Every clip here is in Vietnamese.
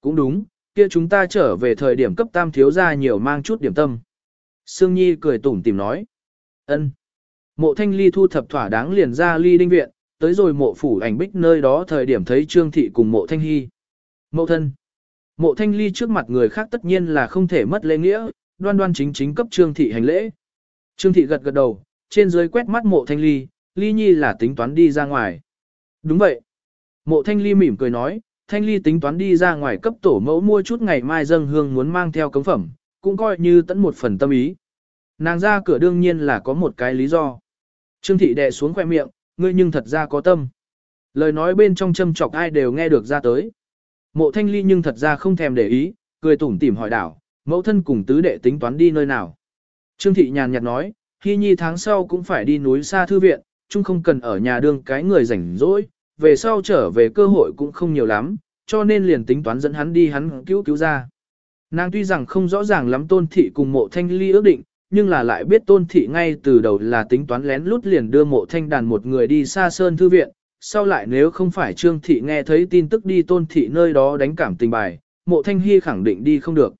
Cũng đúng, kia chúng ta trở về thời điểm cấp tam thiếu ra nhiều mang chút điểm tâm. Sương Nhi cười tủm tìm nói. ân. Mộ thanh ly thu thập thỏa đáng liền ra ly đinh viện, tới rồi mộ phủ ảnh bích nơi đó thời điểm thấy Trương Thị cùng mộ thanh hy. Mộ thân. Mộ thanh ly trước mặt người khác tất nhiên là không thể mất lễ nghĩa, đoan đoan chính chính cấp Trương Thị hành lễ. Trương Thị gật gật đầu, trên dưới quét mắt mộ thanh ly, ly nhi là tính toán đi ra ngoài. Đúng vậy. Mộ thanh ly mỉm cười nói, thanh ly tính toán đi ra ngoài cấp tổ mẫu mua chút ngày mai dâng hương muốn mang theo cống phẩm, cũng coi như tận một phần tâm ý. Nàng ra cửa đương nhiên là có một cái lý do. Trương thị đè xuống khoe miệng, ngươi nhưng thật ra có tâm. Lời nói bên trong châm chọc ai đều nghe được ra tới. Mộ thanh ly nhưng thật ra không thèm để ý, cười tủm tỉm hỏi đảo, mẫu thân cùng tứ đệ tính toán đi nơi nào. Trương thị nhàn nhạt nói, Hy nhi tháng sau cũng phải đi núi xa thư viện, chung không cần ở nhà đương cái người rảnh rỗi, về sau trở về cơ hội cũng không nhiều lắm, cho nên liền tính toán dẫn hắn đi hắn cứu cứu ra. Nàng tuy rằng không rõ ràng lắm tôn thị cùng mộ thanh ly ước định, nhưng là lại biết tôn thị ngay từ đầu là tính toán lén lút liền đưa mộ thanh đàn một người đi xa sơn thư viện, sau lại nếu không phải trương thị nghe thấy tin tức đi tôn thị nơi đó đánh cảm tình bài, mộ thanh hy khẳng định đi không được.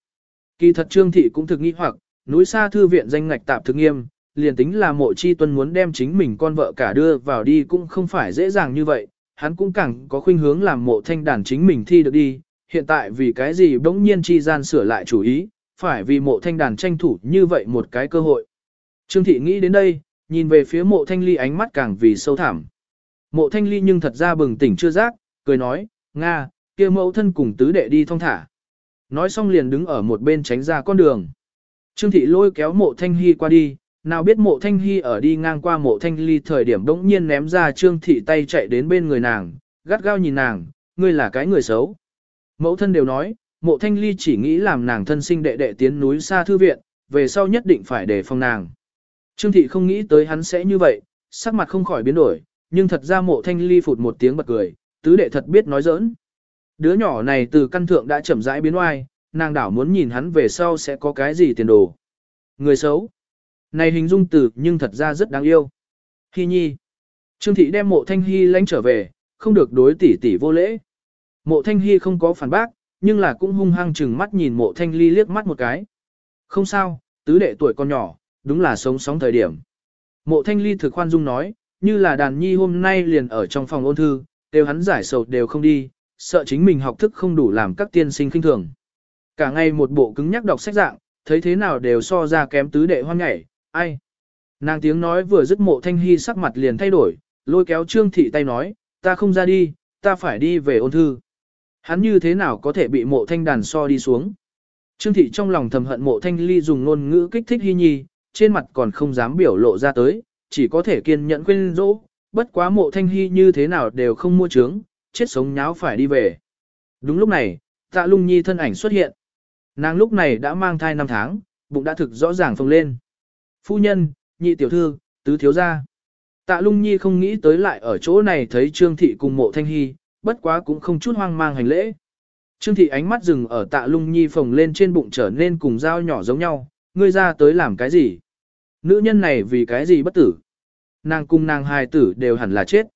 Kỳ thật trương thị cũng thực nghi hoặc, núi xa thư viện danh ngạch tạp thực nghiêm, liền tính là mộ chi tuân muốn đem chính mình con vợ cả đưa vào đi cũng không phải dễ dàng như vậy, hắn cũng càng có khuynh hướng làm mộ thanh đàn chính mình thi được đi, hiện tại vì cái gì bỗng nhiên chi gian sửa lại chủ ý, phải vì mộ thanh đàn tranh thủ như vậy một cái cơ hội. Trương thị nghĩ đến đây, nhìn về phía mộ thanh ly ánh mắt càng vì sâu thẳm. Mộ thanh ly nhưng thật ra bừng tỉnh chưa giác, cười nói, Nga, kia mẫu thân cùng tứ đệ đi thong thả. Nói xong liền đứng ở một bên tránh ra con đường. Trương thị lôi kéo mộ thanh hy qua đi, nào biết mộ thanh hy ở đi ngang qua mộ thanh ly thời điểm đống nhiên ném ra trương thị tay chạy đến bên người nàng, gắt gao nhìn nàng, ngươi là cái người xấu. Mẫu thân đều nói, mộ thanh ly chỉ nghĩ làm nàng thân sinh đệ đệ tiến núi xa thư viện, về sau nhất định phải đề phòng nàng. Trương thị không nghĩ tới hắn sẽ như vậy, sắc mặt không khỏi biến đổi, nhưng thật ra mộ thanh ly phụt một tiếng bật cười, tứ đệ thật biết nói giỡn. Đứa nhỏ này từ căn thượng đã chậm rãi biến oai, nàng đảo muốn nhìn hắn về sau sẽ có cái gì tiền đồ. Người xấu. Này hình dung từ nhưng thật ra rất đáng yêu. Hy nhi. Trương thị đem mộ thanh hy lánh trở về, không được đối tỷ tỷ vô lễ. Mộ thanh hy không có phản bác, nhưng là cũng hung hăng chừng mắt nhìn mộ thanh ly liếc mắt một cái. Không sao, tứ đệ tuổi con nhỏ, đúng là sống sóng thời điểm. Mộ thanh ly thực khoan dung nói, như là đàn nhi hôm nay liền ở trong phòng ôn thư, đều hắn giải sầu đều không đi, sợ chính mình học thức không đủ làm các tiên sinh kinh thường. Cả ngày một bộ cứng nhắc đọc sách dạng, thấy thế nào đều so ra kém tứ đệ hoan nhảy, ai. Nàng tiếng nói vừa dứt mộ thanh hy sắc mặt liền thay đổi, lôi kéo trương thị tay nói, ta không ra đi, ta phải đi về ôn thư. Hắn như thế nào có thể bị mộ thanh đàn so đi xuống. Trương thị trong lòng thầm hận mộ thanh ly dùng ngôn ngữ kích thích hy nhi, trên mặt còn không dám biểu lộ ra tới, chỉ có thể kiên nhẫn quên dỗ, bất quá mộ thanh hy như thế nào đều không mua trướng, chết sống nháo phải đi về. Đúng lúc này, tạ lung nhi thân ảnh xuất hiện. Nàng lúc này đã mang thai 5 tháng, bụng đã thực rõ ràng phồng lên. Phu nhân, nhị tiểu thư, tứ thiếu gia. Tạ lung nhi không nghĩ tới lại ở chỗ này thấy trương thị cùng mộ thanh hy, bất quá cũng không chút hoang mang hành lễ. Trương thị ánh mắt dừng ở tạ lung nhi phồng lên trên bụng trở nên cùng dao nhỏ giống nhau, ngươi ra tới làm cái gì? Nữ nhân này vì cái gì bất tử? Nàng cùng nàng hài tử đều hẳn là chết.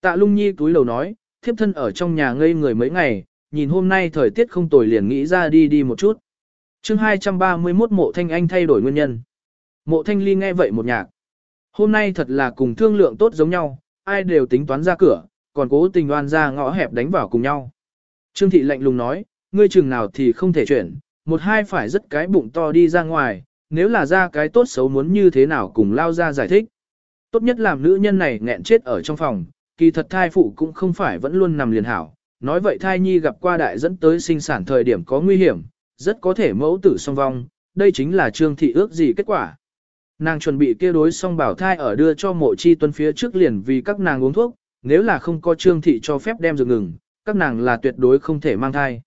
Tạ lung nhi túi lầu nói, thiếp thân ở trong nhà ngây người mấy ngày, nhìn hôm nay thời tiết không tồi liền nghĩ ra đi đi một chút. chương 231 mộ thanh anh thay đổi nguyên nhân. Mộ thanh ly nghe vậy một nhạc. Hôm nay thật là cùng thương lượng tốt giống nhau, ai đều tính toán ra cửa, còn cố tình đoan ra ngõ hẹp đánh vào cùng nhau. Trương thị lạnh lùng nói, ngươi chừng nào thì không thể chuyển, một hai phải rất cái bụng to đi ra ngoài, nếu là ra cái tốt xấu muốn như thế nào cùng lao ra giải thích. Tốt nhất làm nữ nhân này nghẹn chết ở trong phòng, kỳ thật thai phụ cũng không phải vẫn luôn nằm liền hảo. Nói vậy thai nhi gặp qua đại dẫn tới sinh sản thời điểm có nguy hiểm, rất có thể mẫu tử song vong, đây chính là trương thị ước gì kết quả. Nàng chuẩn bị kia đối xong bảo thai ở đưa cho mộ chi tuân phía trước liền vì các nàng uống thuốc, nếu là không có trương thị cho phép đem dược ngừng, các nàng là tuyệt đối không thể mang thai.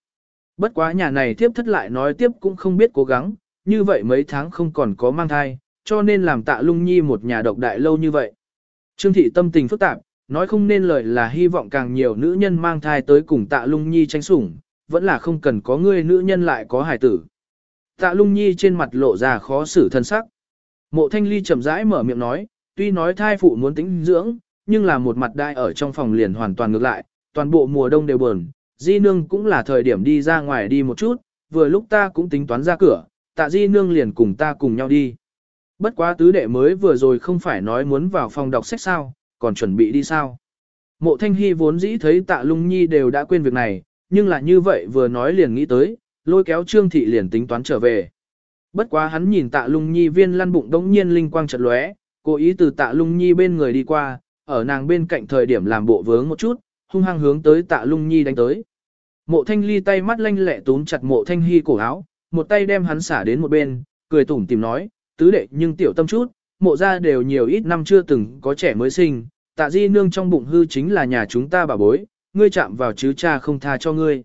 Bất quá nhà này tiếp thất lại nói tiếp cũng không biết cố gắng, như vậy mấy tháng không còn có mang thai, cho nên làm tạ lung nhi một nhà độc đại lâu như vậy. Trương thị tâm tình phức tạp, nói không nên lời là hy vọng càng nhiều nữ nhân mang thai tới cùng tạ lung nhi tranh sủng, vẫn là không cần có người nữ nhân lại có hài tử. Tạ lung nhi trên mặt lộ ra khó xử thân sắc. Mộ thanh ly chậm rãi mở miệng nói, tuy nói thai phụ muốn tính dưỡng, nhưng là một mặt đai ở trong phòng liền hoàn toàn ngược lại, toàn bộ mùa đông đều buồn, di nương cũng là thời điểm đi ra ngoài đi một chút, vừa lúc ta cũng tính toán ra cửa, tạ di nương liền cùng ta cùng nhau đi. Bất quá tứ đệ mới vừa rồi không phải nói muốn vào phòng đọc sách sao, còn chuẩn bị đi sao. Mộ thanh hy vốn dĩ thấy tạ lung nhi đều đã quên việc này, nhưng là như vậy vừa nói liền nghĩ tới, lôi kéo trương thị liền tính toán trở về. Bất quá hắn nhìn tạ lung nhi viên lăn bụng đống nhiên linh quang chợt lóe, cố ý từ tạ lung nhi bên người đi qua, ở nàng bên cạnh thời điểm làm bộ vướng một chút, hung hăng hướng tới tạ lung nhi đánh tới. Mộ thanh ly tay mắt lanh lẹ túm chặt mộ thanh hy cổ áo, một tay đem hắn xả đến một bên, cười tủm tìm nói, tứ đệ nhưng tiểu tâm chút, mộ ra đều nhiều ít năm chưa từng có trẻ mới sinh, tạ di nương trong bụng hư chính là nhà chúng ta bà bối, ngươi chạm vào chứ cha không tha cho ngươi.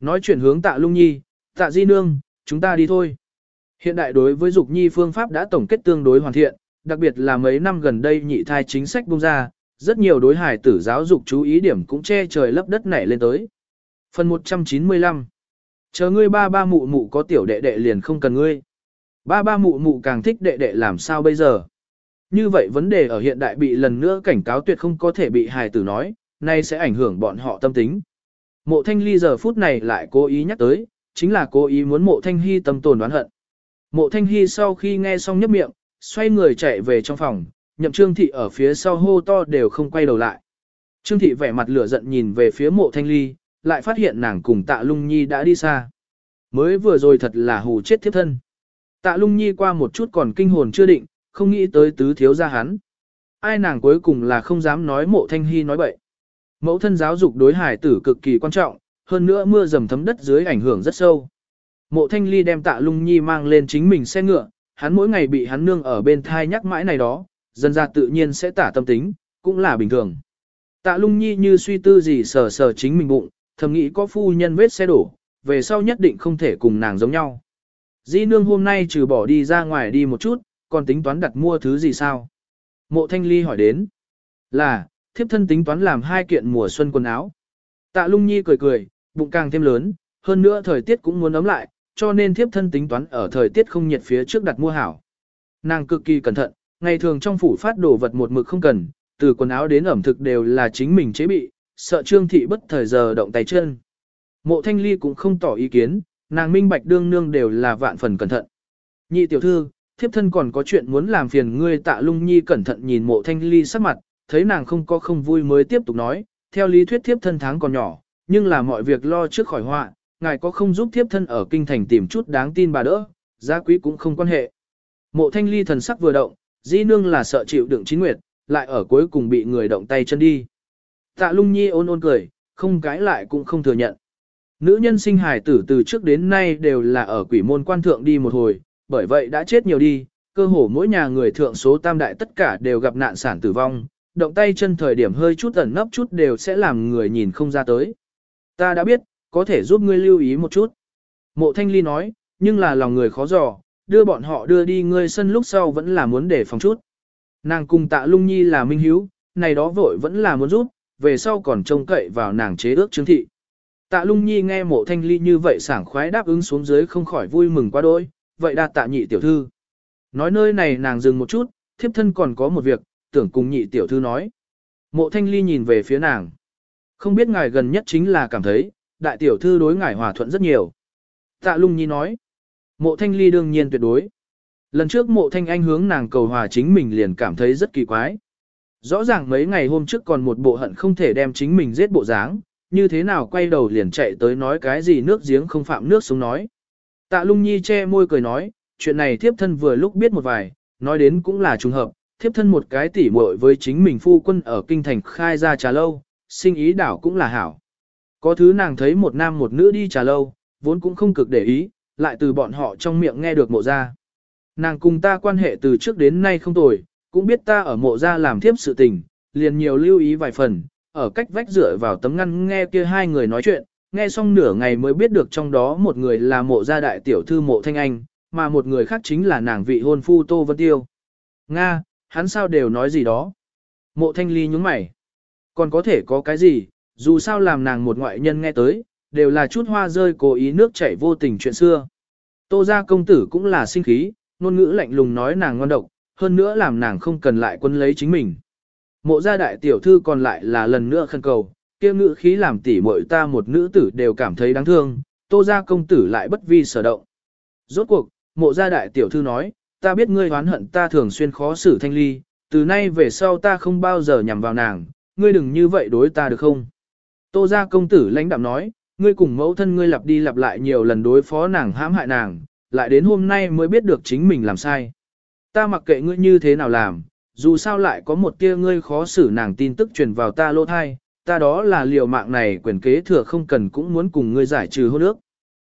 Nói chuyện hướng tạ lung nhi, tạ di nương, chúng ta đi thôi. Hiện đại đối với dục nhi phương pháp đã tổng kết tương đối hoàn thiện, đặc biệt là mấy năm gần đây nhị thai chính sách bung ra, rất nhiều đối hải tử giáo dục chú ý điểm cũng che trời lấp đất nảy lên tới. Phần 195 Chờ ngươi ba ba mụ mụ có tiểu đệ đệ liền không cần ngươi. Ba ba mụ mụ càng thích đệ đệ làm sao bây giờ. Như vậy vấn đề ở hiện đại bị lần nữa cảnh cáo tuyệt không có thể bị hài tử nói, nay sẽ ảnh hưởng bọn họ tâm tính. Mộ thanh ly giờ phút này lại cố ý nhắc tới, chính là cố ý muốn mộ thanh hy tâm tồn đoán hận. Mộ thanh hy sau khi nghe xong nhấp miệng, xoay người chạy về trong phòng, nhậm trương thị ở phía sau hô to đều không quay đầu lại. Trương thị vẻ mặt lửa giận nhìn về phía mộ thanh ly, lại phát hiện nàng cùng tạ lung nhi đã đi xa. Mới vừa rồi thật là hù chết thiếp thân. Tạ lung nhi qua một chút còn kinh hồn chưa định, không nghĩ tới tứ thiếu gia hắn. Ai nàng cuối cùng là không dám nói mộ thanh hy nói bậy. Mẫu thân giáo dục đối hải tử cực kỳ quan trọng, hơn nữa mưa dầm thấm đất dưới ảnh hưởng rất sâu. Mộ thanh ly đem tạ lung nhi mang lên chính mình xe ngựa, hắn mỗi ngày bị hắn nương ở bên thai nhắc mãi này đó, dần ra tự nhiên sẽ tả tâm tính, cũng là bình thường. Tạ lung nhi như suy tư gì sờ sờ chính mình bụng, thầm nghĩ có phu nhân vết xe đổ, về sau nhất định không thể cùng nàng giống nhau. Di nương hôm nay trừ bỏ đi ra ngoài đi một chút, còn tính toán đặt mua thứ gì sao? Mộ thanh ly hỏi đến. Là, thiếp thân tính toán làm hai kiện mùa xuân quần áo. Tạ lung nhi cười cười, bụng càng thêm lớn, hơn nữa thời tiết cũng muốn ấm lại, cho nên thiếp thân tính toán ở thời tiết không nhiệt phía trước đặt mua hảo. Nàng cực kỳ cẩn thận, ngày thường trong phủ phát đồ vật một mực không cần, từ quần áo đến ẩm thực đều là chính mình chế bị, sợ trương thị bất thời giờ động tay chân. Mộ thanh ly cũng không tỏ ý kiến, nàng minh bạch đương nương đều là vạn phần cẩn thận. Nhị tiểu thư, thiếp thân còn có chuyện muốn làm phiền ngươi tạ lung nhi cẩn thận nhìn mộ thanh ly sắc mặt, thấy nàng không có không vui mới tiếp tục nói, theo lý thuyết thiếp thân tháng còn nhỏ, nhưng là mọi việc lo trước khỏi họa, ngài có không giúp thiếp thân ở kinh thành tìm chút đáng tin bà đỡ, giá quý cũng không quan hệ. Mộ thanh ly thần sắc vừa động, di nương là sợ chịu đựng chín nguyệt, lại ở cuối cùng bị người động tay chân đi. Tạ lung nhi ôn ôn cười, không cái lại cũng không thừa nhận. Nữ nhân sinh hài tử từ trước đến nay đều là ở quỷ môn quan thượng đi một hồi, bởi vậy đã chết nhiều đi, cơ hồ mỗi nhà người thượng số tam đại tất cả đều gặp nạn sản tử vong, động tay chân thời điểm hơi chút ẩn nấp chút đều sẽ làm người nhìn không ra tới. Ta đã biết, có thể giúp ngươi lưu ý một chút. Mộ thanh ly nói, nhưng là lòng người khó dò, đưa bọn họ đưa đi ngươi sân lúc sau vẫn là muốn để phòng chút. Nàng cùng tạ lung nhi là minh hiếu, này đó vội vẫn là muốn giúp, về sau còn trông cậy vào nàng chế ước chứng thị. Tạ lung nhi nghe mộ thanh ly như vậy sảng khoái đáp ứng xuống dưới không khỏi vui mừng quá đôi, vậy đạt tạ nhị tiểu thư. Nói nơi này nàng dừng một chút, thiếp thân còn có một việc, tưởng cùng nhị tiểu thư nói. Mộ thanh ly nhìn về phía nàng. Không biết ngài gần nhất chính là cảm thấy, đại tiểu thư đối ngải hòa thuận rất nhiều. Tạ lung nhi nói. Mộ thanh ly đương nhiên tuyệt đối. Lần trước mộ thanh anh hướng nàng cầu hòa chính mình liền cảm thấy rất kỳ quái. Rõ ràng mấy ngày hôm trước còn một bộ hận không thể đem chính mình giết bộ dáng, như thế nào quay đầu liền chạy tới nói cái gì nước giếng không phạm nước sống nói. Tạ lung nhi che môi cười nói, chuyện này thiếp thân vừa lúc biết một vài, nói đến cũng là trùng hợp, thiếp thân một cái tỉ muội với chính mình phu quân ở kinh thành khai ra trà lâu, sinh ý đảo cũng là hảo. Có thứ nàng thấy một nam một nữ đi trà lâu, vốn cũng không cực để ý, lại từ bọn họ trong miệng nghe được mộ ra. Nàng cùng ta quan hệ từ trước đến nay không tồi, cũng biết ta ở mộ ra làm thiếp sự tình, liền nhiều lưu ý vài phần, ở cách vách dựa vào tấm ngăn nghe kia hai người nói chuyện, nghe xong nửa ngày mới biết được trong đó một người là mộ gia đại tiểu thư mộ thanh anh, mà một người khác chính là nàng vị hôn phu Tô Vân Tiêu. Nga, hắn sao đều nói gì đó. Mộ thanh ly nhúng mày. Còn có thể có cái gì, dù sao làm nàng một ngoại nhân nghe tới, đều là chút hoa rơi cố ý nước chảy vô tình chuyện xưa. Tô gia công tử cũng là sinh khí, ngôn ngữ lạnh lùng nói nàng ngon độc, hơn nữa làm nàng không cần lại quân lấy chính mình. Mộ gia đại tiểu thư còn lại là lần nữa khẩn cầu, kia ngữ khí làm tỉ muội ta một nữ tử đều cảm thấy đáng thương, tô gia công tử lại bất vi sở động. Rốt cuộc, mộ gia đại tiểu thư nói, ta biết ngươi oán hận ta thường xuyên khó xử thanh ly, từ nay về sau ta không bao giờ nhằm vào nàng, ngươi đừng như vậy đối ta được không? Tô gia công tử lãnh đạm nói, ngươi cùng mẫu thân ngươi lặp đi lặp lại nhiều lần đối phó nàng hãm hại nàng, lại đến hôm nay mới biết được chính mình làm sai. Ta mặc kệ ngươi như thế nào làm, dù sao lại có một tia ngươi khó xử nàng tin tức truyền vào ta lô thai, ta đó là liều mạng này quyền kế thừa không cần cũng muốn cùng ngươi giải trừ hôn ước.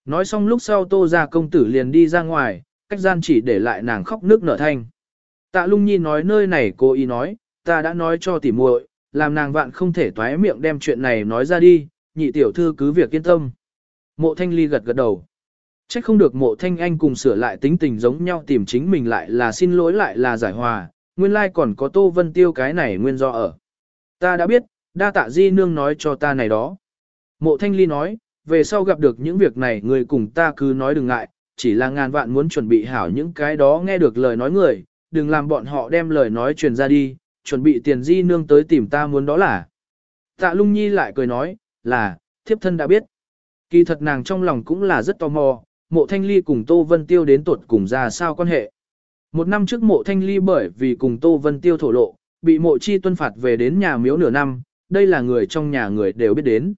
Nói xong lúc sau tô gia công tử liền đi ra ngoài, cách gian chỉ để lại nàng khóc nước nở thanh. Tạ lung nhi nói nơi này cô ý nói, ta đã nói cho tỉ muội, làm nàng vạn không thể toái miệng đem chuyện này nói ra đi, nhị tiểu thư cứ việc yên tâm. Mộ thanh ly gật gật đầu. Trách không được mộ thanh anh cùng sửa lại tính tình giống nhau tìm chính mình lại là xin lỗi lại là giải hòa, nguyên lai còn có Tô Vân Tiêu cái này nguyên do ở. Ta đã biết, đa tạ di nương nói cho ta này đó. Mộ thanh ly nói, về sau gặp được những việc này người cùng ta cứ nói đừng ngại, chỉ là ngàn vạn muốn chuẩn bị hảo những cái đó nghe được lời nói người, đừng làm bọn họ đem lời nói truyền ra đi, chuẩn bị tiền di nương tới tìm ta muốn đó là. Tạ lung nhi lại cười nói, là, thiếp thân đã biết. Kỳ thật nàng trong lòng cũng là rất tò mò, mộ thanh ly cùng Tô Vân Tiêu đến tuột cùng ra sao quan hệ. Một năm trước mộ thanh ly bởi vì cùng Tô Vân Tiêu thổ lộ, bị mộ chi tuân phạt về đến nhà miếu nửa năm, đây là người trong nhà người đều biết đến.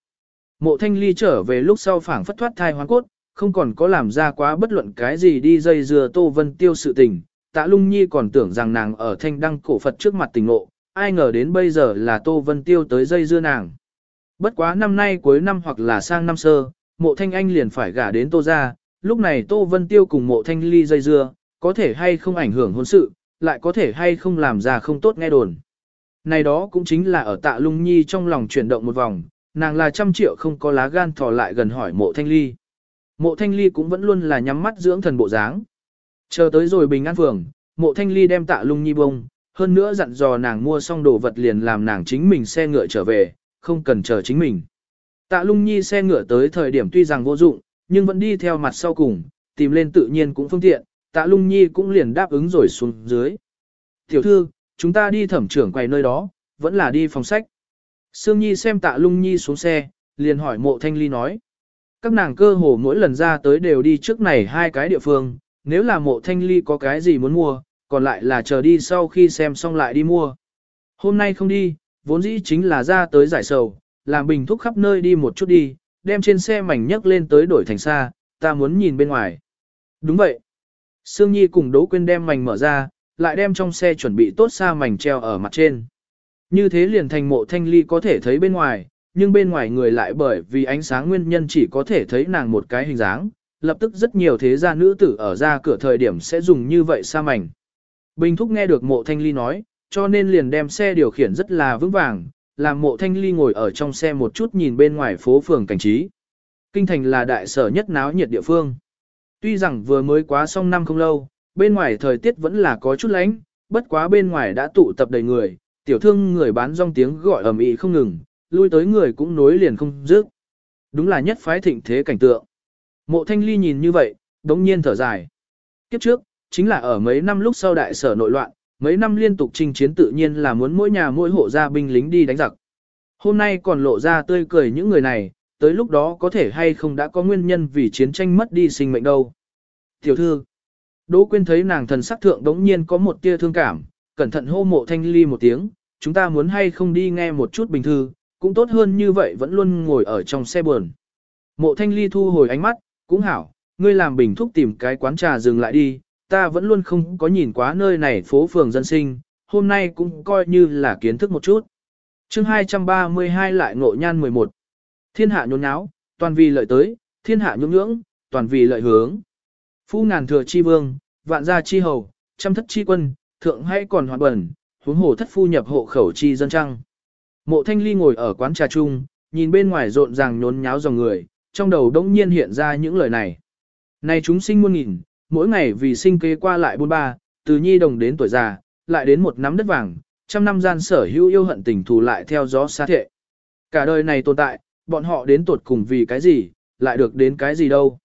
Mộ thanh ly trở về lúc sau phảng phất thoát thai hoang cốt, không còn có làm ra quá bất luận cái gì đi dây dừa Tô Vân Tiêu sự tình. Tạ Lung Nhi còn tưởng rằng nàng ở thanh đăng cổ Phật trước mặt tình ngộ, ai ngờ đến bây giờ là Tô Vân Tiêu tới dây dưa nàng. Bất quá năm nay cuối năm hoặc là sang năm sơ, mộ thanh anh liền phải gả đến Tô ra, lúc này Tô Vân Tiêu cùng mộ thanh ly dây dưa, có thể hay không ảnh hưởng hôn sự, lại có thể hay không làm ra không tốt nghe đồn. Này đó cũng chính là ở tạ lung nhi trong lòng chuyển động một vòng, nàng là trăm triệu không có lá gan thò lại gần hỏi mộ thanh ly. Mộ thanh ly cũng vẫn luôn là nhắm mắt dưỡng thần bộ dáng. Chờ tới rồi bình an phường, mộ thanh ly đem tạ lung nhi bông, hơn nữa dặn dò nàng mua xong đồ vật liền làm nàng chính mình xe ngựa trở về, không cần chờ chính mình. Tạ lung nhi xe ngựa tới thời điểm tuy rằng vô dụng, nhưng vẫn đi theo mặt sau cùng, tìm lên tự nhiên cũng phương tiện, tạ lung nhi cũng liền đáp ứng rồi xuống dưới. Tiểu thư, chúng ta đi thẩm trưởng quầy nơi đó, vẫn là đi phòng sách. Sương Nhi xem tạ lung nhi xuống xe, liền hỏi mộ thanh ly nói. Các nàng cơ hồ mỗi lần ra tới đều đi trước này hai cái địa phương, nếu là mộ thanh ly có cái gì muốn mua, còn lại là chờ đi sau khi xem xong lại đi mua. Hôm nay không đi, vốn dĩ chính là ra tới giải sầu, làm bình thúc khắp nơi đi một chút đi, đem trên xe mảnh nhấc lên tới đổi thành xa, ta muốn nhìn bên ngoài. Đúng vậy. Sương Nhi cùng Đỗ Quyên đem mảnh mở ra, lại đem trong xe chuẩn bị tốt xa mảnh treo ở mặt trên. Như thế liền thành mộ thanh ly có thể thấy bên ngoài, nhưng bên ngoài người lại bởi vì ánh sáng nguyên nhân chỉ có thể thấy nàng một cái hình dáng, lập tức rất nhiều thế gia nữ tử ở ra cửa thời điểm sẽ dùng như vậy xa mảnh. Bình Thúc nghe được mộ thanh ly nói, cho nên liền đem xe điều khiển rất là vững vàng, làm mộ thanh ly ngồi ở trong xe một chút nhìn bên ngoài phố phường cảnh trí. Kinh thành là đại sở nhất náo nhiệt địa phương. Tuy rằng vừa mới quá xong năm không lâu, bên ngoài thời tiết vẫn là có chút lánh, bất quá bên ngoài đã tụ tập đầy người, tiểu thương người bán rong tiếng gọi ầm ĩ không ngừng, lui tới người cũng nối liền không dứt. Đúng là nhất phái thịnh thế cảnh tượng. Mộ thanh ly nhìn như vậy, đống nhiên thở dài. Kiếp trước, chính là ở mấy năm lúc sau đại sở nội loạn, mấy năm liên tục chinh chiến tự nhiên là muốn mỗi nhà mỗi hộ gia binh lính đi đánh giặc. Hôm nay còn lộ ra tươi cười những người này, tới lúc đó có thể hay không đã có nguyên nhân vì chiến tranh mất đi sinh mệnh đâu. Tiểu thư, Đỗ Quyên thấy nàng thần sắc thượng đống nhiên có một tia thương cảm, cẩn thận hô mộ thanh ly một tiếng, chúng ta muốn hay không đi nghe một chút bình thư, cũng tốt hơn như vậy vẫn luôn ngồi ở trong xe buồn. Mộ thanh ly thu hồi ánh mắt, cũng hảo, ngươi làm bình thúc tìm cái quán trà dừng lại đi, ta vẫn luôn không có nhìn quá nơi này phố phường dân sinh, hôm nay cũng coi như là kiến thức một chút. chương 232 lại ngộ nhan 11. Thiên hạ nhốn nháo, toàn vì lợi tới, thiên hạ nhũng nhưỡng, toàn vì lợi hướng. Phu ngàn thừa chi vương, vạn gia chi hầu, trăm thất chi quân, thượng hay còn hoạt bẩn, huống hồ thất phu nhập hộ khẩu chi dân trăng. Mộ thanh ly ngồi ở quán trà chung, nhìn bên ngoài rộn ràng nhốn nháo dòng người, trong đầu đống nhiên hiện ra những lời này. Này chúng sinh muôn nghìn, mỗi ngày vì sinh kế qua lại buôn ba, từ nhi đồng đến tuổi già, lại đến một nắm đất vàng, trăm năm gian sở hữu yêu hận tình thù lại theo gió xa thệ. Cả đời này tồn tại, bọn họ đến tuột cùng vì cái gì, lại được đến cái gì đâu.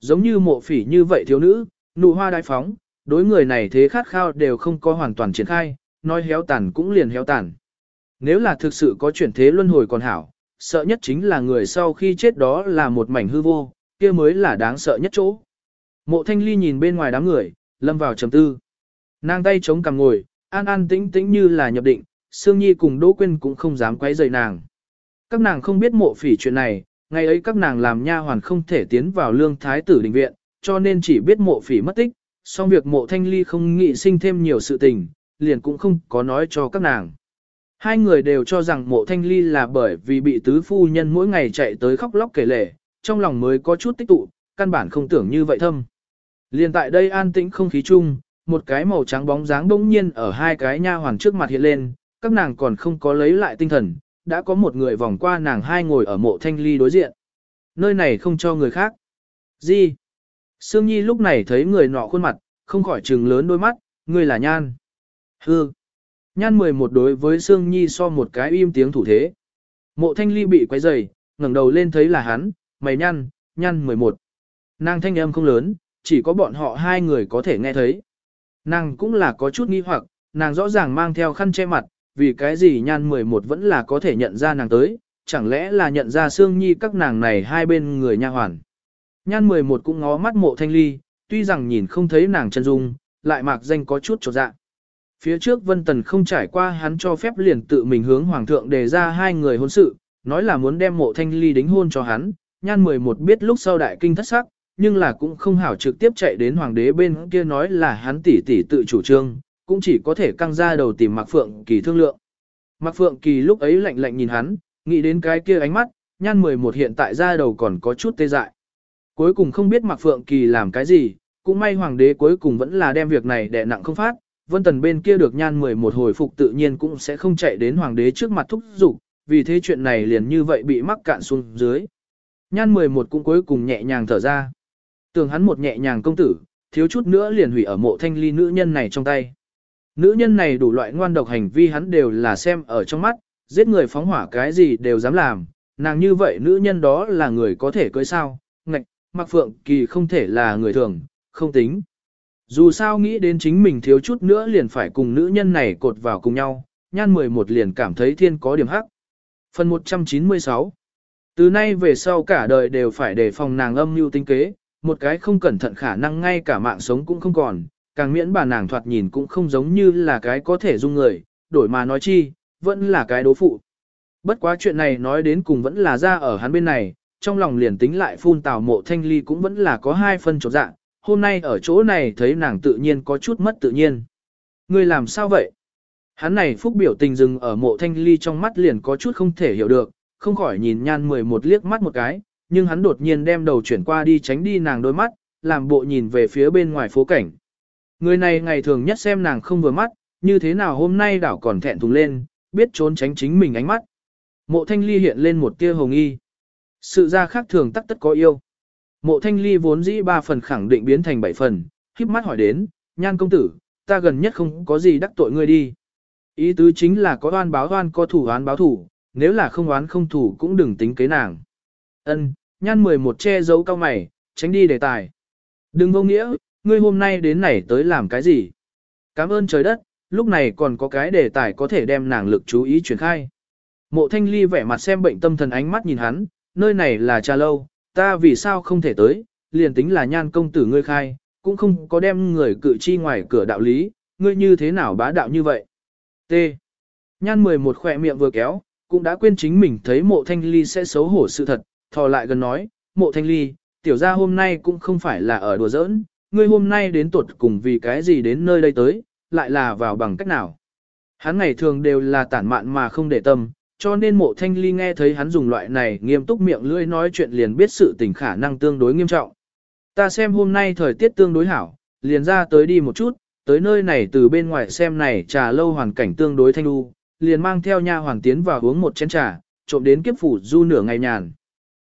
Giống như mộ phỉ như vậy thiếu nữ, nụ hoa đại phóng, đối người này thế khát khao đều không có hoàn toàn triển khai, nói héo tàn cũng liền héo tàn. Nếu là thực sự có chuyển thế luân hồi còn hảo, sợ nhất chính là người sau khi chết đó là một mảnh hư vô, kia mới là đáng sợ nhất chỗ. Mộ thanh ly nhìn bên ngoài đám người, lâm vào trầm tư. Nàng tay chống cằm ngồi, an an tĩnh tĩnh như là nhập định, Sương Nhi cùng Đỗ Quyên cũng không dám quấy rầy nàng. Các nàng không biết mộ phỉ chuyện này, ngày ấy các nàng làm nha hoàn không thể tiến vào lương thái tử đình viện, cho nên chỉ biết mộ phỉ mất tích, song việc mộ thanh ly không nghị sinh thêm nhiều sự tình, liền cũng không có nói cho các nàng. Hai người đều cho rằng mộ thanh ly là bởi vì bị tứ phu nhân mỗi ngày chạy tới khóc lóc kể lể, trong lòng mới có chút tích tụ, căn bản không tưởng như vậy thâm. Liền tại đây an tĩnh không khí chung, một cái màu trắng bóng dáng bỗng nhiên ở hai cái nha hoàn trước mặt hiện lên, các nàng còn không có lấy lại tinh thần, đã có một người vòng qua nàng hai ngồi ở mộ thanh ly đối diện. Nơi này không cho người khác. Gì? Sương Nhi lúc này thấy người nọ khuôn mặt, không khỏi trừng lớn đôi mắt, người là Nhan. Hư. Nhan 11 đối với Sương Nhi so một cái im tiếng thủ thế. Mộ thanh ly bị quấy dày, ngẩng đầu lên thấy là hắn, mày nhăn, nhăn 11. Nàng thanh âm không lớn, chỉ có bọn họ hai người có thể nghe thấy. Nàng cũng là có chút nghi hoặc, nàng rõ ràng mang theo khăn che mặt, vì cái gì nhan 11 vẫn là có thể nhận ra nàng tới, chẳng lẽ là nhận ra Sương Nhi các nàng này hai bên người nha hoàn. Nhan 11 cũng ngó mắt mộ thanh ly, tuy rằng nhìn không thấy nàng chân dung, lại mạc danh có chút trột dạ. Phía trước Vân Tần không trải qua hắn cho phép liền tự mình hướng Hoàng thượng đề ra hai người hôn sự, nói là muốn đem mộ thanh ly đính hôn cho hắn, nhan 11 biết lúc sau đại kinh thất sắc, nhưng là cũng không hảo trực tiếp chạy đến hoàng đế bên kia nói là hắn tỷ tỷ tự chủ trương, cũng chỉ có thể căng ra đầu tìm Mạc Phượng Kỳ thương lượng. Mạc Phượng Kỳ lúc ấy lạnh lạnh nhìn hắn, nghĩ đến cái kia ánh mắt, nhan 11 hiện tại ra đầu còn có chút tê dại. Cuối cùng không biết Mạc Phượng Kỳ làm cái gì, cũng may hoàng đế cuối cùng vẫn là đem việc này đè nặng không phát, Vân Tần bên kia được nhan 11 hồi phục tự nhiên cũng sẽ không chạy đến hoàng đế trước mặt thúc giục, vì thế chuyện này liền như vậy bị mắc cạn xuống dưới. Nhan 11 cũng cuối cùng nhẹ nhàng thở ra. Tưởng hắn một nhẹ nhàng công tử, thiếu chút nữa liền hủy ở mộ thanh ly nữ nhân này trong tay. Nữ nhân này đủ loại ngoan độc hành vi hắn đều là xem ở trong mắt, giết người phóng hỏa cái gì đều dám làm, nàng như vậy nữ nhân đó là người có thể cưới sao, ngạch, mặc phượng kỳ không thể là người thường, không tính. Dù sao nghĩ đến chính mình thiếu chút nữa liền phải cùng nữ nhân này cột vào cùng nhau, nhan 11 liền cảm thấy thiên có điểm hắc. Phần 196 Từ nay về sau cả đời đều phải đề phòng nàng âm mưu tinh kế, một cái không cẩn thận khả năng ngay cả mạng sống cũng không còn, càng miễn bà nàng thoạt nhìn cũng không giống như là cái có thể dung người, đổi mà nói chi, vẫn là cái đố phụ. Bất quá chuyện này nói đến cùng vẫn là ra ở hắn bên này, trong lòng liền tính lại phun tào mộ thanh ly cũng vẫn là có hai phân chỗ dạng, hôm nay ở chỗ này thấy nàng tự nhiên có chút mất tự nhiên. Ngươi làm sao vậy? Hắn này phúc biểu tình dừng ở mộ thanh ly trong mắt liền có chút không thể hiểu được, không khỏi nhìn nhan mười một liếc mắt một cái, nhưng hắn đột nhiên đem đầu chuyển qua đi tránh đi nàng đôi mắt, làm bộ nhìn về phía bên ngoài phố cảnh. Người này ngày thường nhất xem nàng không vừa mắt, như thế nào hôm nay đảo còn thẹn thùng lên, biết trốn tránh chính mình ánh mắt. Mộ thanh ly hiện lên một tia hồng y. Sự ra khác thường tắc tất có yêu. Mộ thanh ly vốn dĩ ba phần khẳng định biến thành bảy phần, khiếp mắt hỏi đến, nhan công tử, ta gần nhất không có gì đắc tội ngươi đi. Ý tứ chính là có oan báo oan có thủ oan báo thủ, nếu là không oán không thủ cũng đừng tính kế nàng. Ân, nhan 11 che giấu cao mày, tránh đi đề tài. Đừng vô nghĩa, ngươi hôm nay đến này tới làm cái gì? Cảm ơn trời đất, lúc này còn có cái đề tài có thể đem nàng lực chú ý chuyển khai. Mộ thanh ly vẻ mặt xem bệnh tâm thần ánh mắt nhìn hắn, nơi này là trà lâu, ta vì sao không thể tới, liền tính là nhan công tử ngươi khai, cũng không có đem người cự chi ngoài cửa đạo lý, ngươi như thế nào bá đạo như vậy. T. Nhan 11 khỏe miệng vừa kéo, cũng đã quên chính mình thấy mộ thanh ly sẽ xấu hổ sự thật, thò lại gần nói, mộ thanh ly, tiểu ra hôm nay cũng không phải là ở đùa giỡn, ngươi hôm nay đến tuột cùng vì cái gì đến nơi đây tới, lại là vào bằng cách nào. Hắn ngày thường đều là tản mạn mà không để tâm, cho nên mộ thanh ly nghe thấy hắn dùng loại này nghiêm túc miệng lưỡi nói chuyện liền biết sự tình khả năng tương đối nghiêm trọng. Ta xem hôm nay thời tiết tương đối hảo, liền ra tới đi một chút, tới nơi này từ bên ngoài xem này trà lâu hoàn cảnh tương đối thanh đu, liền mang theo nha hoàng tiến vào uống một chén trà, trộm đến kiếp phủ du nửa ngày nhàn.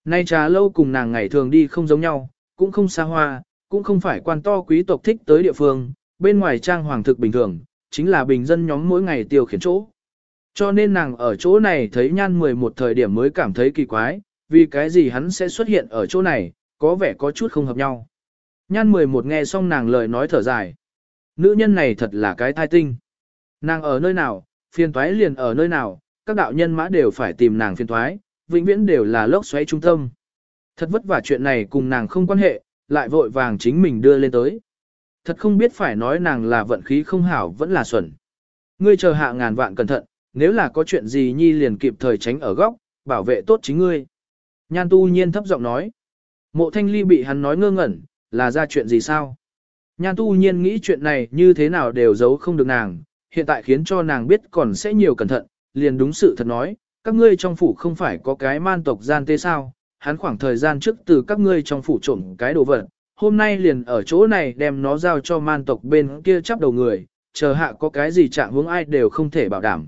Nay trà lâu cùng nàng ngày thường đi không giống nhau, cũng không xa hoa, cũng không phải quan to quý tộc thích tới địa phương, bên ngoài trang hoàng thực bình thường, chính là bình dân nhóm mỗi ngày tiêu khiển chỗ. Cho nên nàng ở chỗ này thấy nhan 11 thời điểm mới cảm thấy kỳ quái, vì cái gì hắn sẽ xuất hiện ở chỗ này, có vẻ có chút không hợp nhau. Nhan 11 nghe xong nàng lời nói thở dài. Nữ nhân này thật là cái thai tinh. Nàng ở nơi nào, phiền toái liền ở nơi nào, các đạo nhân mã đều phải tìm nàng phiền toái, vĩnh viễn đều là lốc xoáy trung tâm. Thật vất vả chuyện này cùng nàng không quan hệ, lại vội vàng chính mình đưa lên tới. Thật không biết phải nói nàng là vận khí không hảo vẫn là xuẩn. Ngươi chờ hạ ngàn vạn cẩn thận, nếu là có chuyện gì nhi liền kịp thời tránh ở góc, bảo vệ tốt chính ngươi. Nhan tu nhiên thấp giọng nói. Mộ thanh ly bị hắn nói ngơ ngẩn, là ra chuyện gì sao? Nhan tu nhiên nghĩ chuyện này như thế nào đều giấu không được nàng, hiện tại khiến cho nàng biết còn sẽ nhiều cẩn thận, liền đúng sự thật nói, các ngươi trong phủ không phải có cái man tộc gian tê sao, hắn khoảng thời gian trước từ các ngươi trong phủ trộm cái đồ vật, hôm nay liền ở chỗ này đem nó giao cho man tộc bên kia chắp đầu người, chờ hạ có cái gì trạng hướng ai đều không thể bảo đảm.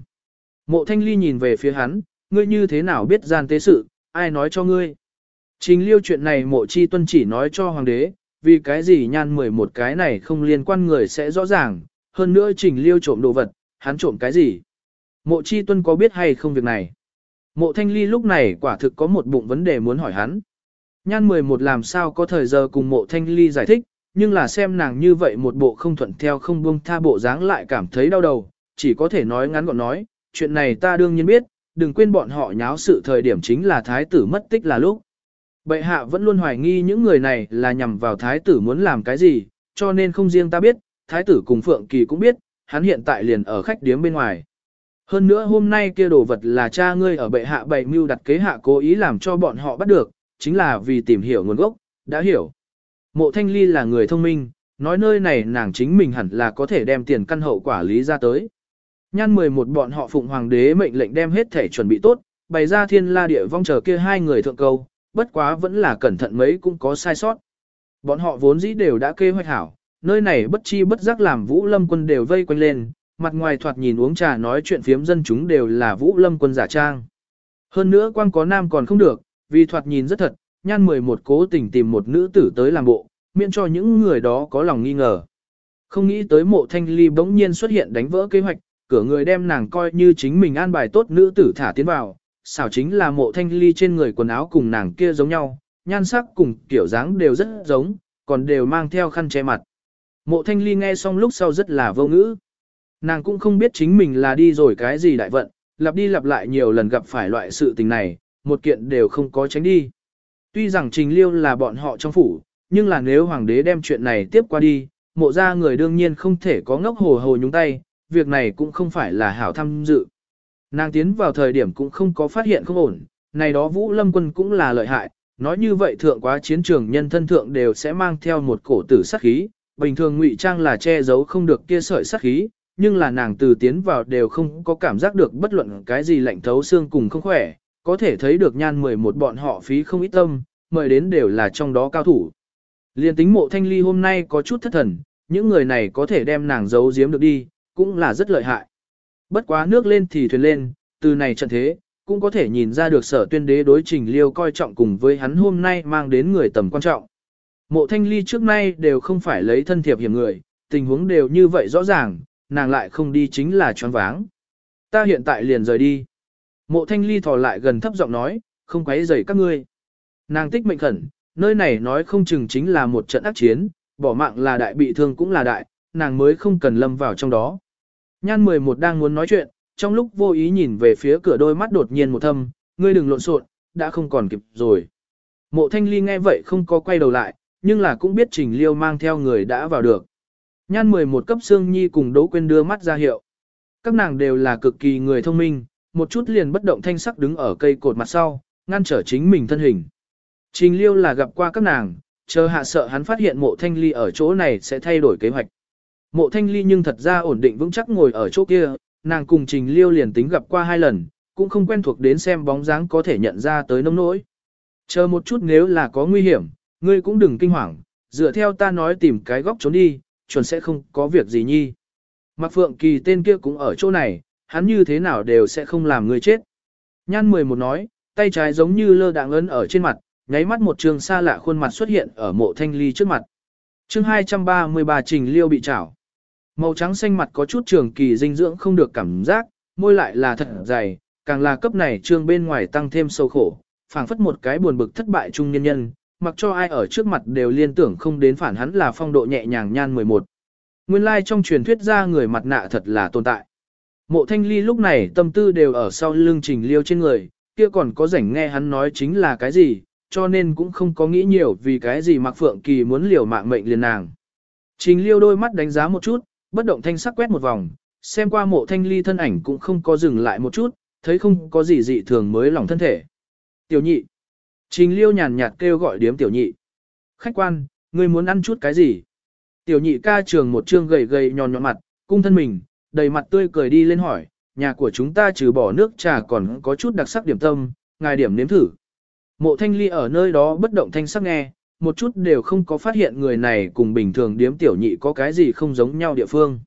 Mộ thanh ly nhìn về phía hắn, ngươi như thế nào biết gian tế sự, ai nói cho ngươi. Trình liêu chuyện này mộ chi tuân chỉ nói cho hoàng đế, vì cái gì nhan mười một cái này không liên quan người sẽ rõ ràng, hơn nữa trình liêu trộm đồ vật, hắn trộm cái gì. Mộ chi tuân có biết hay không việc này. Mộ thanh ly lúc này quả thực có một bụng vấn đề muốn hỏi hắn. Nhan 11 làm sao có thời giờ cùng mộ thanh ly giải thích, nhưng là xem nàng như vậy một bộ không thuận theo không buông tha bộ dáng lại cảm thấy đau đầu, chỉ có thể nói ngắn gọn nói, chuyện này ta đương nhiên biết, đừng quên bọn họ nháo sự thời điểm chính là thái tử mất tích là lúc. Bệ hạ vẫn luôn hoài nghi những người này là nhằm vào thái tử muốn làm cái gì, cho nên không riêng ta biết, thái tử cùng Phượng Kỳ cũng biết, hắn hiện tại liền ở khách điếm bên ngoài. Hơn nữa hôm nay kia đồ vật là cha ngươi ở bệ hạ bày mưu đặt kế hạ cố ý làm cho bọn họ bắt được, chính là vì tìm hiểu nguồn gốc, đã hiểu. Mộ thanh ly là người thông minh, nói nơi này nàng chính mình hẳn là có thể đem tiền căn hậu quả lý ra tới. Nhan 11 bọn họ phụng hoàng đế mệnh lệnh đem hết thể chuẩn bị tốt, bày ra thiên la địa vong chờ kia hai người thượng câu, bất quá vẫn là cẩn thận mấy cũng có sai sót. Bọn họ vốn dĩ đều đã kê hoạch hảo, nơi này bất chi bất giác làm vũ lâm quân đều vây quanh lên, mặt ngoài thoạt nhìn uống trà nói chuyện phiếm dân chúng đều là vũ lâm quân giả trang. Hơn nữa quan có nam còn không được, vì thoạt nhìn rất thật, nhan 11 cố tình tìm một nữ tử tới làm bộ, miễn cho những người đó có lòng nghi ngờ. Không nghĩ tới mộ thanh ly bỗng nhiên xuất hiện đánh vỡ kế hoạch, cửa người đem nàng coi như chính mình an bài tốt nữ tử thả tiến vào, xảo chính là mộ thanh ly trên người quần áo cùng nàng kia giống nhau, nhan sắc cùng kiểu dáng đều rất giống, còn đều mang theo khăn che mặt. Mộ thanh ly nghe xong lúc sau rất là vô ngữ. Nàng cũng không biết chính mình là đi rồi cái gì đại vận, lặp đi lặp lại nhiều lần gặp phải loại sự tình này, một kiện đều không có tránh đi. Tuy rằng trình liêu là bọn họ trong phủ, nhưng là nếu hoàng đế đem chuyện này tiếp qua đi, mộ ra người đương nhiên không thể có ngốc hồ hồ nhúng tay, việc này cũng không phải là hảo tham dự. Nàng tiến vào thời điểm cũng không có phát hiện không ổn, này đó Vũ Lâm quân cũng là lợi hại, nói như vậy thượng quá chiến trường nhân thân thượng đều sẽ mang theo một cổ tử sát khí, bình thường ngụy trang là che giấu không được kia sợi sát khí, nhưng là nàng từ tiến vào đều không có cảm giác được bất luận cái gì lạnh thấu xương cùng không khỏe, có thể thấy được nhan 11 bọn họ phí không ít tâm, mời đến đều là trong đó cao thủ. Liên tính mộ thanh ly hôm nay có chút thất thần, những người này có thể đem nàng giấu giếm được đi, cũng là rất lợi hại. Bất quá nước lên thì thuyền lên, từ này trận thế, cũng có thể nhìn ra được sở tuyên đế đối trình liêu coi trọng cùng với hắn hôm nay mang đến người tầm quan trọng. Mộ thanh ly trước nay đều không phải lấy thân thiệp hiểm người, tình huống đều như vậy rõ ràng, nàng lại không đi chính là choáng váng. Ta hiện tại liền rời đi. Mộ thanh ly thò lại gần thấp giọng nói, không quấy rầy các ngươi. Nàng tích mệnh khẩn, nơi này nói không chừng chính là một trận ác chiến, bỏ mạng là đại bị thương cũng là đại, nàng mới không cần lâm vào trong đó. Nhan 11 đang muốn nói chuyện, trong lúc vô ý nhìn về phía cửa đôi mắt đột nhiên một thâm, ngươi đừng lộn xộn, đã không còn kịp rồi. Mộ thanh ly nghe vậy không có quay đầu lại, nhưng là cũng biết trình liêu mang theo người đã vào được. Nhan 11 cấp xương nhi cùng đấu quên đưa mắt ra hiệu. Các nàng đều là cực kỳ người thông minh, một chút liền bất động thanh sắc đứng ở cây cột mặt sau, ngăn trở chính mình thân hình. Trình liêu là gặp qua các nàng, chờ hạ sợ hắn phát hiện mộ thanh ly ở chỗ này sẽ thay đổi kế hoạch. Mộ thanh ly nhưng thật ra ổn định vững chắc ngồi ở chỗ kia, nàng cùng trình liêu liền tính gặp qua hai lần, cũng không quen thuộc đến xem bóng dáng có thể nhận ra tới nông nỗi. Chờ một chút nếu là có nguy hiểm, ngươi cũng đừng kinh hoàng, dựa theo ta nói tìm cái góc trốn đi, chuẩn sẽ không có việc gì nhi. Mạc Phượng Kỳ tên kia cũng ở chỗ này, hắn như thế nào đều sẽ không làm ngươi chết. Nhan 11 nói, tay trái giống như lơ đạng ấn ở trên mặt, nháy mắt một trường xa lạ khuôn mặt xuất hiện ở mộ thanh ly trước mặt. chương 233 trình liêu bị trảo. Màu trắng xanh mặt có chút trường kỳ dinh dưỡng không được cảm giác, môi lại là thật dày, càng là cấp này trương bên ngoài tăng thêm sâu khổ, phảng phất một cái buồn bực thất bại trung nhân nhân, mặc cho ai ở trước mặt đều liên tưởng không đến phản hắn là phong độ nhẹ nhàng nhan 11. Nguyên lai like trong truyền thuyết ra người mặt nạ thật là tồn tại. Mộ thanh ly lúc này tâm tư đều ở sau lưng trình liêu trên người, kia còn có rảnh nghe hắn nói chính là cái gì, cho nên cũng không có nghĩ nhiều vì cái gì Mạc Phượng Kỳ muốn liều mạng mệnh liền nàng. Trình liêu đôi mắt đánh giá một chút, bất động thanh sắc quét một vòng, xem qua mộ thanh ly thân ảnh cũng không có dừng lại một chút, thấy không có gì dị thường mới lòng thân thể. Tiểu nhị. Trình liêu nhàn nhạt kêu gọi điếm tiểu nhị. Khách quan, ngươi muốn ăn chút cái gì? Tiểu nhị ca trường một trương gầy gầy nhòn nhọn mặt, cung thân mình, đầy mặt tươi cười đi lên hỏi, nhà của chúng ta trừ bỏ nước trà còn có chút đặc sắc điểm tâm, ngài điểm nếm thử. Mộ thanh ly ở nơi đó bất động thanh sắc nghe, một chút đều không có phát hiện người này cùng bình thường điếm tiểu nhị có cái gì không giống nhau địa phương.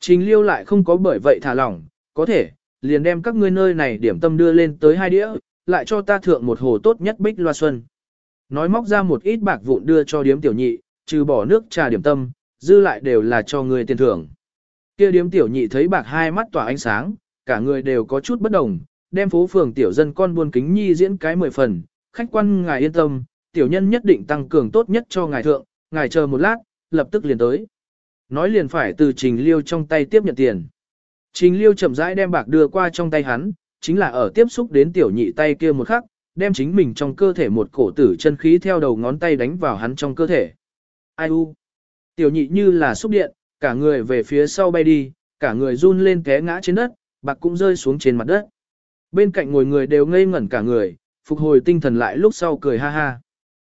Trình liêu lại không có bởi vậy thả lỏng, có thể, liền đem các ngươi nơi này điểm tâm đưa lên tới hai đĩa, lại cho ta thượng một hồ tốt nhất bích loa xuân. Nói móc ra một ít bạc vụn đưa cho điếm tiểu nhị, trừ bỏ nước trà điểm tâm, dư lại đều là cho người tiền thưởng. Kia điếm tiểu nhị thấy bạc hai mắt tỏa ánh sáng, cả người đều có chút bất đồng, đem phố phường tiểu dân con buôn kính nhi diễn cái mười phần, khách quan ngài yên tâm, tiểu nhân nhất định tăng cường tốt nhất cho ngài thượng, ngài chờ một lát, lập tức liền tới. Nói liền phải từ trình liêu trong tay tiếp nhận tiền. Trình liêu chậm rãi đem bạc đưa qua trong tay hắn, chính là ở tiếp xúc đến tiểu nhị tay kia một khắc, đem chính mình trong cơ thể một cổ tử chân khí theo đầu ngón tay đánh vào hắn trong cơ thể. Ai u? Tiểu nhị như là xúc điện, cả người về phía sau bay đi, cả người run lên té ngã trên đất, bạc cũng rơi xuống trên mặt đất. Bên cạnh ngồi người đều ngây ngẩn cả người, phục hồi tinh thần lại lúc sau cười ha ha.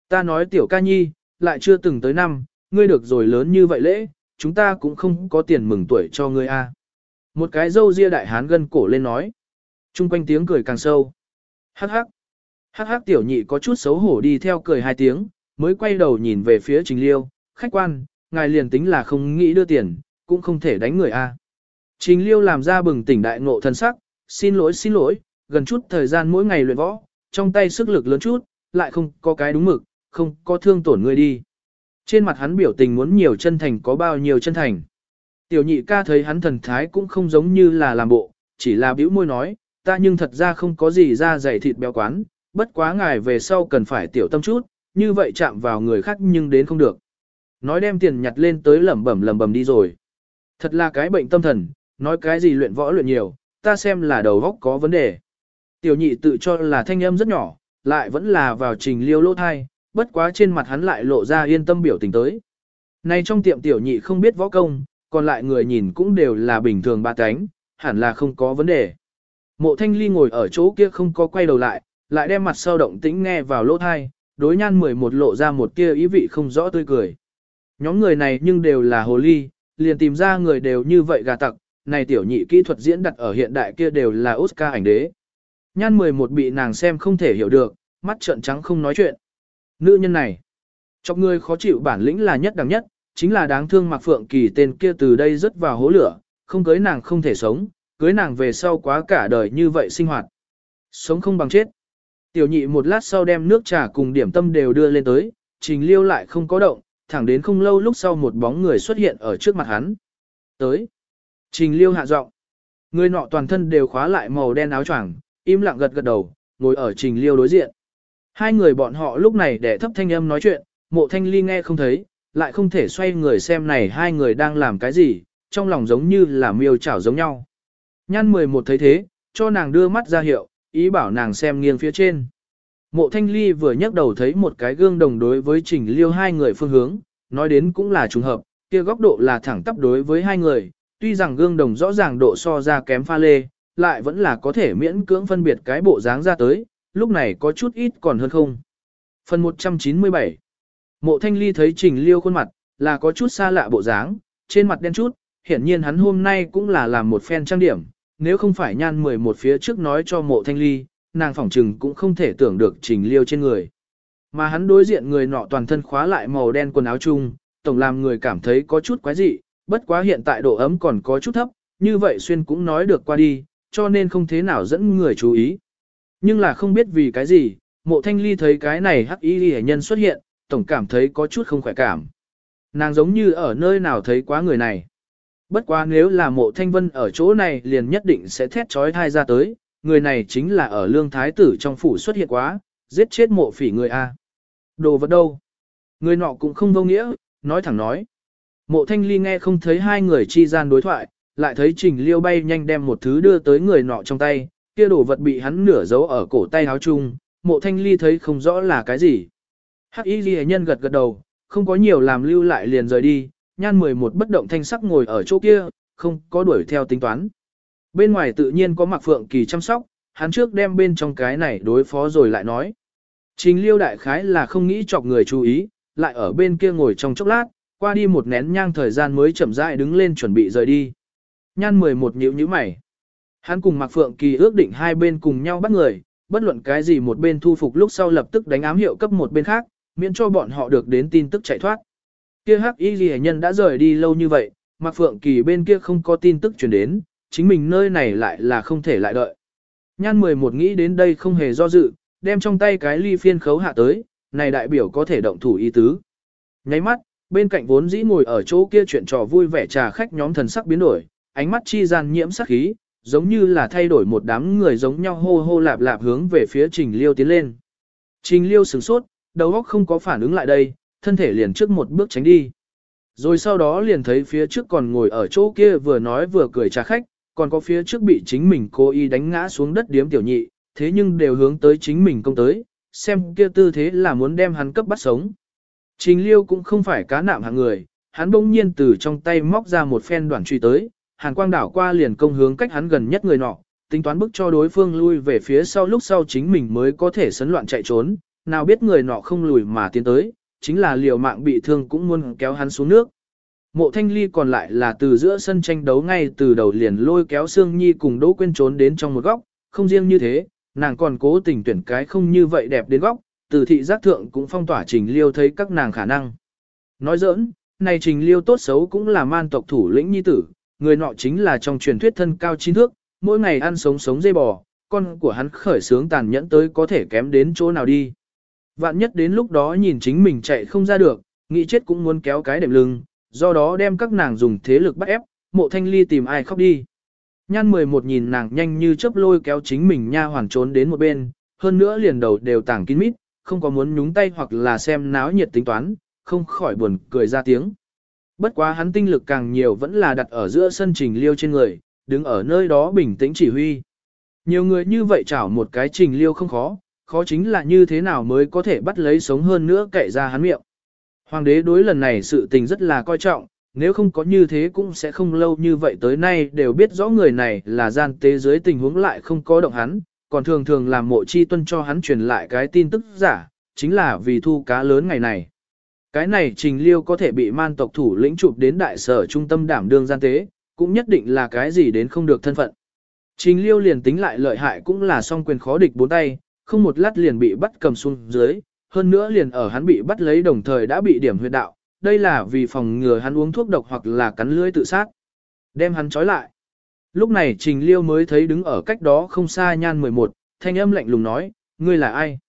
Ta nói tiểu ca nhi, lại chưa từng tới năm, ngươi được rồi lớn như vậy lễ, chúng ta cũng không có tiền mừng tuổi cho ngươi a. Một cái dâu ria đại hán gân cổ lên nói. Trung quanh tiếng cười càng sâu. Hắc hắc. Hắc hắc tiểu nhị có chút xấu hổ đi theo cười hai tiếng, mới quay đầu nhìn về phía trình liêu. Khách quan, ngài liền tính là không nghĩ đưa tiền, cũng không thể đánh người a. Trình liêu làm ra bừng tỉnh đại ngộ thân sắc, xin lỗi xin lỗi, gần chút thời gian mỗi ngày luyện võ, trong tay sức lực lớn chút, lại không có cái đúng mực, không có thương tổn ngươi đi. Trên mặt hắn biểu tình muốn nhiều chân thành có bao nhiêu chân thành. Tiểu nhị ca thấy hắn thần thái cũng không giống như là làm bộ, chỉ là bĩu môi nói, ta nhưng thật ra không có gì ra dày thịt béo quán, bất quá ngài về sau cần phải tiểu tâm chút, như vậy chạm vào người khác nhưng đến không được. Nói đem tiền nhặt lên tới lẩm bẩm lẩm bẩm đi rồi. Thật là cái bệnh tâm thần, nói cái gì luyện võ luyện nhiều, ta xem là đầu góc có vấn đề. Tiểu nhị tự cho là thanh âm rất nhỏ, lại vẫn là vào trình liêu lỗ thai, bất quá trên mặt hắn lại lộ ra yên tâm biểu tình tới. Này trong tiệm tiểu nhị không biết võ công, còn lại người nhìn cũng đều là bình thường ba cánh, hẳn là không có vấn đề. Mộ thanh ly ngồi ở chỗ kia không có quay đầu lại, lại đem mặt sau động tĩnh nghe vào lỗ thai, đối nhan mười một lộ ra một kia ý vị không rõ tươi cười. Nhóm người này nhưng đều là hồ ly, liền tìm ra người đều như vậy gà tặc, này tiểu nhị kỹ thuật diễn đặt ở hiện đại kia đều là Oscar ảnh đế. Nhan 11 bị nàng xem không thể hiểu được, mắt trợn trắng không nói chuyện. Nữ nhân này, chọc người khó chịu bản lĩnh là nhất đẳng nhất, chính là đáng thương Mạc Phượng Kỳ tên kia từ đây rất vào hố lửa, không cưới nàng không thể sống, cưới nàng về sau quá cả đời như vậy sinh hoạt. Sống không bằng chết. Tiểu nhị một lát sau đem nước trà cùng điểm tâm đều đưa lên tới, trình liêu lại không có động, thẳng đến không lâu lúc sau một bóng người xuất hiện ở trước mặt hắn. Tới. Trình liêu hạ giọng. Người nọ toàn thân đều khóa lại màu đen áo choàng, im lặng gật gật đầu, ngồi ở trình liêu đối diện. Hai người bọn họ lúc này để thấp thanh âm nói chuyện, mộ thanh ly nghe không thấy, lại không thể xoay người xem này hai người đang làm cái gì, trong lòng giống như là miêu chảo giống nhau. Nhan 11 thấy thế, cho nàng đưa mắt ra hiệu, ý bảo nàng xem nghiêng phía trên. Mộ thanh ly vừa nhấc đầu thấy một cái gương đồng đối với trình liêu hai người phương hướng, nói đến cũng là trùng hợp, kia góc độ là thẳng tắp đối với hai người, tuy rằng gương đồng rõ ràng độ so ra kém pha lê, lại vẫn là có thể miễn cưỡng phân biệt cái bộ dáng ra tới, lúc này có chút ít còn hơn không. Phần 197 Mộ thanh ly thấy trình liêu khuôn mặt, là có chút xa lạ bộ dáng, trên mặt đen chút, hiển nhiên hắn hôm nay cũng là làm một phen trang điểm, nếu không phải nhan 11 phía trước nói cho mộ thanh ly, nàng phỏng trừng cũng không thể tưởng được trình liêu trên người. Mà hắn đối diện người nọ toàn thân khóa lại màu đen quần áo chung, tổng làm người cảm thấy có chút quái dị, bất quá hiện tại độ ấm còn có chút thấp, như vậy xuyên cũng nói được qua đi, cho nên không thế nào dẫn người chú ý. Nhưng là không biết vì cái gì, mộ thanh ly thấy cái này hắc y hệ nhân xuất hiện, tổng cảm thấy có chút không khỏe cảm. Nàng giống như ở nơi nào thấy quá người này. Bất quá nếu là mộ thanh vân ở chỗ này liền nhất định sẽ thét trói thai ra tới, người này chính là ở lương thái tử trong phủ xuất hiện quá, giết chết mộ phỉ người A. Đồ vật đâu? Người nọ cũng không vô nghĩa, nói thẳng nói. Mộ thanh ly nghe không thấy hai người chi gian đối thoại, lại thấy trình liêu bay nhanh đem một thứ đưa tới người nọ trong tay, kia đồ vật bị hắn nửa giấu ở cổ tay áo chung, mộ thanh ly thấy không rõ là cái gì. Hắc y ghi nhân gật gật đầu, không có nhiều làm lưu lại liền rời đi, nhan 11 bất động thanh sắc ngồi ở chỗ kia, không có đuổi theo tính toán. Bên ngoài tự nhiên có mặc phượng kỳ chăm sóc, hắn trước đem bên trong cái này đối phó rồi lại nói. Trình liêu đại khái là không nghĩ chọc người chú ý, lại ở bên kia ngồi trong chốc lát, qua đi một nén nhang thời gian mới chậm rãi đứng lên chuẩn bị rời đi. Nhan 11 nhíu nhíu mày. Hắn cùng Mạc Phượng Kỳ ước định hai bên cùng nhau bắt người, bất luận cái gì một bên thu phục lúc sau lập tức đánh ám hiệu cấp một bên khác, miễn cho bọn họ được đến tin tức chạy thoát. Kia hắc y Lệ nhân đã rời đi lâu như vậy, Mạc Phượng Kỳ bên kia không có tin tức truyền đến, chính mình nơi này lại là không thể lại đợi. Nhan 11 nghĩ đến đây không hề do dự, đem trong tay cái ly phiên khấu hạ tới, này đại biểu có thể động thủ ý tứ. Nháy mắt, bên cạnh vốn dĩ ngồi ở chỗ kia chuyện trò vui vẻ trà khách nhóm thần sắc biến đổi, ánh mắt chi gian nhiễm sắc khí, giống như là thay đổi một đám người giống nhau hô hô lạp lạp hướng về phía Trình Liêu tiến lên. Trình Liêu sửng sốt, đầu óc không có phản ứng lại đây, thân thể liền trước một bước tránh đi. Rồi sau đó liền thấy phía trước còn ngồi ở chỗ kia vừa nói vừa cười trà khách, còn có phía trước bị chính mình cố ý đánh ngã xuống đất điếm tiểu nhị, thế nhưng đều hướng tới chính mình công tới, xem kia tư thế là muốn đem hắn cấp bắt sống. Trình Liêu cũng không phải cá nạm hạng người, hắn bỗng nhiên từ trong tay móc ra một phen đoạn truy tới, hàn quang đảo qua liền công hướng cách hắn gần nhất người nọ, tính toán bức cho đối phương lui về phía sau lúc sau chính mình mới có thể sấn loạn chạy trốn, nào biết người nọ không lùi mà tiến tới, chính là liều mạng bị thương cũng muốn kéo hắn xuống nước. Mộ thanh ly còn lại là từ giữa sân tranh đấu ngay từ đầu liền lôi kéo Sương Nhi cùng Đỗ Quyên trốn đến trong một góc, không riêng như thế, nàng còn cố tình tuyển cái không như vậy đẹp đến góc, từ thị giác thượng cũng phong tỏa trình liêu thấy các nàng khả năng. Nói giỡn, này trình liêu tốt xấu cũng là man tộc thủ lĩnh nhi tử, người nọ chính là trong truyền thuyết thân cao chín thước, mỗi ngày ăn sống sống dây bò, con của hắn khởi sướng tàn nhẫn tới có thể kém đến chỗ nào đi. Vạn nhất đến lúc đó nhìn chính mình chạy không ra được, nghĩ chết cũng muốn kéo cái đệm lưng, do đó đem các nàng dùng thế lực bắt ép, mộ thanh ly tìm ai khóc đi. Nhan 11 nhìn nàng nhanh như chớp lôi kéo chính mình nha hoàn trốn đến một bên, hơn nữa liền đầu đều tảng kín mít, không có muốn nhúng tay hoặc là xem náo nhiệt tính toán, không khỏi buồn cười ra tiếng. Bất quá hắn tinh lực càng nhiều vẫn là đặt ở giữa sân trình liêu trên người, đứng ở nơi đó bình tĩnh chỉ huy. Nhiều người như vậy chảo một cái trình liêu không khó, khó chính là như thế nào mới có thể bắt lấy sống hơn nữa kệ ra hắn miệng. Hoàng đế đối lần này sự tình rất là coi trọng, nếu không có như thế cũng sẽ không lâu như vậy tới nay đều biết rõ người này là gian tế dưới tình huống lại không có động hắn, còn thường thường làm mộ chi tuân cho hắn truyền lại cái tin tức giả, chính là vì thu cá lớn ngày này. Cái này trình liêu có thể bị man tộc thủ lĩnh chụp đến đại sở trung tâm đảm đương gian tế, cũng nhất định là cái gì đến không được thân phận. Trình liêu liền tính lại lợi hại cũng là song quyền khó địch bốn tay, không một lát liền bị bắt cầm xuống dưới, hơn nữa liền ở hắn bị bắt lấy đồng thời đã bị điểm huyệt đạo, đây là vì phòng ngừa hắn uống thuốc độc hoặc là cắn lưỡi tự sát. Đem hắn trói lại. Lúc này Trình Liêu mới thấy đứng ở cách đó không xa nhan 11, thanh âm lạnh lùng nói, ngươi là ai?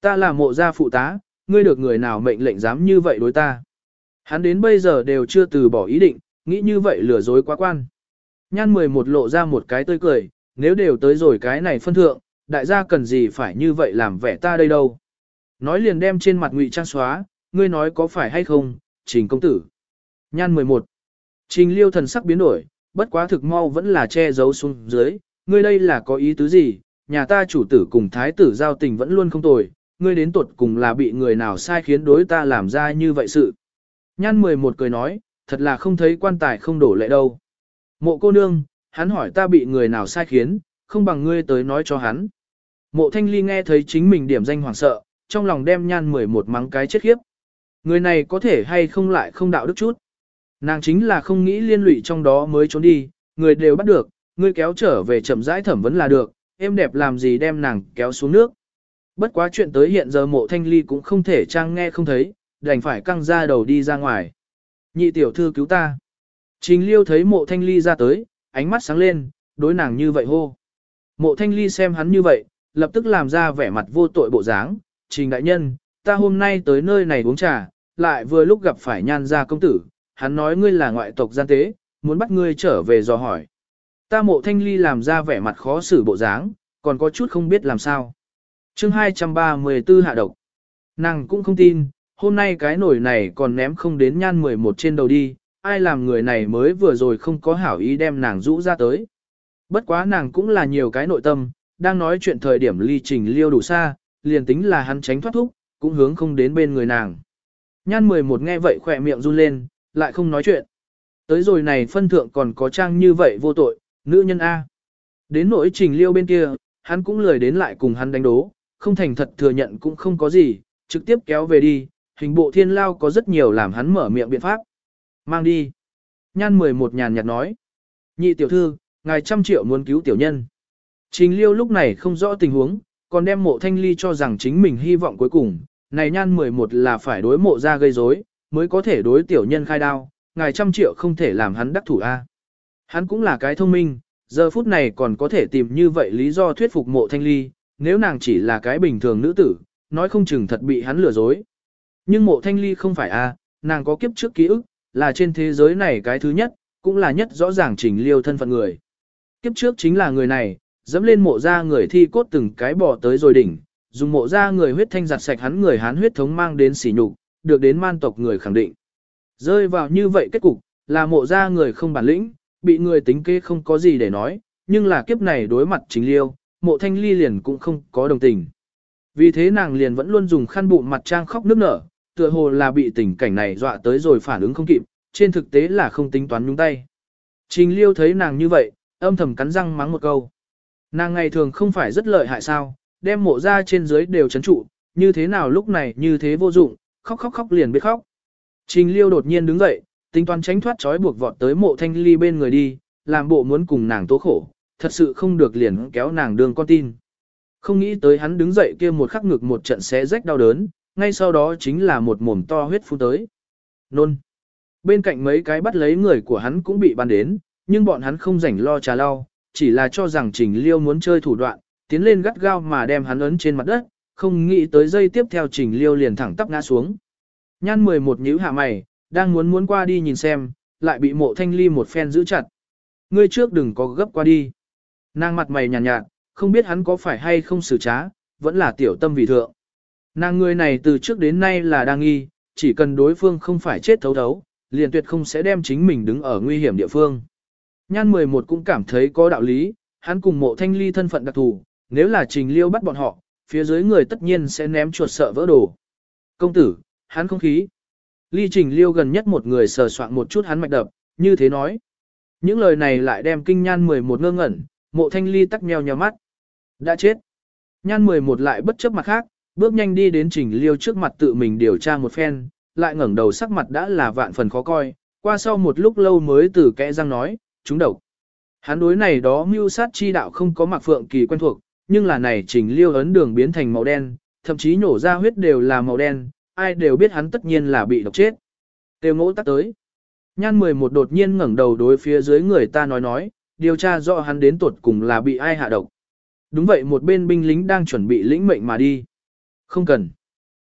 Ta là mộ gia phụ tá, ngươi được người nào mệnh lệnh dám như vậy đối ta? Hắn đến bây giờ đều chưa từ bỏ ý định, nghĩ như vậy lừa dối quá quan. Nhan 11 lộ ra một cái tươi cười, nếu đều tới rồi cái này phân thượng, đại gia cần gì phải như vậy làm vẻ ta đây đâu. Nói liền đem trên mặt ngụy trang xóa, ngươi nói có phải hay không, trình công tử. Nhan 11. Trình liêu thần sắc biến đổi, bất quá thực mau vẫn là che giấu xuống dưới, ngươi đây là có ý tứ gì, nhà ta chủ tử cùng thái tử giao tình vẫn luôn không tồi, ngươi đến tuột cùng là bị người nào sai khiến đối ta làm ra như vậy sự. Nhan 11 cười nói, thật là không thấy quan tài không đổ lệ đâu. Mộ cô nương, hắn hỏi ta bị người nào sai khiến, không bằng ngươi tới nói cho hắn. Mộ thanh ly nghe thấy chính mình điểm danh hoảng sợ, trong lòng đem nhan 11 mắng cái chết khiếp. Người này có thể hay không lại không đạo đức chút. Nàng chính là không nghĩ liên lụy trong đó mới trốn đi, người đều bắt được, người kéo trở về chậm rãi thẩm vấn là được, em đẹp làm gì đem nàng kéo xuống nước. Bất quá chuyện tới hiện giờ mộ thanh ly cũng không thể trang nghe không thấy, đành phải căng ra đầu đi ra ngoài. Nhị tiểu thư cứu ta. Trình liêu thấy mộ thanh ly ra tới, ánh mắt sáng lên, đối nàng như vậy hô. Mộ thanh ly xem hắn như vậy, lập tức làm ra vẻ mặt vô tội bộ dáng. Trình đại nhân, ta hôm nay tới nơi này uống trà, lại vừa lúc gặp phải nhan gia công tử, hắn nói ngươi là ngoại tộc gian tế, muốn bắt ngươi trở về dò hỏi. Ta mộ thanh ly làm ra vẻ mặt khó xử bộ dáng, còn có chút không biết làm sao chương 234 hạ độc. Nàng cũng không tin, hôm nay cái nổi này còn ném không đến nhan 11 trên đầu đi, ai làm người này mới vừa rồi không có hảo ý đem nàng rũ ra tới. Bất quá nàng cũng là nhiều cái nội tâm, đang nói chuyện thời điểm ly trình liêu đủ xa, liền tính là hắn tránh thoát thúc, cũng hướng không đến bên người nàng. Nhan 11 nghe vậy khỏe miệng run lên, lại không nói chuyện. Tới rồi này phân thượng còn có trang như vậy vô tội, nữ nhân A. Đến nỗi trình liêu bên kia, hắn cũng lười đến lại cùng hắn đánh đố, không thành thật thừa nhận cũng không có gì, trực tiếp kéo về đi, hình bộ thiên lao có rất nhiều làm hắn mở miệng biện pháp. Mang đi. Nhan 11 nhàn nhạt nói. Nhị tiểu thư, ngài trăm triệu muốn cứu tiểu nhân. Trình liêu lúc này không rõ tình huống, còn đem mộ thanh ly cho rằng chính mình hy vọng cuối cùng, này nhan 11 là phải đối mộ ra gây rối mới có thể đối tiểu nhân khai đao, ngài trăm triệu không thể làm hắn đắc thủ A. Hắn cũng là cái thông minh, giờ phút này còn có thể tìm như vậy lý do thuyết phục mộ thanh ly, nếu nàng chỉ là cái bình thường nữ tử, nói không chừng thật bị hắn lừa dối. Nhưng mộ thanh ly không phải A, nàng có kiếp trước ký ức, là trên thế giới này cái thứ nhất, cũng là nhất rõ ràng trình liêu thân phận người. Kiếp trước chính là người này, dẫm lên mộ ra người thi cốt từng cái bỏ tới rồi đỉnh, dùng mộ ra người huyết thanh giặt sạch hắn người hán huyết thống mang đến sỉ nhục, được đến man tộc người khẳng định. Rơi vào như vậy kết cục, là mộ ra người không bản lĩnh, bị người tính kế không có gì để nói, nhưng là kiếp này đối mặt chính liêu, mộ thanh ly liền cũng không có đồng tình. Vì thế nàng liền vẫn luôn dùng khăn bụng mặt trang khóc nước nở, tựa hồ là bị tình cảnh này dọa tới rồi phản ứng không kịp, trên thực tế là không tính toán nhúng tay. Trình liêu thấy nàng như vậy, âm thầm cắn răng mắng một câu. Nàng ngày thường không phải rất lợi hại sao, đem mộ ra trên dưới đều chấn trụ, như thế nào lúc này như thế vô dụng, khóc khóc khóc liền biết khóc. Trình liêu đột nhiên đứng dậy, tính toán tránh thoát trói buộc vọt tới mộ thanh ly bên người đi, làm bộ muốn cùng nàng tố khổ, thật sự không được liền kéo nàng đường con tin. Không nghĩ tới hắn đứng dậy kia một khắc ngực một trận xé rách đau đớn, ngay sau đó chính là một mồm to huyết phun tới. Nôn. Bên cạnh mấy cái bắt lấy người của hắn cũng bị bắn đến, nhưng bọn hắn không rảnh lo trà lau, chỉ là cho rằng Trình Liêu muốn chơi thủ đoạn, tiến lên gắt gao mà đem hắn ấn trên mặt đất, không nghĩ tới giây tiếp theo Trình Liêu liền thẳng tắp ngã xuống. Nhan 11 nhíu hạ mày, đang muốn muốn qua đi nhìn xem, lại bị mộ thanh ly một phen giữ chặt. Ngươi trước đừng có gấp qua đi. Nàng mặt mày nhàn nhạt, nhạt, không biết hắn có phải hay không xử trá, vẫn là tiểu tâm vì thượng. Nàng người này từ trước đến nay là đang nghi, chỉ cần đối phương không phải chết thấu thấu, liền tuyệt không sẽ đem chính mình đứng ở nguy hiểm địa phương. Nhan 11 cũng cảm thấy có đạo lý, hắn cùng mộ thanh ly thân phận đặc thù, nếu là trình liêu bắt bọn họ, phía dưới người tất nhiên sẽ ném chuột sợ vỡ đồ. Công tử, hắn không khí. Ly trình liêu gần nhất một người sờ soạn một chút hắn mạch đập, như thế nói. Những lời này lại đem kinh nhan 11 ngơ ngẩn, mộ thanh ly tắc nheo nheo mắt. Đã chết. Nhan 11 lại bất chấp mặt khác, bước nhanh đi đến trình liêu trước mặt tự mình điều tra một phen, lại ngẩng đầu sắc mặt đã là vạn phần khó coi, qua sau một lúc lâu mới từ kẽ răng nói, chúng độc. Hắn đối này đó mưu sát chi đạo không có mặc phượng kỳ quen thuộc, nhưng là này trình liêu ấn đường biến thành màu đen, thậm chí nổ ra huyết đều là màu đen, ai đều biết hắn tất nhiên là bị độc chết. Tiêu ngỗ tắt tới. Nhan 11 đột nhiên ngẩng đầu đối phía dưới người ta nói nói, điều tra rõ hắn đến tuột cùng là bị ai hạ độc. Đúng vậy một bên binh lính đang chuẩn bị lĩnh mệnh mà đi. Không cần.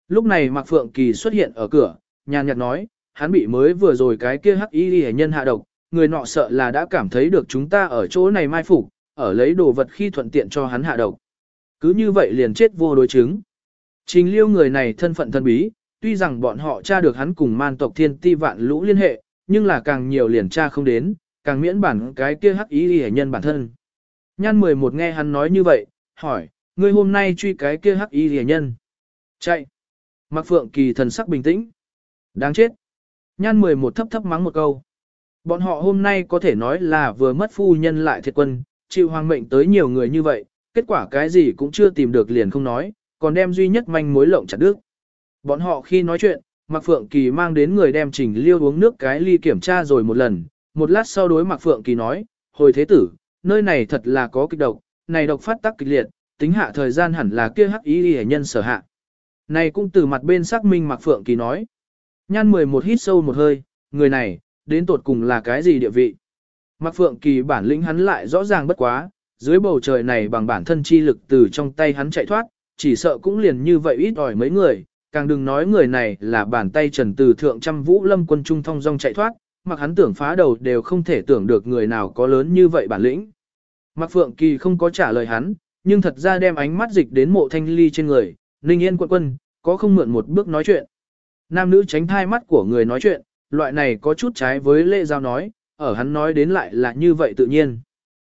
Lúc này Mạc Phượng Kỳ xuất hiện ở cửa, nhàn nhạt nói, hắn bị mới vừa rồi cái kia hắc y hệ nhân hạ độc, người nọ sợ là đã cảm thấy được chúng ta ở chỗ này mai phục, ở lấy đồ vật khi thuận tiện cho hắn hạ độc. Cứ như vậy liền chết vô đối chứng. Trình liêu người này thân phận thân bí, tuy rằng bọn họ tra được hắn cùng man tộc thiên ti vạn lũ liên hệ, nhưng là càng nhiều liền tra không đến, càng miễn bản cái kia hắc ý hệ nhân bản thân. Nhan 11 nghe hắn nói như vậy, hỏi, ngươi hôm nay truy cái kia hắc ý hệ nhân. Chạy. Mạc Phượng Kỳ thần sắc bình tĩnh. Đáng chết. Nhan 11 thấp thấp mắng một câu. Bọn họ hôm nay có thể nói là vừa mất phu nhân lại thiệt quân, chịu hoàng mệnh tới nhiều người như vậy, kết quả cái gì cũng chưa tìm được liền không nói, còn đem duy nhất manh mối lộng chặt đứt. Bọn họ khi nói chuyện, Mạc Phượng Kỳ mang đến người đem Trình Liêu uống nước cái ly kiểm tra rồi một lần, một lát sau đối Mạc Phượng Kỳ nói, hồi thế tử, nơi này thật là có kịch độc, này độc phát tác kịch liệt, tính hạ thời gian hẳn là kia hắc ý hệ nhân sở hạ. Này cũng từ mặt bên xác minh Mạc Phượng Kỳ nói. Nhan 11 hít sâu một hơi, người này, đến tột cùng là cái gì địa vị. Mạc Phượng Kỳ bản lĩnh hắn lại rõ ràng bất quá, dưới bầu trời này bằng bản thân chi lực từ trong tay hắn chạy thoát, chỉ sợ cũng liền như vậy ít ỏi mấy người, càng đừng nói người này là bàn tay trần từ thượng trăm vũ lâm quân trung thông dong chạy thoát, mặc hắn tưởng phá đầu đều không thể tưởng được người nào có lớn như vậy bản lĩnh. mặc Phượng Kỳ không có trả lời hắn, nhưng thật ra đem ánh mắt dịch đến mộ thanh ly trên người, Ninh Yên quận quân, có không mượn một bước nói chuyện. Nam nữ tránh thai mắt của người nói chuyện, loại này có chút trái với lễ giao nói, ở hắn nói đến lại là như vậy tự nhiên.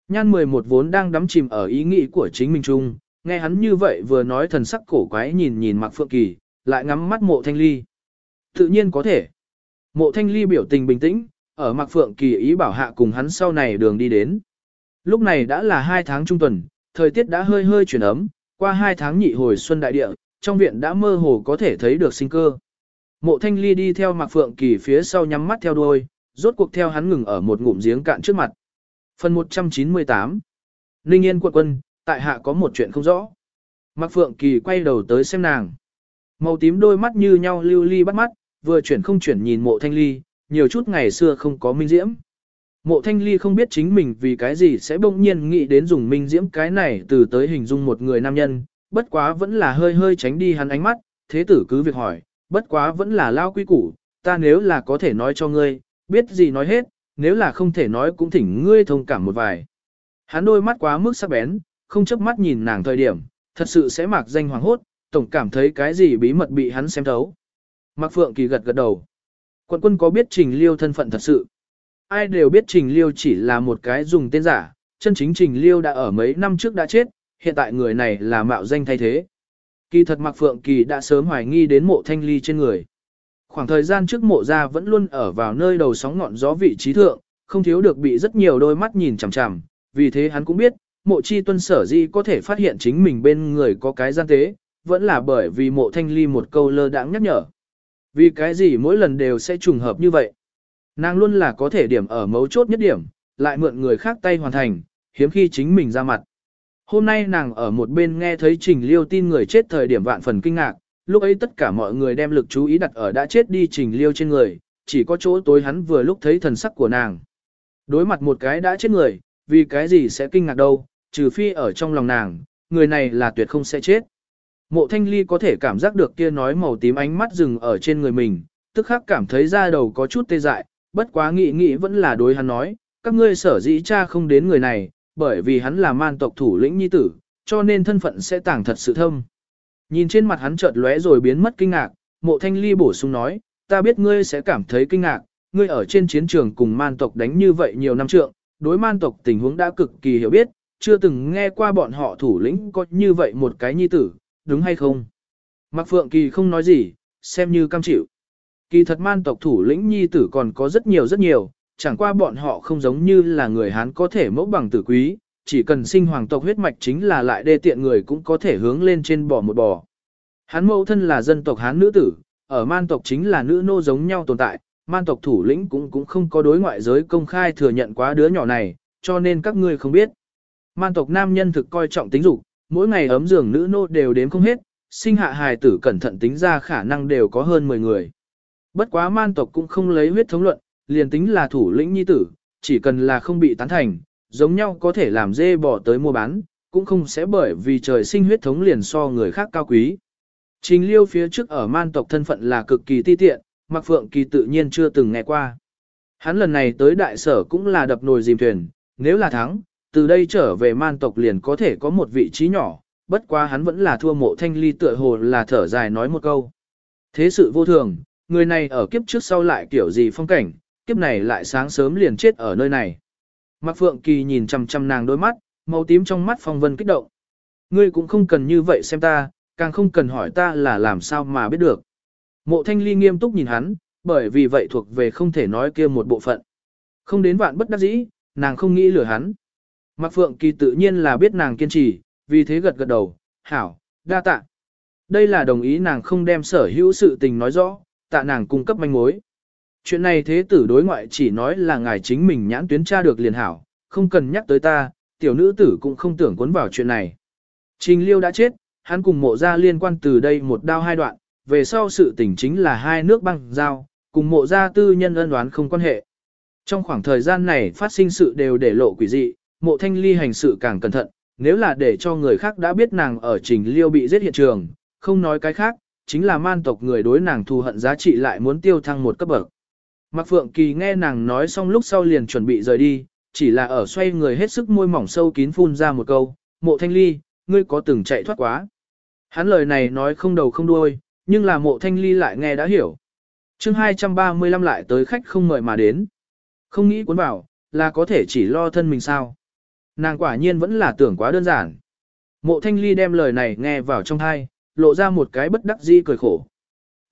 nhan 11 vốn đang đắm chìm ở ý nghĩ của chính mình chung, nghe hắn như vậy vừa nói thần sắc cổ quái nhìn nhìn Mạc Phượng Kỳ, lại ngắm mắt mộ thanh ly. Tự nhiên có thể. Mộ thanh ly biểu tình bình tĩnh, ở Mạc Phượng Kỳ ý bảo hạ cùng hắn sau này đường đi đến. Lúc này đã là hai tháng trung tuần, thời tiết đã hơi hơi chuyển ấm, qua hai tháng nhị hồi xuân đại địa, trong viện đã mơ hồ có thể thấy được sinh cơ. Mộ thanh ly đi theo Mạc Phượng Kỳ phía sau nhắm mắt theo đuôi, rốt cuộc theo hắn ngừng ở một ngụm giếng cạn trước mặt. Phần 198 Ninh Yên quận quân, tại hạ có một chuyện không rõ. Mạc Phượng Kỳ quay đầu tới xem nàng. Màu tím đôi mắt như nhau lưu ly bắt mắt, vừa chuyển không chuyển nhìn mộ thanh ly, nhiều chút ngày xưa không có minh diễm. Mộ thanh ly không biết chính mình vì cái gì sẽ bỗng nhiên nghĩ đến dùng minh diễm cái này từ tới hình dung một người nam nhân, bất quá vẫn là hơi hơi tránh đi hắn ánh mắt, thế tử cứ việc hỏi, bất quá vẫn là lao quy củ, ta nếu là có thể nói cho ngươi, biết gì nói hết, nếu là không thể nói cũng thỉnh ngươi thông cảm một vài. Hắn đôi mắt quá mức sắc bén, không chớp mắt nhìn nàng thời điểm, thật sự sẽ mặc danh hoàng hốt, tổng cảm thấy cái gì bí mật bị hắn xem thấu. Mạc Phượng Kỳ gật gật đầu. Quận quân có biết Trình Liêu thân phận thật sự. Ai đều biết Trình Liêu chỉ là một cái dùng tên giả, chân chính Trình Liêu đã ở mấy năm trước đã chết, hiện tại người này là mạo danh thay thế. Kỳ thật Mạc Phượng Kỳ đã sớm hoài nghi đến mộ thanh ly trên người. Khoảng thời gian trước mộ ra vẫn luôn ở vào nơi đầu sóng ngọn gió vị trí thượng, không thiếu được bị rất nhiều đôi mắt nhìn chằm chằm, vì thế hắn cũng biết, mộ chi tuân sở di có thể phát hiện chính mình bên người có cái gian tế, vẫn là bởi vì mộ thanh ly một câu lơ đãng nhắc nhở. Vì cái gì mỗi lần đều sẽ trùng hợp như vậy. Nàng luôn là có thể điểm ở mấu chốt nhất điểm, lại mượn người khác tay hoàn thành, hiếm khi chính mình ra mặt. Hôm nay nàng ở một bên nghe thấy Trình Liêu tin người chết thời điểm vạn phần kinh ngạc, lúc ấy tất cả mọi người đem lực chú ý đặt ở đã chết đi Trình Liêu trên người, chỉ có chỗ tối hắn vừa lúc thấy thần sắc của nàng. Đối mặt một cái đã chết người, vì cái gì sẽ kinh ngạc đâu, trừ phi ở trong lòng nàng, người này là tuyệt không sẽ chết. Mộ thanh ly có thể cảm giác được kia nói màu tím ánh mắt dừng ở trên người mình, tức khắc cảm thấy da đầu có chút tê dại, bất quá nghĩ nghĩ vẫn là đối hắn nói, các ngươi sở dĩ cha không đến người này, bởi vì hắn là man tộc thủ lĩnh nhi tử, cho nên thân phận sẽ tàng thật sự thâm. Nhìn trên mặt hắn chợt lóe rồi biến mất kinh ngạc, mộ thanh ly bổ sung nói, ta biết ngươi sẽ cảm thấy kinh ngạc, ngươi ở trên chiến trường cùng man tộc đánh như vậy nhiều năm trượng, đối man tộc tình huống đã cực kỳ hiểu biết, chưa từng nghe qua bọn họ thủ lĩnh có như vậy một cái nhi tử, đúng hay không? Mạc Phượng Kỳ không nói gì, xem như cam chịu. Kỳ thật man tộc thủ lĩnh nhi tử còn có rất nhiều rất nhiều, chẳng qua bọn họ không giống như là người Hán có thể mẫu bằng tử quý, chỉ cần sinh hoàng tộc huyết mạch chính là lại đê tiện người cũng có thể hướng lên trên bò một bò. Hán mẫu thân là dân tộc Hán nữ tử, ở man tộc chính là nữ nô giống nhau tồn tại, man tộc thủ lĩnh cũng cũng không có đối ngoại giới công khai thừa nhận quá đứa nhỏ này, cho nên các ngươi không biết. Man tộc nam nhân thực coi trọng tính dục, mỗi ngày ấm giường nữ nô đều đếm không hết, sinh hạ hài tử cẩn thận tính ra khả năng đều có hơn 10 người. Bất quá man tộc cũng không lấy huyết thống luận, liền tính là thủ lĩnh nhi tử, chỉ cần là không bị tán thành, giống nhau có thể làm dê bỏ tới mua bán, cũng không sẽ bởi vì trời sinh huyết thống liền so người khác cao quý. Trình liêu phía trước ở man tộc thân phận là cực kỳ ti tiện, Mạc Phượng Kỳ tự nhiên chưa từng nghe qua. Hắn lần này tới đại sở cũng là đập nồi dìm thuyền, nếu là thắng, từ đây trở về man tộc liền có thể có một vị trí nhỏ, bất quá hắn vẫn là thua mộ thanh ly tựa hồ là thở dài nói một câu. Thế sự vô thường, người này ở kiếp trước sau lại kiểu gì phong cảnh, kiếp này lại sáng sớm liền chết ở nơi này. Mạc Phượng Kỳ nhìn chằm chằm nàng đôi mắt, màu tím trong mắt phong vân kích động. Ngươi cũng không cần như vậy xem ta, càng không cần hỏi ta là làm sao mà biết được. Mộ thanh ly nghiêm túc nhìn hắn, bởi vì vậy thuộc về không thể nói kia một bộ phận. Không đến vạn bất đắc dĩ, nàng không nghĩ lừa hắn. Mạc Phượng Kỳ tự nhiên là biết nàng kiên trì, vì thế gật gật đầu, hảo, đa tạ. Đây là đồng ý nàng không đem sở hữu sự tình nói rõ, tạ nàng cung cấp manh mối. Chuyện này thế tử đối ngoại chỉ nói là ngài chính mình nhãn tuyến tra được liền hảo, không cần nhắc tới ta, tiểu nữ tử cũng không tưởng cuốn vào chuyện này. Trình Liêu đã chết, hắn cùng mộ ra liên quan từ đây một đao hai đoạn, về sau sự tình chính là hai nước băng giao, cùng mộ gia tư nhân ân đoán không quan hệ. Trong khoảng thời gian này phát sinh sự đều để lộ quỷ dị, mộ thanh ly hành sự càng cẩn thận, nếu là để cho người khác đã biết nàng ở trình liêu bị giết hiện trường, không nói cái khác, chính là man tộc người đối nàng thù hận giá trị lại muốn tiêu thăng một cấp bậc. Mạc Phượng Kỳ nghe nàng nói xong lúc sau liền chuẩn bị rời đi, chỉ là ở xoay người hết sức môi mỏng sâu kín phun ra một câu, mộ thanh ly, ngươi có từng chạy thoát quá. Hắn lời này nói không đầu không đuôi, nhưng là mộ thanh ly lại nghe đã hiểu. chương 235 lại tới khách không mời mà đến. Không nghĩ cuốn bảo, là có thể chỉ lo thân mình sao. Nàng quả nhiên vẫn là tưởng quá đơn giản. Mộ thanh ly đem lời này nghe vào trong thai, lộ ra một cái bất đắc dĩ cười khổ.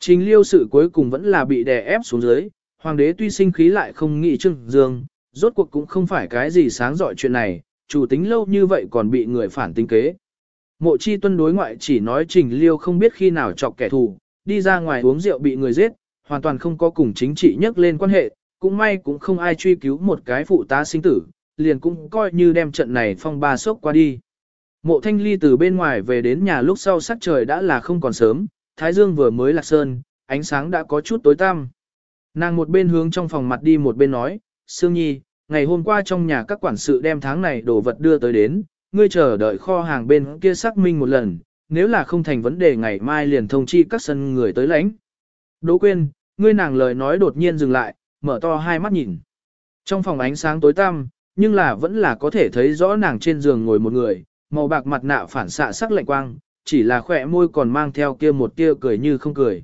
Trình liêu sự cuối cùng vẫn là bị đè ép xuống dưới, hoàng đế tuy sinh khí lại không nghĩ trưng dương, rốt cuộc cũng không phải cái gì sáng dọi chuyện này, chủ tính lâu như vậy còn bị người phản tinh kế. Mộ chi tuân đối ngoại chỉ nói trình liêu không biết khi nào chọc kẻ thù, đi ra ngoài uống rượu bị người giết, hoàn toàn không có cùng chính trị nhắc lên quan hệ, cũng may cũng không ai truy cứu một cái phụ tá sinh tử, liền cũng coi như đem trận này phong ba sốc qua đi. Mộ thanh ly từ bên ngoài về đến nhà lúc sau sắc trời đã là không còn sớm, thái dương vừa mới lạc sơn, ánh sáng đã có chút tối tăm. Nàng một bên hướng trong phòng mặt đi một bên nói, Sương Nhi, ngày hôm qua trong nhà các quản sự đem tháng này đồ vật đưa tới đến, ngươi chờ đợi kho hàng bên kia xác minh một lần, nếu là không thành vấn đề ngày mai liền thông chi các sân người tới lãnh. Đỗ quên, ngươi nàng lời nói đột nhiên dừng lại, mở to hai mắt nhìn. Trong phòng ánh sáng tối tăm, nhưng là vẫn là có thể thấy rõ nàng trên giường ngồi một người, màu bạc mặt nạ phản xạ sắc lạnh quang, chỉ là khỏe môi còn mang theo kia một tia cười như không cười.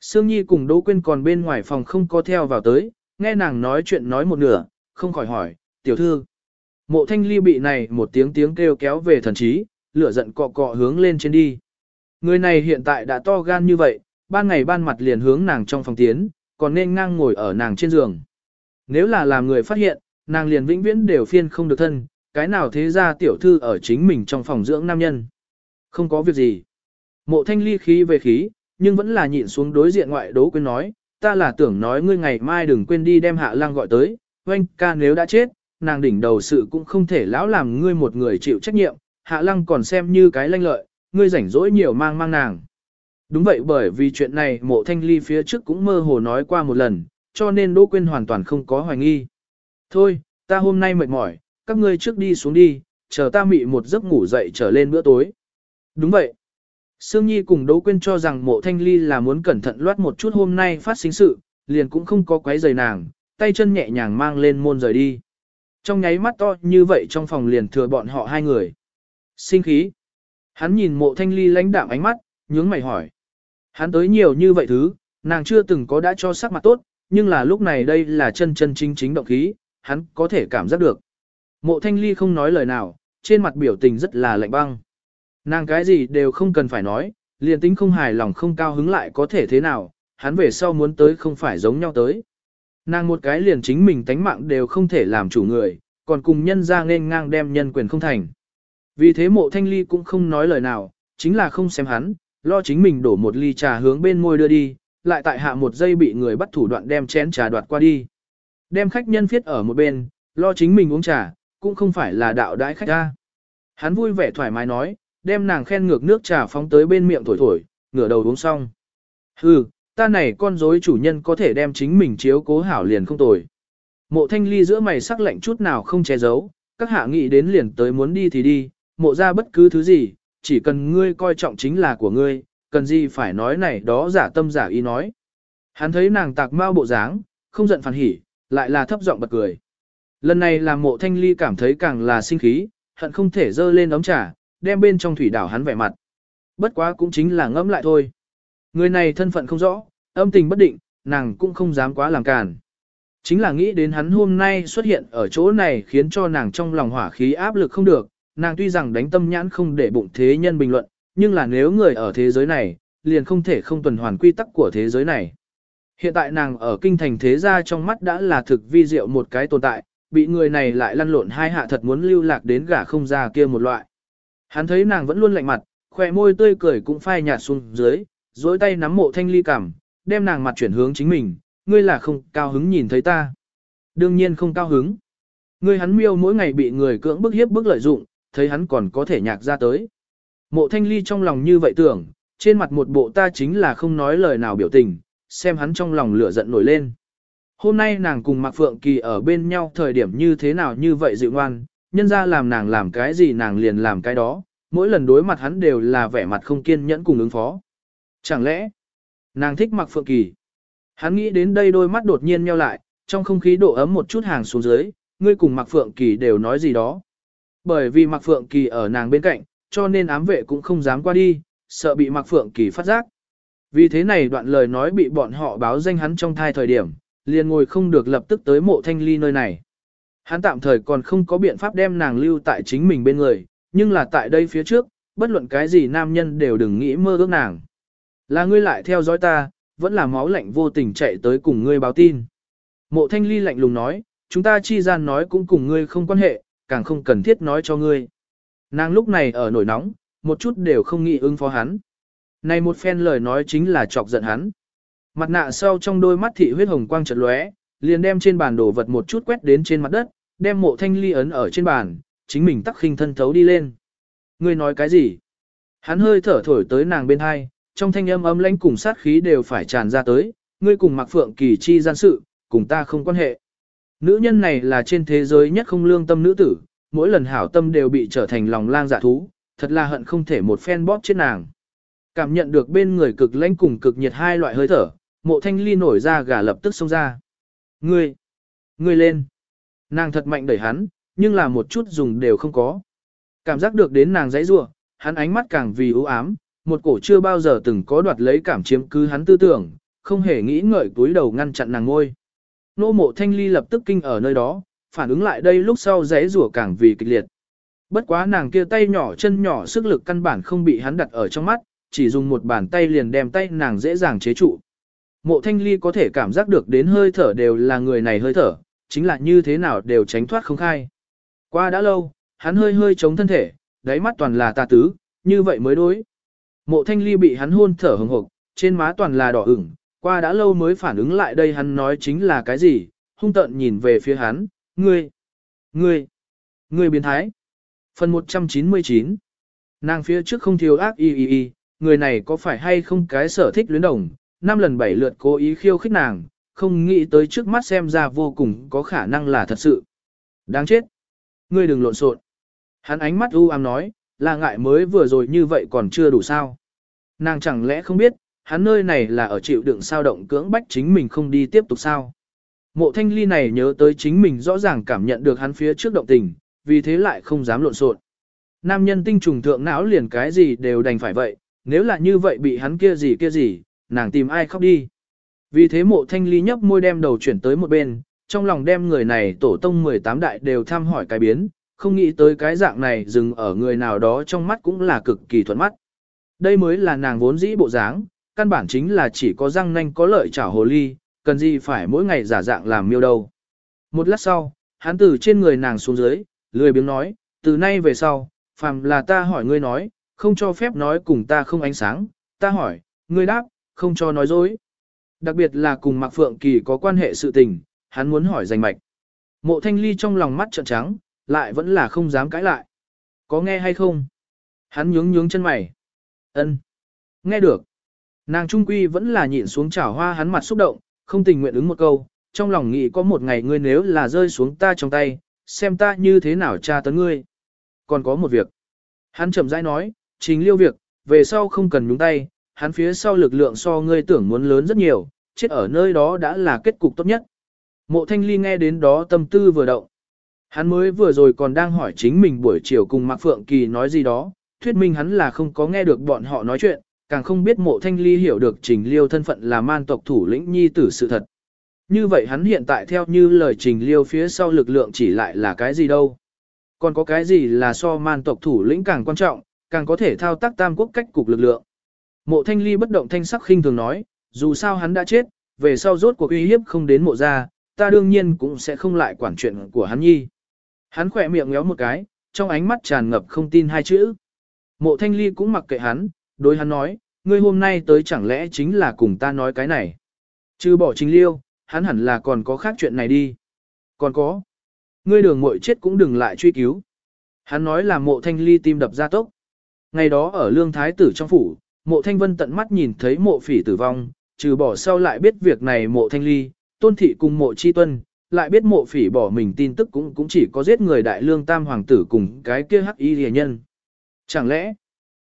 Sương Nhi cùng Đỗ Quyên còn bên ngoài phòng không có theo vào tới, nghe nàng nói chuyện nói một nửa, không khỏi hỏi, tiểu thư. Mộ thanh ly bị này một tiếng tiếng kêu kéo về thần trí, lửa giận cọ cọ hướng lên trên đi. Người này hiện tại đã to gan như vậy, ban ngày ban mặt liền hướng nàng trong phòng tiến, còn nên ngang ngồi ở nàng trên giường. Nếu là làm người phát hiện, nàng liền vĩnh viễn đều phiên không được thân, cái nào thế ra tiểu thư ở chính mình trong phòng dưỡng nam nhân. Không có việc gì. Mộ thanh ly khí về khí, nhưng vẫn là nhịn xuống đối diện ngoại đố quên nói, ta là tưởng nói ngươi ngày mai đừng quên đi đem hạ Lang gọi tới, oanh ca nếu đã chết, nàng đỉnh đầu sự cũng không thể lão làm ngươi một người chịu trách nhiệm, hạ lăng còn xem như cái lanh lợi, ngươi rảnh rỗi nhiều mang mang nàng. Đúng vậy bởi vì chuyện này mộ thanh ly phía trước cũng mơ hồ nói qua một lần, cho nên Đỗ Quyên hoàn toàn không có hoài nghi. Thôi, ta hôm nay mệt mỏi, các ngươi trước đi xuống đi, chờ ta mị một giấc ngủ dậy trở lên bữa tối. Đúng vậy. Sương Nhi cùng Đỗ Quyên cho rằng mộ thanh ly là muốn cẩn thận loát một chút hôm nay phát sinh sự, liền cũng không có quấy giày nàng, tay chân nhẹ nhàng mang lên môn rời đi. Trong nháy mắt to như vậy trong phòng liền thừa bọn họ hai người. Sinh khí. Hắn nhìn mộ thanh ly lãnh đạm ánh mắt, nhướng mày hỏi. Hắn tới nhiều như vậy thứ, nàng chưa từng có đã cho sắc mặt tốt, nhưng là lúc này đây là chân chân chính chính động khí, hắn có thể cảm giác được. Mộ thanh ly không nói lời nào, trên mặt biểu tình rất là lạnh băng. Nàng cái gì đều không cần phải nói, liền tính không hài lòng không cao hứng lại có thể thế nào, hắn về sau muốn tới không phải giống nhau tới. Nàng một cái liền chính mình tánh mạng đều không thể làm chủ người, còn cùng nhân ra nên ngang đem nhân quyền không thành. Vì thế mộ thanh ly cũng không nói lời nào, chính là không xem hắn, lo chính mình đổ một ly trà hướng bên môi đưa đi, lại tại hạ một giây bị người bắt thủ đoạn đem chén trà đoạt qua đi. Đem khách nhân viết ở một bên, lo chính mình uống trà, cũng không phải là đạo đãi khách ra. Hắn vui vẻ thoải mái nói, đem nàng khen ngược nước trà phóng tới bên miệng thổi thổi, ngửa đầu uống xong. Hừ, ta này con rối chủ nhân có thể đem chính mình chiếu cố hảo liền không tồi. Mộ thanh ly giữa mày sắc lạnh chút nào không che giấu, các hạ nghĩ đến liền tới muốn đi thì đi, mộ ra bất cứ thứ gì, chỉ cần ngươi coi trọng chính là của ngươi, cần gì phải nói này đó giả tâm giả ý nói. Hắn thấy nàng tạc mau bộ dáng, không giận phản hỉ, lại là thấp giọng bật cười. Lần này làm mộ thanh ly cảm thấy càng là sinh khí, hận không thể dơ lên ống trà, đem bên trong thủy đảo hắn vẻ mặt. Bất quá cũng chính là ngẫm lại thôi. Người này thân phận không rõ, âm tình bất định, nàng cũng không dám quá làm càn. Chính là nghĩ đến hắn hôm nay xuất hiện ở chỗ này khiến cho nàng trong lòng hỏa khí áp lực không được, nàng tuy rằng đánh tâm nhãn không để bụng thế nhân bình luận, nhưng là nếu người ở thế giới này, liền không thể không tuần hoàn quy tắc của thế giới này. Hiện tại nàng ở kinh thành thế gia trong mắt đã là thực vi diệu một cái tồn tại, bị người này lại lăn lộn hai hạ thật muốn lưu lạc đến gả không ra kia một loại. Hắn thấy nàng vẫn luôn lạnh mặt, khỏe môi tươi cười cũng phai nhạt xuống dưới, dối tay nắm mộ thanh ly cảm, đem nàng mặt chuyển hướng chính mình, ngươi là không cao hứng nhìn thấy ta. Đương nhiên không cao hứng. Ngươi hắn miêu mỗi ngày bị người cưỡng bức hiếp bức lợi dụng, thấy hắn còn có thể nhạc ra tới. Mộ thanh ly trong lòng như vậy tưởng, trên mặt một bộ ta chính là không nói lời nào biểu tình, xem hắn trong lòng lửa giận nổi lên. Hôm nay nàng cùng Mạc Phượng Kỳ ở bên nhau thời điểm như thế nào như vậy dịu ngoan, nhân ra làm nàng làm cái gì nàng liền làm cái đó, mỗi lần đối mặt hắn đều là vẻ mặt không kiên nhẫn cùng ứng phó. Chẳng lẽ, nàng thích Mạc Phượng Kỳ? Hắn nghĩ đến đây đôi mắt đột nhiên nheo lại, trong không khí độ ấm một chút hàng xuống dưới, ngươi cùng Mạc Phượng Kỳ đều nói gì đó. Bởi vì Mạc Phượng Kỳ ở nàng bên cạnh, cho nên ám vệ cũng không dám qua đi, sợ bị Mạc Phượng Kỳ phát giác. Vì thế này đoạn lời nói bị bọn họ báo danh hắn trong thai thời điểm, liền ngồi không được lập tức tới mộ thanh ly nơi này. Hắn tạm thời còn không có biện pháp đem nàng lưu tại chính mình bên người, nhưng là tại đây phía trước, bất luận cái gì nam nhân đều đừng nghĩ mơ ước nàng. Là ngươi lại theo dõi ta, vẫn là máu lạnh vô tình chạy tới cùng ngươi báo tin. Mộ thanh ly lạnh lùng nói, chúng ta chi gian nói cũng cùng ngươi không quan hệ, càng không cần thiết nói cho ngươi. Nàng lúc này ở nổi nóng, một chút đều không nghĩ ứng phó hắn. Này một phen lời nói chính là chọc giận hắn. Mặt nạ sau trong đôi mắt thị huyết hồng quang chợt lóe, liền đem trên bàn đồ vật một chút quét đến trên mặt đất, đem mộ thanh ly ấn ở trên bàn, chính mình tắc khinh thân thấu đi lên. Ngươi nói cái gì? Hắn hơi thở thổi tới nàng bên hai, trong thanh âm âm lãnh cùng sát khí đều phải tràn ra tới, ngươi cùng Mạc Phượng Kỳ chi gian sự, cùng ta không quan hệ. Nữ nhân này là trên thế giới nhất không lương tâm nữ tử, mỗi lần hảo tâm đều bị trở thành lòng lang dạ thú, thật là hận không thể một phen bóp chết nàng. Cảm nhận được bên người cực lãnh cùng cực nhiệt hai loại hơi thở, mộ thanh ly nổi ra gà lập tức xông ra. Ngươi! Ngươi lên! Nàng thật mạnh đẩy hắn, nhưng là một chút dùng đều không có. Cảm giác được đến nàng giấy rua, hắn ánh mắt càng vì ưu ám, một cổ chưa bao giờ từng có đoạt lấy cảm chiếm cứ hắn tư tưởng, không hề nghĩ ngợi túi đầu ngăn chặn nàng ngôi. Nô mộ thanh ly lập tức kinh ở nơi đó, phản ứng lại đây lúc sau giấy rủa càng vì kịch liệt. Bất quá nàng kia tay nhỏ chân nhỏ sức lực căn bản không bị hắn đặt ở trong mắt, chỉ dùng một bàn tay liền đem tay nàng dễ dàng chế trụ. Mộ thanh ly có thể cảm giác được đến hơi thở đều là người này hơi thở, chính là như thế nào đều tránh thoát không khai. Qua đã lâu, hắn hơi hơi chống thân thể, đáy mắt toàn là tà tứ, như vậy mới đối. Mộ thanh ly bị hắn hôn thở hồng hộc, trên má toàn là đỏ ửng, qua đã lâu mới phản ứng lại đây hắn nói chính là cái gì, hung Tận nhìn về phía hắn, ngươi, ngươi, ngươi biến thái. Phần 199 Nàng phía trước không thiếu ác y y y, người này có phải hay không cái sở thích luyến đồng, năm lần bảy lượt cố ý khiêu khích nàng, không nghĩ tới trước mắt xem ra vô cùng có khả năng là thật sự. Đáng chết. Ngươi đừng lộn xộn. Hắn ánh mắt u ám nói, là ngại mới vừa rồi như vậy còn chưa đủ sao. Nàng chẳng lẽ không biết, hắn nơi này là ở chịu đựng sao động cưỡng bách chính mình không đi tiếp tục sao. Mộ thanh ly này nhớ tới chính mình rõ ràng cảm nhận được hắn phía trước động tình, vì thế lại không dám lộn xộn. Nam nhân tinh trùng thượng não liền cái gì đều đành phải vậy, nếu là như vậy bị hắn kia gì kia gì, nàng tìm ai khóc đi. Vì thế mộ thanh ly nhấp môi đem đầu chuyển tới một bên, trong lòng đem người này tổ tông 18 đại đều tham hỏi cái biến, không nghĩ tới cái dạng này dừng ở người nào đó trong mắt cũng là cực kỳ thuận mắt. Đây mới là nàng vốn dĩ bộ dáng, căn bản chính là chỉ có răng nanh có lợi chảo hồ ly, cần gì phải mỗi ngày giả dạng làm miêu đâu. Một lát sau, hắn từ trên người nàng xuống dưới, lười biếng nói, từ nay về sau, phàm là ta hỏi ngươi nói, không cho phép nói cùng ta không ánh sáng, ta hỏi, ngươi đáp, không cho nói dối. Đặc biệt là cùng Mạc Phượng Kỳ có quan hệ sự tình, hắn muốn hỏi danh mạch. Mộ thanh ly trong lòng mắt trợn trắng, lại vẫn là không dám cãi lại. Có nghe hay không? Hắn nhướng nhướng chân mày. ân Nghe được. Nàng trung quy vẫn là nhịn xuống chảo hoa hắn mặt xúc động, không tình nguyện ứng một câu, trong lòng nghĩ có một ngày ngươi nếu là rơi xuống ta trong tay, xem ta như thế nào tra tấn ngươi. Còn có một việc. Hắn chậm rãi nói, chính liêu việc, về sau không cần nhúng tay, hắn phía sau lực lượng so ngươi tưởng muốn lớn rất nhiều, chết ở nơi đó đã là kết cục tốt nhất. Mộ thanh ly nghe đến đó tâm tư vừa động. Hắn mới vừa rồi còn đang hỏi chính mình buổi chiều cùng Mạc Phượng Kỳ nói gì đó, thuyết minh hắn là không có nghe được bọn họ nói chuyện, càng không biết mộ thanh ly hiểu được trình liêu thân phận là man tộc thủ lĩnh nhi tử sự thật. Như vậy hắn hiện tại theo như lời trình liêu phía sau lực lượng chỉ lại là cái gì đâu. Còn có cái gì là so man tộc thủ lĩnh càng quan trọng, càng có thể thao tác tam quốc cách cục lực lượng. Mộ thanh ly bất động thanh sắc khinh thường nói, dù sao hắn đã chết, về sau rốt cuộc uy hiếp không đến mộ ra, ta đương nhiên cũng sẽ không lại quản chuyện của hắn nhi. Hắn khỏe miệng ngéo một cái, trong ánh mắt tràn ngập không tin hai chữ. Mộ thanh ly cũng mặc kệ hắn, đối hắn nói, ngươi hôm nay tới chẳng lẽ chính là cùng ta nói cái này. Chứ bỏ chính liêu, hắn hẳn là còn có khác chuyện này đi. Còn có. Ngươi đường muội chết cũng đừng lại truy cứu. Hắn nói là mộ thanh ly tim đập ra tốc. Ngày đó ở lương thái tử trong phủ, mộ thanh vân tận mắt nhìn thấy mộ phỉ tử vong, trừ bỏ sau lại biết việc này mộ thanh ly, tôn thị cùng mộ chi tuân, lại biết mộ phỉ bỏ mình tin tức cũng cũng chỉ có giết người đại lương tam hoàng tử cùng cái kia hắc y rìa nhân. Chẳng lẽ,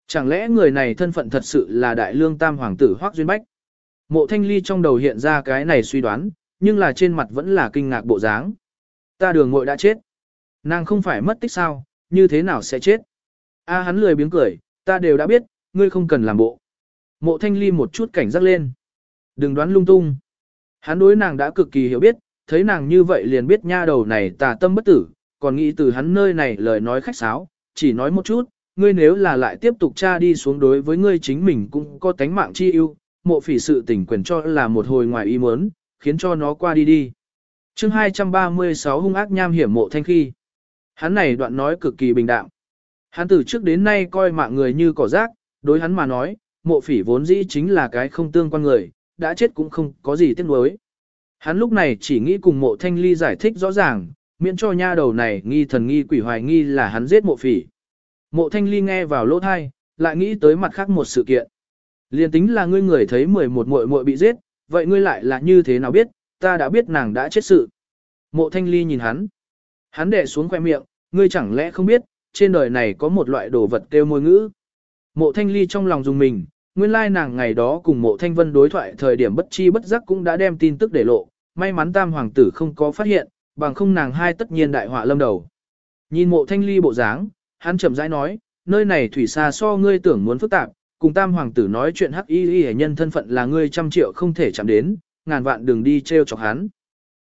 chẳng lẽ người này thân phận thật sự là đại lương tam hoàng tử hoác duyên bách? Mộ thanh ly trong đầu hiện ra cái này suy đoán, nhưng là trên mặt vẫn là kinh ngạc bộ dáng. Ta đường ngội đã chết. Nàng không phải mất tích sao, như thế nào sẽ chết? A hắn lười biếng cười, ta đều đã biết, ngươi không cần làm bộ. Mộ thanh ly một chút cảnh giác lên. Đừng đoán lung tung. Hắn đối nàng đã cực kỳ hiểu biết, thấy nàng như vậy liền biết nha đầu này tà tâm bất tử, còn nghĩ từ hắn nơi này lời nói khách sáo, chỉ nói một chút, ngươi nếu là lại tiếp tục tra đi xuống đối với ngươi chính mình cũng có tánh mạng chi ưu, mộ phỉ sự tỉnh quyền cho là một hồi ngoài ý muốn, khiến cho nó qua đi đi. chương 236 hung ác nham hiểm mộ thanh khi. Hắn này đoạn nói cực kỳ bình đạm. Hắn từ trước đến nay coi mạng người như cỏ rác, đối hắn mà nói, mộ phỉ vốn dĩ chính là cái không tương quan người, đã chết cũng không có gì tiếc nuối. Hắn lúc này chỉ nghĩ cùng mộ thanh ly giải thích rõ ràng, miễn cho nha đầu này nghi thần nghi quỷ hoài nghi là hắn giết mộ phỉ. Mộ thanh ly nghe vào lỗ thai, lại nghĩ tới mặt khác một sự kiện. Liên tính là ngươi người thấy 11 muội muội bị giết, vậy ngươi lại là như thế nào biết, ta đã biết nàng đã chết sự. Mộ thanh ly nhìn hắn. Hắn đè xuống khoe miệng, ngươi chẳng lẽ không biết, trên đời này có một loại đồ vật kêu môi ngữ. Mộ thanh ly trong lòng dùng mình, nguyên lai nàng ngày đó cùng mộ thanh vân đối thoại thời điểm bất chi bất giác cũng đã đem tin tức để lộ, may mắn tam hoàng tử không có phát hiện, bằng không nàng hai tất nhiên đại họa lâm đầu. Nhìn mộ thanh ly bộ dáng, hắn chậm rãi nói, nơi này thủy xa so ngươi tưởng muốn phức tạp, cùng tam hoàng tử nói chuyện hắc y y nhân thân phận là ngươi trăm triệu không thể chạm đến, ngàn vạn đừng đi treo chọc hắn.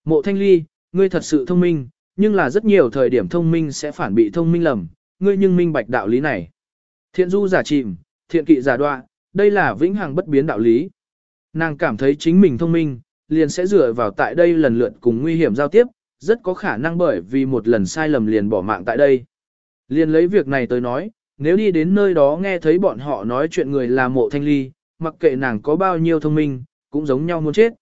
Mộ thanh ly, ngươi thật sự thông minh, nhưng là rất nhiều thời điểm thông minh sẽ phản bị thông minh lầm, ngươi nhưng minh bạch đạo lý này. Thiện du giả chìm, thiện kỵ giả đoạ, đây là vĩnh hằng bất biến đạo lý. Nàng cảm thấy chính mình thông minh, liền sẽ dựa vào tại đây lần lượt cùng nguy hiểm giao tiếp, rất có khả năng bởi vì một lần sai lầm liền bỏ mạng tại đây. Liền lấy việc này tới nói, nếu đi đến nơi đó nghe thấy bọn họ nói chuyện người là mộ thanh ly, mặc kệ nàng có bao nhiêu thông minh, cũng giống nhau muốn chết.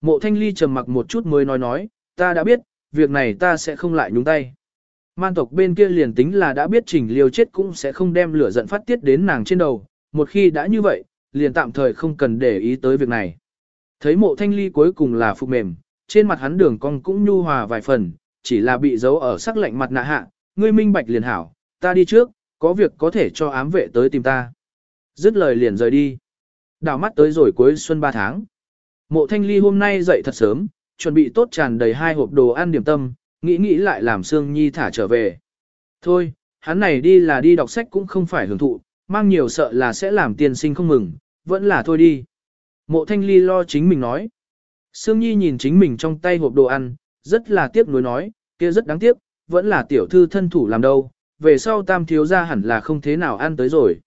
Mộ thanh ly trầm mặc một chút mới nói nói, ta đã biết, việc này ta sẽ không lại nhúng tay. Man tộc bên kia liền tính là đã biết trình liêu chết cũng sẽ không đem lửa giận phát tiết đến nàng trên đầu, một khi đã như vậy, liền tạm thời không cần để ý tới việc này. Thấy mộ thanh ly cuối cùng là phục mềm, trên mặt hắn đường cong cũng nhu hòa vài phần, chỉ là bị giấu ở sắc lạnh mặt nạ hạ, ngươi minh bạch liền hảo, ta đi trước, có việc có thể cho ám vệ tới tìm ta. Dứt lời liền rời đi. Đào mắt tới rồi cuối xuân 3 tháng. Mộ thanh ly hôm nay dậy thật sớm, chuẩn bị tốt tràn đầy hai hộp đồ ăn điểm tâm, nghĩ nghĩ lại làm Sương Nhi thả trở về. Thôi, hắn này đi là đi đọc sách cũng không phải hưởng thụ, mang nhiều sợ là sẽ làm tiên sinh không mừng, vẫn là thôi đi. Mộ thanh ly lo chính mình nói. Sương Nhi nhìn chính mình trong tay hộp đồ ăn, rất là tiếc nuối nói, kia rất đáng tiếc, vẫn là tiểu thư thân thủ làm đâu, về sau tam thiếu ra hẳn là không thế nào ăn tới rồi.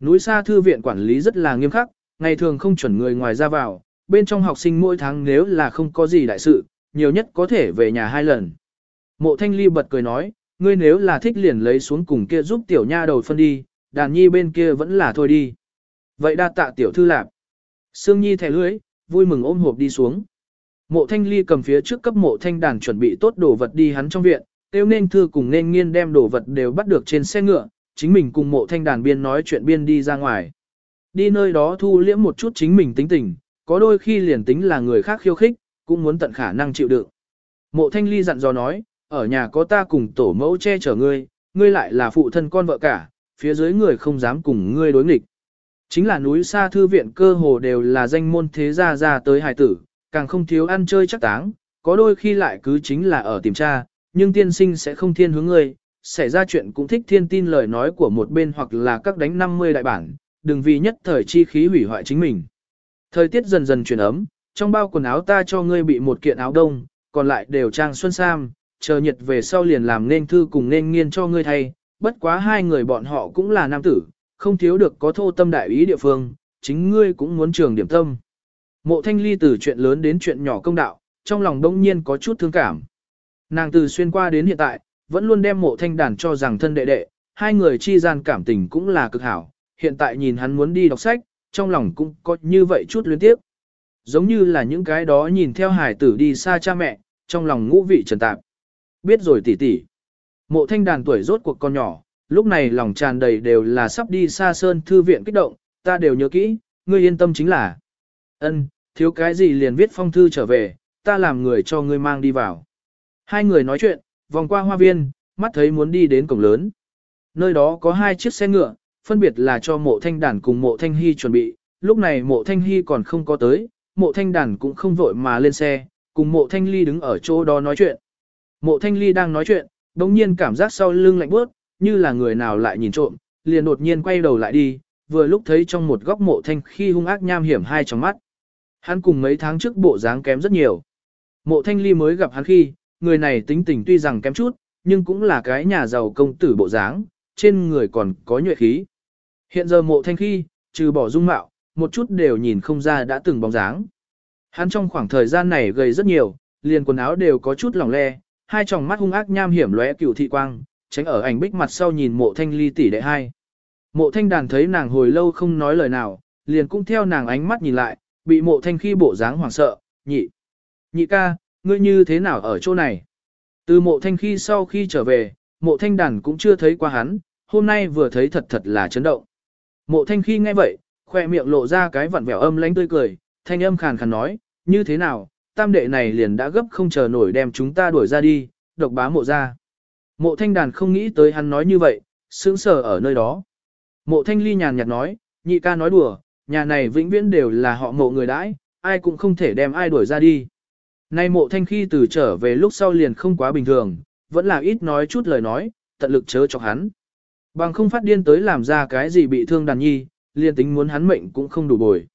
Núi xa thư viện quản lý rất là nghiêm khắc, ngày thường không chuẩn người ngoài ra vào, bên trong học sinh mỗi tháng nếu là không có gì đại sự, nhiều nhất có thể về nhà hai lần. Mộ thanh ly bật cười nói, ngươi nếu là thích liền lấy xuống cùng kia giúp tiểu nha đầu phân đi, đàn nhi bên kia vẫn là thôi đi. Vậy đa tạ tiểu thư lạp. Sương nhi thẻ lưới, vui mừng ôm hộp đi xuống. Mộ thanh ly cầm phía trước cấp mộ thanh đàn chuẩn bị tốt đồ vật đi hắn trong viện, tiêu nên thư cùng nên nghiên đem đồ vật đều bắt được trên xe ngựa, chính mình cùng mộ thanh đàn biên nói chuyện biên đi ra ngoài. Đi nơi đó thu liễm một chút chính mình tính tình, có đôi khi liền tính là người khác khiêu khích, cũng muốn tận khả năng chịu đựng. Mộ thanh ly dặn dò nói, ở nhà có ta cùng tổ mẫu che chở ngươi, ngươi lại là phụ thân con vợ cả, phía dưới người không dám cùng ngươi đối nghịch. Chính là núi xa thư viện cơ hồ đều là danh môn thế gia ra tới hài tử, càng không thiếu ăn chơi chắc táng, có đôi khi lại cứ chính là ở tìm tra, nhưng tiên sinh sẽ không thiên hướng ngươi, xảy ra chuyện cũng thích thiên tin lời nói của một bên hoặc là các đánh 50 đại bản, đừng vì nhất thời chi khí hủy hoại chính mình. Thời tiết dần dần chuyển ấm, trong bao quần áo ta cho ngươi bị một kiện áo đông, còn lại đều trang xuân sam, chờ nhiệt về sau liền làm nên thư cùng nên nghiên cho ngươi thay, bất quá hai người bọn họ cũng là nam tử, không thiếu được có thô tâm đại ý địa phương, chính ngươi cũng muốn trường điểm tâm. Mộ thanh ly từ chuyện lớn đến chuyện nhỏ công đạo, trong lòng đông nhiên có chút thương cảm. Nàng từ xuyên qua đến hiện tại, vẫn luôn đem mộ thanh đàn cho rằng thân đệ đệ, hai người chi gian cảm tình cũng là cực hảo, hiện tại nhìn hắn muốn đi đọc sách, trong lòng cũng có như vậy chút luyến tiếp. Giống như là những cái đó nhìn theo hải tử đi xa cha mẹ, trong lòng ngũ vị trần tạp. Biết rồi tỷ tỷ. Mộ thanh đàn tuổi rốt cuộc con nhỏ, lúc này lòng tràn đầy đều là sắp đi xa sơn thư viện kích động, ta đều nhớ kỹ, ngươi yên tâm chính là. ân thiếu cái gì liền viết phong thư trở về, ta làm người cho ngươi mang đi vào. Hai người nói chuyện, vòng qua hoa viên, mắt thấy muốn đi đến cổng lớn. Nơi đó có hai chiếc xe ngựa, phân biệt là cho mộ thanh đàn cùng mộ thanh hy chuẩn bị, lúc này mộ thanh hy còn không có tới, mộ thanh đàn cũng không vội mà lên xe, cùng mộ thanh ly đứng ở chỗ đó nói chuyện. Mộ thanh ly đang nói chuyện, đồng nhiên cảm giác sau lưng lạnh bước, như là người nào lại nhìn trộm, liền đột nhiên quay đầu lại đi, vừa lúc thấy trong một góc mộ thanh khi hung ác nham hiểm hai trong mắt. Hắn cùng mấy tháng trước bộ dáng kém rất nhiều. Mộ thanh ly mới gặp hắn khi, người này tính tình tuy rằng kém chút, nhưng cũng là cái nhà giàu công tử bộ dáng, trên người còn có nhuệ khí. Hiện giờ mộ thanh khi, trừ bỏ dung mạo, một chút đều nhìn không ra đã từng bóng dáng. Hắn trong khoảng thời gian này gầy rất nhiều, liền quần áo đều có chút lỏng le, hai tròng mắt hung ác nham hiểm lóe cửu thị quang, tránh ở ảnh bích mặt sau nhìn mộ thanh ly tỷ đệ hai. Mộ thanh đàn thấy nàng hồi lâu không nói lời nào, liền cũng theo nàng ánh mắt nhìn lại, bị mộ thanh khi bộ dáng hoảng sợ, nhị. Nhị ca, ngươi như thế nào ở chỗ này? Từ mộ thanh khi sau khi trở về, mộ thanh đàn cũng chưa thấy qua hắn, hôm nay vừa thấy thật thật là chấn động. Mộ thanh khi nghe vậy, khoe miệng lộ ra cái vặn vẹo âm lánh tươi cười, thanh âm khàn khàn nói, như thế nào, tam đệ này liền đã gấp không chờ nổi đem chúng ta đuổi ra đi, độc bá mộ ra. Mộ thanh đàn không nghĩ tới hắn nói như vậy, sững sờ ở nơi đó. Mộ thanh ly nhàn nhạt nói, nhị ca nói đùa, nhà này vĩnh viễn đều là họ mộ người đãi, ai cũng không thể đem ai đuổi ra đi. Nay mộ thanh khi từ trở về lúc sau liền không quá bình thường, vẫn là ít nói chút lời nói, tận lực chớ cho hắn. Bằng không phát điên tới làm ra cái gì bị thương đàn nhi, liền tính muốn hắn mệnh cũng không đủ bồi.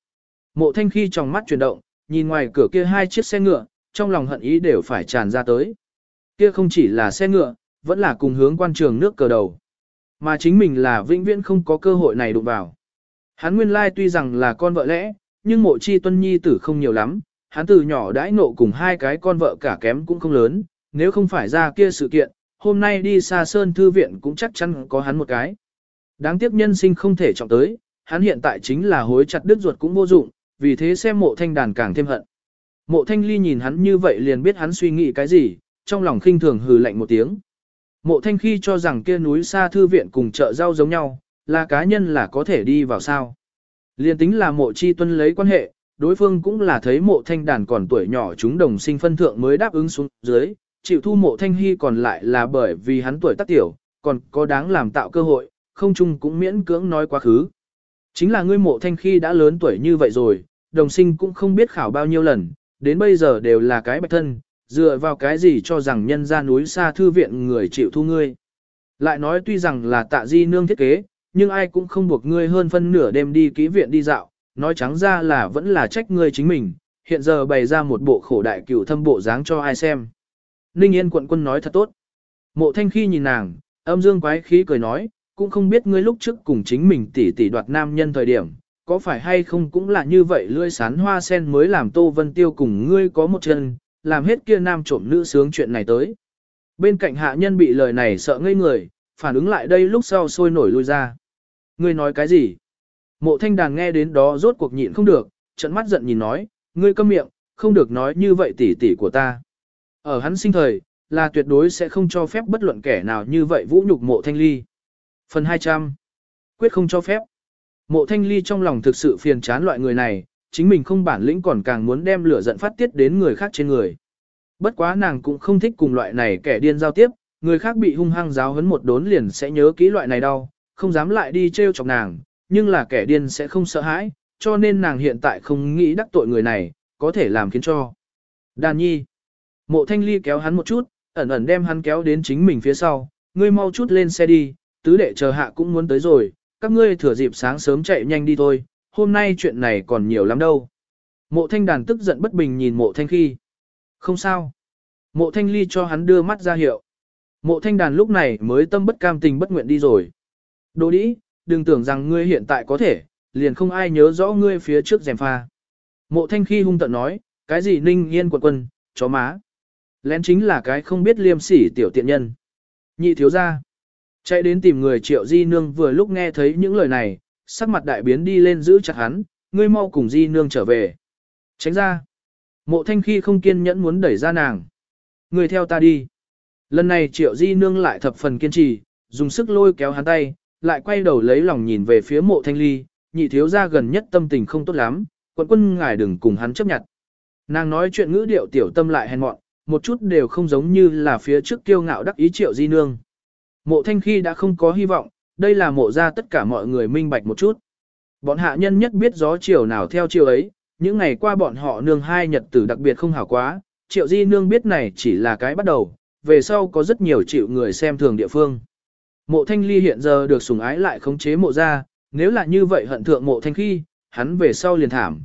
Mộ thanh khi trong mắt chuyển động, nhìn ngoài cửa kia hai chiếc xe ngựa, trong lòng hận ý đều phải tràn ra tới. Kia không chỉ là xe ngựa, vẫn là cùng hướng quan trường nước cờ đầu. Mà chính mình là vĩnh viễn không có cơ hội này đụng vào. Hắn nguyên lai tuy rằng là con vợ lẽ, nhưng mộ chi tuân nhi tử không nhiều lắm, hắn từ nhỏ đãi nộ cùng hai cái con vợ cả kém cũng không lớn, nếu không phải ra kia sự kiện, hôm nay đi xa sơn thư viện cũng chắc chắn có hắn một cái. Đáng tiếc nhân sinh không thể trọng tới, hắn hiện tại chính là hối chặt đứt ruột cũng vô dụng, vì thế xem mộ thanh đàn càng thêm hận. Mộ thanh ly nhìn hắn như vậy liền biết hắn suy nghĩ cái gì, trong lòng khinh thường hừ lạnh một tiếng. Mộ thanh khi cho rằng kia núi xa thư viện cùng chợ rau giống nhau, là cá nhân là có thể đi vào sao. Liên tính là mộ chi tuân lấy quan hệ, đối phương cũng là thấy mộ thanh đàn còn tuổi nhỏ chúng đồng sinh phân thượng mới đáp ứng xuống dưới, chịu thu mộ thanh hy còn lại là bởi vì hắn tuổi tác tiểu, còn có đáng làm tạo cơ hội, không chung cũng miễn cưỡng nói quá khứ. Chính là ngươi mộ thanh khi đã lớn tuổi như vậy rồi, đồng sinh cũng không biết khảo bao nhiêu lần, đến bây giờ đều là cái bạch thân, dựa vào cái gì cho rằng nhân ra núi xa thư viện người chịu thu ngươi. Lại nói tuy rằng là tạ di nương thiết kế, nhưng ai cũng không buộc ngươi hơn phân nửa đêm đi kỹ viện đi dạo, nói trắng ra là vẫn là trách ngươi chính mình, hiện giờ bày ra một bộ khổ đại cửu thâm bộ dáng cho ai xem. Ninh Yên quận quân nói thật tốt. Mộ thanh khi nhìn nàng, âm dương quái khí cười nói, cũng không biết ngươi lúc trước cùng chính mình tỉ tỉ đoạt nam nhân thời điểm, có phải hay không cũng là như vậy lươi sán hoa sen mới làm Tô Vân Tiêu cùng ngươi có một chân, làm hết kia nam trộm nữ sướng chuyện này tới. Bên cạnh hạ nhân bị lời này sợ ngây người, phản ứng lại đây lúc sau sôi nổi lui ra. Ngươi nói cái gì? Mộ thanh đàn nghe đến đó rốt cuộc nhịn không được, trận mắt giận nhìn nói, ngươi câm miệng, không được nói như vậy tỉ tỉ của ta. Ở hắn sinh thời, là tuyệt đối sẽ không cho phép bất luận kẻ nào như vậy vũ nhục mộ thanh ly. Phần 200. Quyết không cho phép. Mộ thanh ly trong lòng thực sự phiền chán loại người này, chính mình không bản lĩnh còn càng muốn đem lửa giận phát tiết đến người khác trên người. Bất quá nàng cũng không thích cùng loại này kẻ điên giao tiếp, người khác bị hung hăng giáo hấn một đốn liền sẽ nhớ kỹ loại này đau, không dám lại đi trêu chọc nàng, nhưng là kẻ điên sẽ không sợ hãi, cho nên nàng hiện tại không nghĩ đắc tội người này, có thể làm khiến cho. Đàn nhi. Mộ thanh ly kéo hắn một chút, ẩn ẩn đem hắn kéo đến chính mình phía sau, ngươi mau chút lên xe đi, tứ đệ chờ hạ cũng muốn tới rồi, các ngươi thừa dịp sáng sớm chạy nhanh đi thôi, hôm nay chuyện này còn nhiều lắm đâu. Mộ thanh đàn tức giận bất bình nhìn mộ thanh khi. Không sao. Mộ thanh ly cho hắn đưa mắt ra hiệu. Mộ thanh đàn lúc này mới tâm bất cam tình bất nguyện đi rồi. Đồ đĩ, đừng tưởng rằng ngươi hiện tại có thể, liền không ai nhớ rõ ngươi phía trước rèm pha. Mộ thanh khi hung tận nói, cái gì ninh yên quận quân, chó má. Lén chính là cái không biết liêm sỉ tiểu tiện nhân. Nhị thiếu ra. Chạy đến tìm người triệu di nương vừa lúc nghe thấy những lời này, sắc mặt đại biến đi lên giữ chặt hắn, ngươi mau cùng di nương trở về. Tránh ra. Mộ thanh khi không kiên nhẫn muốn đẩy ra nàng. Ngươi theo ta đi. Lần này triệu di nương lại thập phần kiên trì, dùng sức lôi kéo hắn tay, lại quay đầu lấy lòng nhìn về phía mộ thanh ly, nhị thiếu ra gần nhất tâm tình không tốt lắm, quận quân ngài đừng cùng hắn chấp nhận. Nàng nói chuyện ngữ điệu tiểu tâm lại hèn mọn, một chút đều không giống như là phía trước kiêu ngạo đắc ý triệu di nương. Mộ thanh khi đã không có hy vọng, đây là mộ ra tất cả mọi người minh bạch một chút. Bọn hạ nhân nhất biết gió chiều nào theo chiều ấy, những ngày qua bọn họ nương hai nhật tử đặc biệt không hảo quá, triệu di nương biết này chỉ là cái bắt đầu, về sau có rất nhiều triệu người xem thường địa phương. Mộ thanh ly hiện giờ được sủng ái lại khống chế mộ ra, nếu là như vậy hận thượng mộ thanh khi, hắn về sau liền thảm.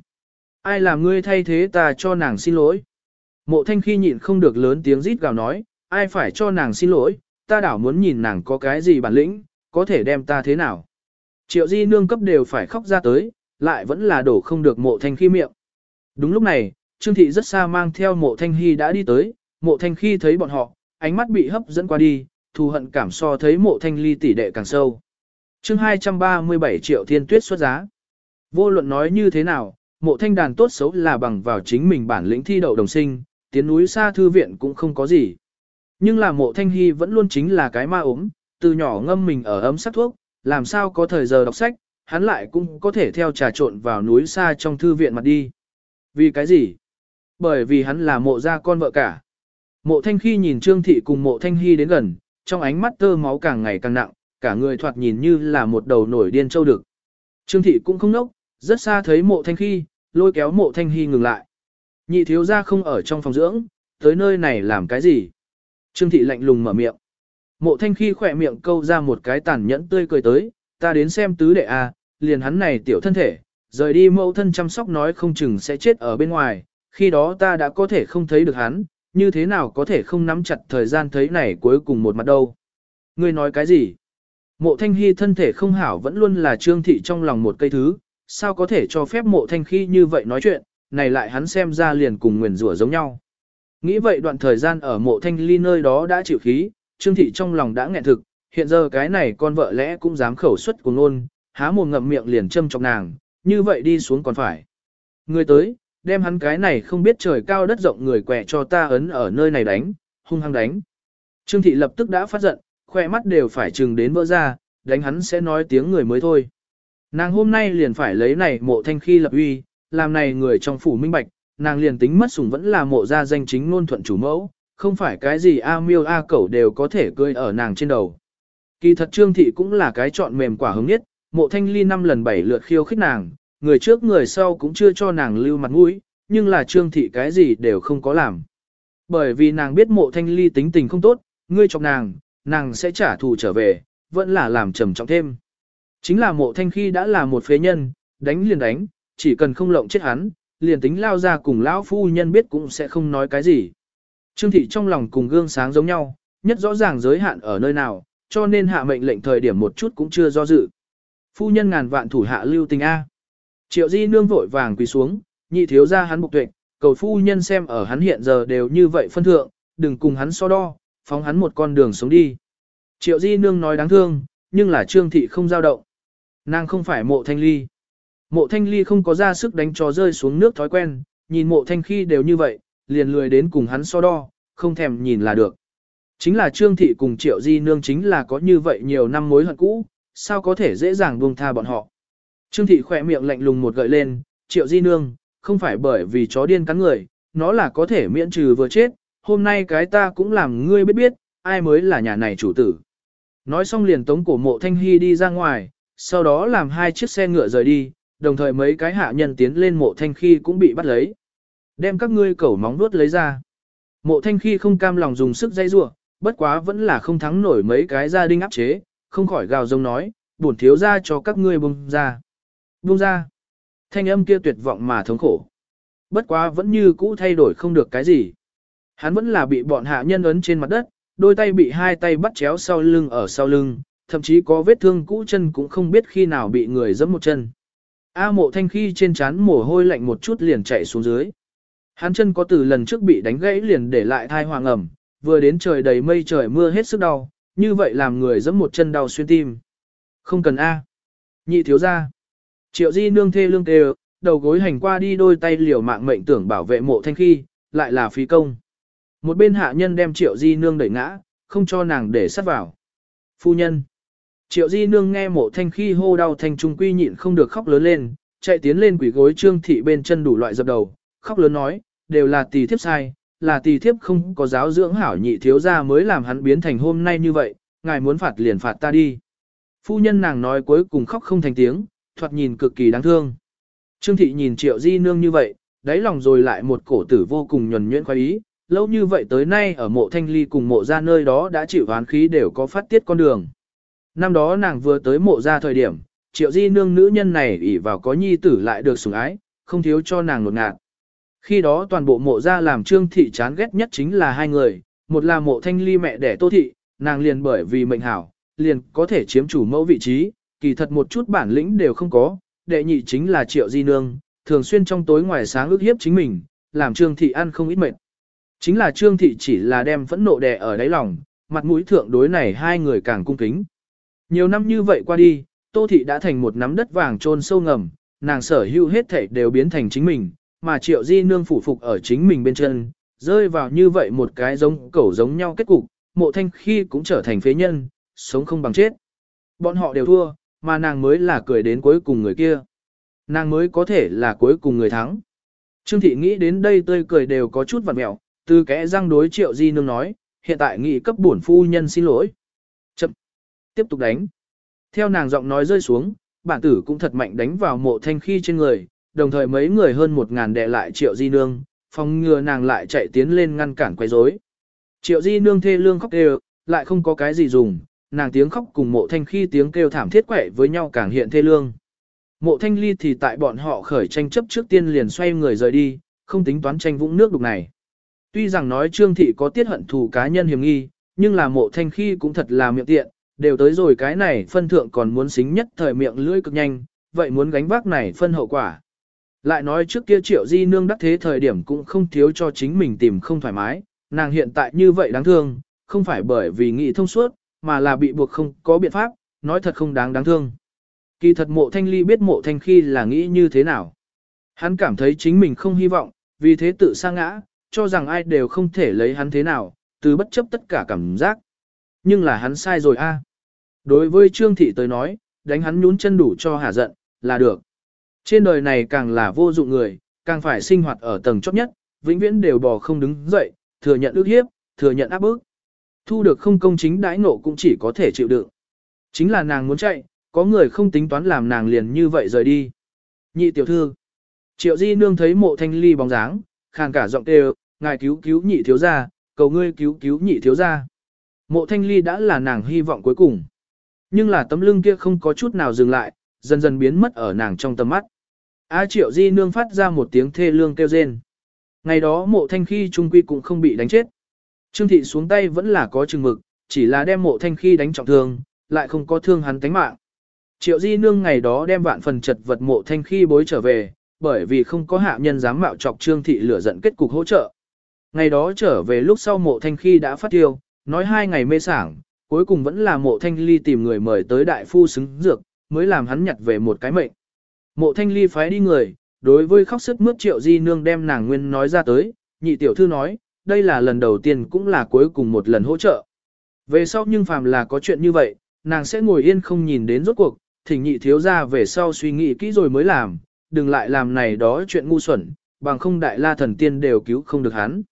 Ai làm ngươi thay thế ta cho nàng xin lỗi? Mộ thanh khi nhịn không được lớn tiếng rít gào nói, ai phải cho nàng xin lỗi, ta đảo muốn nhìn nàng có cái gì bản lĩnh, có thể đem ta thế nào. Triệu di nương cấp đều phải khóc ra tới, lại vẫn là đổ không được mộ thanh khi miệng. Đúng lúc này, Trương Thị rất xa mang theo mộ thanh hy đã đi tới, mộ thanh khi thấy bọn họ, ánh mắt bị hấp dẫn qua đi, thù hận cảm so thấy mộ thanh ly tỷ đệ càng sâu. chương 237 triệu thiên tuyết xuất giá. Vô luận nói như thế nào, mộ thanh đàn tốt xấu là bằng vào chính mình bản lĩnh thi đậu đồng sinh, tiến núi xa thư viện cũng không có gì. Nhưng là mộ thanh hy vẫn luôn chính là cái ma ốm, từ nhỏ ngâm mình ở ấm sắc thuốc, làm sao có thời giờ đọc sách, hắn lại cũng có thể theo trà trộn vào núi xa trong thư viện mặt đi. Vì cái gì? Bởi vì hắn là mộ gia con vợ cả. Mộ thanh khi nhìn Trương Thị cùng mộ thanh hy đến gần, trong ánh mắt tơ máu càng ngày càng nặng, cả người thoạt nhìn như là một đầu nổi điên châu đực. Trương Thị cũng không nốc, rất xa thấy mộ thanh khi, lôi kéo mộ thanh hy ngừng lại. Nhị thiếu gia không ở trong phòng dưỡng, tới nơi này làm cái gì? Trương Thị lạnh lùng mở miệng. Mộ thanh khi khỏe miệng câu ra một cái tàn nhẫn tươi cười tới, ta đến xem tứ đệ a, à, liền hắn này tiểu thân thể, rời đi mẫu thân chăm sóc nói không chừng sẽ chết ở bên ngoài, khi đó ta đã có thể không thấy được hắn, như thế nào có thể không nắm chặt thời gian thấy này cuối cùng một mặt đâu. Ngươi nói cái gì? Mộ thanh hy thân thể không hảo vẫn luôn là trương thị trong lòng một cây thứ, sao có thể cho phép mộ thanh khi như vậy nói chuyện, này lại hắn xem ra liền cùng nguyền rủa giống nhau. Nghĩ vậy đoạn thời gian ở mộ thanh ly nơi đó đã chịu khí, trương thị trong lòng đã nghẹn thực, hiện giờ cái này con vợ lẽ cũng dám khẩu xuất cùng ngôn, há mồm ngậm miệng liền châm trong nàng, như vậy đi xuống còn phải. Người tới, đem hắn cái này không biết trời cao đất rộng người quẹ cho ta ấn ở nơi này đánh, hung hăng đánh. Trương thị lập tức đã phát giận, khoe mắt đều phải chừng đến vỡ ra, đánh hắn sẽ nói tiếng người mới thôi. Nàng hôm nay liền phải lấy này mộ thanh khi lập uy, làm này người trong phủ minh bạch, nàng liền tính mất sủng vẫn là mộ gia danh chính ngôn thuận chủ mẫu, không phải cái gì A miêu A cẩu đều có thể cười ở nàng trên đầu. Kỳ thật Trương Thị cũng là cái chọn mềm quả hứng nhất, mộ thanh ly năm lần bảy lượt khiêu khích nàng, người trước người sau cũng chưa cho nàng lưu mặt mũi, nhưng là Trương Thị cái gì đều không có làm. Bởi vì nàng biết mộ thanh ly tính tình không tốt, ngươi chọc nàng, nàng sẽ trả thù trở về, vẫn là làm trầm trọng thêm. Chính là mộ thanh khi đã là một phế nhân, đánh liền đánh, chỉ cần không lộng chết hắn, liền tính lao ra cùng lão phu nhân biết cũng sẽ không nói cái gì. Trương thị trong lòng cùng gương sáng giống nhau, nhất rõ ràng giới hạn ở nơi nào, cho nên hạ mệnh lệnh thời điểm một chút cũng chưa do dự. Phu nhân ngàn vạn thủ hạ lưu tình A. Triệu di nương vội vàng quỳ xuống, nhị thiếu ra hắn mục tuệ, cầu phu nhân xem ở hắn hiện giờ đều như vậy phân thượng, đừng cùng hắn so đo, phóng hắn một con đường sống đi. Triệu di nương nói đáng thương, nhưng là trương thị không giao động. Nàng không phải mộ thanh ly. Mộ thanh ly không có ra sức đánh cho rơi xuống nước thói quen, nhìn mộ thanh khi đều như vậy, liền lười đến cùng hắn so đo, không thèm nhìn là được. Chính là Trương Thị cùng Triệu Di Nương chính là có như vậy nhiều năm mối hận cũ, sao có thể dễ dàng buông tha bọn họ. Trương Thị khỏe miệng lạnh lùng một gợi lên, Triệu Di Nương, không phải bởi vì chó điên cắn người, nó là có thể miễn trừ vừa chết, hôm nay cái ta cũng làm ngươi biết biết, ai mới là nhà này chủ tử. Nói xong liền tống cổ mộ thanh hy đi ra ngoài, sau đó làm hai chiếc xe ngựa rời đi, đồng thời mấy cái hạ nhân tiến lên mộ thanh khi cũng bị bắt lấy. Đem các ngươi cẩu móng vuốt lấy ra. Mộ thanh khi không cam lòng dùng sức dây rua, bất quá vẫn là không thắng nổi mấy cái gia đình áp chế, không khỏi gào rông nói, bổn thiếu ra cho các ngươi bông ra. Bông ra. Thanh âm kia tuyệt vọng mà thống khổ. Bất quá vẫn như cũ thay đổi không được cái gì. Hắn vẫn là bị bọn hạ nhân ấn trên mặt đất, đôi tay bị hai tay bắt chéo sau lưng ở sau lưng, thậm chí có vết thương cũ chân cũng không biết khi nào bị người giẫm một chân. A mộ thanh khi trên trán mồ hôi lạnh một chút liền chạy xuống dưới. Hắn chân có từ lần trước bị đánh gãy liền để lại thai hoàng ẩm, vừa đến trời đầy mây trời mưa hết sức đau, như vậy làm người dẫm một chân đau xuyên tim. Không cần A. Nhị thiếu ra. Triệu di nương thê lương tê đầu gối hành qua đi đôi tay liều mạng mệnh tưởng bảo vệ mộ thanh khi, lại là phí công. Một bên hạ nhân đem triệu di nương đẩy ngã, không cho nàng để sát vào. Phu nhân. Triệu di nương nghe mộ thanh khi hô đau thanh trung quy nhịn không được khóc lớn lên, chạy tiến lên quỷ gối trương thị bên chân đủ loại dập đầu, khóc lớn nói, đều là tỷ thiếp sai, là tỷ thiếp không có giáo dưỡng hảo nhị thiếu gia mới làm hắn biến thành hôm nay như vậy, ngài muốn phạt liền phạt ta đi. Phu nhân nàng nói cuối cùng khóc không thành tiếng, thoạt nhìn cực kỳ đáng thương. Trương thị nhìn triệu di nương như vậy, đáy lòng rồi lại một cổ tử vô cùng nhuần nhuyễn khoái ý, lâu như vậy tới nay ở mộ thanh ly cùng mộ ra nơi đó đã chịu hoán khí đều có phát tiết con đường. Năm đó nàng vừa tới mộ ra thời điểm, triệu di nương nữ nhân này ỷ vào có nhi tử lại được sủng ái, không thiếu cho nàng nột ngạt. Khi đó toàn bộ mộ ra làm trương thị chán ghét nhất chính là hai người, một là mộ thanh ly mẹ đẻ tô thị, nàng liền bởi vì mệnh hảo, liền có thể chiếm chủ mẫu vị trí, kỳ thật một chút bản lĩnh đều không có, đệ nhị chính là triệu di nương, thường xuyên trong tối ngoài sáng ước hiếp chính mình, làm trương thị ăn không ít mệt. Chính là trương thị chỉ là đem phẫn nộ đè ở đáy lòng, mặt mũi thượng đối này hai người càng cung kính. Nhiều năm như vậy qua đi, tô thị đã thành một nắm đất vàng trôn sâu ngầm, nàng sở hữu hết thảy đều biến thành chính mình, mà triệu di nương phủ phục ở chính mình bên chân, rơi vào như vậy một cái giống cẩu giống nhau kết cục, mộ thanh khi cũng trở thành phế nhân, sống không bằng chết. Bọn họ đều thua, mà nàng mới là cười đến cuối cùng người kia. Nàng mới có thể là cuối cùng người thắng. Trương thị nghĩ đến đây tươi cười đều có chút vặt mẹo, từ kẽ răng đối triệu di nương nói, hiện tại nghị cấp bổn phu nhân xin lỗi. Tiếp tục đánh. Theo nàng giọng nói rơi xuống, bản tử cũng thật mạnh đánh vào mộ thanh khi trên người, đồng thời mấy người hơn một ngàn đệ lại triệu di nương, phòng ngừa nàng lại chạy tiến lên ngăn cản quấy rối. Triệu di nương thê lương khóc đều, lại không có cái gì dùng, nàng tiếng khóc cùng mộ thanh khi tiếng kêu thảm thiết quẻ với nhau càng hiện thê lương. Mộ thanh ly thì tại bọn họ khởi tranh chấp trước tiên liền xoay người rời đi, không tính toán tranh vũng nước đục này. Tuy rằng nói trương thị có tiết hận thù cá nhân hiểm nghi, nhưng là mộ thanh khi cũng thật là miệng tiện, đều tới rồi cái này phân thượng còn muốn xính nhất thời miệng lưỡi cực nhanh, vậy muốn gánh vác này phân hậu quả. Lại nói trước kia triệu di nương đắc thế thời điểm cũng không thiếu cho chính mình tìm không thoải mái, nàng hiện tại như vậy đáng thương, không phải bởi vì nghĩ thông suốt, mà là bị buộc không có biện pháp, nói thật không đáng đáng thương. Kỳ thật mộ thanh ly biết mộ thanh khi là nghĩ như thế nào. Hắn cảm thấy chính mình không hy vọng, vì thế tự sa ngã, cho rằng ai đều không thể lấy hắn thế nào, từ bất chấp tất cả cảm giác. Nhưng là hắn sai rồi a. Đối với Trương Thị tới nói, đánh hắn nhún chân đủ cho hả giận, là được. Trên đời này càng là vô dụng người, càng phải sinh hoạt ở tầng chót nhất, vĩnh viễn đều bò không đứng dậy, thừa nhận ước hiếp, thừa nhận áp bức. Thu được không công chính đãi nộ cũng chỉ có thể chịu đựng. Chính là nàng muốn chạy, có người không tính toán làm nàng liền như vậy rời đi. Nhị tiểu thư. Triệu di nương thấy mộ thanh ly bóng dáng, khàn cả giọng kêu, ngài cứu cứu nhị thiếu gia, cầu ngươi cứu cứu nhị thiếu gia. Mộ thanh ly đã là nàng hy vọng cuối cùng. Nhưng là tấm lưng kia không có chút nào dừng lại, dần dần biến mất ở nàng trong tầm mắt. A triệu di nương phát ra một tiếng thê lương kêu rên. Ngày đó mộ thanh khi trung quy cũng không bị đánh chết. Trương thị xuống tay vẫn là có chừng mực, chỉ là đem mộ thanh khi đánh trọng thương, lại không có thương hắn tánh mạng. Triệu di nương ngày đó đem vạn phần chật vật mộ thanh khi bối trở về, bởi vì không có hạ nhân dám mạo chọc trương thị lửa giận kết cục hỗ trợ. Ngày đó trở về lúc sau mộ thanh khi đã phát tiêu, nói hai ngày mê sảng, cuối cùng vẫn là mộ thanh ly tìm người mời tới đại phu xứng dược, mới làm hắn nhặt về một cái mệnh. Mộ thanh ly phái đi người, đối với khóc sức mướt triệu di nương đem nàng nguyên nói ra tới, nhị tiểu thư nói, đây là lần đầu tiên cũng là cuối cùng một lần hỗ trợ. Về sau nhưng phàm là có chuyện như vậy, nàng sẽ ngồi yên không nhìn đến rốt cuộc, thỉnh nhị thiếu ra về sau suy nghĩ kỹ rồi mới làm, đừng lại làm này đó chuyện ngu xuẩn, bằng không đại la thần tiên đều cứu không được hắn.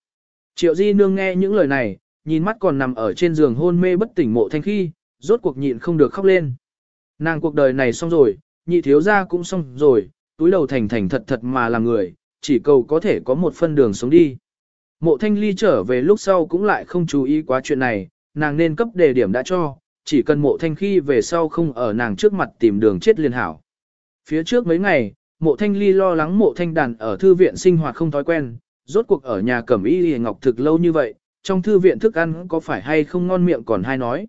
Triệu di nương nghe những lời này, nhìn mắt còn nằm ở trên giường hôn mê bất tỉnh mộ thanh khi, rốt cuộc nhịn không được khóc lên. Nàng cuộc đời này xong rồi, nhị thiếu ra cũng xong rồi, túi đầu thành thành thật thật mà làm người, chỉ cầu có thể có một phân đường sống đi. Mộ thanh ly trở về lúc sau cũng lại không chú ý quá chuyện này, nàng nên cấp đề điểm đã cho, chỉ cần mộ thanh khi về sau không ở nàng trước mặt tìm đường chết liền hảo. Phía trước mấy ngày, mộ thanh ly lo lắng mộ thanh đàn ở thư viện sinh hoạt không thói quen, rốt cuộc ở nhà cẩm y hề ngọc thực lâu như vậy, trong thư viện thức ăn có phải hay không ngon miệng còn hay nói.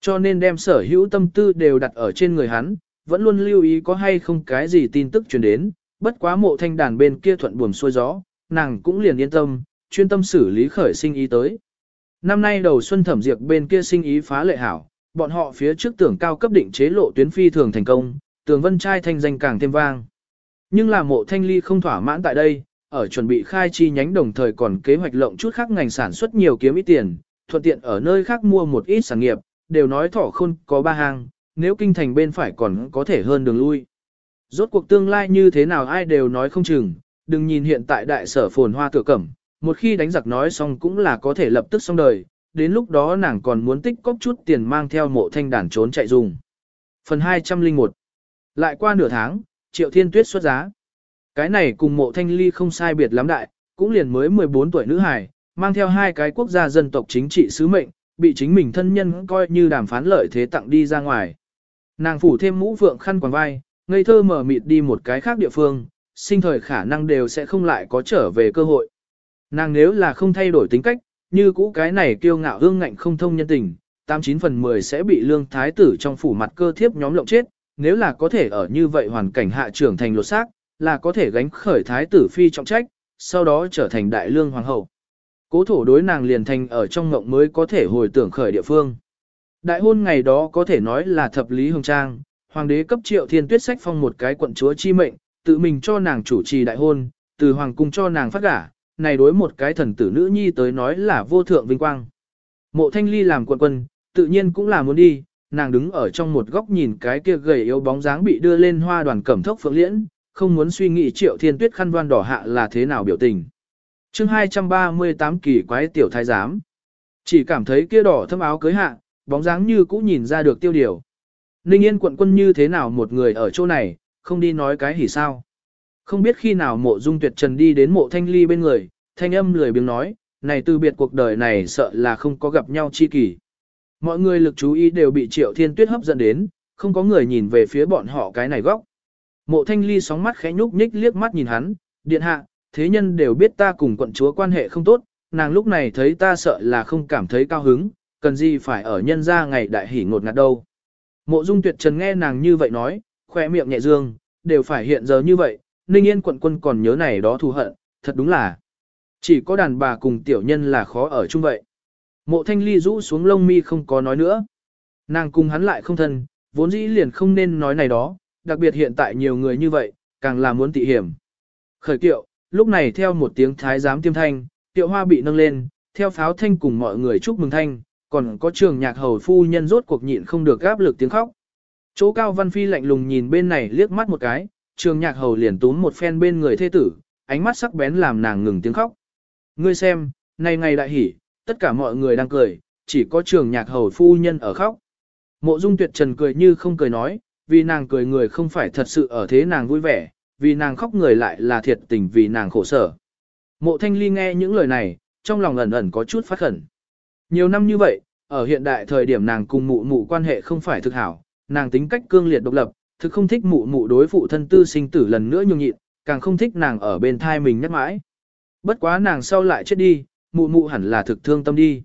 Cho nên đem sở hữu tâm tư đều đặt ở trên người hắn, vẫn luôn lưu ý có hay không cái gì tin tức truyền đến, bất quá mộ thanh đàn bên kia thuận buồm xuôi gió, nàng cũng liền yên tâm, chuyên tâm xử lý khởi sinh ý tới. Năm nay đầu xuân thẩm diệt bên kia sinh ý phá lệ hảo, bọn họ phía trước tưởng cao cấp định chế lộ tuyến phi thường thành công, tường vân trai thanh danh càng thêm vang. Nhưng là mộ thanh ly không thỏa mãn tại đây, ở chuẩn bị khai chi nhánh đồng thời còn kế hoạch lộng chút khác ngành sản xuất nhiều kiếm ít tiền, thuận tiện ở nơi khác mua một ít sản nghiệp, đều nói thỏ khôn có ba hàng, nếu kinh thành bên phải còn có thể hơn đường lui. Rốt cuộc tương lai như thế nào ai đều nói không chừng, đừng nhìn hiện tại đại sở phồn hoa tựa cẩm, một khi đánh giặc nói xong cũng là có thể lập tức xong đời, đến lúc đó nàng còn muốn tích cóp chút tiền mang theo mộ thanh đàn trốn chạy dùng. Phần 201 Lại qua nửa tháng, Triệu Thiên Tuyết xuất giá. Cái này cùng mộ thanh ly không sai biệt lắm đại, cũng liền mới 14 tuổi nữ hài, mang theo hai cái quốc gia dân tộc chính trị sứ mệnh, bị chính mình thân nhân coi như đàm phán lợi thế tặng đi ra ngoài. Nàng phủ thêm mũ vượng khăn quàng vai, ngây thơ mở mịt đi một cái khác địa phương, sinh thời khả năng đều sẽ không lại có trở về cơ hội. Nàng nếu là không thay đổi tính cách, như cũ cái này kiêu ngạo hương ngạnh không thông nhân tình, 89 phần 10 sẽ bị lương thái tử trong phủ mặt cơ thiếp nhóm lộng chết, nếu là có thể ở như vậy hoàn cảnh hạ trưởng thành lột xác, là có thể gánh khởi thái tử phi trọng trách, sau đó trở thành đại lương hoàng hậu. Cố thổ đối nàng liền thành ở trong ngộng mới có thể hồi tưởng khởi địa phương. Đại hôn ngày đó có thể nói là thập lý hồng trang, hoàng đế cấp triệu thiên tuyết sách phong một cái quận chúa chi mệnh, tự mình cho nàng chủ trì đại hôn, từ hoàng cung cho nàng phát gả, này đối một cái thần tử nữ nhi tới nói là vô thượng vinh quang. Mộ thanh ly làm quận quân, tự nhiên cũng là muốn đi, nàng đứng ở trong một góc nhìn cái kia gầy yếu bóng dáng bị đưa lên hoa đoàn cẩm thốc phượng liễn, không muốn suy nghĩ triệu thiên tuyết khăn đoan đỏ hạ là thế nào biểu tình. chương 238 kỳ quái tiểu thái giám. Chỉ cảm thấy kia đỏ thâm áo cưới hạ, bóng dáng như cũ nhìn ra được tiêu điều. Ninh yên quận quân như thế nào một người ở chỗ này, không đi nói cái hỉ sao. Không biết khi nào mộ dung tuyệt trần đi đến mộ thanh ly bên người, thanh âm lười biếng nói, này từ biệt cuộc đời này sợ là không có gặp nhau chi kỳ. Mọi người lực chú ý đều bị triệu thiên tuyết hấp dẫn đến, không có người nhìn về phía bọn họ cái này góc. Mộ thanh ly sóng mắt khẽ nhúc nhích liếc mắt nhìn hắn, điện hạ, thế nhân đều biết ta cùng quận chúa quan hệ không tốt, nàng lúc này thấy ta sợ là không cảm thấy cao hứng, cần gì phải ở nhân ra ngày đại hỉ ngột ngạt đâu. Mộ dung tuyệt trần nghe nàng như vậy nói, khoe miệng nhẹ dương, đều phải hiện giờ như vậy, ninh yên quận quân còn nhớ này đó thù hận, thật đúng là. Chỉ có đàn bà cùng tiểu nhân là khó ở chung vậy. Mộ thanh ly rũ xuống lông mi không có nói nữa. Nàng cùng hắn lại không thân, vốn dĩ liền không nên nói này đó, đặc biệt hiện tại nhiều người như vậy, càng là muốn tị hiểm. Khởi kiệu, lúc này theo một tiếng thái giám tiêm thanh, tiệu hoa bị nâng lên, theo pháo thanh cùng mọi người chúc mừng thanh, còn có trường nhạc hầu phu nhân rốt cuộc nhịn không được gáp lực tiếng khóc. Chỗ cao văn phi lạnh lùng nhìn bên này liếc mắt một cái, trường nhạc hầu liền túm một phen bên người thê tử, ánh mắt sắc bén làm nàng ngừng tiếng khóc. Ngươi xem, nay ngày đại hỉ, tất cả mọi người đang cười, chỉ có trường nhạc hầu phu nhân ở khóc. Mộ dung tuyệt trần cười như không cười nói, vì nàng cười người không phải thật sự ở thế nàng vui vẻ, vì nàng khóc người lại là thiệt tình vì nàng khổ sở. Mộ thanh ly nghe những lời này, trong lòng ẩn ẩn có chút phát khẩn. Nhiều năm như vậy, ở hiện đại thời điểm nàng cùng mụ mụ quan hệ không phải thực hảo, nàng tính cách cương liệt độc lập, thực không thích mụ mụ đối phụ thân tư sinh tử lần nữa nhung nhịn, càng không thích nàng ở bên thai mình nhắc mãi. Bất quá nàng sau lại chết đi, mụ mụ hẳn là thực thương tâm đi.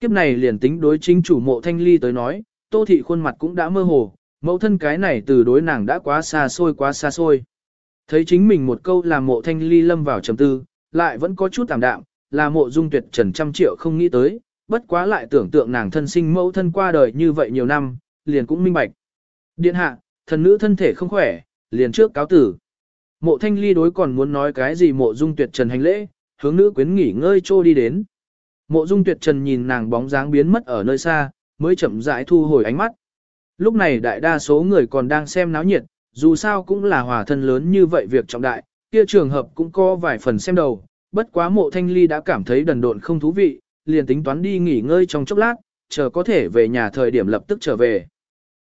Kiếp này liền tính đối chính chủ mộ thanh ly tới nói, tô thị khuôn mặt cũng đã mơ hồ, mẫu thân cái này từ đối nàng đã quá xa xôi quá xa xôi. Thấy chính mình một câu làm mộ thanh ly lâm vào trầm tư, lại vẫn có chút tạm đạm, là mộ dung tuyệt trần trăm triệu không nghĩ tới, bất quá lại tưởng tượng nàng thân sinh mẫu thân qua đời như vậy nhiều năm, liền cũng minh bạch. Điện hạ, thần nữ thân thể không khỏe, liền trước cáo tử. Mộ thanh ly đối còn muốn nói cái gì mộ dung tuyệt trần hành lễ, hướng nữ quyến nghỉ ngơi trô đi đến. Mộ dung tuyệt trần nhìn nàng bóng dáng biến mất ở nơi xa, mới chậm rãi thu hồi ánh mắt. Lúc này đại đa số người còn đang xem náo nhiệt, dù sao cũng là hòa thân lớn như vậy việc trọng đại, kia trường hợp cũng có vài phần xem đầu, bất quá mộ thanh ly đã cảm thấy đần độn không thú vị, liền tính toán đi nghỉ ngơi trong chốc lát, chờ có thể về nhà thời điểm lập tức trở về.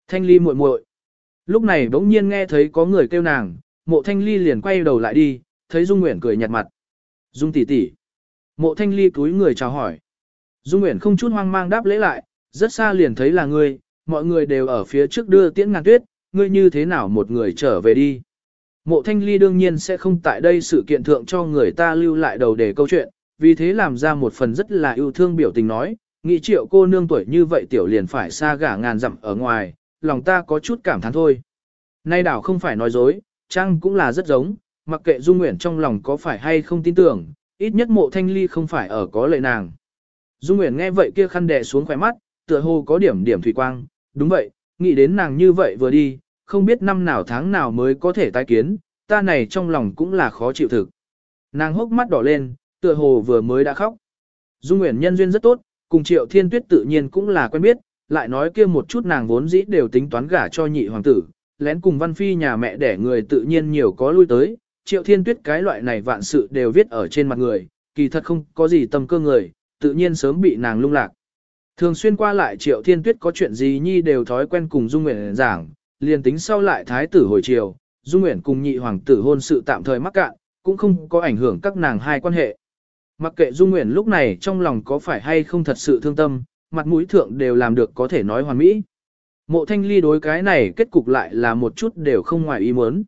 Thanh ly muội muội. Lúc này bỗng nhiên nghe thấy có người kêu nàng, mộ thanh ly liền quay đầu lại đi, thấy Dung Nguyễn cười nhạt mặt. Dung tỷ tỷ. Mộ thanh ly cúi người chào hỏi. Dung Nguyễn không chút hoang mang đáp lễ lại, rất xa liền thấy là ngươi, mọi người đều ở phía trước đưa tiễn ngàn tuyết, ngươi như thế nào một người trở về đi. Mộ thanh ly đương nhiên sẽ không tại đây sự kiện thượng cho người ta lưu lại đầu để câu chuyện, vì thế làm ra một phần rất là yêu thương biểu tình nói, nghĩ triệu cô nương tuổi như vậy tiểu liền phải xa gả ngàn dặm ở ngoài, lòng ta có chút cảm thán thôi. Nay đảo không phải nói dối, chăng cũng là rất giống, mặc kệ Dung Nguyễn trong lòng có phải hay không tin tưởng, ít nhất mộ thanh ly không phải ở có lệ nàng. Dung Nguyễn nghe vậy kia khăn đè xuống khỏe mắt, tựa hồ có điểm điểm thủy quang, đúng vậy, nghĩ đến nàng như vậy vừa đi, không biết năm nào tháng nào mới có thể tái kiến, ta này trong lòng cũng là khó chịu thực. Nàng hốc mắt đỏ lên, tựa hồ vừa mới đã khóc. Dung Nguyễn nhân duyên rất tốt, cùng Triệu Thiên Tuyết tự nhiên cũng là quen biết, lại nói kia một chút nàng vốn dĩ đều tính toán gả cho nhị hoàng tử, lén cùng Văn Phi nhà mẹ để người tự nhiên nhiều có lui tới, Triệu Thiên Tuyết cái loại này vạn sự đều viết ở trên mặt người, kỳ thật không có gì tâm cơ người, tự nhiên sớm bị nàng lung lạc. Thường xuyên qua lại Triệu Thiên Tuyết có chuyện gì nhi đều thói quen cùng Dung Nguyễn giảng, liền tính sau lại thái tử hồi triều, Dung Nguyễn cùng nhị hoàng tử hôn sự tạm thời mắc cạn, cũng không có ảnh hưởng các nàng hai quan hệ. Mặc kệ Dung Nguyễn lúc này trong lòng có phải hay không thật sự thương tâm, mặt mũi thượng đều làm được có thể nói hoàn mỹ. Mộ thanh ly đối cái này kết cục lại là một chút đều không ngoài ý muốn.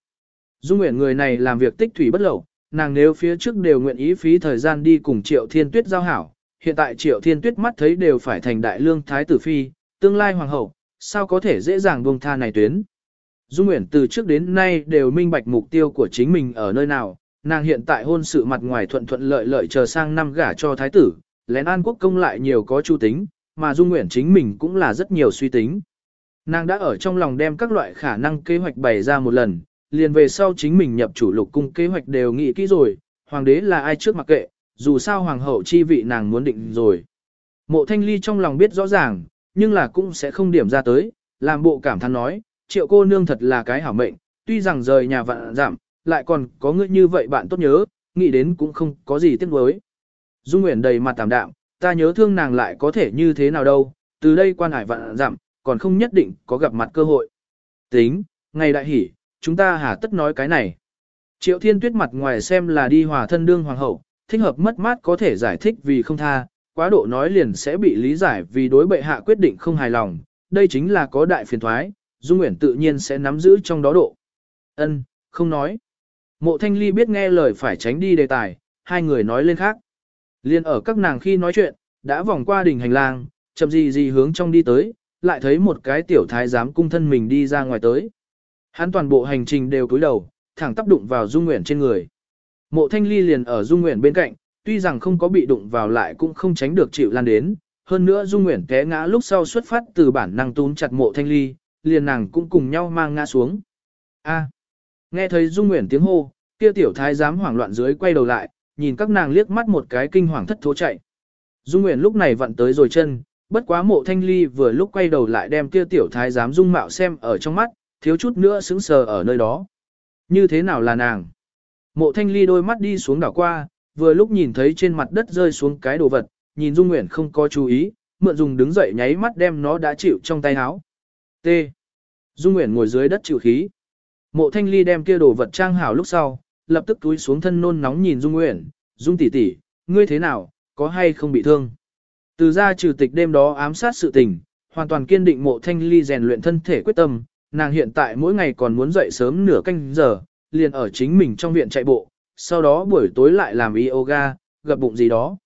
Dung Nguyễn người này làm việc tích thủy bất lậu, nàng nếu phía trước đều nguyện ý phí thời gian đi cùng Triệu Thiên Tuyết giao hảo, hiện tại Triệu Thiên Tuyết mắt thấy đều phải thành đại lương thái tử phi, tương lai hoàng hậu, sao có thể dễ dàng buông tha này tuyến. Dung Nguyễn từ trước đến nay đều minh bạch mục tiêu của chính mình ở nơi nào, nàng hiện tại hôn sự mặt ngoài thuận thuận lợi lợi chờ sang năm gả cho thái tử, lén an quốc công lại nhiều có chu tính, mà Dung Nguyễn chính mình cũng là rất nhiều suy tính. Nàng đã ở trong lòng đem các loại khả năng kế hoạch bày ra một lần, liền về sau chính mình nhập chủ lục cung kế hoạch đều nghĩ kỹ rồi, hoàng đế là ai trước mặc kệ, dù sao hoàng hậu chi vị nàng muốn định rồi. Mộ thanh ly trong lòng biết rõ ràng, nhưng là cũng sẽ không điểm ra tới, làm bộ cảm thán nói, triệu cô nương thật là cái hảo mệnh, tuy rằng rời nhà vạn giảm, lại còn có ngươi như vậy bạn tốt nhớ, nghĩ đến cũng không có gì tiếc nuối. Dung Nguyễn đầy mặt tạm đạm, ta nhớ thương nàng lại có thể như thế nào đâu, từ đây quan hải vạn giảm, còn không nhất định có gặp mặt cơ hội. Tính, ngày đại hỉ, chúng ta hà tất nói cái này. Triệu thiên tuyết mặt ngoài xem là đi hòa thân đương hoàng hậu, thích hợp mất mát có thể giải thích vì không tha, quá độ nói liền sẽ bị lý giải vì đối bệ hạ quyết định không hài lòng, đây chính là có đại phiền thoái, Dung Nguyễn tự nhiên sẽ nắm giữ trong đó độ. Ân, không nói. Mộ Thanh Ly biết nghe lời phải tránh đi đề tài, hai người nói lên khác. Liên ở các nàng khi nói chuyện, đã vòng qua đỉnh hành lang, chậm gì gì hướng trong đi tới, lại thấy một cái tiểu thái giám cung thân mình đi ra ngoài tới. Hắn toàn bộ hành trình đều cúi đầu, thẳng tác đụng vào Dung Nguyễn trên người. Mộ Thanh Ly liền ở Dung Nguyễn bên cạnh, tuy rằng không có bị đụng vào lại cũng không tránh được chịu lan đến. Hơn nữa Dung Nguyễn té ngã lúc sau xuất phát từ bản năng tún chặt mộ Thanh Ly, liền nàng cũng cùng nhau mang ngã xuống. A. Nghe thấy Dung Nguyễn tiếng hô, kia tiểu thái giám hoảng loạn dưới quay đầu lại, nhìn các nàng liếc mắt một cái kinh hoàng thất thố chạy. Dung Nguyễn lúc này vặn tới rồi chân, bất quá mộ thanh ly vừa lúc quay đầu lại đem kia tiểu thái giám dung mạo xem ở trong mắt, thiếu chút nữa sững sờ ở nơi đó. Như thế nào là nàng? Mộ thanh ly đôi mắt đi xuống đảo qua, vừa lúc nhìn thấy trên mặt đất rơi xuống cái đồ vật, nhìn Dung Nguyễn không có chú ý, mượn dùng đứng dậy nháy mắt đem nó đã chịu trong tay áo. T. Dung Nguyễn ngồi dưới đất chịu khí. Mộ thanh ly đem kia đồ vật trang hảo lúc sau, lập tức túi xuống thân nôn nóng nhìn Dung Nguyễn, Dung tỷ tỷ, ngươi thế nào, có hay không bị thương? Từ ra trừ tịch đêm đó ám sát sự tình, hoàn toàn kiên định mộ thanh ly rèn luyện thân thể quyết tâm, nàng hiện tại mỗi ngày còn muốn dậy sớm nửa canh giờ, liền ở chính mình trong viện chạy bộ, sau đó buổi tối lại làm yoga, gặp bụng gì đó.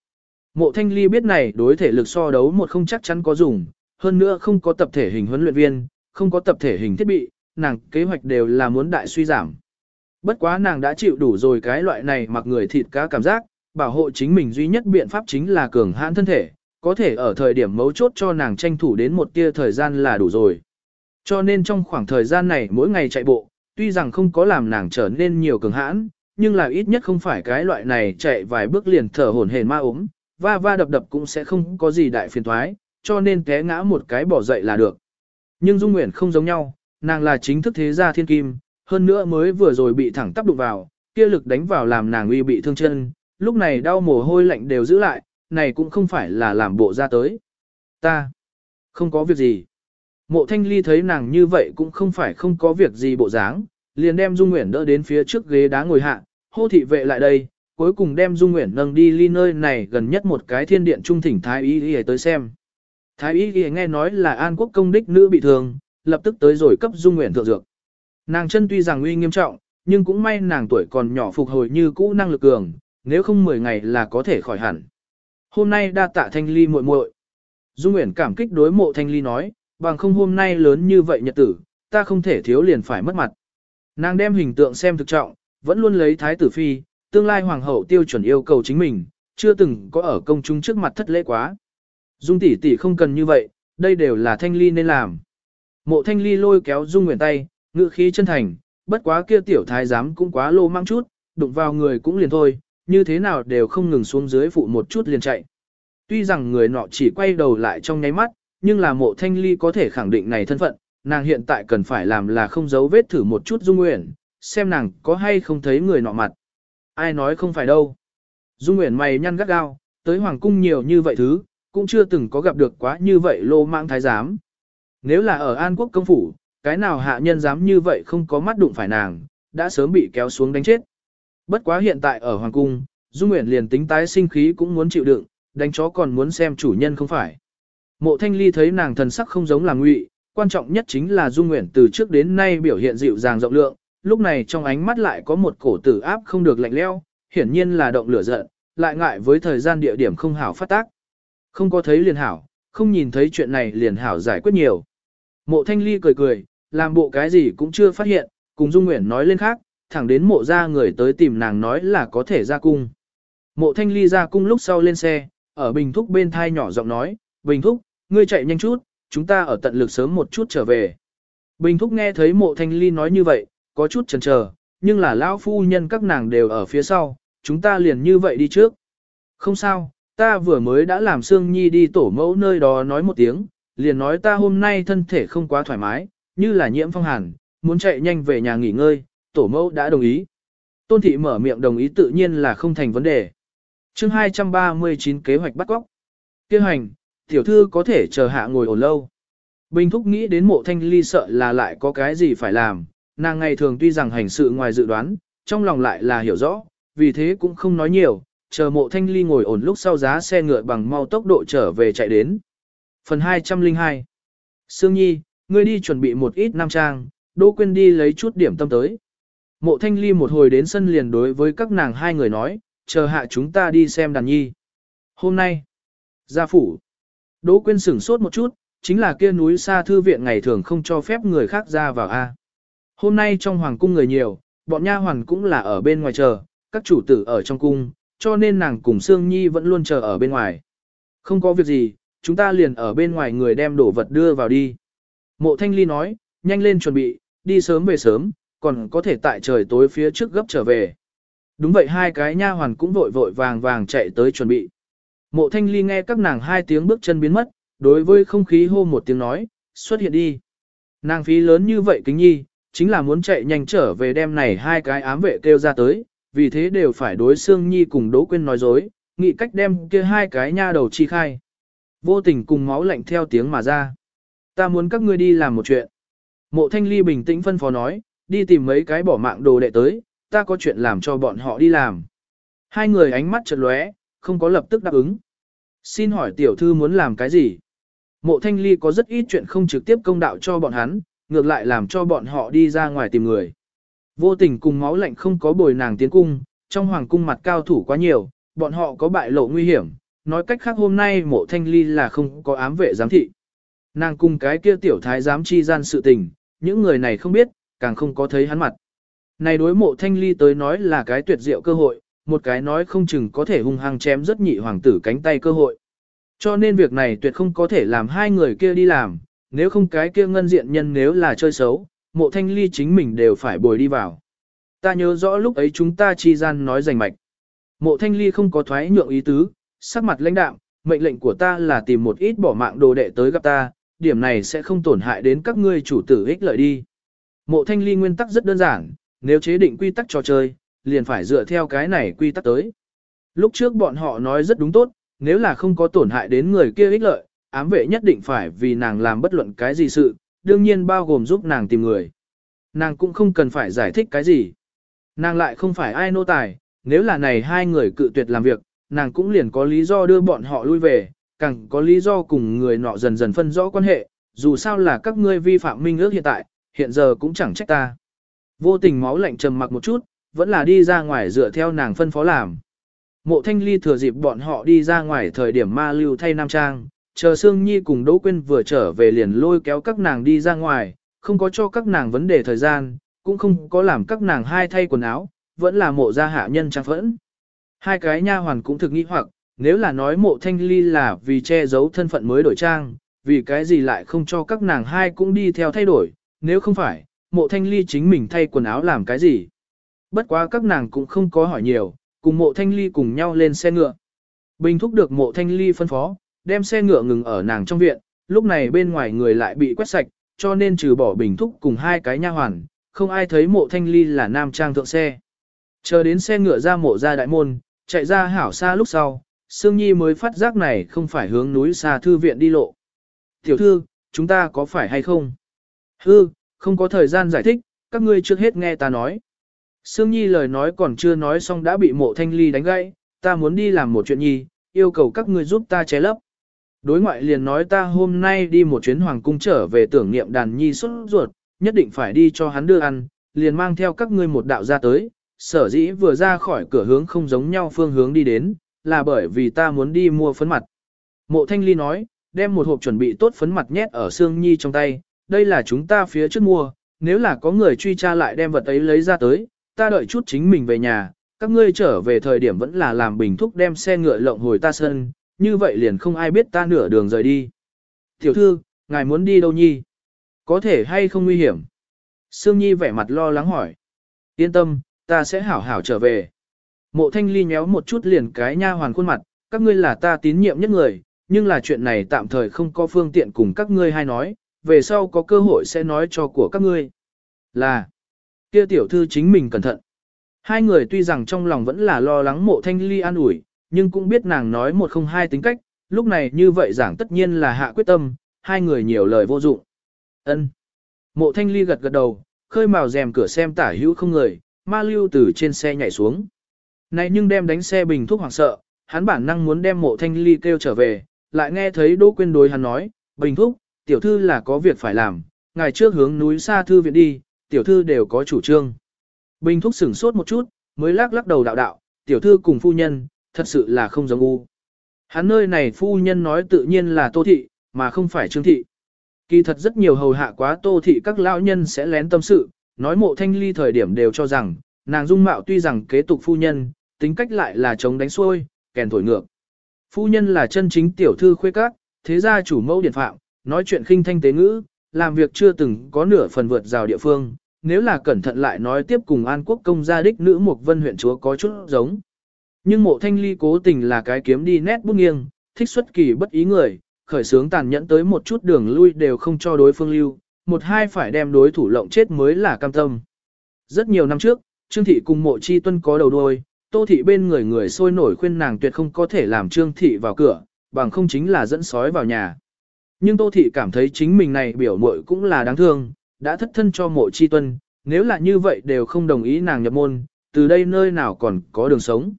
Mộ thanh ly biết này đối thể lực so đấu một không chắc chắn có dùng, hơn nữa không có tập thể hình huấn luyện viên, không có tập thể hình thiết bị, nàng kế hoạch đều là muốn đại suy giảm. Bất quá nàng đã chịu đủ rồi cái loại này mặc người thịt cá cảm giác, bảo hộ chính mình duy nhất biện pháp chính là cường hãn thân thể, có thể ở thời điểm mấu chốt cho nàng tranh thủ đến một tia thời gian là đủ rồi. Cho nên trong khoảng thời gian này mỗi ngày chạy bộ, tuy rằng không có làm nàng trở nên nhiều cường hãn, nhưng là ít nhất không phải cái loại này chạy vài bước liền thở hổn hển ma ốm, va va đập đập cũng sẽ không có gì đại phiền thoái, cho nên té ngã một cái bỏ dậy là được. Nhưng Dung Nguyễn không giống nhau, nàng là chính thức thế gia thiên kim, hơn nữa mới vừa rồi bị thẳng tắp đụng vào, kia lực đánh vào làm nàng uy bị thương chân, lúc này đau mồ hôi lạnh đều giữ lại, này cũng không phải là làm bộ ra tới. Ta, không có việc gì. Mộ thanh ly thấy nàng như vậy cũng không phải không có việc gì bộ dáng, liền đem Dung Nguyễn đỡ đến phía trước ghế đá ngồi hạ, hô thị vệ lại đây, cuối cùng đem Dung Nguyễn nâng đi ly nơi này gần nhất một cái thiên điện trung thỉnh Thái Y Y tới xem. Thái Y Y nghe nói là An Quốc công đích nữ bị thương, lập tức tới rồi cấp Dung Nguyễn thượng dược. Nàng chân tuy rằng uy nghiêm trọng, nhưng cũng may nàng tuổi còn nhỏ phục hồi như cũ năng lực cường, nếu không 10 ngày là có thể khỏi hẳn. Hôm nay đa tạ Thanh Ly muội muội. Dung Nguyễn cảm kích đối mộ Thanh Ly nói, bằng không hôm nay lớn như vậy nhật tử, ta không thể thiếu liền phải mất mặt. Nàng đem hình tượng xem thực trọng, vẫn luôn lấy thái tử phi, tương lai hoàng hậu tiêu chuẩn yêu cầu chính mình, chưa từng có ở công chúng trước mặt thất lễ quá. Dung tỷ tỷ không cần như vậy, đây đều là Thanh Ly nên làm. Mộ Thanh Ly lôi kéo Dung Nguyễn tay, ngự khí chân thành, bất quá kia tiểu thái giám cũng quá lô mang chút, đụng vào người cũng liền thôi, như thế nào đều không ngừng xuống dưới phụ một chút liền chạy. Tuy rằng người nọ chỉ quay đầu lại trong nháy mắt, nhưng là mộ thanh ly có thể khẳng định này thân phận, nàng hiện tại cần phải làm là không giấu vết thử một chút Dung Nguyễn, xem nàng có hay không thấy người nọ mặt. Ai nói không phải đâu. Dung Nguyễn mày nhăn gắt gao, tới Hoàng cung nhiều như vậy thứ, cũng chưa từng có gặp được quá như vậy lô mạng thái giám. Nếu là ở An Quốc công phủ, cái nào hạ nhân dám như vậy không có mắt đụng phải nàng, đã sớm bị kéo xuống đánh chết. Bất quá hiện tại ở Hoàng Cung, Dung Nguyễn liền tính tái sinh khí cũng muốn chịu đựng, đánh chó còn muốn xem chủ nhân không phải. Mộ Thanh Ly thấy nàng thần sắc không giống là ngụy, quan trọng nhất chính là Dung Nguyễn từ trước đến nay biểu hiện dịu dàng rộng lượng, lúc này trong ánh mắt lại có một cổ tử áp không được lạnh leo, hiển nhiên là động lửa giận, lại ngại với thời gian địa điểm không hảo phát tác. Không có thấy liền hảo, không nhìn thấy chuyện này liền hảo giải quyết nhiều. Mộ thanh ly cười cười, làm bộ cái gì cũng chưa phát hiện, cùng Dung Nguyễn nói lên khác, thẳng đến mộ ra người tới tìm nàng nói là có thể ra cung. Mộ thanh ly ra cung lúc sau lên xe, ở Bình Thúc bên thai nhỏ giọng nói, Bình Thúc, ngươi chạy nhanh chút, chúng ta ở tận lực sớm một chút trở về. Bình Thúc nghe thấy mộ thanh ly nói như vậy, có chút chần chờ, nhưng là lão phu nhân các nàng đều ở phía sau, chúng ta liền như vậy đi trước. Không sao, ta vừa mới đã làm Sương Nhi đi tổ mẫu nơi đó nói một tiếng, liền nói ta hôm nay thân thể không quá thoải mái, như là nhiễm phong hàn, muốn chạy nhanh về nhà nghỉ ngơi, tổ mẫu đã đồng ý. Tôn thị mở miệng đồng ý tự nhiên là không thành vấn đề. chương 239 kế hoạch bắt góc. Kêu hành, tiểu thư có thể chờ hạ ngồi ổn lâu. Bình thúc nghĩ đến mộ thanh ly sợ là lại có cái gì phải làm, nàng ngày thường tuy rằng hành sự ngoài dự đoán, trong lòng lại là hiểu rõ, vì thế cũng không nói nhiều, chờ mộ thanh ly ngồi ổn lúc sau giá xe ngựa bằng mau tốc độ trở về chạy đến. Phần 202 Sương Nhi, ngươi đi chuẩn bị một ít nam trang, Đỗ Quyên đi lấy chút điểm tâm tới. Mộ thanh ly một hồi đến sân liền đối với các nàng hai người nói, chờ hạ chúng ta đi xem đàn nhi. Hôm nay, gia phủ, Đỗ Quyên sửng sốt một chút, chính là kia núi xa thư viện ngày thường không cho phép người khác ra vào A. Hôm nay trong hoàng cung người nhiều, bọn nha hoàn cũng là ở bên ngoài chờ, các chủ tử ở trong cung, cho nên nàng cùng Sương Nhi vẫn luôn chờ ở bên ngoài. Không có việc gì, chúng ta liền ở bên ngoài người đem đồ vật đưa vào đi. Mộ Thanh Ly nói, nhanh lên chuẩn bị, đi sớm về sớm, còn có thể tại trời tối phía trước gấp trở về. Đúng vậy hai cái nha hoàn cũng vội vội vàng vàng chạy tới chuẩn bị. Mộ Thanh Ly nghe các nàng hai tiếng bước chân biến mất, đối với không khí hô một tiếng nói, xuất hiện đi. Nàng phí lớn như vậy kính nhi, chính là muốn chạy nhanh trở về đêm này hai cái ám vệ kêu ra tới, vì thế đều phải đối xương nhi cùng Đỗ Quyên nói dối, nghĩ cách đem kia hai cái nha đầu chi khai. Vô tình cùng máu lạnh theo tiếng mà ra. Ta muốn các ngươi đi làm một chuyện. Mộ thanh ly bình tĩnh phân phó nói, đi tìm mấy cái bỏ mạng đồ đệ tới, ta có chuyện làm cho bọn họ đi làm. Hai người ánh mắt chợt lóe, không có lập tức đáp ứng. Xin hỏi tiểu thư muốn làm cái gì? Mộ thanh ly có rất ít chuyện không trực tiếp công đạo cho bọn hắn, ngược lại làm cho bọn họ đi ra ngoài tìm người. Vô tình cùng máu lạnh không có bồi nàng tiến cung, trong hoàng cung mặt cao thủ quá nhiều, bọn họ có bại lộ nguy hiểm, nói cách khác hôm nay mộ thanh ly là không có ám vệ giám thị. Nàng cùng cái kia tiểu thái giám chi gian sự tình, những người này không biết, càng không có thấy hắn mặt. Này đối mộ thanh ly tới nói là cái tuyệt diệu cơ hội, một cái nói không chừng có thể hung hăng chém rất nhị hoàng tử cánh tay cơ hội. Cho nên việc này tuyệt không có thể làm hai người kia đi làm, nếu không cái kia ngân diện nhân nếu là chơi xấu, mộ thanh ly chính mình đều phải bồi đi vào. Ta nhớ rõ lúc ấy chúng ta chi gian nói rành mạch. Mộ thanh ly không có thoái nhượng ý tứ, sắc mặt lãnh đạm, mệnh lệnh của ta là tìm một ít bỏ mạng đồ đệ tới gặp ta, điểm này sẽ không tổn hại đến các ngươi chủ tử ích lợi đi. Mộ thanh ly nguyên tắc rất đơn giản, nếu chế định quy tắc trò chơi, liền phải dựa theo cái này quy tắc tới. Lúc trước bọn họ nói rất đúng tốt, nếu là không có tổn hại đến người kia ích lợi, ám vệ nhất định phải vì nàng làm bất luận cái gì sự, đương nhiên bao gồm giúp nàng tìm người. Nàng cũng không cần phải giải thích cái gì. Nàng lại không phải ai nô tài, nếu là này hai người cự tuyệt làm việc, nàng cũng liền có lý do đưa bọn họ lui về, càng có lý do cùng người nọ dần dần phân rõ quan hệ, dù sao là các ngươi vi phạm minh ước hiện tại, hiện giờ cũng chẳng trách ta. Vô tình máu lạnh trầm mặc một chút, vẫn là đi ra ngoài dựa theo nàng phân phó làm. Mộ thanh ly thừa dịp bọn họ đi ra ngoài thời điểm ma lưu thay nam trang, chờ Sương Nhi cùng Đỗ Quyên vừa trở về liền lôi kéo các nàng đi ra ngoài, không có cho các nàng vấn đề thời gian, cũng không có làm các nàng hai thay quần áo, vẫn là mộ gia hạ nhân trang phẫn. Hai cái nha hoàn cũng thực nghĩ hoặc, nếu là nói mộ thanh ly là vì che giấu thân phận mới đổi trang, vì cái gì lại không cho các nàng hai cũng đi theo thay đổi, nếu không phải, mộ thanh ly chính mình thay quần áo làm cái gì. Bất quá các nàng cũng không có hỏi nhiều, cùng mộ thanh ly cùng nhau lên xe ngựa. Bình thúc được mộ thanh ly phân phó, đem xe ngựa ngừng ở nàng trong viện, lúc này bên ngoài người lại bị quét sạch, cho nên trừ bỏ bình thúc cùng hai cái nha hoàn, không ai thấy mộ thanh ly là nam trang thượng xe. Chờ đến xe ngựa ra mộ ra đại môn, chạy ra hảo xa lúc sau, Sương Nhi mới phát giác này không phải hướng núi xa thư viện đi lộ. Tiểu thư, chúng ta có phải hay không? Hư, không có thời gian giải thích, các ngươi trước hết nghe ta nói. Sương Nhi lời nói còn chưa nói xong đã bị mộ thanh ly đánh gãy, ta muốn đi làm một chuyện nhi, yêu cầu các ngươi giúp ta che lấp. Đối ngoại liền nói ta hôm nay đi một chuyến hoàng cung trở về tưởng niệm đàn nhi xuất ruột, nhất định phải đi cho hắn đưa ăn, liền mang theo các ngươi một đạo ra tới, sở dĩ vừa ra khỏi cửa hướng không giống nhau phương hướng đi đến, là bởi vì ta muốn đi mua phấn mặt. Mộ Thanh Ly nói, đem một hộp chuẩn bị tốt phấn mặt nhét ở Sương Nhi trong tay, đây là chúng ta phía trước mua, nếu là có người truy tra lại đem vật ấy lấy ra tới, ta đợi chút chính mình về nhà, các ngươi trở về thời điểm vẫn là làm bình thúc đem xe ngựa lộng hồi ta sân, như vậy liền không ai biết ta nửa đường rời đi. Tiểu thư, ngài muốn đi đâu nhi? Có thể hay không nguy hiểm? Sương Nhi vẻ mặt lo lắng hỏi. Yên tâm, ta sẽ hảo hảo trở về. Mộ thanh ly nhéo một chút liền cái nha hoàn khuôn mặt, các ngươi là ta tín nhiệm nhất người, nhưng là chuyện này tạm thời không có phương tiện cùng các ngươi hay nói, về sau có cơ hội sẽ nói cho của các ngươi. Là, kia tiểu thư chính mình cẩn thận. Hai người tuy rằng trong lòng vẫn là lo lắng mộ thanh ly an ủi, nhưng cũng biết nàng nói một không hai tính cách, lúc này như vậy giảng tất nhiên là hạ quyết tâm, hai người nhiều lời vô dụng. ân Mộ thanh ly gật gật đầu, khơi màu rèm cửa xem tả hữu không người, ma lưu từ trên xe nhảy xuống. Này nhưng đem đánh xe bình thuốc hoảng sợ, hắn bản năng muốn đem mộ thanh ly kêu trở về, lại nghe thấy Đỗ Quyên đối hắn nói, bình thuốc, tiểu thư là có việc phải làm, ngày trước hướng núi xa thư viện đi, tiểu thư đều có chủ trương. Bình thuốc sửng sốt một chút, mới lắc lắc đầu đạo đạo, tiểu thư cùng phu nhân, thật sự là không giống u. Hắn nơi này phu nhân nói tự nhiên là tô thị, mà không phải trương thị. Kỳ thật rất nhiều hầu hạ quá tô thị các lão nhân sẽ lén tâm sự, nói mộ thanh ly thời điểm đều cho rằng, nàng dung mạo tuy rằng kế tục phu nhân, tính cách lại là chống đánh xuôi, kèn thổi ngược. Phu nhân là chân chính tiểu thư khuê các, thế gia chủ mẫu điển phạm, nói chuyện khinh thanh tế ngữ, làm việc chưa từng có nửa phần vượt rào địa phương, nếu là cẩn thận lại nói tiếp cùng An Quốc công gia đích nữ một vân huyện chúa có chút giống. Nhưng mộ thanh ly cố tình là cái kiếm đi nét bút nghiêng, thích xuất kỳ bất ý người, khởi sướng tàn nhẫn tới một chút đường lui đều không cho đối phương lưu, một hai phải đem đối thủ lộng chết mới là cam tâm. Rất nhiều năm trước, Trương Thị cùng mộ chi tuân có đầu đuôi, Tô Thị bên người người sôi nổi khuyên nàng tuyệt không có thể làm Trương Thị vào cửa, bằng không chính là dẫn sói vào nhà. Nhưng Tô Thị cảm thấy chính mình này biểu muội cũng là đáng thương, đã thất thân cho mộ chi tuân, nếu là như vậy đều không đồng ý nàng nhập môn, từ đây nơi nào còn có đường sống.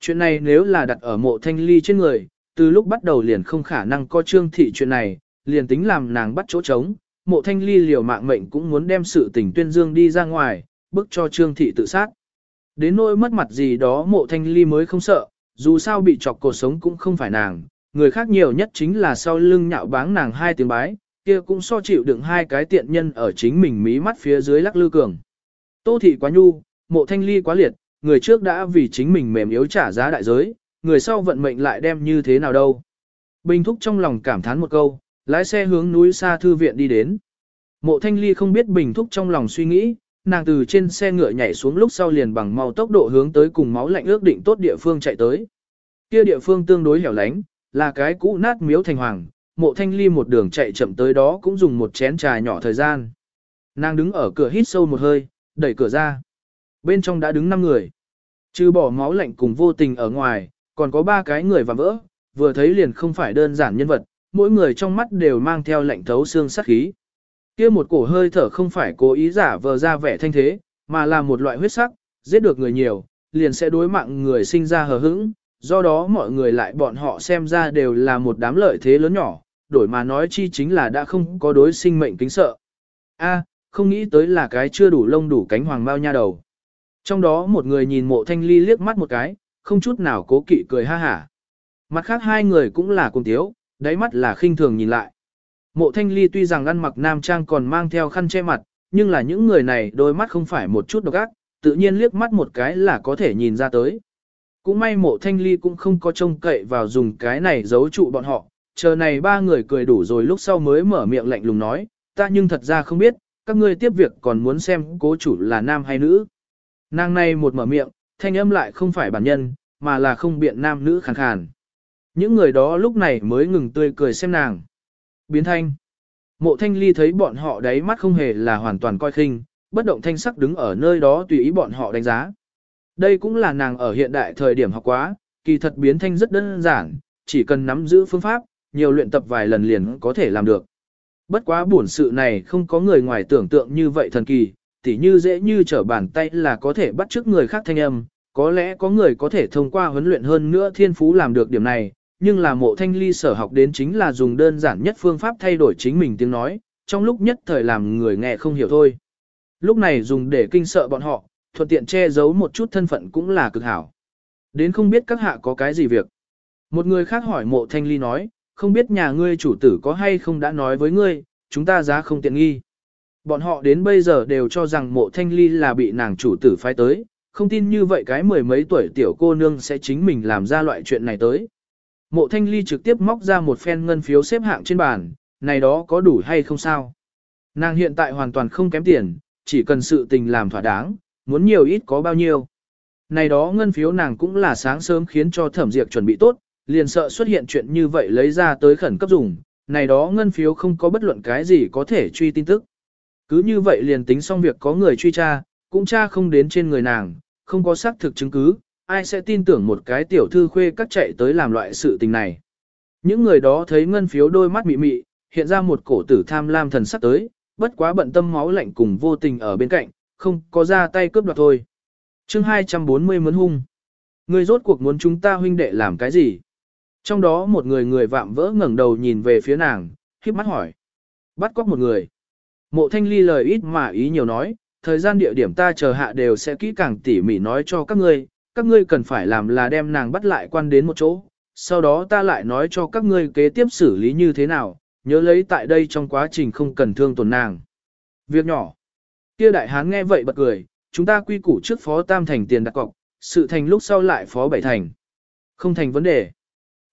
Chuyện này nếu là đặt ở mộ thanh ly trên người, từ lúc bắt đầu liền không khả năng có trương thị chuyện này, liền tính làm nàng bắt chỗ trống, mộ thanh ly liều mạng mệnh cũng muốn đem sự tình tuyên dương đi ra ngoài, bức cho trương thị tự sát. Đến nỗi mất mặt gì đó mộ thanh ly mới không sợ, dù sao bị chọc cuộc sống cũng không phải nàng, người khác nhiều nhất chính là sau lưng nhạo báng nàng hai tiếng bái, kia cũng so chịu đựng hai cái tiện nhân ở chính mình mí mắt phía dưới lắc lư cường. Tô thị quá nhu, mộ thanh ly quá liệt, người trước đã vì chính mình mềm yếu trả giá đại giới, người sau vận mệnh lại đem như thế nào đâu. Bình thúc trong lòng cảm thán một câu, lái xe hướng núi xa thư viện đi đến. Mộ thanh ly không biết bình thúc trong lòng suy nghĩ, nàng từ trên xe ngựa nhảy xuống lúc sau liền bằng mau tốc độ hướng tới cùng máu lạnh ước định tốt địa phương chạy tới. Kia địa phương tương đối hẻo lánh, là cái cũ nát miếu thành hoàng, mộ thanh ly một đường chạy chậm tới đó cũng dùng một chén trà nhỏ thời gian. Nàng đứng ở cửa hít sâu một hơi, đẩy cửa ra. Bên trong đã đứng 5 người. Trừ bỏ máu lạnh cùng vô tình ở ngoài, còn có ba cái người và vỡ, vừa thấy liền không phải đơn giản nhân vật, mỗi người trong mắt đều mang theo lạnh thấu xương sắc khí. Kia một cổ hơi thở không phải cố ý giả vờ ra vẻ thanh thế, mà là một loại huyết sắc, giết được người nhiều, liền sẽ đối mạng người sinh ra hờ hững, do đó mọi người lại bọn họ xem ra đều là một đám lợi thế lớn nhỏ, đổi mà nói chi chính là đã không có đối sinh mệnh kính sợ. A, không nghĩ tới là cái chưa đủ lông đủ cánh hoàng mao nha đầu. Trong đó một người nhìn mộ thanh ly liếc mắt một cái, không chút nào cố kỵ cười ha hả. Mặt khác hai người cũng là cùng tiếu, đáy mắt là khinh thường nhìn lại. Mộ thanh ly tuy rằng ăn mặc nam trang còn mang theo khăn che mặt, nhưng là những người này đôi mắt không phải một chút độc ác, tự nhiên liếc mắt một cái là có thể nhìn ra tới. Cũng may mộ thanh ly cũng không có trông cậy vào dùng cái này giấu trụ bọn họ, chờ này ba người cười đủ rồi lúc sau mới mở miệng lạnh lùng nói, ta nhưng thật ra không biết, các ngươi tiếp việc còn muốn xem cố chủ là nam hay nữ. Nàng này một mở miệng, thanh âm lại không phải bản nhân, mà là không biện nam nữ khàn khàn. Những người đó lúc này mới ngừng tươi cười xem nàng. Biến thanh. Mộ thanh ly thấy bọn họ đáy mắt không hề là hoàn toàn coi khinh, bất động thanh sắc đứng ở nơi đó tùy ý bọn họ đánh giá. Đây cũng là nàng ở hiện đại thời điểm học quá, kỳ thật biến thanh rất đơn giản, chỉ cần nắm giữ phương pháp, nhiều luyện tập vài lần liền có thể làm được. Bất quá buồn sự này không có người ngoài tưởng tượng như vậy thần kỳ, tỉ như dễ như trở bàn tay là có thể bắt chước người khác thanh âm, có lẽ có người có thể thông qua huấn luyện hơn nữa thiên phú làm được điểm này, nhưng là mộ thanh ly sở học đến chính là dùng đơn giản nhất phương pháp thay đổi chính mình tiếng nói, trong lúc nhất thời làm người nghe không hiểu thôi. Lúc này dùng để kinh sợ bọn họ, thuận tiện che giấu một chút thân phận cũng là cực hảo. Đến không biết các hạ có cái gì việc. Một người khác hỏi mộ thanh ly nói, không biết nhà ngươi chủ tử có hay không đã nói với ngươi, chúng ta giá không tiện nghi. Bọn họ đến bây giờ đều cho rằng mộ thanh ly là bị nàng chủ tử phái tới, không tin như vậy cái mười mấy tuổi tiểu cô nương sẽ chính mình làm ra loại chuyện này tới. Mộ thanh ly trực tiếp móc ra một phen ngân phiếu xếp hạng trên bàn, này đó có đủ hay không sao? Nàng hiện tại hoàn toàn không kém tiền, chỉ cần sự tình làm thỏa đáng, muốn nhiều ít có bao nhiêu. Này đó ngân phiếu nàng cũng là sáng sớm khiến cho thẩm diệt chuẩn bị tốt, liền sợ xuất hiện chuyện như vậy lấy ra tới khẩn cấp dùng, này đó ngân phiếu không có bất luận cái gì có thể truy tin tức. Cứ như vậy liền tính xong việc có người truy tra, cũng tra không đến trên người nàng, không có xác thực chứng cứ, ai sẽ tin tưởng một cái tiểu thư khuê các chạy tới làm loại sự tình này. Những người đó thấy ngân phiếu đôi mắt mị mị, hiện ra một cổ tử tham lam thần sắc tới, bất quá bận tâm máu lạnh cùng vô tình ở bên cạnh, không có ra tay cướp đoạt thôi. chương 240 mướn hung. Người rốt cuộc muốn chúng ta huynh đệ làm cái gì? Trong đó một người người vạm vỡ ngẩng đầu nhìn về phía nàng, khiếp mắt hỏi. Bắt cóc một người. Mộ thanh ly lời ít mà ý nhiều nói, thời gian địa điểm ta chờ hạ đều sẽ kỹ càng tỉ mỉ nói cho các ngươi, các ngươi cần phải làm là đem nàng bắt lại quan đến một chỗ, sau đó ta lại nói cho các ngươi kế tiếp xử lý như thế nào, nhớ lấy tại đây trong quá trình không cần thương tổn nàng. Việc nhỏ. Kia đại hán nghe vậy bật cười, chúng ta quy củ trước phó tam thành tiền đặt cọc, sự thành lúc sau lại phó bảy thành. Không thành vấn đề.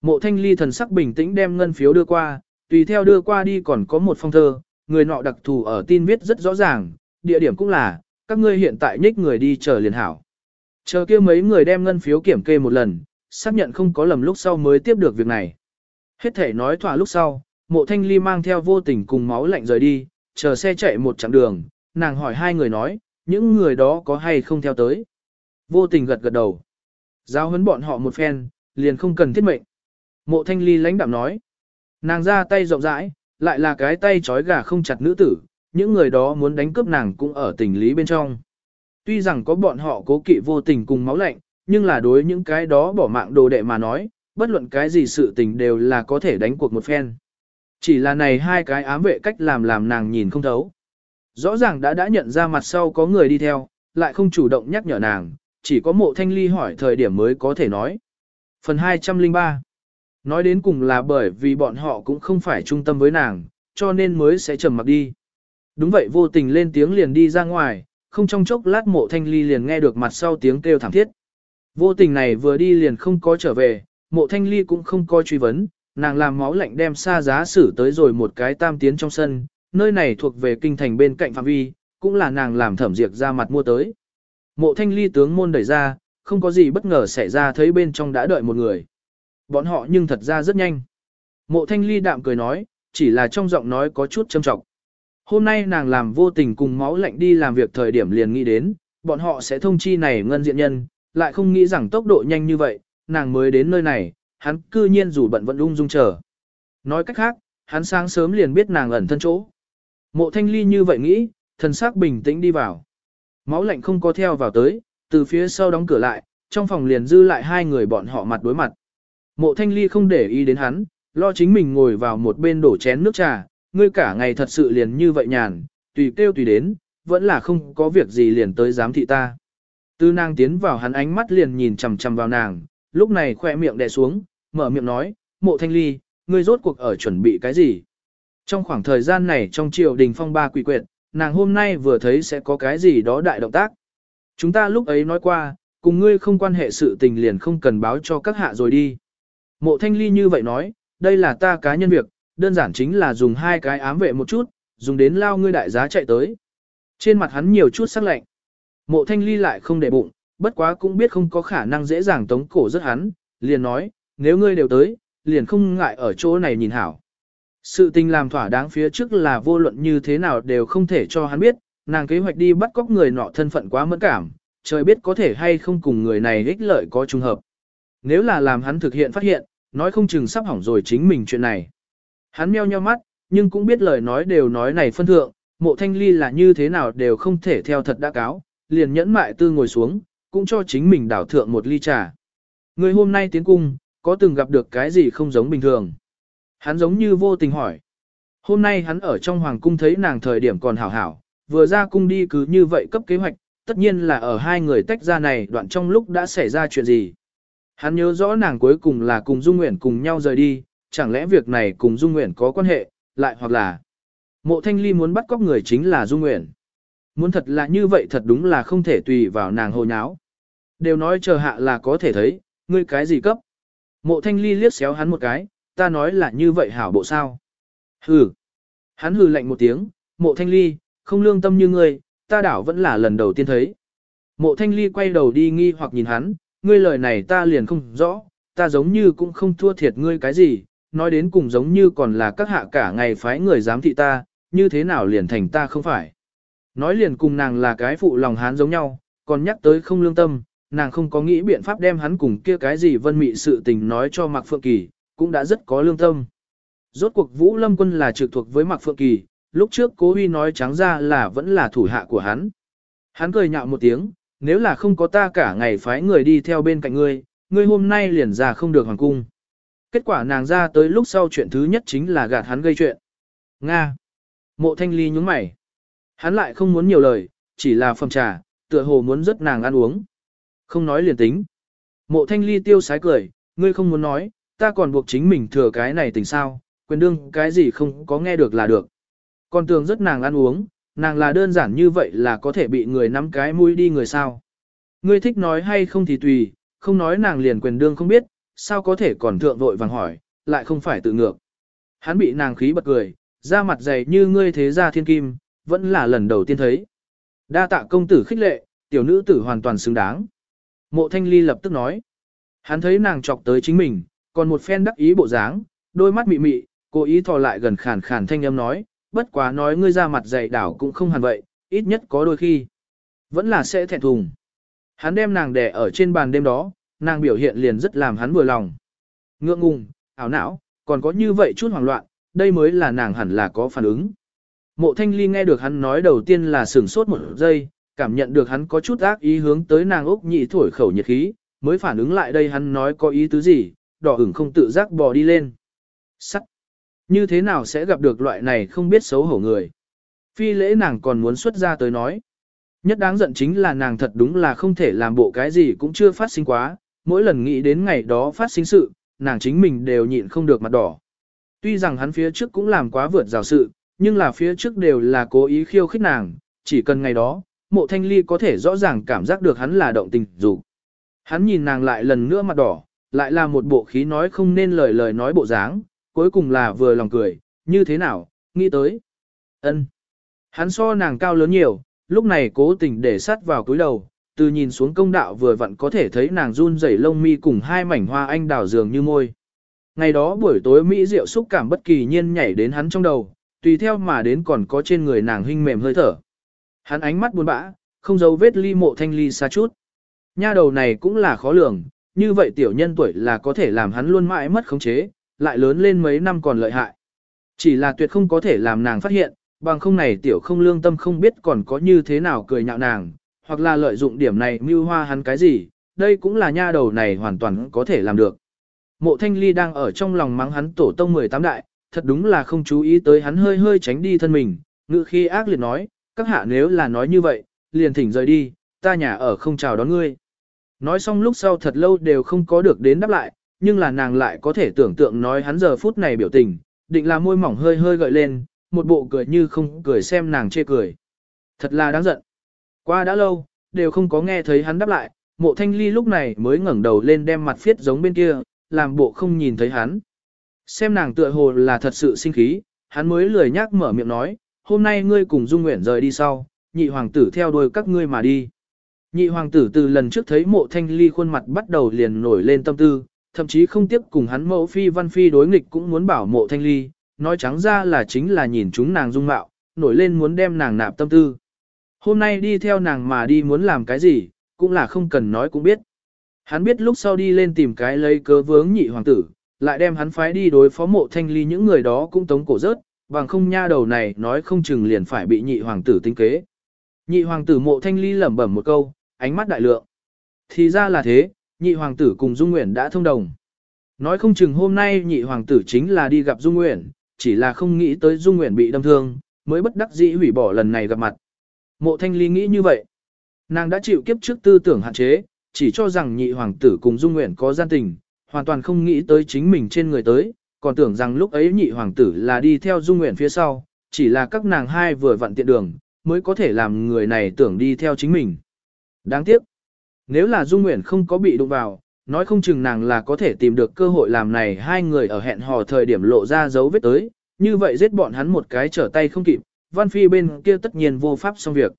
Mộ thanh ly thần sắc bình tĩnh đem ngân phiếu đưa qua, tùy theo đưa qua đi còn có một phong thơ, người nọ đặc thù ở tin viết rất rõ ràng, địa điểm cũng là, các ngươi hiện tại nhích người đi chờ liền hảo. Chờ kia mấy người đem ngân phiếu kiểm kê một lần, xác nhận không có lầm lúc sau mới tiếp được việc này. Hết thể nói thỏa lúc sau, mộ thanh ly mang theo vô tình cùng máu lạnh rời đi, chờ xe chạy một chặng đường, nàng hỏi hai người nói, những người đó có hay không theo tới. Vô tình gật gật đầu. Giao huấn bọn họ một phen, liền không cần thiết mệnh. Mộ thanh ly lãnh đạm nói. Nàng ra tay rộng rãi, lại là cái tay trói gà không chặt nữ tử, những người đó muốn đánh cướp nàng cũng ở tình lý bên trong. Tuy rằng có bọn họ cố kỵ vô tình cùng máu lạnh, nhưng là đối những cái đó bỏ mạng đồ đệ mà nói, bất luận cái gì sự tình đều là có thể đánh cuộc một phen. Chỉ là này hai cái ám vệ cách làm làm nàng nhìn không thấu. Rõ ràng đã đã nhận ra mặt sau có người đi theo, lại không chủ động nhắc nhở nàng, chỉ có mộ thanh ly hỏi thời điểm mới có thể nói. Phần 203 Nói đến cùng là bởi vì bọn họ cũng không phải trung tâm với nàng, cho nên mới sẽ trầm mặc đi. Đúng vậy vô tình lên tiếng liền đi ra ngoài, không trong chốc lát mộ thanh ly liền nghe được mặt sau tiếng kêu thảm thiết. Vô tình này vừa đi liền không có trở về, mộ thanh ly cũng không coi truy vấn, nàng làm máu lạnh đem xa giá xử tới rồi một cái tam tiến trong sân, nơi này thuộc về kinh thành bên cạnh phạm vi, cũng là nàng làm thẩm diệt ra mặt mua tới. Mộ thanh ly tướng môn đẩy ra, không có gì bất ngờ xảy ra thấy bên trong đã đợi một người. Bọn họ nhưng thật ra rất nhanh. Mộ thanh ly đạm cười nói, chỉ là trong giọng nói có chút châm trọng. Hôm nay nàng làm vô tình cùng máu lạnh đi làm việc thời điểm liền nghĩ đến, bọn họ sẽ thông chi này ngân diện nhân, lại không nghĩ rằng tốc độ nhanh như vậy, nàng mới đến nơi này, hắn cư nhiên dù bận vẫn ung dung chờ. Nói cách khác, hắn sáng sớm liền biết nàng ẩn thân chỗ. Mộ thanh ly như vậy nghĩ, thần sắc bình tĩnh đi vào. Máu lạnh không có theo vào tới, từ phía sau đóng cửa lại, trong phòng liền dư lại hai người bọn họ mặt đối mặt. Mộ thanh ly không để ý đến hắn, lo chính mình ngồi vào một bên đổ chén nước trà, ngươi cả ngày thật sự liền như vậy nhàn, tùy kêu tùy đến, vẫn là không có việc gì liền tới giám thị ta. Tư nàng tiến vào hắn ánh mắt liền nhìn chầm chầm vào nàng, lúc này khoe miệng đè xuống, mở miệng nói, mộ thanh ly, ngươi rốt cuộc ở chuẩn bị cái gì? Trong khoảng thời gian này trong triều đình phong ba quỷ quyệt, nàng hôm nay vừa thấy sẽ có cái gì đó đại động tác. Chúng ta lúc ấy nói qua, cùng ngươi không quan hệ sự tình liền không cần báo cho các hạ rồi đi. Mộ thanh ly như vậy nói, đây là ta cá nhân việc, đơn giản chính là dùng hai cái ám vệ một chút, dùng đến lao ngươi đại giá chạy tới. Trên mặt hắn nhiều chút sắc lạnh. Mộ thanh ly lại không để bụng, bất quá cũng biết không có khả năng dễ dàng tống cổ rất hắn, liền nói, nếu ngươi đều tới, liền không ngại ở chỗ này nhìn hảo. Sự tình làm thỏa đáng phía trước là vô luận như thế nào đều không thể cho hắn biết, nàng kế hoạch đi bắt cóc người nọ thân phận quá mẫn cảm, trời biết có thể hay không cùng người này ích lợi có trùng hợp. Nếu là làm hắn thực hiện phát hiện, nói không chừng sắp hỏng rồi chính mình chuyện này. Hắn meo nheo mắt, nhưng cũng biết lời nói đều nói này phân thượng, mộ thanh ly là như thế nào đều không thể theo thật đã cáo, liền nhẫn mại tư ngồi xuống, cũng cho chính mình đảo thượng một ly trà. Người hôm nay tiến cung, có từng gặp được cái gì không giống bình thường? Hắn giống như vô tình hỏi. Hôm nay hắn ở trong hoàng cung thấy nàng thời điểm còn hảo hảo, vừa ra cung đi cứ như vậy cấp kế hoạch, tất nhiên là ở hai người tách ra này đoạn trong lúc đã xảy ra chuyện gì. Hắn nhớ rõ nàng cuối cùng là cùng Dung Nguyễn cùng nhau rời đi, chẳng lẽ việc này cùng Dung Nguyễn có quan hệ, lại hoặc là mộ thanh ly muốn bắt cóc người chính là Dung Nguyễn. Muốn thật là như vậy thật đúng là không thể tùy vào nàng hồ nháo. Đều nói chờ hạ là có thể thấy, ngươi cái gì cấp. Mộ thanh ly liếc xéo hắn một cái, ta nói là như vậy hảo bộ sao. Hừ. Hắn hừ lạnh một tiếng, mộ thanh ly, không lương tâm như ngươi, ta đảo vẫn là lần đầu tiên thấy. Mộ thanh ly quay đầu đi nghi hoặc nhìn hắn, ngươi lời này ta liền không rõ, ta giống như cũng không thua thiệt ngươi cái gì, nói đến cùng giống như còn là các hạ cả ngày phái người giám thị ta, như thế nào liền thành ta không phải. Nói liền cùng nàng là cái phụ lòng hắn giống nhau, còn nhắc tới không lương tâm, nàng không có nghĩ biện pháp đem hắn cùng kia cái gì vân mị sự tình nói cho Mạc Phượng Kỳ, cũng đã rất có lương tâm. Rốt cuộc Vũ Lâm Quân là trực thuộc với Mạc Phượng Kỳ, lúc trước Cố Huy nói trắng ra là vẫn là thủ hạ của hắn. Hắn cười nhạo một tiếng, nếu là không có ta cả ngày phái người đi theo bên cạnh ngươi, ngươi hôm nay liền ra không được hoàng cung. Kết quả nàng ra tới lúc sau chuyện thứ nhất chính là gạt hắn gây chuyện. Nga. Mộ thanh ly nhúng mày. Hắn lại không muốn nhiều lời, chỉ là phẩm trà, tựa hồ muốn rất nàng ăn uống. Không nói liền tính. Mộ thanh ly tiêu sái cười, ngươi không muốn nói, ta còn buộc chính mình thừa cái này tình sao, quyền đương cái gì không có nghe được là được. Còn tưởng rất nàng ăn uống, nàng là đơn giản như vậy là có thể bị người nắm cái mũi đi người sao. Ngươi thích nói hay không thì tùy, không nói nàng liền quyền đương không biết, sao có thể còn thượng vội vàng hỏi, lại không phải tự ngược. Hắn bị nàng khí bật cười, da mặt dày như ngươi thế gia thiên kim, vẫn là lần đầu tiên thấy. Đa tạ công tử khích lệ, tiểu nữ tử hoàn toàn xứng đáng. Mộ thanh ly lập tức nói. Hắn thấy nàng chọc tới chính mình, còn một phen đắc ý bộ dáng, đôi mắt mị mị, cố ý thò lại gần khàn khàn thanh âm nói, bất quá nói ngươi ra mặt dày đảo cũng không hẳn vậy, ít nhất có đôi khi. Vẫn là sẽ thẹn thùng. Hắn đem nàng đè ở trên bàn đêm đó, nàng biểu hiện liền rất làm hắn vừa lòng. Ngượng ngùng, ảo não, còn có như vậy chút hoảng loạn, đây mới là nàng hẳn là có phản ứng. Mộ thanh ly nghe được hắn nói đầu tiên là sửng sốt một giây, cảm nhận được hắn có chút ác ý hướng tới nàng úc nhị thổi khẩu nhiệt khí, mới phản ứng lại đây hắn nói có ý tứ gì, đỏ ửng không tự giác bò đi lên. Sắc! Như thế nào sẽ gặp được loại này không biết xấu hổ người? Phi lễ nàng còn muốn xuất ra tới nói. Nhất đáng giận chính là nàng thật đúng là không thể làm bộ cái gì cũng chưa phát sinh quá, mỗi lần nghĩ đến ngày đó phát sinh sự, nàng chính mình đều nhịn không được mặt đỏ. Tuy rằng hắn phía trước cũng làm quá vượt rào sự, nhưng là phía trước đều là cố ý khiêu khích nàng, chỉ cần ngày đó, mộ thanh ly có thể rõ ràng cảm giác được hắn là động tình dục Hắn nhìn nàng lại lần nữa mặt đỏ, lại là một bộ khí nói không nên lời lời nói bộ dáng, cuối cùng là vừa lòng cười, như thế nào, nghĩ tới. ân Hắn so nàng cao lớn nhiều, lúc này cố tình để sát vào túi đầu, từ nhìn xuống công đạo vừa vặn có thể thấy nàng run rẩy lông mi cùng hai mảnh hoa anh đào dường như môi. Ngày đó buổi tối Mỹ diệu xúc cảm bất kỳ nhiên nhảy đến hắn trong đầu, tùy theo mà đến còn có trên người nàng hinh mềm hơi thở. Hắn ánh mắt buồn bã, không giấu vết ly mộ thanh ly xa chút. Nha đầu này cũng là khó lường, như vậy tiểu nhân tuổi là có thể làm hắn luôn mãi mất khống chế, lại lớn lên mấy năm còn lợi hại. Chỉ là tuyệt không có thể làm nàng phát hiện, bằng không này tiểu không lương tâm không biết còn có như thế nào cười nhạo nàng, hoặc là lợi dụng điểm này mưu hoa hắn cái gì, đây cũng là nha đầu này hoàn toàn có thể làm được. Mộ thanh ly đang ở trong lòng mắng hắn tổ tông 18 đại, thật đúng là không chú ý tới hắn hơi hơi tránh đi thân mình, ngự khi ác liệt nói, các hạ nếu là nói như vậy, liền thỉnh rời đi, ta nhà ở không chào đón ngươi. Nói xong lúc sau thật lâu đều không có được đến đáp lại, nhưng là nàng lại có thể tưởng tượng nói hắn giờ phút này biểu tình, định là môi mỏng hơi hơi gợi lên, một bộ cười như không cười xem nàng chê cười. Thật là đáng giận. Qua đã lâu, đều không có nghe thấy hắn đáp lại, mộ thanh ly lúc này mới ngẩng đầu lên đem mặt phiết giống bên kia, làm bộ không nhìn thấy hắn. Xem nàng tựa hồ là thật sự sinh khí, hắn mới lười nhác mở miệng nói, hôm nay ngươi cùng Dung Nguyện rời đi sau, nhị hoàng tử theo đuôi các ngươi mà đi. Nhị hoàng tử từ lần trước thấy mộ thanh ly khuôn mặt bắt đầu liền nổi lên tâm tư, thậm chí không tiếp cùng hắn mẫu phi văn phi đối nghịch cũng muốn bảo mộ thanh ly, nói trắng ra là chính là nhìn chúng nàng dung mạo, nổi lên muốn đem nàng nạp tâm tư. Hôm nay đi theo nàng mà đi muốn làm cái gì, cũng là không cần nói cũng biết. Hắn biết lúc sau đi lên tìm cái lấy cớ vướng nhị hoàng tử, lại đem hắn phái đi đối phó mộ thanh ly những người đó cũng tống cổ rớt, bằng không nha đầu này nói không chừng liền phải bị nhị hoàng tử tinh kế. Nhị hoàng tử mộ thanh ly lẩm bẩm một câu, ánh mắt đại lượng. Thì ra là thế, nhị hoàng tử cùng Dung Nguyễn đã thông đồng. Nói không chừng hôm nay nhị hoàng tử chính là đi gặp Dung Nguyễn, chỉ là không nghĩ tới Dung Nguyễn bị đâm thương, mới bất đắc dĩ hủy bỏ lần này gặp mặt. Mộ thanh ly nghĩ như vậy. Nàng đã chịu kiếp trước tư tưởng hạn chế, chỉ cho rằng nhị hoàng tử cùng Dung Nguyễn có gian tình, hoàn toàn không nghĩ tới chính mình trên người tới, còn tưởng rằng lúc ấy nhị hoàng tử là đi theo Dung Nguyễn phía sau, chỉ là các nàng hai vừa vặn tiện đường, mới có thể làm người này tưởng đi theo chính mình. Đáng tiếc, nếu là Dung Nguyễn không có bị đụng vào, nói không chừng nàng là có thể tìm được cơ hội làm này hai người ở hẹn hò thời điểm lộ ra dấu vết tới, như vậy giết bọn hắn một cái trở tay không kịp, Văn Phi bên kia tất nhiên vô pháp xong việc.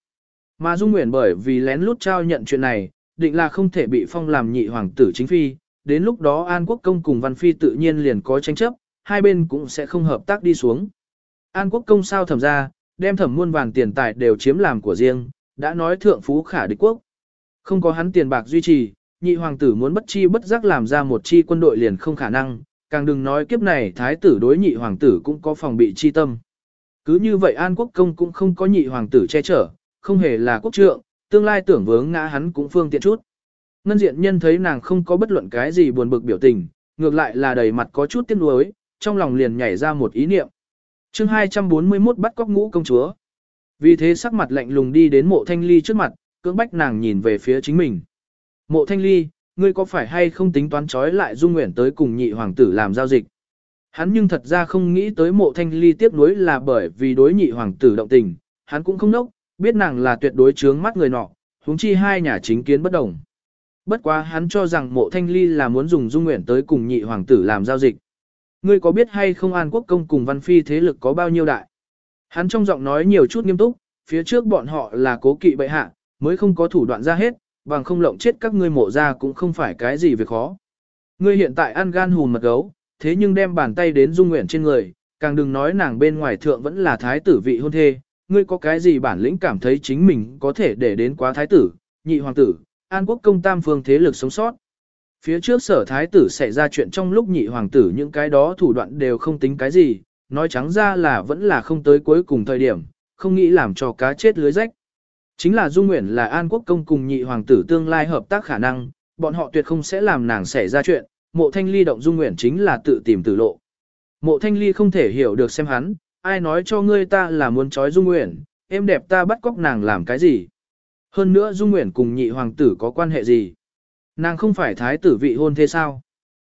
Mà Dung Nguyễn bởi vì lén lút trao nhận chuyện này, định là không thể bị phong làm nhị hoàng tử chính phi, đến lúc đó An Quốc Công cùng Văn Phi tự nhiên liền có tranh chấp, hai bên cũng sẽ không hợp tác đi xuống. An Quốc Công sao thẩm ra, đem thẩm muôn vàng tiền tài đều chiếm làm của riêng, đã nói thượng phú khả địch quốc. Không có hắn tiền bạc duy trì, nhị hoàng tử muốn bất chi bất giác làm ra một chi quân đội liền không khả năng, càng đừng nói kiếp này thái tử đối nhị hoàng tử cũng có phòng bị chi tâm. Cứ như vậy An Quốc Công cũng không có nhị hoàng tử che chở, không hề là quốc trượng, tương lai tưởng vướng ngã hắn cũng phương tiện chút. Ngân diện nhân thấy nàng không có bất luận cái gì buồn bực biểu tình, ngược lại là đầy mặt có chút tiếc nuối, trong lòng liền nhảy ra một ý niệm. chương 241 bắt cóc ngũ công chúa. Vì thế sắc mặt lạnh lùng đi đến mộ thanh ly trước mặt, cưỡng bách nàng nhìn về phía chính mình. Mộ thanh ly, ngươi có phải hay không tính toán trói lại dung nguyện tới cùng nhị hoàng tử làm giao dịch? Hắn nhưng thật ra không nghĩ tới mộ thanh ly tiếp nối là bởi vì đối nhị hoàng tử động tình, hắn cũng không nốc, biết nàng là tuyệt đối chướng mắt người nọ, huống chi hai nhà chính kiến bất đồng. Bất quá hắn cho rằng mộ thanh ly là muốn dùng dung nguyện tới cùng nhị hoàng tử làm giao dịch. Ngươi có biết hay không An Quốc Công cùng Văn Phi thế lực có bao nhiêu đại? Hắn trong giọng nói nhiều chút nghiêm túc, phía trước bọn họ là cố kỵ bệ hạ, mới không có thủ đoạn ra hết, bằng không lộng chết các ngươi mộ ra cũng không phải cái gì việc khó. Ngươi hiện tại ăn gan hùn mật gấu, thế nhưng đem bàn tay đến dung nguyện trên người, càng đừng nói nàng bên ngoài thượng vẫn là thái tử vị hôn thê, ngươi có cái gì bản lĩnh cảm thấy chính mình có thể để đến quá thái tử, nhị hoàng tử, an quốc công tam phương thế lực sống sót. Phía trước sở thái tử xảy ra chuyện trong lúc nhị hoàng tử những cái đó thủ đoạn đều không tính cái gì, nói trắng ra là vẫn là không tới cuối cùng thời điểm, không nghĩ làm cho cá chết lưới rách. Chính là Dung Nguyễn là An Quốc Công cùng nhị hoàng tử tương lai hợp tác khả năng, bọn họ tuyệt không sẽ làm nàng xảy ra chuyện, mộ thanh ly động Dung Nguyễn chính là tự tìm tử lộ. Mộ thanh ly không thể hiểu được xem hắn, ai nói cho ngươi ta là muốn trói Dung Nguyễn, em đẹp ta bắt cóc nàng làm cái gì. Hơn nữa Dung Nguyễn cùng nhị hoàng tử có quan hệ gì. Nàng không phải thái tử vị hôn thế sao.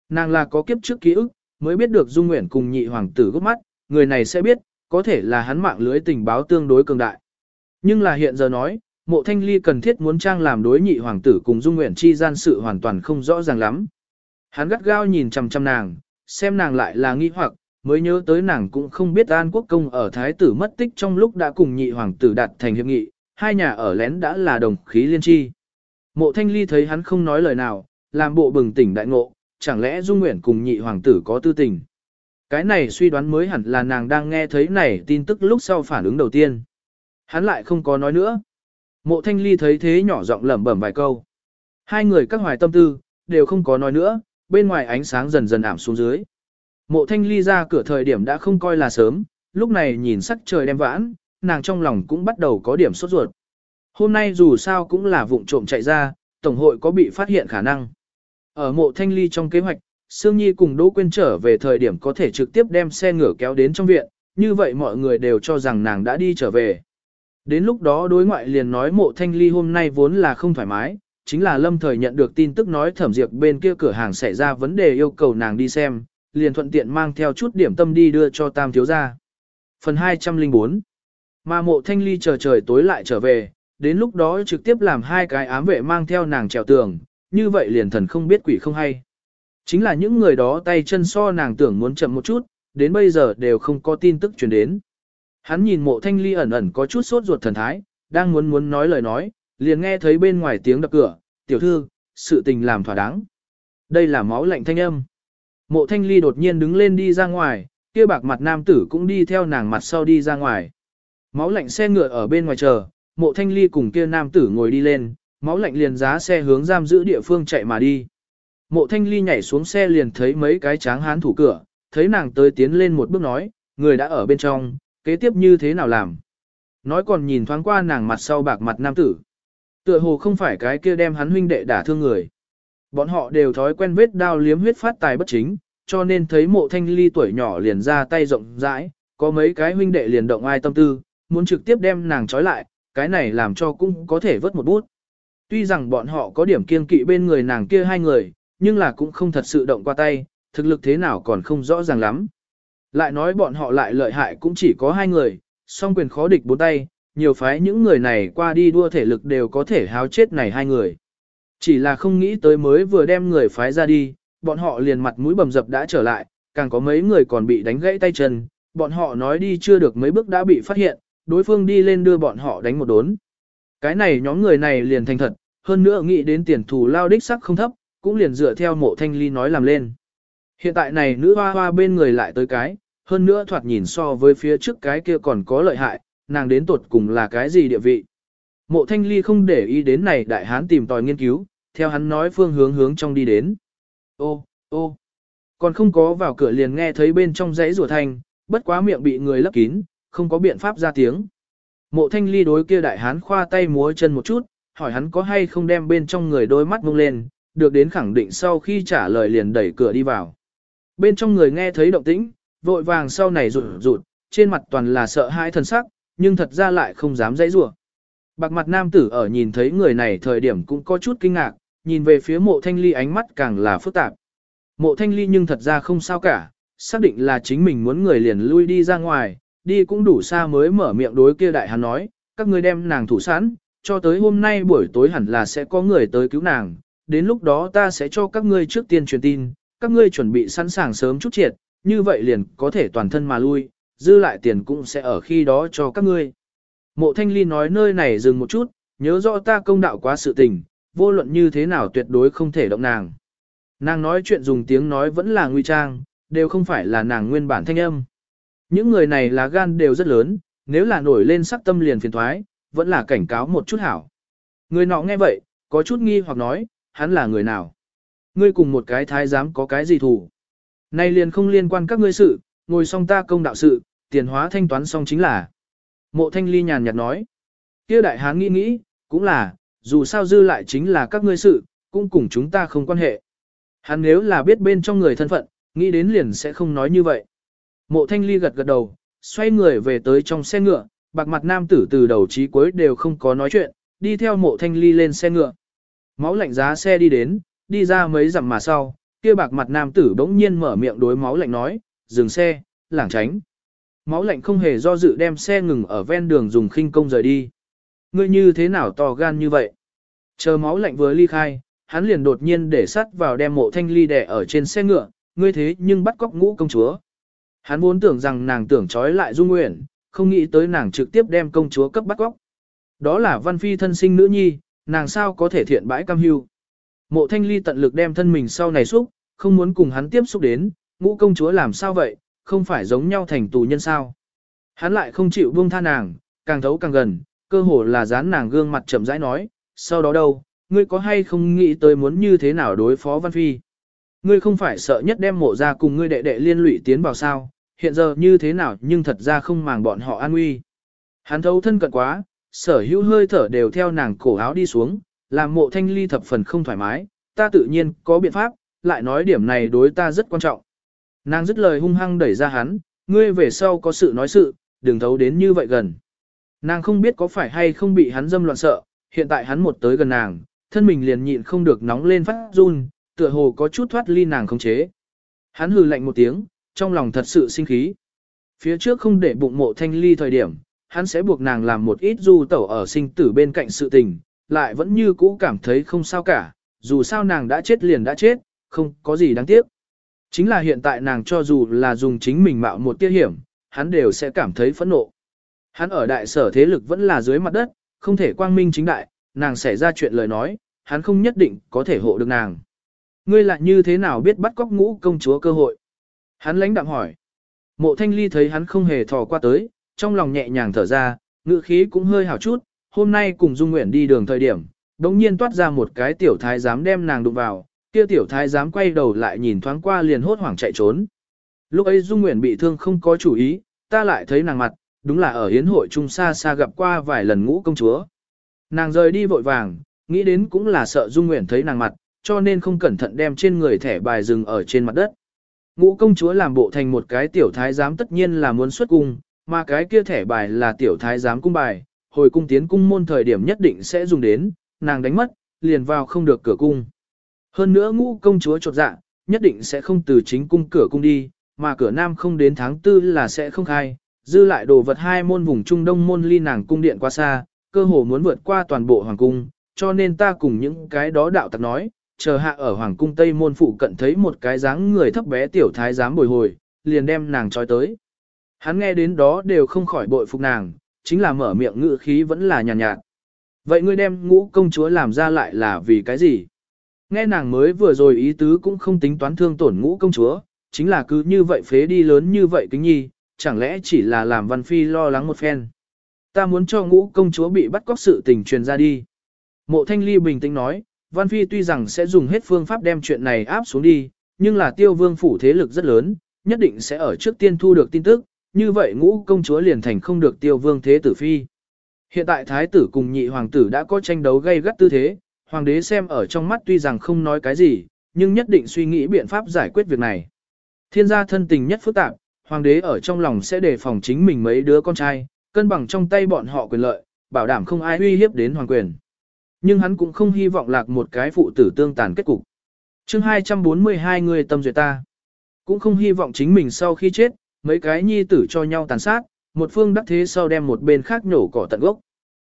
Nàng là có kiếp trước ký ức, mới biết được Dung Nguyễn cùng nhị hoàng tử gốc mắt, người này sẽ biết, có thể là hắn mạng lưới tình báo tương đối cường đại. Nhưng là hiện giờ nói, mộ thanh ly cần thiết muốn trang làm đối nhị hoàng tử cùng dung nguyện chi gian sự hoàn toàn không rõ ràng lắm. Hắn gắt gao nhìn chằm chằm nàng, xem nàng lại là nghi hoặc, mới nhớ tới nàng cũng không biết An Quốc Công ở Thái tử mất tích trong lúc đã cùng nhị hoàng tử đạt thành hiệp nghị, hai nhà ở lén đã là đồng khí liên chi. Mộ thanh ly thấy hắn không nói lời nào, làm bộ bừng tỉnh đại ngộ, chẳng lẽ Dung Nguyện cùng nhị hoàng tử có tư tình. Cái này suy đoán mới hẳn là nàng đang nghe thấy này tin tức lúc sau phản ứng đầu tiên. Hắn lại không có nói nữa. Mộ thanh ly thấy thế nhỏ giọng lẩm bẩm vài câu. Hai người các hoài tâm tư, đều không có nói nữa, bên ngoài ánh sáng dần dần ảm xuống dưới. Mộ thanh ly ra cửa thời điểm đã không coi là sớm, lúc này nhìn sắc trời đem vãn, nàng trong lòng cũng bắt đầu có điểm sốt ruột. Hôm nay dù sao cũng là vụng trộm chạy ra, Tổng hội có bị phát hiện khả năng. Ở mộ thanh ly trong kế hoạch, Sương Nhi cùng Đỗ Quyên trở về thời điểm có thể trực tiếp đem xe ngựa kéo đến trong viện, như vậy mọi người đều cho rằng nàng đã đi trở về. Đến lúc đó đối ngoại liền nói mộ thanh ly hôm nay vốn là không thoải mái, chính là lâm thời nhận được tin tức nói thẩm diệt bên kia cửa hàng xảy ra vấn đề yêu cầu nàng đi xem, liền thuận tiện mang theo chút điểm tâm đi đưa cho tam thiếu gia. Phần 204 Mà mộ thanh ly chờ trời tối lại trở về, đến lúc đó trực tiếp làm hai cái ám vệ mang theo nàng trèo tường, như vậy liền thần không biết quỷ không hay. Chính là những người đó tay chân so nàng tưởng muốn chậm một chút, đến bây giờ đều không có tin tức truyền đến. Hắn nhìn mộ thanh ly ẩn ẩn có chút sốt ruột thần thái, đang muốn muốn nói lời nói, liền nghe thấy bên ngoài tiếng đập cửa, tiểu thư, sự tình làm thỏa đáng. Đây là máu lạnh thanh âm. Mộ thanh ly đột nhiên đứng lên đi ra ngoài, kia bạc mặt nam tử cũng đi theo nàng mặt sau đi ra ngoài. Máu lạnh xe ngựa ở bên ngoài chờ, mộ thanh ly cùng kia nam tử ngồi đi lên, máu lạnh liền giá xe hướng giam giữ địa phương chạy mà đi. Mộ thanh ly nhảy xuống xe liền thấy mấy cái tráng hán thủ cửa, thấy nàng tới tiến lên một bước nói, người đã ở bên trong, kế tiếp như thế nào làm. Nói còn nhìn thoáng qua nàng mặt sau bạc mặt nam tử. Tựa hồ không phải cái kia đem hắn huynh đệ đả thương người. Bọn họ đều thói quen vết đao liếm huyết phát tài bất chính, cho nên thấy mộ thanh ly tuổi nhỏ liền ra tay rộng rãi, có mấy cái huynh đệ liền động ai tâm tư, muốn trực tiếp đem nàng trói lại, cái này làm cho cũng có thể vớt một bút. Tuy rằng bọn họ có điểm kiên kỵ bên người nàng kia hai người, nhưng là cũng không thật sự động qua tay, thực lực thế nào còn không rõ ràng lắm. Lại nói bọn họ lại lợi hại cũng chỉ có hai người, song quyền khó địch bốn tay, nhiều phái những người này qua đi đua thể lực đều có thể háo chết này hai người. Chỉ là không nghĩ tới mới vừa đem người phái ra đi, bọn họ liền mặt mũi bầm dập đã trở lại, càng có mấy người còn bị đánh gãy tay chân, bọn họ nói đi chưa được mấy bước đã bị phát hiện, đối phương đi lên đưa bọn họ đánh một đốn. Cái này nhóm người này liền thành thật, hơn nữa nghĩ đến tiền thù lao đích sắc không thấp, cũng liền dựa theo mộ thanh ly nói làm lên. Hiện tại này nữ hoa hoa bên người lại tới cái, hơn nữa thoạt nhìn so với phía trước cái kia còn có lợi hại, nàng đến tột cùng là cái gì địa vị. Mộ thanh ly không để ý đến này đại hán tìm tòi nghiên cứu, theo hắn nói phương hướng hướng trong đi đến. Ô, ô, còn không có vào cửa liền nghe thấy bên trong dãy rùa thanh, bất quá miệng bị người lấp kín, không có biện pháp ra tiếng. Mộ thanh ly đối kia đại hán khoa tay múa chân một chút, hỏi hắn có hay không đem bên trong người đôi mắt mông lên, được đến khẳng định sau khi trả lời liền đẩy cửa đi vào. Bên trong người nghe thấy động tĩnh, vội vàng sau này rụt rụt, trên mặt toàn là sợ hãi thần sắc, nhưng thật ra lại không dám dãy rủa. Bạc mặt nam tử ở nhìn thấy người này thời điểm cũng có chút kinh ngạc, nhìn về phía mộ thanh ly ánh mắt càng là phức tạp. Mộ thanh ly nhưng thật ra không sao cả, xác định là chính mình muốn người liền lui đi ra ngoài, đi cũng đủ xa mới mở miệng đối kia đại hắn nói, các ngươi đem nàng thủ sẵn, cho tới hôm nay buổi tối hẳn là sẽ có người tới cứu nàng, đến lúc đó ta sẽ cho các ngươi trước tiên truyền tin, các ngươi chuẩn bị sẵn sàng sớm chút triệt, như vậy liền có thể toàn thân mà lui, dư lại tiền cũng sẽ ở khi đó cho các ngươi. Mộ thanh ly nói nơi này dừng một chút, nhớ rõ ta công đạo quá sự tình, vô luận như thế nào tuyệt đối không thể động nàng. Nàng nói chuyện dùng tiếng nói vẫn là nguy trang, đều không phải là nàng nguyên bản thanh âm. Những người này là gan đều rất lớn, nếu là nổi lên sắc tâm liền phiền thoái, vẫn là cảnh cáo một chút hảo. Người nọ nghe vậy, có chút nghi hoặc nói, hắn là người nào? Ngươi cùng một cái thái giám có cái gì thủ? Nay liền không liên quan các ngươi sự, ngồi xong ta công đạo sự, tiền hóa thanh toán xong chính là. Mộ thanh ly nhàn nhạt nói. kia đại hán nghĩ nghĩ, cũng là, dù sao dư lại chính là các ngươi sự, cũng cùng chúng ta không quan hệ. Hắn nếu là biết bên trong người thân phận, nghĩ đến liền sẽ không nói như vậy. Mộ thanh ly gật gật đầu, xoay người về tới trong xe ngựa, bạc mặt nam tử từ đầu chí cuối đều không có nói chuyện, đi theo mộ thanh ly lên xe ngựa. Máu lạnh giá xe đi đến, đi ra mấy dặm mà sau, kia bạc mặt nam tử bỗng nhiên mở miệng đối máu lạnh nói, dừng xe, lảng tránh. Máu lạnh không hề do dự đem xe ngừng ở ven đường dùng khinh công rời đi. Ngươi như thế nào to gan như vậy? Chờ máu lạnh vừa ly khai, hắn liền đột nhiên để sắt vào đem mộ thanh ly đẻ ở trên xe ngựa, ngươi thế nhưng bắt cóc ngũ công chúa. Hắn vốn tưởng rằng nàng tưởng trói lại Dung Nguyễn, không nghĩ tới nàng trực tiếp đem công chúa cấp bắt cóc. Đó là văn phi thân sinh nữ nhi, nàng sao có thể thiện bãi cam hưu. Mộ thanh ly tận lực đem thân mình sau này xúc, không muốn cùng hắn tiếp xúc đến, ngũ công chúa làm sao vậy, không phải giống nhau thành tù nhân sao. Hắn lại không chịu buông tha nàng, càng thấu càng gần, cơ hồ là dán nàng gương mặt chậm rãi nói, sau đó đâu, ngươi có hay không nghĩ tới muốn như thế nào đối phó Văn Phi. Ngươi không phải sợ nhất đem mộ ra cùng ngươi đệ đệ liên lụy tiến vào sao, hiện giờ như thế nào nhưng thật ra không màng bọn họ an nguy. Hắn thấu thân cận quá, sở hữu hơi thở đều theo nàng cổ áo đi xuống, làm mộ thanh ly thập phần không thoải mái, ta tự nhiên có biện pháp, lại nói điểm này đối ta rất quan trọng. Nàng dứt lời hung hăng đẩy ra hắn, ngươi về sau có sự nói sự, đừng thấu đến như vậy gần. Nàng không biết có phải hay không bị hắn dâm loạn sợ, hiện tại hắn một tới gần nàng, thân mình liền nhịn không được nóng lên phát run, tựa hồ có chút thoát ly nàng không chế. Hắn hừ lạnh một tiếng, trong lòng thật sự sinh khí. Phía trước không để bụng mộ thanh ly thời điểm, hắn sẽ buộc nàng làm một ít du tẩu ở sinh tử bên cạnh sự tình, lại vẫn như cũ cảm thấy không sao cả, dù sao nàng đã chết liền đã chết, không có gì đáng tiếc. Chính là hiện tại nàng cho dù là dùng chính mình mạo một tiết hiểm, hắn đều sẽ cảm thấy phẫn nộ. Hắn ở đại sở thế lực vẫn là dưới mặt đất, không thể quang minh chính đại, nàng xảy ra chuyện lời nói, hắn không nhất định có thể hộ được nàng. Ngươi lại như thế nào biết bắt cóc ngũ công chúa cơ hội? Hắn lãnh đạm hỏi. Mộ thanh ly thấy hắn không hề thò qua tới, trong lòng nhẹ nhàng thở ra, ngữ khí cũng hơi hảo chút, hôm nay cùng Dung Nguyễn đi đường thời điểm, đống nhiên toát ra một cái tiểu thái giám đem nàng đụng vào, kia tiểu thái giám quay đầu lại nhìn thoáng qua liền hốt hoảng chạy trốn. Lúc ấy Dung Nguyễn bị thương không có chủ ý, ta lại thấy nàng mặt, đúng là ở hiến hội trung xa xa gặp qua vài lần ngũ công chúa. Nàng rời đi vội vàng, nghĩ đến cũng là sợ Dung Nguyễn thấy nàng mặt, cho nên không cẩn thận đem trên người thẻ bài dừng ở trên mặt đất. Ngũ công chúa làm bộ thành một cái tiểu thái giám tất nhiên là muốn xuất cung, mà cái kia thẻ bài là tiểu thái giám cung bài, hồi cung tiến cung môn thời điểm nhất định sẽ dùng đến, nàng đánh mất, liền vào không được cửa cung. Hơn nữa ngũ công chúa trột dạ, nhất định sẽ không từ chính cung cửa cung đi, mà cửa nam không đến tháng tư là sẽ không khai, dư lại đồ vật hai môn vùng trung đông môn ly nàng cung điện quá xa, cơ hồ muốn vượt qua toàn bộ hoàng cung, cho nên ta cùng những cái đó đạo tặc nói, chờ hạ ở hoàng cung tây môn phụ cận thấy một cái dáng người thấp bé tiểu thái giám bồi hồi, liền đem nàng trói tới. Hắn nghe đến đó đều không khỏi bội phục nàng, chính là mở miệng ngữ khí vẫn là nhàn nhạt, nhạt. Vậy ngươi đem ngũ công chúa làm ra lại là vì cái gì? Nghe nàng mới vừa rồi ý tứ cũng không tính toán thương tổn ngũ công chúa, chính là cứ như vậy phế đi lớn như vậy kính nhi, chẳng lẽ chỉ là làm văn phi lo lắng một phen. Ta muốn cho ngũ công chúa bị bắt cóc sự tình truyền ra đi. Mộ thanh ly bình tĩnh nói, văn phi tuy rằng sẽ dùng hết phương pháp đem chuyện này áp xuống đi, nhưng là tiêu vương phủ thế lực rất lớn, nhất định sẽ ở trước tiên thu được tin tức, như vậy ngũ công chúa liền thành không được tiêu vương thế tử phi. Hiện tại thái tử cùng nhị hoàng tử đã có tranh đấu gây gắt tư thế, hoàng đế xem ở trong mắt tuy rằng không nói cái gì, nhưng nhất định suy nghĩ biện pháp giải quyết việc này. Thiên gia thân tình nhất phức tạp, hoàng đế ở trong lòng sẽ đề phòng chính mình mấy đứa con trai, cân bằng trong tay bọn họ quyền lợi, bảo đảm không ai uy hiếp đến hoàng quyền. Nhưng hắn cũng không hy vọng lạc một cái phụ tử tương tàn kết cục. chương 242 người tâm duyệt ta. Cũng không hy vọng chính mình sau khi chết, mấy cái nhi tử cho nhau tàn sát, một phương đắc thế sau đem một bên khác nhổ cỏ tận gốc.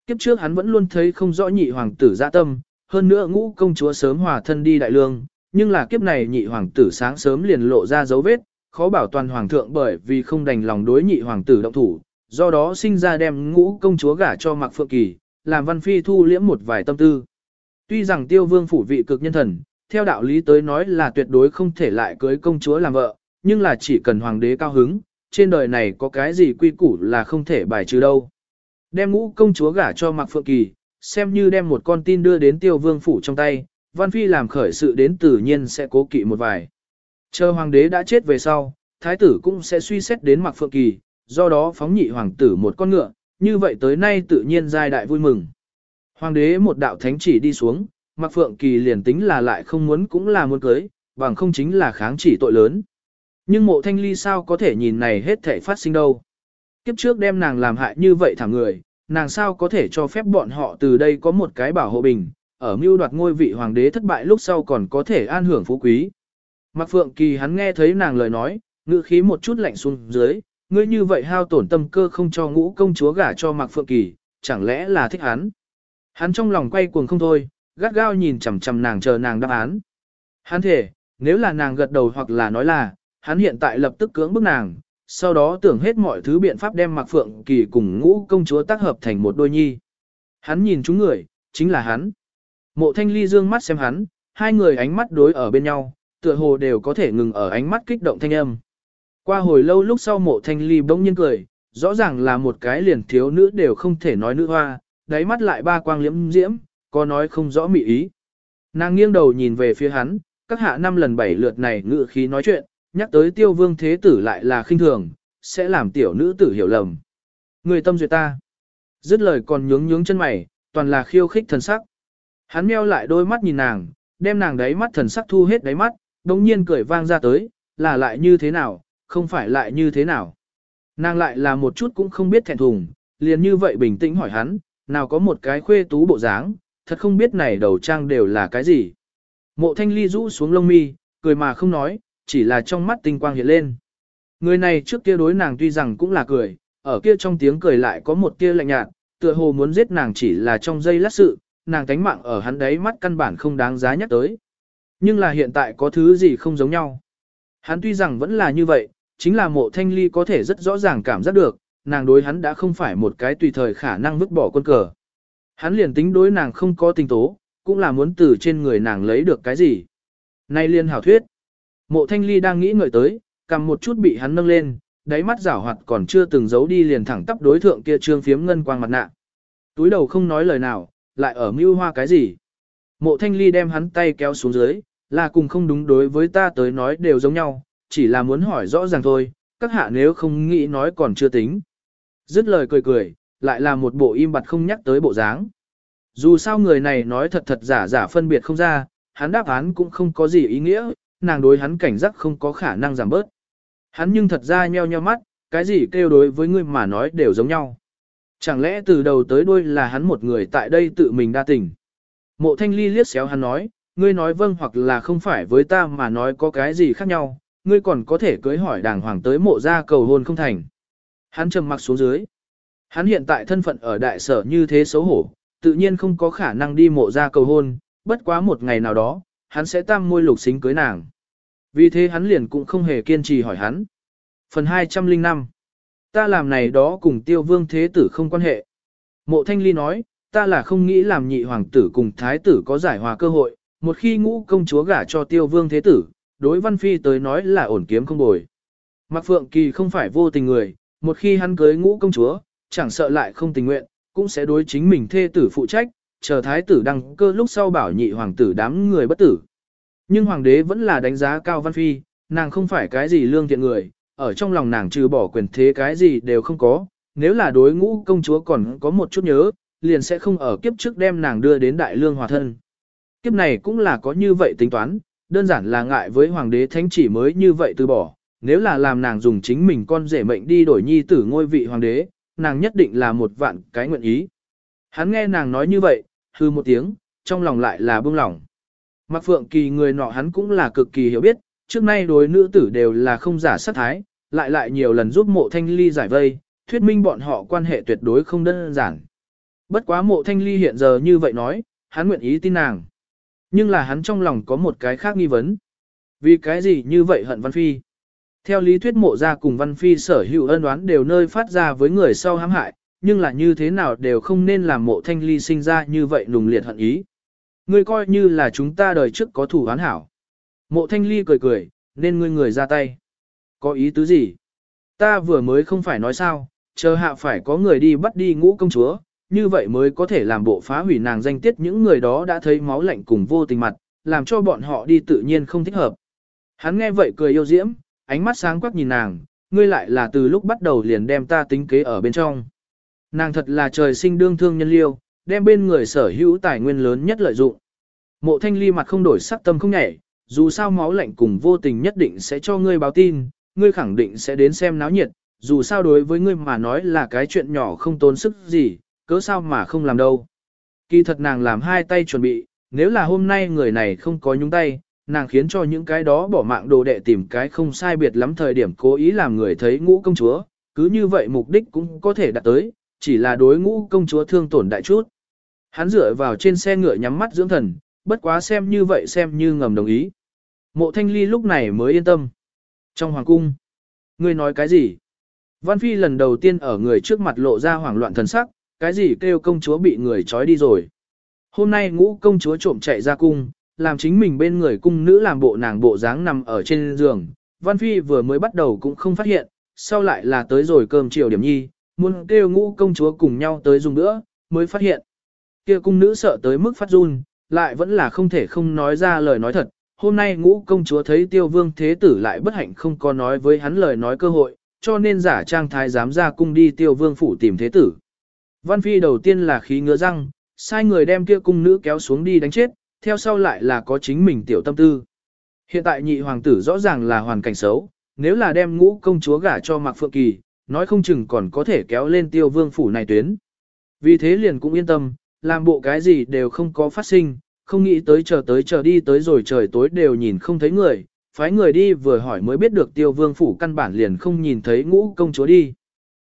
Kiếp trước hắn vẫn luôn thấy không rõ nhị hoàng tử dạ tâm, hơn nữa ngũ công chúa sớm hòa thân đi đại lương, nhưng là kiếp này nhị hoàng tử sáng sớm liền lộ ra dấu vết, khó bảo toàn hoàng thượng bởi vì không đành lòng đối nhị hoàng tử động thủ, do đó sinh ra đem ngũ công chúa gả cho Mạc Phượng Kỳ, làm Văn Phi thu liễm một vài tâm tư. Tuy rằng tiêu vương phủ vị cực nhân thần, theo đạo lý tới nói là tuyệt đối không thể lại cưới công chúa làm vợ, nhưng là chỉ cần hoàng đế cao hứng, trên đời này có cái gì quy củ là không thể bài trừ đâu. Đem ngũ công chúa gả cho Mạc Phượng Kỳ, xem như đem một con tin đưa đến tiêu vương phủ trong tay, Văn Phi làm khởi sự đến tự nhiên sẽ cố kỵ một vài. Chờ hoàng đế đã chết về sau, thái tử cũng sẽ suy xét đến Mặc Phượng Kỳ, do đó phóng nhị hoàng tử một con ngựa, như vậy tới nay tự nhiên giai đại vui mừng. Hoàng đế một đạo thánh chỉ đi xuống, Mặc Phượng Kỳ liền tính là lại không muốn cũng là muốn cưới, bằng không chính là kháng chỉ tội lớn. Nhưng mộ thanh ly sao có thể nhìn này hết thể phát sinh đâu. Kiếp trước đem nàng làm hại như vậy thảm người, nàng sao có thể cho phép bọn họ từ đây có một cái bảo hộ bình, ở mưu đoạt ngôi vị hoàng đế thất bại lúc sau còn có thể an hưởng phú quý. Mạc Phượng Kỳ hắn nghe thấy nàng lời nói, ngữ khí một chút lạnh xuống dưới, ngươi như vậy hao tổn tâm cơ không cho ngũ công chúa gả cho Mạc Phượng Kỳ, chẳng lẽ là thích hắn. Hắn trong lòng quay cuồng không thôi, gắt gao nhìn chằm chằm nàng chờ nàng đáp án. Hắn thể, nếu là nàng gật đầu hoặc là nói là, hắn hiện tại lập tức cưỡng bức nàng, sau đó tưởng hết mọi thứ biện pháp đem Mạc Phượng Kỳ cùng ngũ công chúa tác hợp thành một đôi nhi. Hắn nhìn chúng người, chính là hắn. Mộ thanh ly dương mắt xem hắn, hai người ánh mắt đối ở bên nhau, tựa hồ đều có thể ngừng ở ánh mắt kích động thanh âm. Qua hồi lâu lúc sau mộ thanh ly bỗng nhiên cười, rõ ràng là một cái liền thiếu nữ đều không thể nói nữ hoa, đáy mắt lại ba quang liễm diễm, có nói không rõ mị ý. Nàng nghiêng đầu nhìn về phía hắn, các hạ năm lần bảy lượt này ngự khí nói chuyện, nhắc tới tiêu vương thế tử lại là khinh thường, sẽ làm tiểu nữ tử hiểu lầm. Người tâm duyệt ta. Dứt lời còn nhướng nhướng chân mày, toàn là khiêu khích thần sắc. Hắn meo lại đôi mắt nhìn nàng, đem nàng đáy mắt thần sắc thu hết đáy mắt, đồng nhiên cười vang ra tới, là lại như thế nào, không phải lại như thế nào. Nàng lại là một chút cũng không biết thẹn thùng, liền như vậy bình tĩnh hỏi hắn, nào có một cái khuê tú bộ dáng, thật không biết này đầu trang đều là cái gì. Mộ thanh ly rũ xuống lông mi, cười mà không nói, chỉ là trong mắt tinh quang hiện lên. Người này trước kia đối nàng tuy rằng cũng là cười, ở kia trong tiếng cười lại có một tia lạnh nhạt, tựa hồ muốn giết nàng chỉ là trong giây lát sự, nàng tánh mạng ở hắn đấy mắt căn bản không đáng giá nhắc tới. Nhưng là hiện tại có thứ gì không giống nhau. Hắn tuy rằng vẫn là như vậy, chính là mộ thanh ly có thể rất rõ ràng cảm giác được, nàng đối hắn đã không phải một cái tùy thời khả năng vứt bỏ quân cờ. Hắn liền tính đối nàng không có tình tố, cũng là muốn từ trên người nàng lấy được cái gì. Nay liên hảo thuyết. Mộ thanh ly đang nghĩ ngợi tới, cầm một chút bị hắn nâng lên, đáy mắt rảo hoạt còn chưa từng giấu đi liền thẳng tắp đối thượng kia trương phiếm ngân quang mặt nạ. Túi đầu không nói lời nào, lại ở mưu hoa cái gì. Mộ thanh ly đem hắn tay kéo xuống dưới, là cùng không đúng đối với ta tới nói đều giống nhau, chỉ là muốn hỏi rõ ràng thôi, các hạ nếu không nghĩ nói còn chưa tính. Dứt lời cười cười, lại là một bộ im bặt không nhắc tới bộ dáng. Dù sao người này nói thật thật giả giả phân biệt không ra, hắn đáp án cũng không có gì ý nghĩa, nàng đối hắn cảnh giác không có khả năng giảm bớt. Hắn nhưng thật ra nheo nheo mắt, cái gì kêu đối với ngươi mà nói đều giống nhau. Chẳng lẽ từ đầu tới đuôi là hắn một người tại đây tự mình đa tình. Mộ thanh ly liếc xéo hắn nói, ngươi nói vâng hoặc là không phải với ta mà nói có cái gì khác nhau, ngươi còn có thể cưới hỏi đàng hoàng tới mộ ra cầu hôn không thành. Hắn trầm mặc xuống dưới. Hắn hiện tại thân phận ở đại sở như thế xấu hổ, tự nhiên không có khả năng đi mộ ra cầu hôn, bất quá một ngày nào đó, hắn sẽ tam môi lục xính cưới nàng. Vì thế hắn liền cũng không hề kiên trì hỏi hắn. Phần 205 Ta làm này đó cùng tiêu vương thế tử không quan hệ. Mộ thanh ly nói, ta là không nghĩ làm nhị hoàng tử cùng thái tử có giải hòa cơ hội, một khi ngũ công chúa gả cho tiêu vương thế tử, đối văn phi tới nói là ổn kiếm không bồi. Mạc Phượng Kỳ không phải vô tình người, một khi hắn cưới ngũ công chúa, chẳng sợ lại không tình nguyện, cũng sẽ đối chính mình thê tử phụ trách, chờ thái tử đăng cơ lúc sau bảo nhị hoàng tử đám người bất tử. Nhưng hoàng đế vẫn là đánh giá cao văn phi, nàng không phải cái gì lương thiện người, ở trong lòng nàng trừ bỏ quyền thế cái gì đều không có, nếu là đối ngũ công chúa còn có một chút nhớ, liền sẽ không ở kiếp trước đem nàng đưa đến đại lương hòa thân. Kiếp này cũng là có như vậy tính toán, đơn giản là ngại với hoàng đế thánh chỉ mới như vậy từ bỏ, nếu là làm nàng dùng chính mình con rể mệnh đi đổi nhi tử ngôi vị hoàng đế, nàng nhất định là một vạn cái nguyện ý. Hắn nghe nàng nói như vậy, hư một tiếng, trong lòng lại là bưng lỏng. Mạc Phượng Kỳ người nọ hắn cũng là cực kỳ hiểu biết, trước nay đối nữ tử đều là không giả sát thái, lại lại nhiều lần giúp mộ thanh ly giải vây, thuyết minh bọn họ quan hệ tuyệt đối không đơn giản. Bất quá mộ thanh ly hiện giờ như vậy nói, hắn nguyện ý tin nàng. Nhưng là hắn trong lòng có một cái khác nghi vấn. Vì cái gì như vậy hận Văn Phi? Theo lý thuyết mộ ra cùng Văn Phi sở hữu ân oán đều nơi phát ra với người sau hãm hại, nhưng là như thế nào đều không nên làm mộ thanh ly sinh ra như vậy nùng liệt hận ý. Ngươi coi như là chúng ta đời trước có thủ án hảo. Mộ thanh ly cười cười, nên ngươi người ra tay. Có ý tứ gì? Ta vừa mới không phải nói sao, chờ hạ phải có người đi bắt đi ngũ công chúa, như vậy mới có thể làm bộ phá hủy nàng danh tiết những người đó đã thấy máu lạnh cùng vô tình mặt, làm cho bọn họ đi tự nhiên không thích hợp. Hắn nghe vậy cười yêu diễm, ánh mắt sáng quắc nhìn nàng, ngươi lại là từ lúc bắt đầu liền đem ta tính kế ở bên trong. Nàng thật là trời sinh đương thương nhân liêu, đem bên người sở hữu tài nguyên lớn nhất lợi dụng. Mộ thanh ly mặt không đổi sắc tâm không nhảy, dù sao máu lạnh cùng vô tình nhất định sẽ cho ngươi báo tin, ngươi khẳng định sẽ đến xem náo nhiệt, dù sao đối với ngươi mà nói là cái chuyện nhỏ không tốn sức gì, cớ sao mà không làm đâu. Kỳ thật nàng làm hai tay chuẩn bị, nếu là hôm nay người này không có nhúng tay, nàng khiến cho những cái đó bỏ mạng đồ đệ tìm cái không sai biệt lắm thời điểm cố ý làm người thấy ngũ công chúa, cứ như vậy mục đích cũng có thể đạt tới, chỉ là đối ngũ công chúa thương tổn đại chút. Hắn dựa vào trên xe ngựa nhắm mắt dưỡng thần, bất quá xem như vậy xem như ngầm đồng ý. Mộ thanh ly lúc này mới yên tâm. Trong hoàng cung, ngươi nói cái gì? Văn Phi lần đầu tiên ở người trước mặt lộ ra hoảng loạn thần sắc, cái gì kêu công chúa bị người trói đi rồi. Hôm nay ngũ công chúa trộm chạy ra cung, làm chính mình bên người cung nữ làm bộ nàng bộ dáng nằm ở trên giường. Văn Phi vừa mới bắt đầu cũng không phát hiện, sau lại là tới rồi cơm chiều điểm nhi, muốn kêu ngũ công chúa cùng nhau tới dùng nữa, mới phát hiện. kia cung nữ sợ tới mức phát run, lại vẫn là không thể không nói ra lời nói thật. Hôm nay ngũ công chúa thấy tiêu vương thế tử lại bất hạnh không có nói với hắn lời nói cơ hội, cho nên giả trang thái dám ra cung đi tiêu vương phủ tìm thế tử. Văn Phi đầu tiên là khí ngứa răng, sai người đem kia cung nữ kéo xuống đi đánh chết, theo sau lại là có chính mình tiểu tâm tư. Hiện tại nhị hoàng tử rõ ràng là hoàn cảnh xấu, nếu là đem ngũ công chúa gả cho Mạc Phượng Kỳ, nói không chừng còn có thể kéo lên tiêu vương phủ này tuyến. Vì thế liền cũng yên tâm, làm bộ cái gì đều không có phát sinh, không nghĩ tới chờ tới chờ đi tới rồi trời tối đều nhìn không thấy người, phái người đi vừa hỏi mới biết được tiêu vương phủ căn bản liền không nhìn thấy ngũ công chúa đi.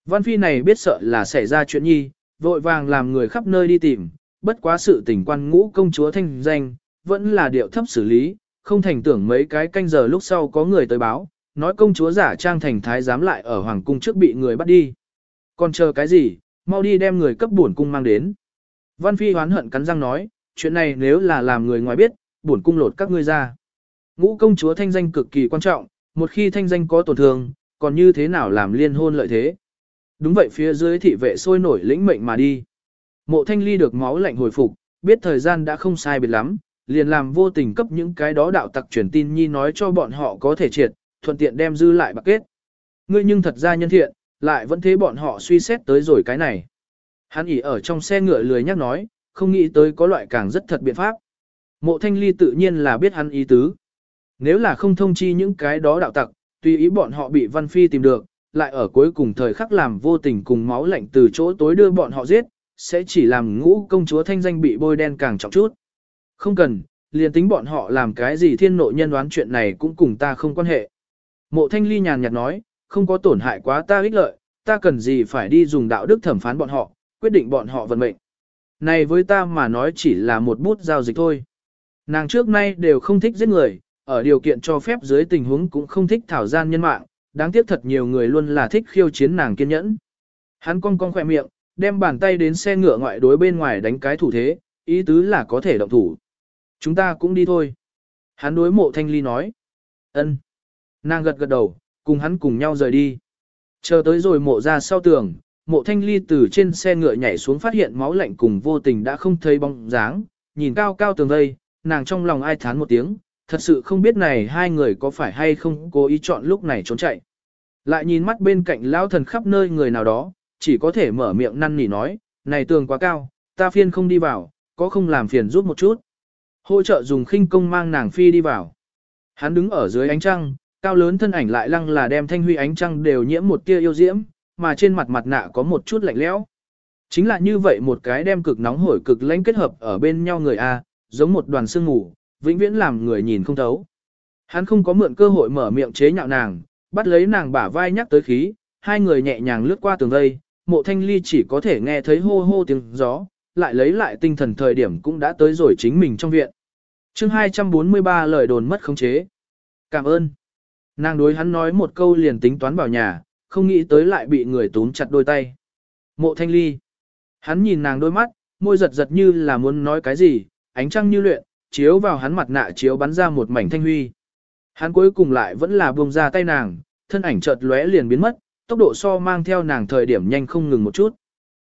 Văn Phi này biết sợ là xảy ra chuyện nhi, vội vàng làm người khắp nơi đi tìm, bất quá sự tình quan ngũ công chúa thanh danh, vẫn là điệu thấp xử lý, không thành tưởng mấy cái canh giờ lúc sau có người tới báo, nói công chúa giả trang thành thái giám lại ở hoàng cung trước bị người bắt đi. Còn chờ cái gì, mau đi đem người cấp bổn cung mang đến. Văn Phi hoán hận cắn răng nói, chuyện này nếu là làm người ngoài biết, bổn cung lột các ngươi ra. Ngũ công chúa thanh danh cực kỳ quan trọng, một khi thanh danh có tổn thương, còn như thế nào làm liên hôn lợi thế. Đúng vậy phía dưới thị vệ sôi nổi lĩnh mệnh mà đi. Mộ thanh ly được máu lạnh hồi phục, biết thời gian đã không sai biệt lắm, liền làm vô tình cấp những cái đó đạo tặc truyền tin nhi nói cho bọn họ có thể triệt, thuận tiện đem dư lại bạc kết. Ngươi nhưng thật ra nhân thiện, lại vẫn thế bọn họ suy xét tới rồi cái này. Hắn ỉ ở trong xe ngựa lười nhắc nói, không nghĩ tới có loại càng rất thật biện pháp. Mộ thanh ly tự nhiên là biết hắn ý tứ. Nếu là không thông chi những cái đó đạo tặc, tùy ý bọn họ bị Văn Phi tìm được, lại ở cuối cùng thời khắc làm vô tình cùng máu lạnh từ chỗ tối đưa bọn họ giết, sẽ chỉ làm ngũ công chúa thanh danh bị bôi đen càng trọng chút. Không cần, liền tính bọn họ làm cái gì thiên nội nhân đoán chuyện này cũng cùng ta không quan hệ. Mộ thanh ly nhàn nhạt nói, không có tổn hại quá ta ích lợi, ta cần gì phải đi dùng đạo đức thẩm phán bọn họ, quyết định bọn họ vận mệnh. Này với ta mà nói chỉ là một bút giao dịch thôi. Nàng trước nay đều không thích giết người, ở điều kiện cho phép dưới tình huống cũng không thích thảo gian nhân mạng, đáng tiếc thật nhiều người luôn là thích khiêu chiến nàng kiên nhẫn. Hắn cong cong khỏe miệng, đem bàn tay đến xe ngựa ngoại đối bên ngoài đánh cái thủ thế, ý tứ là có thể động thủ. Chúng ta cũng đi thôi. Hắn đối mộ thanh ly nói. ân. Nàng gật gật đầu, cùng hắn cùng nhau rời đi. Chờ tới rồi mộ ra sau tường, mộ thanh ly từ trên xe ngựa nhảy xuống phát hiện máu lạnh cùng vô tình đã không thấy bóng dáng, nhìn cao cao tường vây, nàng trong lòng ai thán một tiếng, thật sự không biết này hai người có phải hay không cố ý chọn lúc này trốn chạy. Lại nhìn mắt bên cạnh lão thần khắp nơi người nào đó, chỉ có thể mở miệng năn nỉ nói, này tường quá cao, ta phiên không đi vào, có không làm phiền giúp một chút. Hỗ trợ dùng khinh công mang nàng phi đi vào. Hắn đứng ở dưới ánh trăng, cao lớn thân ảnh lại lăng là đem thanh huy ánh trăng đều nhiễm một tia yêu diễm, mà trên mặt mặt nạ có một chút lạnh lẽo. Chính là như vậy một cái đem cực nóng hổi cực lãnh kết hợp ở bên nhau người A, giống một đoàn sương mù, vĩnh viễn làm người nhìn không thấu. Hắn không có mượn cơ hội mở miệng chế nhạo nàng, bắt lấy nàng bả vai nhắc tới khí, hai người nhẹ nhàng lướt qua tường vây, mộ thanh ly chỉ có thể nghe thấy hô hô tiếng gió, lại lấy lại tinh thần thời điểm cũng đã tới rồi chính mình trong viện. chương 243 lời đồn mất khống chế. Cảm ơn. Nàng đối hắn nói một câu liền tính toán vào nhà, không nghĩ tới lại bị người túm chặt đôi tay. Mộ thanh ly. Hắn nhìn nàng đôi mắt, môi giật giật như là muốn nói cái gì, ánh trăng như luyện, chiếu vào hắn mặt nạ chiếu bắn ra một mảnh thanh huy. Hắn cuối cùng lại vẫn là buông ra tay nàng, thân ảnh chợt lóe liền biến mất, tốc độ so mang theo nàng thời điểm nhanh không ngừng một chút.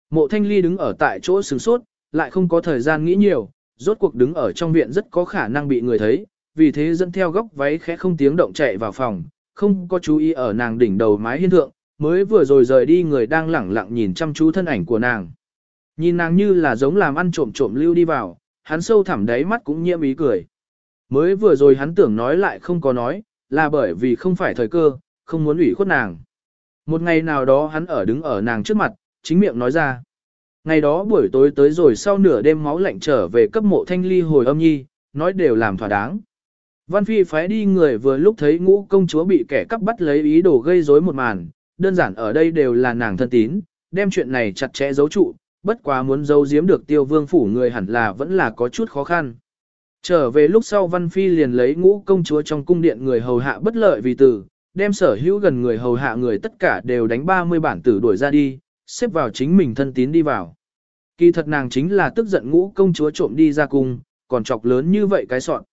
Mộ thanh ly đứng ở tại chỗ sừng sốt, lại không có thời gian nghĩ nhiều, rốt cuộc đứng ở trong viện rất có khả năng bị người thấy, vì thế dẫn theo góc váy khẽ không tiếng động chạy vào phòng, không có chú ý ở nàng đỉnh đầu mái hiên thượng, mới vừa rồi rời đi người đang lẳng lặng nhìn chăm chú thân ảnh của nàng. Nhìn nàng như là giống làm ăn trộm trộm lưu đi vào, hắn sâu thẳm đáy mắt cũng nhiễm ý cười. Mới vừa rồi hắn tưởng nói lại không có nói, là bởi vì không phải thời cơ, không muốn ủy khuất nàng. Một ngày nào đó hắn ở đứng ở nàng trước mặt, chính miệng nói ra. Ngày đó buổi tối tới rồi sau nửa đêm máu lạnh trở về cấp mộ thanh ly hồi âm nhi, nói đều làm thỏa đáng. Văn Phi phái đi người vừa lúc thấy ngũ công chúa bị kẻ cắp bắt lấy ý đồ gây rối một màn, đơn giản ở đây đều là nàng thân tín, đem chuyện này chặt chẽ giấu trụ, bất quá muốn giấu giếm được tiêu vương phủ người hẳn là vẫn là có chút khó khăn. Trở về lúc sau Văn Phi liền lấy ngũ công chúa trong cung điện người hầu hạ bất lợi vì tử, đem sở hữu gần người hầu hạ người tất cả đều đánh 30 bản tử đuổi ra đi, xếp vào chính mình thân tín đi vào. Kỳ thật nàng chính là tức giận ngũ công chúa trộm đi ra cung, còn chọc lớn như vậy cái soạn.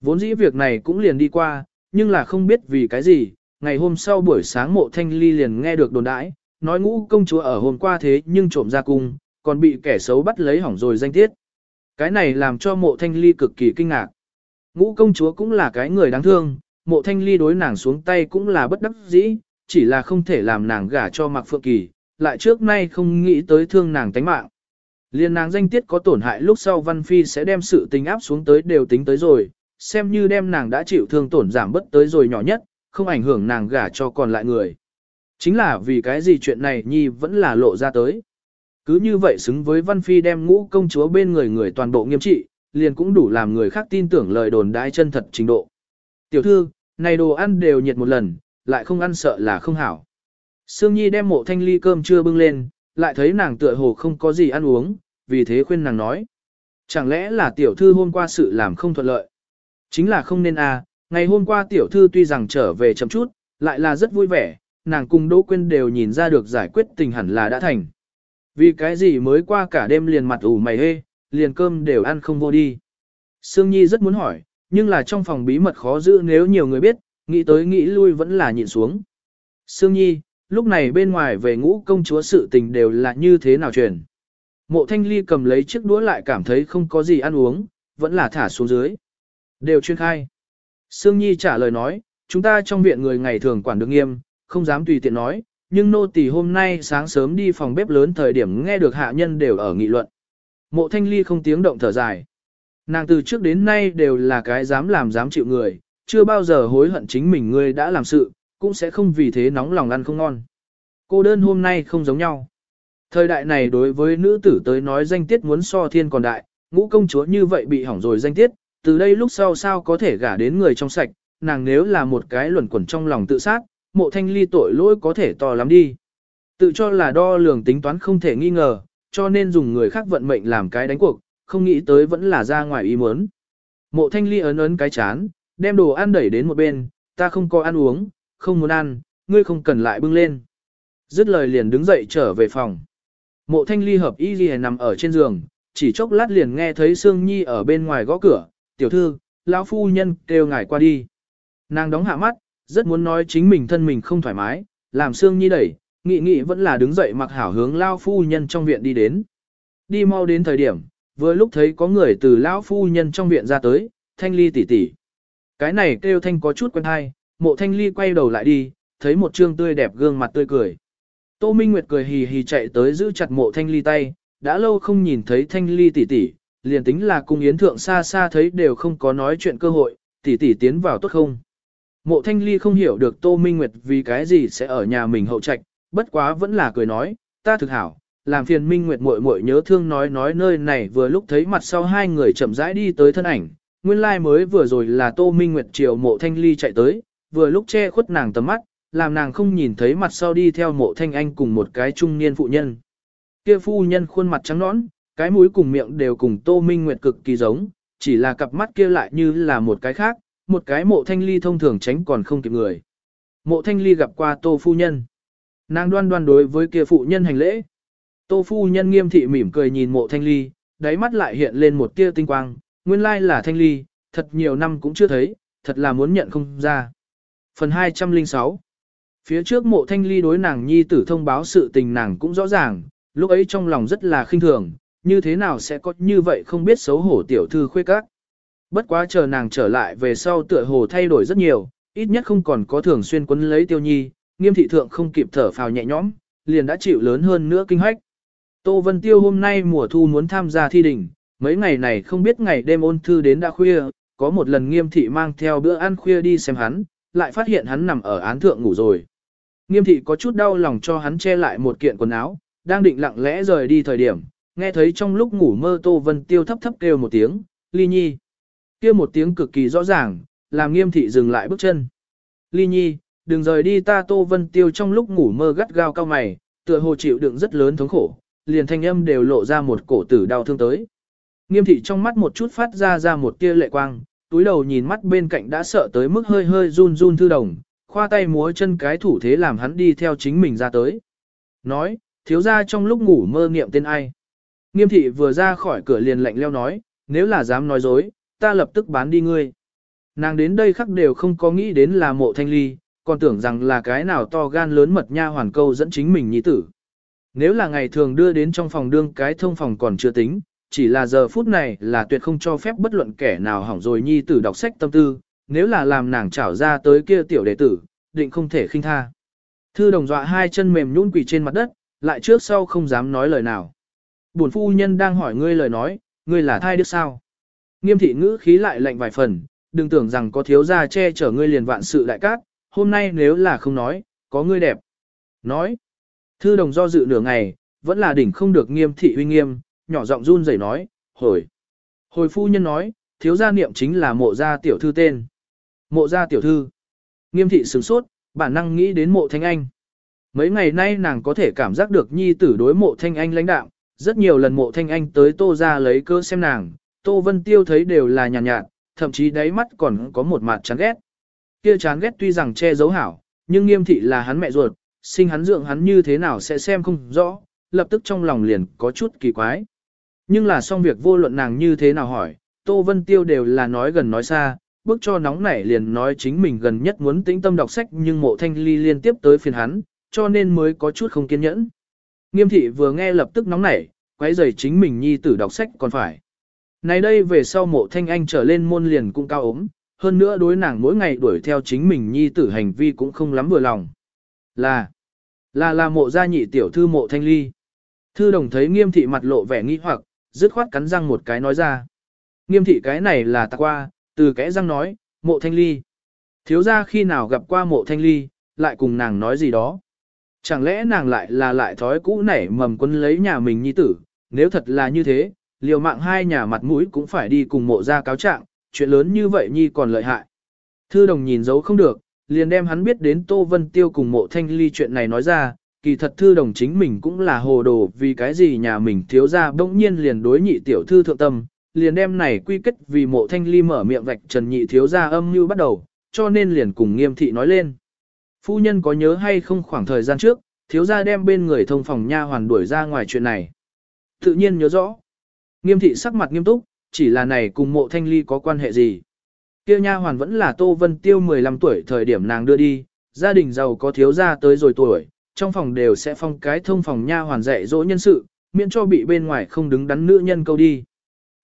Vốn dĩ việc này cũng liền đi qua, nhưng là không biết vì cái gì, ngày hôm sau buổi sáng mộ thanh ly liền nghe được đồn đãi, nói ngũ công chúa ở hôm qua thế nhưng trộm ra cung, còn bị kẻ xấu bắt lấy hỏng rồi danh tiết. Cái này làm cho mộ thanh ly cực kỳ kinh ngạc. Ngũ công chúa cũng là cái người đáng thương, mộ thanh ly đối nàng xuống tay cũng là bất đắc dĩ, chỉ là không thể làm nàng gả cho Mạc Phượng Kỳ, lại trước nay không nghĩ tới thương nàng tánh mạng. Liên nàng danh tiết có tổn hại lúc sau Văn Phi sẽ đem sự tình áp xuống tới đều tính tới rồi, xem như đem nàng đã chịu thương tổn giảm bất tới rồi nhỏ nhất, không ảnh hưởng nàng gả cho còn lại người. Chính là vì cái gì chuyện này Nhi vẫn là lộ ra tới. Cứ như vậy xứng với Văn Phi đem ngũ công chúa bên người người toàn bộ nghiêm trị, liền cũng đủ làm người khác tin tưởng lời đồn đãi chân thật trình độ. Tiểu thư, này đồ ăn đều nhiệt một lần, lại không ăn sợ là không hảo. Sương Nhi đem mộ thanh ly cơm chưa bưng lên, lại thấy nàng tựa hồ không có gì ăn uống, vì thế khuyên nàng nói. Chẳng lẽ là tiểu thư hôm qua sự làm không thuận lợi? Chính là không nên à, ngày hôm qua tiểu thư tuy rằng trở về chậm chút, lại là rất vui vẻ, nàng cùng Đỗ Quyên đều nhìn ra được giải quyết tình hẳn là đã thành. Vì cái gì mới qua cả đêm liền mặt ủ mày hê, liền cơm đều ăn không vô đi. Sương Nhi rất muốn hỏi, nhưng là trong phòng bí mật khó giữ nếu nhiều người biết, nghĩ tới nghĩ lui vẫn là nhịn xuống. Sương Nhi, lúc này bên ngoài về ngũ công chúa sự tình đều là như thế nào truyền. Mộ thanh ly cầm lấy chiếc đũa lại cảm thấy không có gì ăn uống, vẫn là thả xuống dưới. Đều chuyên khai. Sương Nhi trả lời nói, chúng ta trong viện người ngày thường quản được nghiêm, không dám tùy tiện nói, nhưng nô tỳ hôm nay sáng sớm đi phòng bếp lớn thời điểm nghe được hạ nhân đều ở nghị luận. Mộ thanh ly không tiếng động thở dài. Nàng từ trước đến nay đều là cái dám làm dám chịu người, chưa bao giờ hối hận chính mình người đã làm sự, cũng sẽ không vì thế nóng lòng ăn không ngon. Cô đơn hôm nay không giống nhau. Thời đại này đối với nữ tử tới nói danh tiết muốn so thiên còn đại, ngũ công chúa như vậy bị hỏng rồi danh tiết, từ đây lúc sau sao có thể gả đến người trong sạch, nàng nếu là một cái luẩn quẩn trong lòng tự sát, mộ thanh ly tội lỗi có thể to lắm đi. Tự cho là đo lường tính toán không thể nghi ngờ, cho nên dùng người khác vận mệnh làm cái đánh cuộc, không nghĩ tới vẫn là ra ngoài ý muốn. Mộ thanh ly ấn ấn cái chán, đem đồ ăn đẩy đến một bên, ta không có ăn uống, không muốn ăn, ngươi không cần lại bưng lên. Dứt lời liền đứng dậy trở về phòng. Mộ thanh ly hợp y ghi nằm ở trên giường, chỉ chốc lát liền nghe thấy Sương Nhi ở bên ngoài gõ cửa, tiểu thư, lão phu nhân kêu ngài qua đi. Nàng đóng hạ mắt, rất muốn nói chính mình thân mình không thoải mái, làm xương Nhi đẩy, nghị nghị vẫn là đứng dậy mặc hảo hướng lão phu nhân trong viện đi đến. Đi mau đến thời điểm, vừa lúc thấy có người từ lão phu nhân trong viện ra tới, thanh ly tỷ tỷ. Cái này kêu thanh có chút quen hay, mộ thanh ly quay đầu lại đi, thấy một trương tươi đẹp gương mặt tươi cười. Tô Minh Nguyệt cười hì hì chạy tới giữ chặt mộ thanh ly tay, đã lâu không nhìn thấy thanh ly tỷ tỷ, liền tính là cung yến thượng xa xa thấy đều không có nói chuyện cơ hội, tỷ tỷ tiến vào tốt không. Mộ thanh ly không hiểu được Tô Minh Nguyệt vì cái gì sẽ ở nhà mình hậu trạch, bất quá vẫn là cười nói, ta thực hảo, làm phiền Minh Nguyệt muội muội nhớ thương nói nói nơi này vừa lúc thấy mặt sau hai người chậm rãi đi tới thân ảnh, nguyên lai like mới vừa rồi là Tô Minh Nguyệt chiều mộ thanh ly chạy tới, vừa lúc che khuất nàng tầm mắt, làm nàng không nhìn thấy mặt sau đi theo mộ thanh anh cùng một cái trung niên phụ nhân. Kia phu nhân khuôn mặt trắng nõn, cái mũi cùng miệng đều cùng Tô Minh Nguyệt cực kỳ giống, chỉ là cặp mắt kia lại như là một cái khác, một cái mộ thanh ly thông thường tránh còn không kịp người. Mộ thanh ly gặp qua Tô phu nhân. Nàng đoan đoan đối với kia phụ nhân hành lễ. Tô phu nhân nghiêm thị mỉm cười nhìn mộ thanh ly, đáy mắt lại hiện lên một tia tinh quang, nguyên lai là thanh ly, thật nhiều năm cũng chưa thấy, thật là muốn nhận không ra. Phần 206 Phía trước mộ thanh ly đối nàng nhi tử thông báo sự tình nàng cũng rõ ràng, lúc ấy trong lòng rất là khinh thường, như thế nào sẽ có như vậy không biết xấu hổ tiểu thư khuê các. Bất quá chờ nàng trở lại về sau tựa hồ thay đổi rất nhiều, ít nhất không còn có thường xuyên quấn lấy tiêu nhi, nghiêm thị thượng không kịp thở phào nhẹ nhõm, liền đã chịu lớn hơn nữa kinh hách. Tô Vân Tiêu hôm nay mùa thu muốn tham gia thi đỉnh, mấy ngày này không biết ngày đêm ôn thư đến đã khuya, có một lần nghiêm thị mang theo bữa ăn khuya đi xem hắn, lại phát hiện hắn nằm ở án thượng ngủ rồi. Nghiêm thị có chút đau lòng cho hắn che lại một kiện quần áo, đang định lặng lẽ rời đi thời điểm, nghe thấy trong lúc ngủ mơ Tô Vân Tiêu thấp thấp kêu một tiếng, ly nhi. kia một tiếng cực kỳ rõ ràng, làm nghiêm thị dừng lại bước chân. Ly nhi, đừng rời đi ta Tô Vân Tiêu trong lúc ngủ mơ gắt gao cao mày, tựa hồ chịu đựng rất lớn thống khổ, liền thanh âm đều lộ ra một cổ tử đau thương tới. Nghiêm thị trong mắt một chút phát ra ra một tia lệ quang, túi đầu nhìn mắt bên cạnh đã sợ tới mức hơi hơi run run thư đồng, khoa tay múa chân cái thủ thế làm hắn đi theo chính mình ra tới. Nói, thiếu ra trong lúc ngủ mơ niệm tên ai. Nghiêm thị vừa ra khỏi cửa liền lạnh leo nói, nếu là dám nói dối, ta lập tức bán đi ngươi. Nàng đến đây khắc đều không có nghĩ đến là mộ thanh ly, còn tưởng rằng là cái nào to gan lớn mật nha hoàn câu dẫn chính mình nhi tử. Nếu là ngày thường đưa đến trong phòng đương cái thông phòng còn chưa tính, chỉ là giờ phút này là tuyệt không cho phép bất luận kẻ nào hỏng rồi nhi tử đọc sách tâm tư, nếu là làm nàng trảo ra tới kia tiểu đệ tử, định không thể khinh tha. Thư đồng dọa hai chân mềm nhũn quỳ trên mặt đất, lại trước sau không dám nói lời nào. Bổn phu nhân đang hỏi ngươi lời nói, ngươi là thai đứa sao? Nghiêm thị ngữ khí lại lạnh vài phần, đừng tưởng rằng có thiếu gia che chở ngươi liền vạn sự đại cát, hôm nay nếu là không nói, có ngươi đẹp. Nói. Thư đồng do dự nửa ngày, vẫn là đỉnh không được nghiêm thị uy nghiêm, nhỏ giọng run rẩy nói, hồi. Hồi phu nhân nói, thiếu gia niệm chính là mộ gia tiểu thư tên. Mộ gia tiểu thư. Nghiêm thị sửng sốt, bản năng nghĩ đến mộ thanh anh. Mấy ngày nay nàng có thể cảm giác được nhi tử đối mộ thanh anh lãnh đạo, rất nhiều lần mộ thanh anh tới tô ra lấy cơ xem nàng, tô vân tiêu thấy đều là nhàn nhạt, nhạt, thậm chí đáy mắt còn có một mặt chán ghét. Kia chán ghét tuy rằng che giấu hảo, nhưng nghiêm thị là hắn mẹ ruột, sinh hắn dưỡng hắn như thế nào sẽ xem không rõ, lập tức trong lòng liền có chút kỳ quái. Nhưng là xong việc vô luận nàng như thế nào hỏi, Tô Vân Tiêu đều là nói gần nói xa, bước cho nóng nảy liền nói chính mình gần nhất muốn tĩnh tâm đọc sách nhưng mộ thanh ly liên tiếp tới phiền hắn, cho nên mới có chút không kiên nhẫn. Nghiêm thị vừa nghe lập tức nóng nảy, quấy rầy chính mình nhi tử đọc sách còn phải. Này đây về sau mộ thanh anh trở lên môn liền cũng cao ốm, hơn nữa đối nàng mỗi ngày đuổi theo chính mình nhi tử hành vi cũng không lắm vừa lòng. Là, là là mộ gia nhị tiểu thư mộ thanh ly. Thư đồng thấy nghiêm thị mặt lộ vẻ nghi hoặc, dứt khoát cắn răng một cái nói ra. Nghiêm thị cái này là ta qua, từ kẽ răng nói, mộ thanh ly. Thiếu ra khi nào gặp qua mộ thanh ly, lại cùng nàng nói gì đó. Chẳng lẽ nàng lại là lại thói cũ nảy mầm quân lấy nhà mình nhi tử, nếu thật là như thế, liều mạng hai nhà mặt mũi cũng phải đi cùng mộ ra cáo trạng, chuyện lớn như vậy nhi còn lợi hại. Thư đồng nhìn dấu không được, liền đem hắn biết đến Tô Vân Tiêu cùng mộ thanh ly chuyện này nói ra, kỳ thật thư đồng chính mình cũng là hồ đồ vì cái gì nhà mình thiếu ra bỗng nhiên liền đối nhị tiểu thư thượng tâm, liền đem này quy kết vì mộ thanh ly mở miệng vạch trần nhị thiếu ra âm như bắt đầu, cho nên liền cùng nghiêm thị nói lên. Phu nhân có nhớ hay không khoảng thời gian trước, thiếu gia đem bên người thông phòng nha hoàn đuổi ra ngoài chuyện này. Tự nhiên nhớ rõ. Nghiêm thị sắc mặt nghiêm túc, chỉ là này cùng mộ thanh ly có quan hệ gì. Kia nha hoàn vẫn là Tô Vân Tiêu 15 tuổi thời điểm nàng đưa đi, gia đình giàu có thiếu gia tới rồi tuổi, trong phòng đều sẽ phong cái thông phòng nha hoàn dạy dỗ nhân sự, miễn cho bị bên ngoài không đứng đắn nữ nhân câu đi.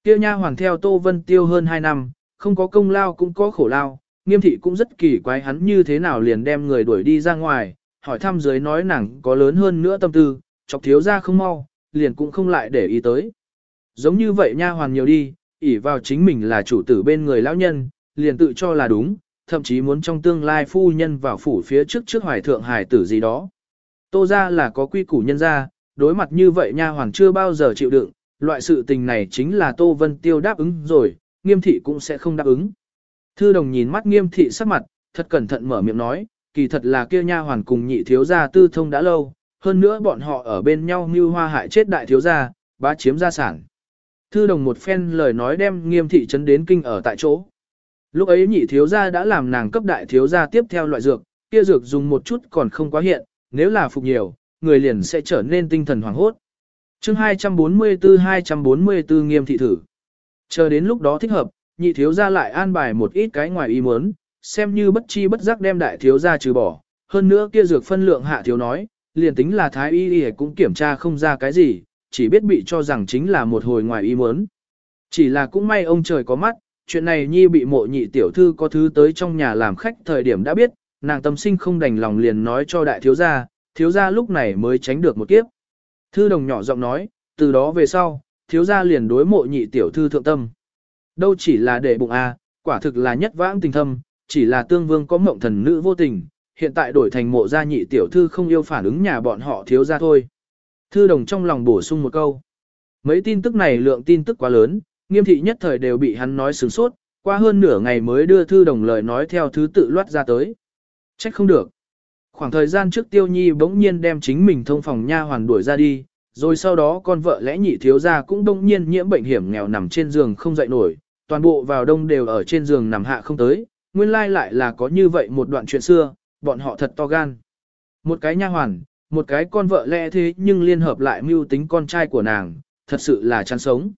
Kia nha hoàn theo Tô Vân Tiêu hơn 2 năm, không có công lao cũng có khổ lao, nghiêm thị cũng rất kỳ quái hắn như thế nào liền đem người đuổi đi ra ngoài, hỏi thăm dưới nói nàng có lớn hơn nữa tâm tư, chọc thiếu ra không mau, liền cũng không lại để ý tới. Giống như vậy nha hoàn nhiều đi, ỷ vào chính mình là chủ tử bên người lão nhân, liền tự cho là đúng, thậm chí muốn trong tương lai phu nhân vào phủ phía trước trước hoài thượng hải tử gì đó. Tô ra là có quy củ nhân ra, đối mặt như vậy nha hoàn chưa bao giờ chịu đựng, loại sự tình này chính là Tô Vân Tiêu đáp ứng rồi, nghiêm thị cũng sẽ không đáp ứng. Thư đồng nhìn mắt nghiêm thị sắc mặt, thật cẩn thận mở miệng nói, kỳ thật là kia nha hoàn cùng nhị thiếu gia tư thông đã lâu, hơn nữa bọn họ ở bên nhau như hoa hại chết đại thiếu gia, bá chiếm gia sản. Thư đồng một phen lời nói đem nghiêm thị chấn đến kinh ở tại chỗ. Lúc ấy nhị thiếu gia đã làm nàng cấp đại thiếu gia tiếp theo loại dược, kia dược dùng một chút còn không quá hiện, nếu là phục nhiều, người liền sẽ trở nên tinh thần hoảng hốt. chương 244-244 nghiêm thị thử. Chờ đến lúc đó thích hợp, nhị thiếu gia lại an bài một ít cái ngoài ý muốn, xem như bất chi bất giác đem đại thiếu gia trừ bỏ. Hơn nữa kia dược phân lượng hạ thiếu nói, liền tính là thái y y cũng kiểm tra không ra cái gì, chỉ biết bị cho rằng chính là một hồi ngoài ý muốn. Chỉ là cũng may ông trời có mắt, chuyện này nhi bị mộ nhị tiểu thư có thứ tới trong nhà làm khách thời điểm đã biết, nàng tâm sinh không đành lòng liền nói cho đại thiếu gia, thiếu gia lúc này mới tránh được một kiếp. Thư đồng nhỏ giọng nói, từ đó về sau, thiếu gia liền đối mộ nhị tiểu thư thượng tâm. Đâu chỉ là để bụng a, quả thực là nhất vãng tình thâm, chỉ là tương vương có mộng thần nữ vô tình, hiện tại đổi thành mộ gia nhị tiểu thư không yêu phản ứng nhà bọn họ thiếu gia thôi. Thư đồng trong lòng bổ sung một câu. Mấy tin tức này lượng tin tức quá lớn, nghiêm thị nhất thời đều bị hắn nói sướng sốt, qua hơn nửa ngày mới đưa thư đồng lời nói theo thứ tự loát ra tới. Trách không được. Khoảng thời gian trước Tiêu Nhi bỗng nhiên đem chính mình thông phòng nha hoàn đuổi ra đi, rồi sau đó con vợ lẽ nhị thiếu gia cũng bỗng nhiên nhiễm bệnh hiểm nghèo nằm trên giường không dậy nổi, toàn bộ vào đông đều ở trên giường nằm hạ không tới, nguyên lai lại là có như vậy một đoạn chuyện xưa, bọn họ thật to gan. Một cái nha hoàn, một cái con vợ lẽ thế nhưng liên hợp lại mưu tính con trai của nàng, thật sự là chán sống.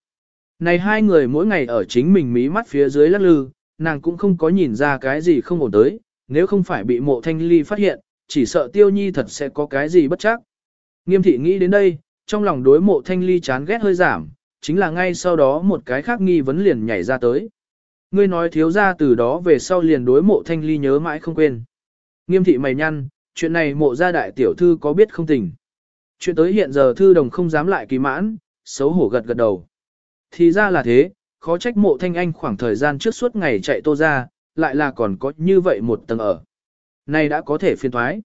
Này hai người mỗi ngày ở chính mình mí mắt phía dưới lắc lư, nàng cũng không có nhìn ra cái gì không ổn tới, nếu không phải bị mộ thanh ly phát hiện, chỉ sợ tiêu nhi thật sẽ có cái gì bất chắc. Nghiêm thị nghĩ đến đây, trong lòng đối mộ thanh ly chán ghét hơi giảm, chính là ngay sau đó một cái khác nghi vấn liền nhảy ra tới. Ngươi nói thiếu ra từ đó về sau liền đối mộ thanh ly nhớ mãi không quên. Nghiêm thị mày nhăn, chuyện này mộ gia đại tiểu thư có biết không tình. Chuyện tới hiện giờ thư đồng không dám lại kỳ mãn, xấu hổ gật gật đầu. Thì ra là thế, khó trách mộ thanh anh khoảng thời gian trước suốt ngày chạy tô ra, lại là còn có như vậy một tầng ở. Này đã có thể phiên thoái.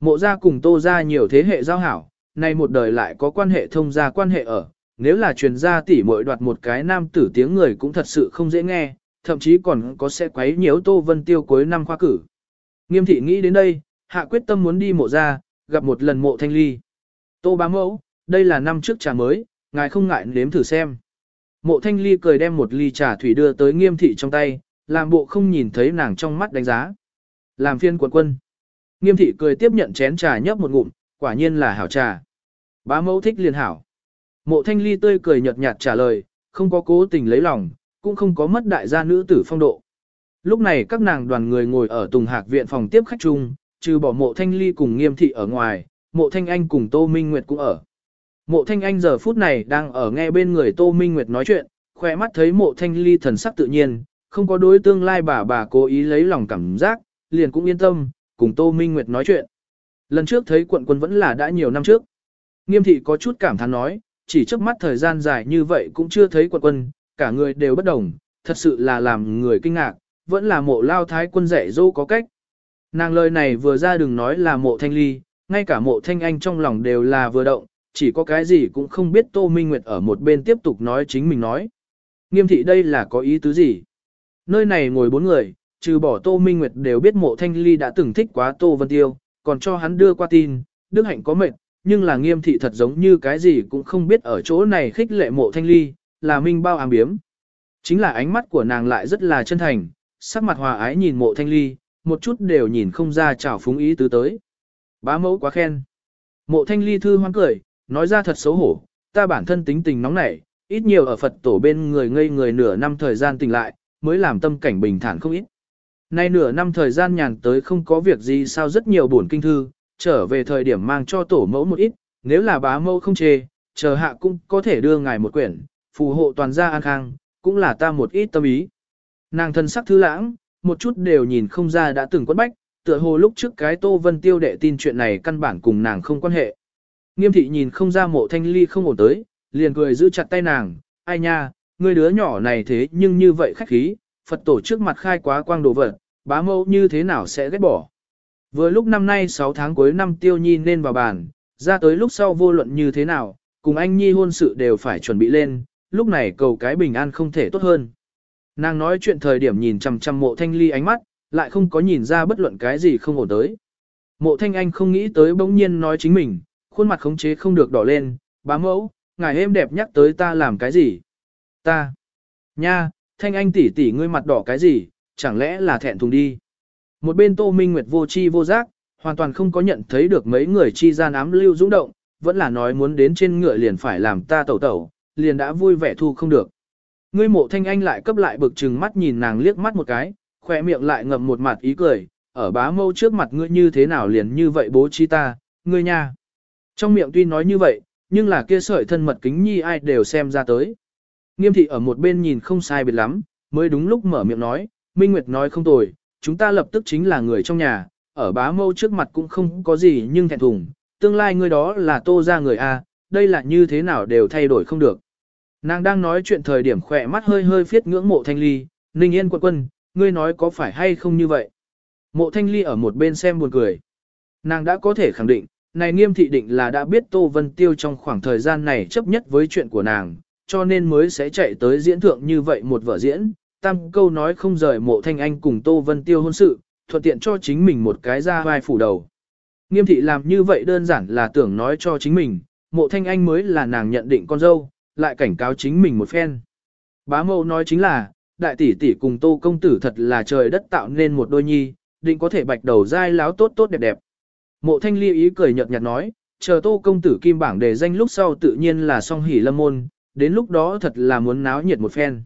Mộ gia cùng tô ra nhiều thế hệ giao hảo, nay một đời lại có quan hệ thông gia quan hệ ở. Nếu là truyền gia tỷ muội đoạt một cái nam tử tiếng người cũng thật sự không dễ nghe, thậm chí còn có sẽ quấy nhiễu Tô Vân Tiêu cuối năm khoa cử. Nghiêm thị nghĩ đến đây, hạ quyết tâm muốn đi mộ ra, gặp một lần mộ thanh ly. Tô bá mẫu, đây là năm trước trà mới, ngài không ngại nếm thử xem. Mộ thanh ly cười đem một ly trà thủy đưa tới nghiêm thị trong tay, làm bộ không nhìn thấy nàng trong mắt đánh giá. Làm phiên quần quân. Nghiêm thị cười tiếp nhận chén trà nhấp một ngụm, quả nhiên là hảo trà. Bá mẫu thích liền hảo. Mộ thanh ly tươi cười nhợt nhạt trả lời, không có cố tình lấy lòng, cũng không có mất đại gia nữ tử phong độ. Lúc này các nàng đoàn người ngồi ở Tùng Hạc viện phòng tiếp khách chung, trừ bỏ mộ thanh ly cùng nghiêm thị ở ngoài, mộ thanh anh cùng Tô Minh Nguyệt cũng ở. Mộ thanh anh giờ phút này đang ở nghe bên người Tô Minh Nguyệt nói chuyện, khỏe mắt thấy mộ thanh ly thần sắc tự nhiên, không có đối tương lai bà bà cố ý lấy lòng cảm giác, liền cũng yên tâm, cùng Tô Minh Nguyệt nói chuyện. Lần trước thấy quận quân vẫn là đã nhiều năm trước. Nghiêm thị có chút cảm thán nói, chỉ trước mắt thời gian dài như vậy cũng chưa thấy quận quân, cả người đều bất đồng, thật sự là làm người kinh ngạc, vẫn là mộ lao thái quân dạy dỗ có cách. Nàng lời này vừa ra đừng nói là mộ thanh ly, ngay cả mộ thanh anh trong lòng đều là vừa động, chỉ có cái gì cũng không biết Tô Minh Nguyệt ở một bên tiếp tục nói chính mình nói. Nghiêm thị đây là có ý tứ gì? Nơi này ngồi bốn người, trừ bỏ Tô Minh Nguyệt đều biết mộ thanh ly đã từng thích quá Tô Vân Tiêu, còn cho hắn đưa qua tin, Đức Hạnh có mệt, nhưng là nghiêm thị thật giống như cái gì cũng không biết ở chỗ này khích lệ mộ thanh ly, là minh bao ám biếm. Chính là ánh mắt của nàng lại rất là chân thành, sắc mặt hòa ái nhìn mộ thanh ly, một chút đều nhìn không ra trào phúng ý tứ tới. Bá mẫu quá khen. Mộ thanh ly thư hoan cười, nói ra thật xấu hổ, ta bản thân tính tình nóng nảy, ít nhiều ở Phật tổ bên người ngây người nửa năm thời gian tỉnh lại, mới làm tâm cảnh bình thản không ít. Nay nửa năm thời gian nhàn tới không có việc gì sao rất nhiều buồn kinh thư, trở về thời điểm mang cho tổ mẫu một ít, nếu là bá mẫu không chê, chờ hạ cũng có thể đưa ngài một quyển, phù hộ toàn gia an khang, cũng là ta một ít tâm ý. Nàng thân sắc thư lãng, một chút đều nhìn không ra đã từng quất bách, tựa hồ lúc trước cái Tô Vân Tiêu đệ tin chuyện này căn bản cùng nàng không quan hệ. Nghiêm thị nhìn không ra mộ thanh ly không ổn tới, liền cười giữ chặt tay nàng, ai nha, người đứa nhỏ này thế nhưng như vậy khách khí, Phật tổ trước mặt khai quá quang đồ vật, bá mẫu như thế nào sẽ ghét bỏ. Vừa lúc năm nay 6 tháng cuối năm tiêu nhi nên vào bàn, ra tới lúc sau vô luận như thế nào, cùng anh nhi hôn sự đều phải chuẩn bị lên, lúc này cầu cái bình an không thể tốt hơn. Nàng nói chuyện thời điểm nhìn chằm chằm mộ thanh ly ánh mắt, lại không có nhìn ra bất luận cái gì không ổn tới. Mộ thanh anh không nghĩ tới bỗng nhiên nói chính mình, khuôn mặt khống chế không được đỏ lên, bá mẫu, ngài êm đẹp nhắc tới ta làm cái gì? Ta. Nha, thanh anh tỷ tỷ ngươi mặt đỏ cái gì, chẳng lẽ là thẹn thùng đi? Một bên Tô Minh Nguyệt vô chi vô giác, hoàn toàn không có nhận thấy được mấy người chi gian ám lưu dũng động, vẫn là nói muốn đến trên ngựa liền phải làm ta tẩu tẩu, liền đã vui vẻ thu không được. Ngươi mộ thanh anh lại cấp lại bực chừng mắt nhìn nàng liếc mắt một cái, khỏe miệng lại ngậm một mặt ý cười, ở bá mâu trước mặt ngươi như thế nào liền như vậy bố chi ta, ngươi nha. Trong miệng tuy nói như vậy, nhưng là kia sợi thân mật kính nhi ai đều xem ra tới. Nghiêm thị ở một bên nhìn không sai biệt lắm, mới đúng lúc mở miệng nói, Minh Nguyệt nói không tồi, chúng ta lập tức chính là người trong nhà, ở bá mâu trước mặt cũng không có gì nhưng thẹn thùng, tương lai ngươi đó là tô ra người A, đây là như thế nào đều thay đổi không được. Nàng đang nói chuyện thời điểm khỏe mắt hơi hơi phiết ngưỡng mộ thanh ly, ninh yên quân quân, ngươi nói có phải hay không như vậy. Mộ thanh ly ở một bên xem buồn cười. Nàng đã có thể khẳng định, này nghiêm thị định là đã biết Tô Vân Tiêu trong khoảng thời gian này chấp nhất với chuyện của nàng, cho nên mới sẽ chạy tới diễn thượng như vậy một vở diễn, tam câu nói không rời mộ thanh anh cùng Tô Vân Tiêu hôn sự, thuận tiện cho chính mình một cái ra vai phủ đầu. Nghiêm thị làm như vậy đơn giản là tưởng nói cho chính mình, mộ thanh anh mới là nàng nhận định con dâu, lại cảnh cáo chính mình một phen. Bá mâu nói chính là, đại tỷ tỷ cùng tô công tử thật là trời đất tạo nên một đôi nhi, định có thể bạch đầu dai láo tốt tốt đẹp đẹp. Mộ thanh ly ý cười nhợt nhạt nói, chờ tô công tử kim bảng đề danh lúc sau tự nhiên là song hỉ lâm môn, đến lúc đó thật là muốn náo nhiệt một phen.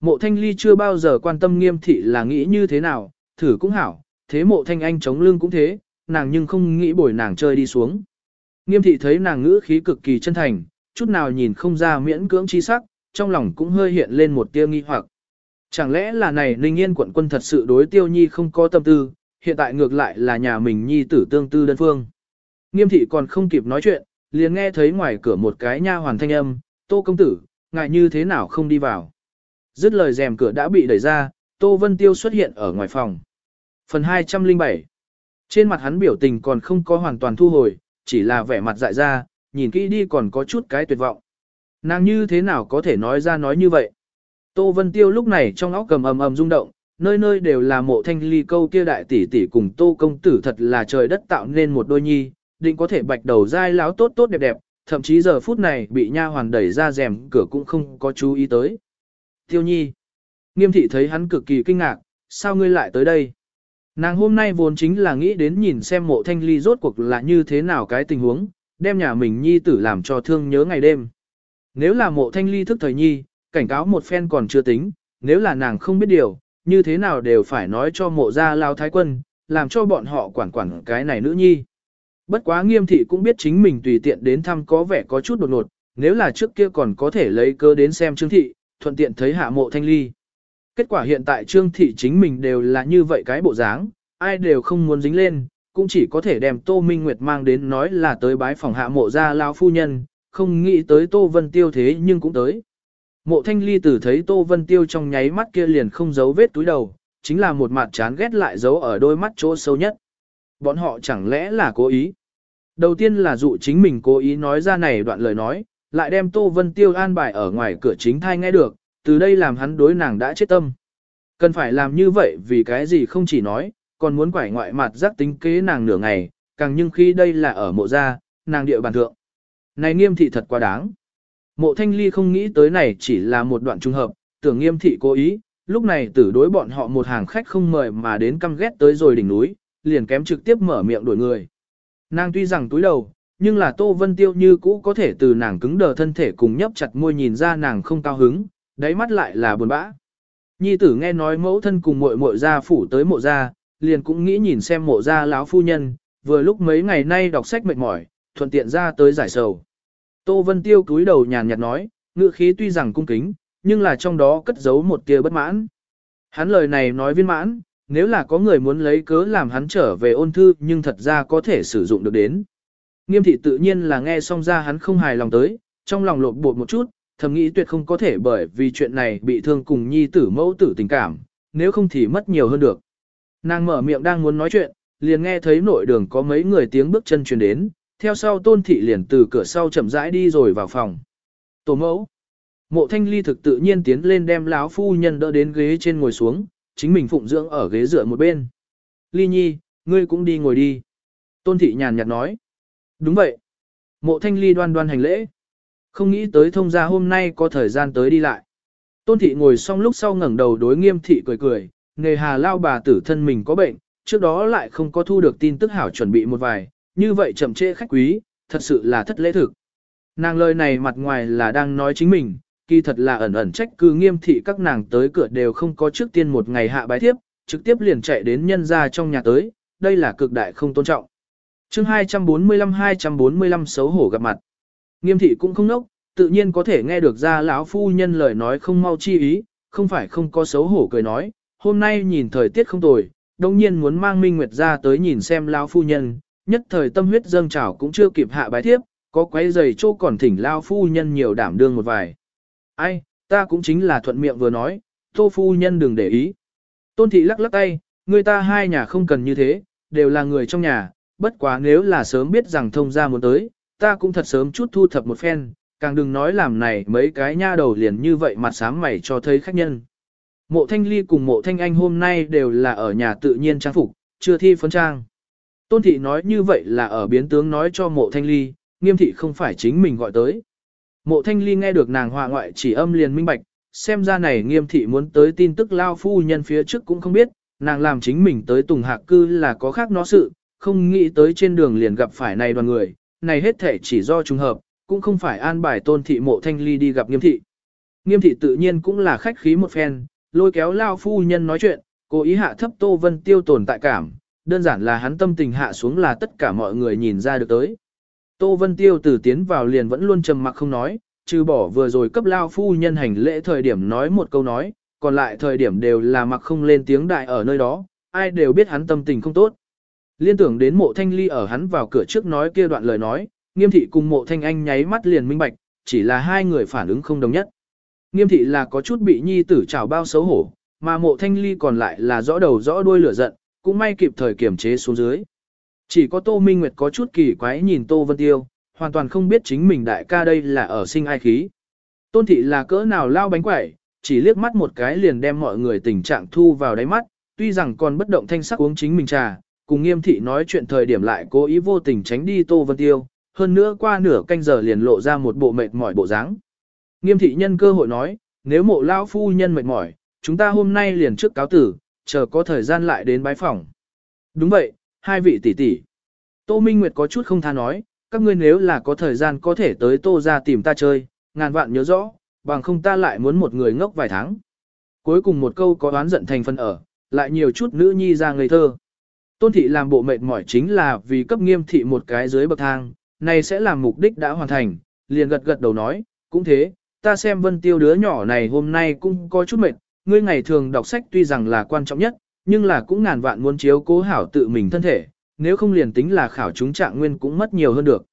Mộ thanh ly chưa bao giờ quan tâm nghiêm thị là nghĩ như thế nào, thử cũng hảo, thế mộ thanh anh chống lưng cũng thế, nàng nhưng không nghĩ bồi nàng chơi đi xuống. Nghiêm thị thấy nàng ngữ khí cực kỳ chân thành, chút nào nhìn không ra miễn cưỡng chi sắc, trong lòng cũng hơi hiện lên một tia nghi hoặc. Chẳng lẽ là này Ninh Yên quận quân thật sự đối tiêu nhi không có tâm tư, hiện tại ngược lại là nhà mình nhi tử tương tư đơn phương. Nghiêm thị còn không kịp nói chuyện, liền nghe thấy ngoài cửa một cái nha hoàn thanh âm, tô công tử, ngại như thế nào không đi vào. Dứt lời rèm cửa đã bị đẩy ra, Tô Vân Tiêu xuất hiện ở ngoài phòng. Phần 207 Trên mặt hắn biểu tình còn không có hoàn toàn thu hồi, chỉ là vẻ mặt dại ra, nhìn kỹ đi còn có chút cái tuyệt vọng. Nàng như thế nào có thể nói ra nói như vậy? Tô Vân Tiêu lúc này trong óc cầm ầm ầm rung động, nơi nơi đều là mộ thanh ly câu kia đại tỷ tỷ cùng Tô công tử thật là trời đất tạo nên một đôi nhi, định có thể bạch đầu dai láo tốt tốt đẹp đẹp, thậm chí giờ phút này bị nha hoàn đẩy ra rèm cửa cũng không có chú ý tới. Tiêu nhi. Nghiêm thị thấy hắn cực kỳ kinh ngạc, sao ngươi lại tới đây? Nàng hôm nay vốn chính là nghĩ đến nhìn xem mộ thanh ly rốt cuộc là như thế nào cái tình huống, đem nhà mình nhi tử làm cho thương nhớ ngày đêm. Nếu là mộ thanh ly thức thời nhi, cảnh cáo một phen còn chưa tính, nếu là nàng không biết điều, như thế nào đều phải nói cho mộ gia lao thái quân, làm cho bọn họ quản quản cái này nữ nhi. Bất quá nghiêm thị cũng biết chính mình tùy tiện đến thăm có vẻ có chút đột ngột, nếu là trước kia còn có thể lấy cơ đến xem trương thị, thuận tiện thấy hạ mộ thanh ly. Kết quả hiện tại trương thị chính mình đều là như vậy cái bộ dáng, ai đều không muốn dính lên, cũng chỉ có thể đem Tô Minh Nguyệt mang đến nói là tới bái phòng hạ mộ ra lao phu nhân, không nghĩ tới Tô Vân Tiêu thế nhưng cũng tới. Mộ thanh ly tử thấy Tô Vân Tiêu trong nháy mắt kia liền không giấu vết túi đầu, chính là một mặt chán ghét lại giấu ở đôi mắt chỗ sâu nhất. Bọn họ chẳng lẽ là cố ý. Đầu tiên là dụ chính mình cố ý nói ra này đoạn lời nói, lại đem Tô Vân Tiêu an bài ở ngoài cửa chính thai nghe được, từ đây làm hắn đối nàng đã chết tâm. Cần phải làm như vậy vì cái gì không chỉ nói, còn muốn quải ngoại mặt giác tính kế nàng nửa ngày, càng nhưng khi đây là ở mộ gia, nàng địa bàn thượng. Này nghiêm thị thật quá đáng. Mộ thanh ly không nghĩ tới này chỉ là một đoạn trung hợp, tưởng nghiêm thị cố ý, lúc này tử đối bọn họ một hàng khách không mời mà đến căm ghét tới rồi đỉnh núi, liền kém trực tiếp mở miệng đổi người. Nàng tuy rằng túi đầu, nhưng là Tô Vân Tiêu như cũ có thể từ nàng cứng đờ thân thể cùng nhấp chặt môi nhìn ra nàng không cao hứng, đáy mắt lại là buồn bã. Nhi tử nghe nói mẫu thân cùng muội muội gia phủ tới mộ gia, liền cũng nghĩ nhìn xem mộ gia lão phu nhân, vừa lúc mấy ngày nay đọc sách mệt mỏi, thuận tiện ra tới giải sầu. Tô Vân Tiêu cúi đầu nhàn nhạt nói, ngữ khí tuy rằng cung kính, nhưng là trong đó cất giấu một tia bất mãn. Hắn lời này nói viên mãn, nếu là có người muốn lấy cớ làm hắn trở về ôn thư nhưng thật ra có thể sử dụng được đến. Nghiêm thị tự nhiên là nghe xong ra hắn không hài lòng tới, trong lòng lột bột một chút, thầm nghĩ tuyệt không có thể bởi vì chuyện này bị thương cùng nhi tử mẫu tử tình cảm, nếu không thì mất nhiều hơn được. Nàng mở miệng đang muốn nói chuyện, liền nghe thấy nội đường có mấy người tiếng bước chân truyền đến, theo sau tôn thị liền từ cửa sau chậm rãi đi rồi vào phòng. Tổ mẫu. Mộ thanh ly thực tự nhiên tiến lên đem lão phu nhân đỡ đến ghế trên ngồi xuống, chính mình phụng dưỡng ở ghế dựa một bên. Ly nhi, ngươi cũng đi ngồi đi. Tôn thị nhàn nhạt nói. Đúng vậy. Mộ thanh ly đoan đoan hành lễ. Không nghĩ tới thông gia hôm nay có thời gian tới đi lại. Tôn thị ngồi xong lúc sau ngẩng đầu đối nghiêm thị cười cười, nghề hà lao bà tử thân mình có bệnh, trước đó lại không có thu được tin tức hảo chuẩn bị một vài, như vậy chậm trễ khách quý, thật sự là thất lễ thực. Nàng lời này mặt ngoài là đang nói chính mình, kỳ thật là ẩn ẩn trách cứ nghiêm thị các nàng tới cửa đều không có trước tiên một ngày hạ bái thiếp, trực tiếp liền chạy đến nhân ra trong nhà tới, đây là cực đại không tôn trọng chương 245-245 xấu hổ gặp mặt. Nghiêm thị cũng không nốc, tự nhiên có thể nghe được ra lão phu nhân lời nói không mau chi ý, không phải không có xấu hổ cười nói, hôm nay nhìn thời tiết không tồi, đồng nhiên muốn mang Minh Nguyệt ra tới nhìn xem lão phu nhân, nhất thời tâm huyết dâng trào cũng chưa kịp hạ bái thiếp, có quấy giày chỗ còn thỉnh lão phu nhân nhiều đảm đương một vài. Ai, ta cũng chính là thuận miệng vừa nói, tô phu nhân đừng để ý. Tôn thị lắc lắc tay, người ta hai nhà không cần như thế, đều là người trong nhà, bất quá nếu là sớm biết rằng thông gia muốn tới, ta cũng thật sớm chút thu thập một phen, càng đừng nói làm này mấy cái nha đầu liền như vậy mặt sám mày cho thấy khách nhân. Mộ thanh ly cùng mộ thanh anh hôm nay đều là ở nhà tự nhiên trang phục, chưa thi phấn trang. Tôn thị nói như vậy là ở biến tướng nói cho mộ thanh ly, nghiêm thị không phải chính mình gọi tới. Mộ thanh ly nghe được nàng hòa ngoại chỉ âm liền minh bạch, xem ra này nghiêm thị muốn tới tin tức lao phu nhân phía trước cũng không biết, nàng làm chính mình tới tùng hạc cư là có khác nó sự, không nghĩ tới trên đường liền gặp phải này đoàn người, này hết thể chỉ do trùng hợp, cũng không phải an bài tôn thị mộ thanh ly đi gặp nghiêm thị. Nghiêm thị tự nhiên cũng là khách khí một phen, lôi kéo lao phu nhân nói chuyện, cố ý hạ thấp Tô Vân Tiêu tồn tại cảm, đơn giản là hắn tâm tình hạ xuống là tất cả mọi người nhìn ra được tới. Tô Vân Tiêu từ tiến vào liền vẫn luôn trầm mặc không nói, trừ bỏ vừa rồi cấp lao phu nhân hành lễ thời điểm nói một câu nói, còn lại thời điểm đều là mặc không lên tiếng đại ở nơi đó, ai đều biết hắn tâm tình không tốt. Liên tưởng đến mộ thanh ly ở hắn vào cửa trước nói kia đoạn lời nói, nghiêm thị cùng mộ thanh anh nháy mắt liền minh bạch, chỉ là hai người phản ứng không đồng nhất. Nghiêm thị là có chút bị nhi tử trào bao xấu hổ, mà mộ thanh ly còn lại là rõ đầu rõ đuôi lửa giận, cũng may kịp thời kiểm chế xuống dưới. Chỉ có Tô Minh Nguyệt có chút kỳ quái nhìn Tô Vân Tiêu, hoàn toàn không biết chính mình đại ca đây là ở sinh ai khí. Tôn thị là cỡ nào lao bánh quẩy, chỉ liếc mắt một cái liền đem mọi người tình trạng thu vào đáy mắt, tuy rằng còn bất động thanh sắc uống chính mình trà, cùng nghiêm thị nói chuyện thời điểm lại cố ý vô tình tránh đi Tô Vân Tiêu, hơn nữa qua nửa canh giờ liền lộ ra một bộ mệt mỏi bộ dáng. Nghiêm thị nhân cơ hội nói, nếu mộ lao phu nhân mệt mỏi, chúng ta hôm nay liền trước cáo tử, chờ có thời gian lại đến bái phòng. Đúng vậy, hai vị tỷ tỷ. Tô Minh Nguyệt có chút không tha nói, các ngươi nếu là có thời gian có thể tới Tô ra tìm ta chơi, ngàn vạn nhớ rõ, bằng không ta lại muốn một người ngốc vài tháng. Cuối cùng một câu có oán giận thành phân ở, lại nhiều chút nữ nhi ra ngây thơ. Tôn thị làm bộ mệt mỏi chính là vì cấp nghiêm thị một cái dưới bậc thang, này sẽ làm mục đích đã hoàn thành, liền gật gật đầu nói, cũng thế, ta xem vân tiêu đứa nhỏ này hôm nay cũng có chút mệt, ngươi ngày thường đọc sách tuy rằng là quan trọng nhất, nhưng là cũng ngàn vạn muốn chiếu cố hảo tự mình thân thể, nếu không liền tính là khảo chúng trạng nguyên cũng mất nhiều hơn được.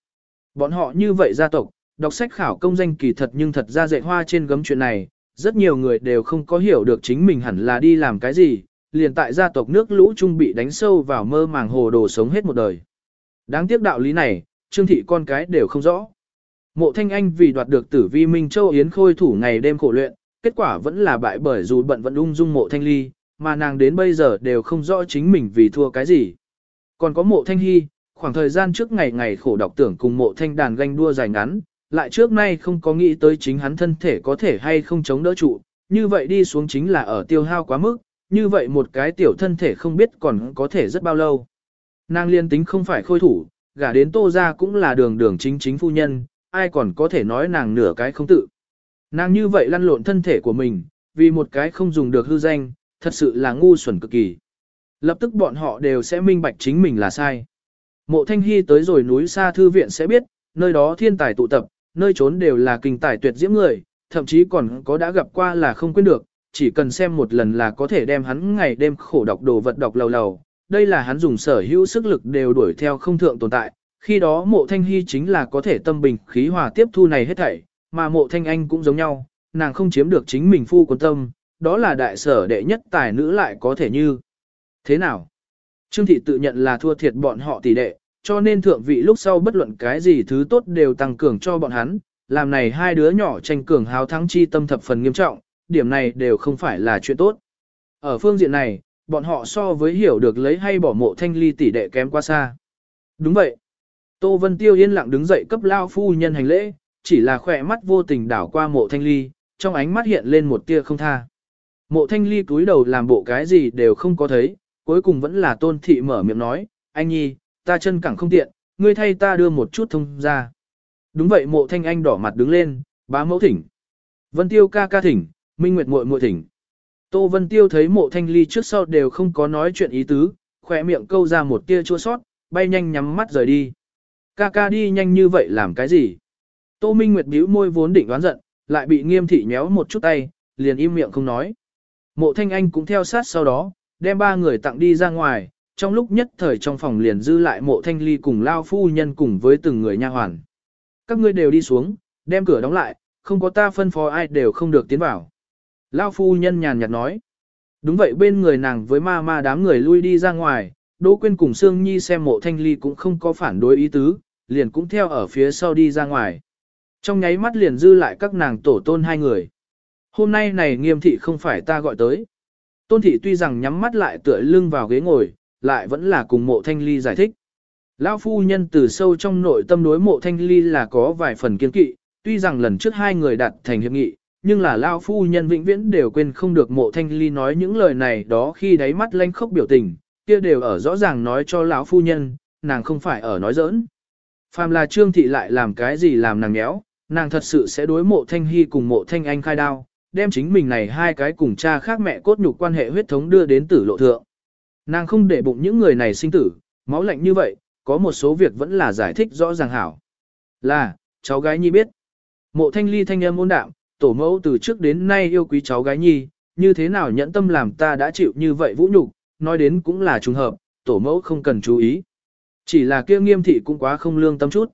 Bọn họ như vậy gia tộc, đọc sách khảo công danh kỳ thật nhưng thật ra dạy hoa trên gấm chuyện này, rất nhiều người đều không có hiểu được chính mình hẳn là đi làm cái gì, liền tại gia tộc nước lũ trung bị đánh sâu vào mơ màng hồ đồ sống hết một đời. Đáng tiếc đạo lý này, Trương Thị con cái đều không rõ. Mộ Thanh Anh vì đoạt được tử vi Minh Châu Yến Khôi thủ ngày đêm khổ luyện, kết quả vẫn là bại bởi dù bận vẫn ung dung mộ Thanh Ly, mà nàng đến bây giờ đều không rõ chính mình vì thua cái gì. Còn có mộ Thanh Hy, khoảng thời gian trước ngày ngày khổ đọc tưởng cùng mộ Thanh đàn ganh đua dài ngắn, lại trước nay không có nghĩ tới chính hắn thân thể có thể hay không chống đỡ trụ, như vậy đi xuống chính là ở tiêu hao quá mức, như vậy một cái tiểu thân thể không biết còn có thể rất bao lâu. Nàng liên tính không phải khôi thủ, gả đến tô ra cũng là đường đường chính chính phu nhân, ai còn có thể nói nàng nửa cái không tự. Nàng như vậy lăn lộn thân thể của mình, vì một cái không dùng được hư danh, thật sự là ngu xuẩn cực kỳ. Lập tức bọn họ đều sẽ minh bạch chính mình là sai. Mộ Thanh Hy tới rồi núi xa thư viện sẽ biết, nơi đó thiên tài tụ tập, nơi trốn đều là kinh tài tuyệt diễm người, thậm chí còn có đã gặp qua là không quên được, chỉ cần xem một lần là có thể đem hắn ngày đêm khổ đọc đồ vật đọc lầu lầu. Đây là hắn dùng sở hữu sức lực đều đuổi theo không thượng tồn tại, khi đó mộ thanh hy chính là có thể tâm bình khí hòa tiếp thu này hết thảy, mà mộ thanh anh cũng giống nhau, nàng không chiếm được chính mình phu quân tâm, đó là đại sở đệ nhất tài nữ lại có thể như. Thế nào? Trương thị tự nhận là thua thiệt bọn họ tỷ đệ, cho nên thượng vị lúc sau bất luận cái gì thứ tốt đều tăng cường cho bọn hắn, làm này hai đứa nhỏ tranh cường hào thắng chi tâm thập phần nghiêm trọng, điểm này đều không phải là chuyện tốt. Ở phương diện này, bọn họ so với hiểu được lấy hay bỏ mộ thanh ly tỷ đệ kém quá xa. Đúng vậy. Tô Vân Tiêu yên lặng đứng dậy cấp lao phu nhân hành lễ, chỉ là khỏe mắt vô tình đảo qua mộ thanh ly, trong ánh mắt hiện lên một tia không tha. Mộ thanh ly cúi đầu làm bộ cái gì đều không có thấy, cuối cùng vẫn là tôn thị mở miệng nói, anh nhi, ta chân cẳng không tiện, ngươi thay ta đưa một chút thông ra. Đúng vậy mộ thanh anh đỏ mặt đứng lên, bá mẫu thỉnh. Vân Tiêu ca ca thỉnh, Minh Nguyệt muội muội thỉnh. Tô Vân Tiêu thấy mộ thanh ly trước sau đều không có nói chuyện ý tứ, khỏe miệng câu ra một tia chua sót, bay nhanh nhắm mắt rời đi. Ca ca đi nhanh như vậy làm cái gì? Tô Minh Nguyệt bĩu môi vốn định đoán giận, lại bị nghiêm thị nhéo một chút tay, liền im miệng không nói. Mộ Thanh Anh cũng theo sát sau đó, đem ba người tặng đi ra ngoài, trong lúc nhất thời trong phòng liền dư lại mộ Thanh Ly cùng Lao Phu Nhân cùng với từng người nha hoàn. Các ngươi đều đi xuống, đem cửa đóng lại, không có ta phân phó ai đều không được tiến vào. Lao Phu Nhân nhàn nhạt nói. Đúng vậy bên người nàng với ma ma đám người lui đi ra ngoài, Đỗ Quyên cùng Sương Nhi xem mộ thanh ly cũng không có phản đối ý tứ, liền cũng theo ở phía sau đi ra ngoài. Trong nháy mắt liền dư lại các nàng tổ tôn hai người. Hôm nay này nghiêm thị không phải ta gọi tới. Tôn thị tuy rằng nhắm mắt lại tựa lưng vào ghế ngồi, lại vẫn là cùng mộ thanh ly giải thích. Lão phu nhân từ sâu trong nội tâm đối mộ thanh ly là có vài phần kiên kỵ, tuy rằng lần trước hai người đạt thành hiệp nghị, nhưng là Lão phu nhân vĩnh viễn đều quên không được mộ thanh ly nói những lời này đó khi đáy mắt lanh khốc biểu tình, kia đều ở rõ ràng nói cho lão phu nhân, nàng không phải ở nói giỡn. Phàm là Trương thị lại làm cái gì làm nàng nhéo, nàng thật sự sẽ đối mộ thanh hy cùng mộ thanh anh khai đao, đem chính mình này hai cái cùng cha khác mẹ cốt nhục quan hệ huyết thống đưa đến tử lộ thượng. Nàng không để bụng những người này sinh tử, máu lạnh như vậy, có một số việc vẫn là giải thích rõ ràng hảo. Là, cháu gái nhi biết. Mộ thanh ly thanh âm ôn đạm, tổ mẫu từ trước đến nay yêu quý cháu gái nhi, như thế nào nhẫn tâm làm ta đã chịu như vậy vũ nhục, nói đến cũng là trùng hợp, tổ mẫu không cần chú ý. Chỉ là kia nghiêm thị cũng quá không lương tâm chút.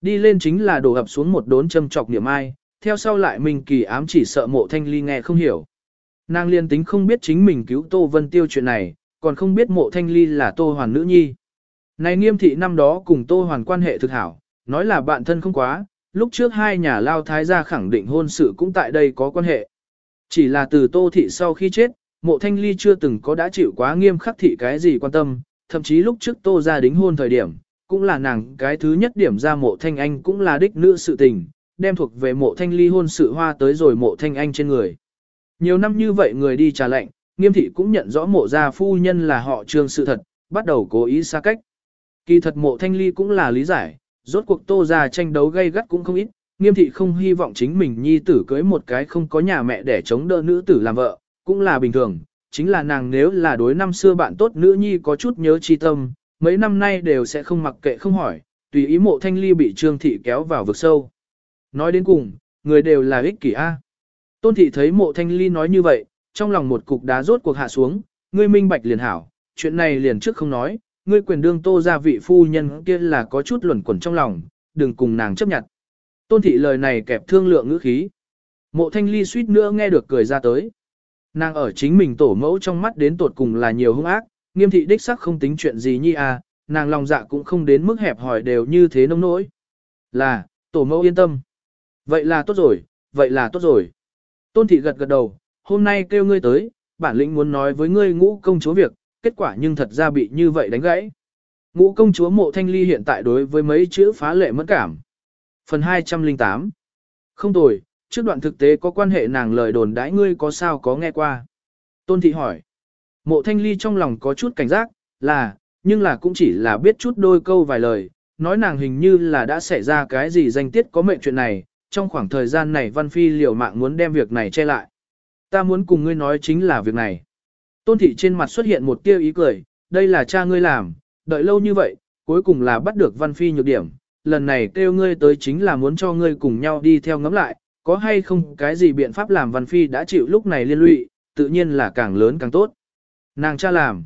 Đi lên chính là đổ ập xuống một đốn châm chọc niệm ai, theo sau lại mình kỳ ám chỉ sợ mộ thanh ly nghe không hiểu. Nàng liên tính không biết chính mình cứu Tô Vân Tiêu chuyện này, còn không biết mộ thanh ly là Tô Hoàn nữ nhi. Này nghiêm thị năm đó cùng Tô Hoàn quan hệ thực hảo, nói là bạn thân không quá, lúc trước hai nhà lao thái gia khẳng định hôn sự cũng tại đây có quan hệ. Chỉ là từ Tô Thị sau khi chết, mộ thanh ly chưa từng có đã chịu quá nghiêm khắc thị cái gì quan tâm, thậm chí lúc trước tô ra đính hôn thời điểm, cũng là nàng cái thứ nhất điểm ra mộ thanh anh cũng là đích nữ sự tình, đem thuộc về mộ thanh ly hôn sự hoa tới rồi mộ thanh anh trên người. Nhiều năm như vậy người đi trà lệnh, nghiêm thị cũng nhận rõ mộ gia phu nhân là họ trương sự thật, bắt đầu cố ý xa cách. Kỳ thật mộ thanh ly cũng là lý giải, rốt cuộc tô ra tranh đấu gây gắt cũng không ít, nghiêm thị không hy vọng chính mình nhi tử cưới một cái không có nhà mẹ để chống đỡ nữ tử làm vợ, cũng là bình thường, chính là nàng nếu là đối năm xưa bạn tốt nữ nhi có chút nhớ chi tâm, mấy năm nay đều sẽ không mặc kệ không hỏi, tùy ý mộ thanh ly bị trương thị kéo vào vực sâu. Nói đến cùng, người đều là ích kỷ A. Tôn thị thấy mộ thanh ly nói như vậy, trong lòng một cục đá rốt cuộc hạ xuống, ngươi minh bạch liền hảo, chuyện này liền trước không nói, ngươi quyền đương tô ra vị phu nhân kia là có chút luẩn quẩn trong lòng, đừng cùng nàng chấp nhận. Tôn thị lời này kẹp thương lượng ngữ khí. Mộ thanh ly suýt nữa nghe được cười ra tới. Nàng ở chính mình tổ mẫu trong mắt đến tột cùng là nhiều hung ác, nghiêm thị đích sắc không tính chuyện gì nhi à, nàng lòng dạ cũng không đến mức hẹp hỏi đều như thế nông nỗi. Là, tổ mẫu yên tâm. Vậy là tốt rồi, vậy là tốt rồi. Tôn thị gật gật đầu, hôm nay kêu ngươi tới, bản lĩnh muốn nói với ngươi ngũ công chúa việc, kết quả nhưng thật ra bị như vậy đánh gãy. Ngũ công chúa mộ thanh ly hiện tại đối với mấy chữ phá lệ mất cảm. Phần 208 Không tồi, trước đoạn thực tế có quan hệ nàng lời đồn đãi ngươi có sao có nghe qua. Tôn thị hỏi. Mộ thanh ly trong lòng có chút cảnh giác, là, nhưng là cũng chỉ là biết chút đôi câu vài lời, nói nàng hình như là đã xảy ra cái gì danh tiết có mệnh chuyện này, trong khoảng thời gian này Văn Phi liều mạng muốn đem việc này che lại. Ta muốn cùng ngươi nói chính là việc này. Tôn thị trên mặt xuất hiện một tia ý cười, đây là cha ngươi làm, đợi lâu như vậy, cuối cùng là bắt được Văn Phi nhược điểm. Lần này kêu ngươi tới chính là muốn cho ngươi cùng nhau đi theo ngắm lại, có hay không cái gì biện pháp làm Văn Phi đã chịu lúc này liên lụy, tự nhiên là càng lớn càng tốt. Nàng cha làm.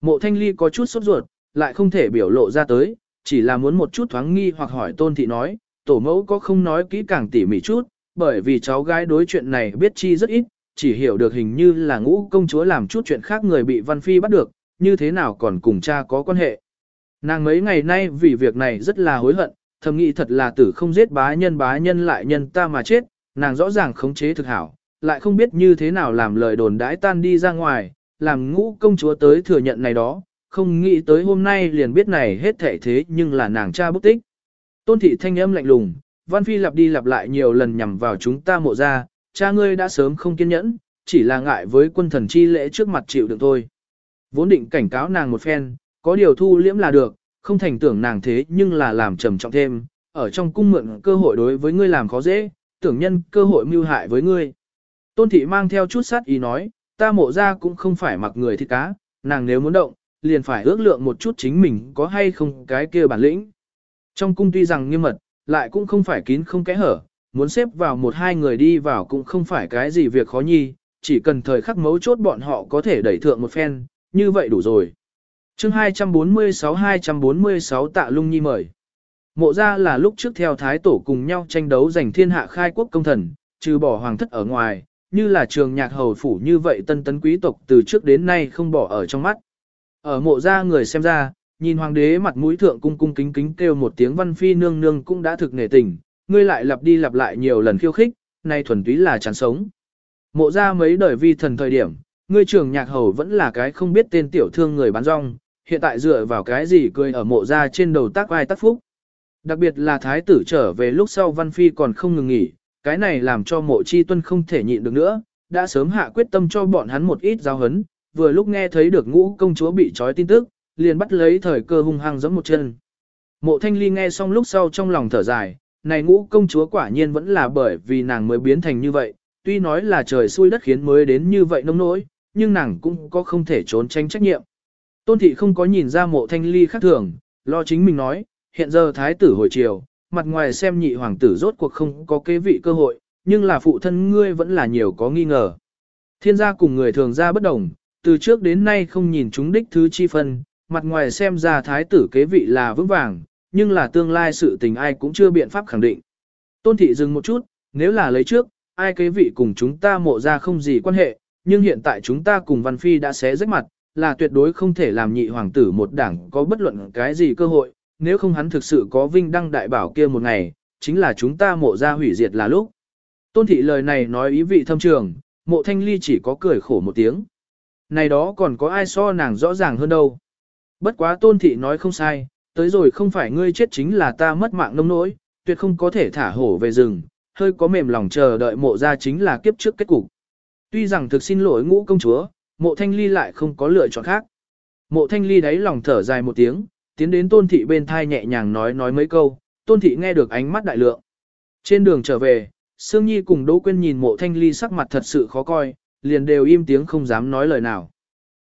Mộ thanh ly có chút sốt ruột, lại không thể biểu lộ ra tới, chỉ là muốn một chút thoáng nghi hoặc hỏi tôn thị nói, tổ mẫu có không nói kỹ càng tỉ mỉ chút, bởi vì cháu gái đối chuyện này biết chi rất ít, chỉ hiểu được hình như là ngũ công chúa làm chút chuyện khác người bị Văn Phi bắt được, như thế nào còn cùng cha có quan hệ. Nàng mấy ngày nay vì việc này rất là hối hận, thầm nghĩ thật là tử không giết bá nhân bá nhân lại nhân ta mà chết, nàng rõ ràng khống chế thực hảo, lại không biết như thế nào làm lời đồn đãi tan đi ra ngoài, làm ngũ công chúa tới thừa nhận này đó, không nghĩ tới hôm nay liền biết này hết thể thế nhưng là nàng cha bức tích. Tôn thị thanh âm lạnh lùng, Văn Phi lặp đi lặp lại nhiều lần nhằm vào chúng ta mộ ra, cha ngươi đã sớm không kiên nhẫn, chỉ là ngại với quân thần chi lễ trước mặt chịu đựng thôi. Vốn định cảnh cáo nàng một phen, có điều thu liễm là được, không thành tưởng nàng thế nhưng là làm trầm trọng thêm, ở trong cung mượn cơ hội đối với ngươi làm khó dễ, tưởng nhân cơ hội mưu hại với ngươi. Tôn thị mang theo chút sát ý nói, ta mộ ra cũng không phải mặc người thịt cá, nàng nếu muốn động, liền phải ước lượng một chút chính mình có hay không cái kia bản lĩnh. Trong cung tuy rằng nghiêm mật, lại cũng không phải kín không kẽ hở, muốn xếp vào một hai người đi vào cũng không phải cái gì việc khó nhi, chỉ cần thời khắc mấu chốt bọn họ có thể đẩy thượng một phen, như vậy đủ rồi. chương 246-246 tạ lung nhi mời. Mộ ra là lúc trước theo thái tổ cùng nhau tranh đấu giành thiên hạ khai quốc công thần, trừ bỏ hoàng thất ở ngoài, như là trường nhạc hầu phủ như vậy tân tấn quý tộc từ trước đến nay không bỏ ở trong mắt. Ở mộ ra người xem ra, nhìn hoàng đế mặt mũi thượng cung cung kính kính kêu một tiếng văn phi nương nương cũng đã thực nể tình, ngươi lại lặp đi lặp lại nhiều lần khiêu khích, nay thuần túy là chán sống. Mộ ra mấy đời vi thần thời điểm, ngươi trưởng nhạc hầu vẫn là cái không biết tên tiểu thương người bán rong, hiện tại dựa vào cái gì cười ở mộ ra trên đầu tác ai tác phúc. Đặc biệt là thái tử trở về lúc sau văn phi còn không ngừng nghỉ, cái này làm cho mộ chi tuân không thể nhịn được nữa, đã sớm hạ quyết tâm cho bọn hắn một ít giao hấn, vừa lúc nghe thấy được ngũ công chúa bị trói tin tức, liền bắt lấy thời cơ hung hăng giẫm một chân. Mộ thanh ly nghe xong lúc sau trong lòng thở dài, này ngũ công chúa quả nhiên vẫn là bởi vì nàng mới biến thành như vậy, tuy nói là trời xui đất khiến mới đến như vậy nông nỗi, nhưng nàng cũng có không thể trốn tránh trách nhiệm. Tôn thị không có nhìn ra mộ thanh ly khác thường, lo chính mình nói, hiện giờ thái tử hồi chiều, mặt ngoài xem nhị hoàng tử rốt cuộc không có kế vị cơ hội, nhưng là phụ thân ngươi vẫn là nhiều có nghi ngờ. Thiên gia cùng người thường gia bất đồng, từ trước đến nay không nhìn chúng đích thứ chi phân, mặt ngoài xem ra thái tử kế vị là vững vàng, nhưng là tương lai sự tình ai cũng chưa biện pháp khẳng định. Tôn thị dừng một chút, nếu là lấy trước, ai kế vị cùng chúng ta mộ ra không gì quan hệ, nhưng hiện tại chúng ta cùng Văn Phi đã xé rách mặt, là tuyệt đối không thể làm nhị hoàng tử một đảng có bất luận cái gì cơ hội, nếu không hắn thực sự có vinh đăng đại bảo kia một ngày, chính là chúng ta mộ ra hủy diệt là lúc. Tôn thị lời này nói ý vị thâm trường, mộ thanh ly chỉ có cười khổ một tiếng. Này đó còn có ai so nàng rõ ràng hơn đâu. Bất quá tôn thị nói không sai, tới rồi không phải ngươi chết chính là ta mất mạng nông nỗi, tuyệt không có thể thả hổ về rừng, hơi có mềm lòng chờ đợi mộ ra chính là kiếp trước kết cục. Tuy rằng thực xin lỗi ngũ công chúa, mộ thanh ly lại không có lựa chọn khác. Mộ thanh ly đáy lòng thở dài một tiếng, tiến đến tôn thị bên thai nhẹ nhàng nói nói mấy câu, tôn thị nghe được ánh mắt đại lượng. Trên đường trở về, Sương Nhi cùng Đỗ Quyên nhìn mộ thanh ly sắc mặt thật sự khó coi, liền đều im tiếng không dám nói lời nào.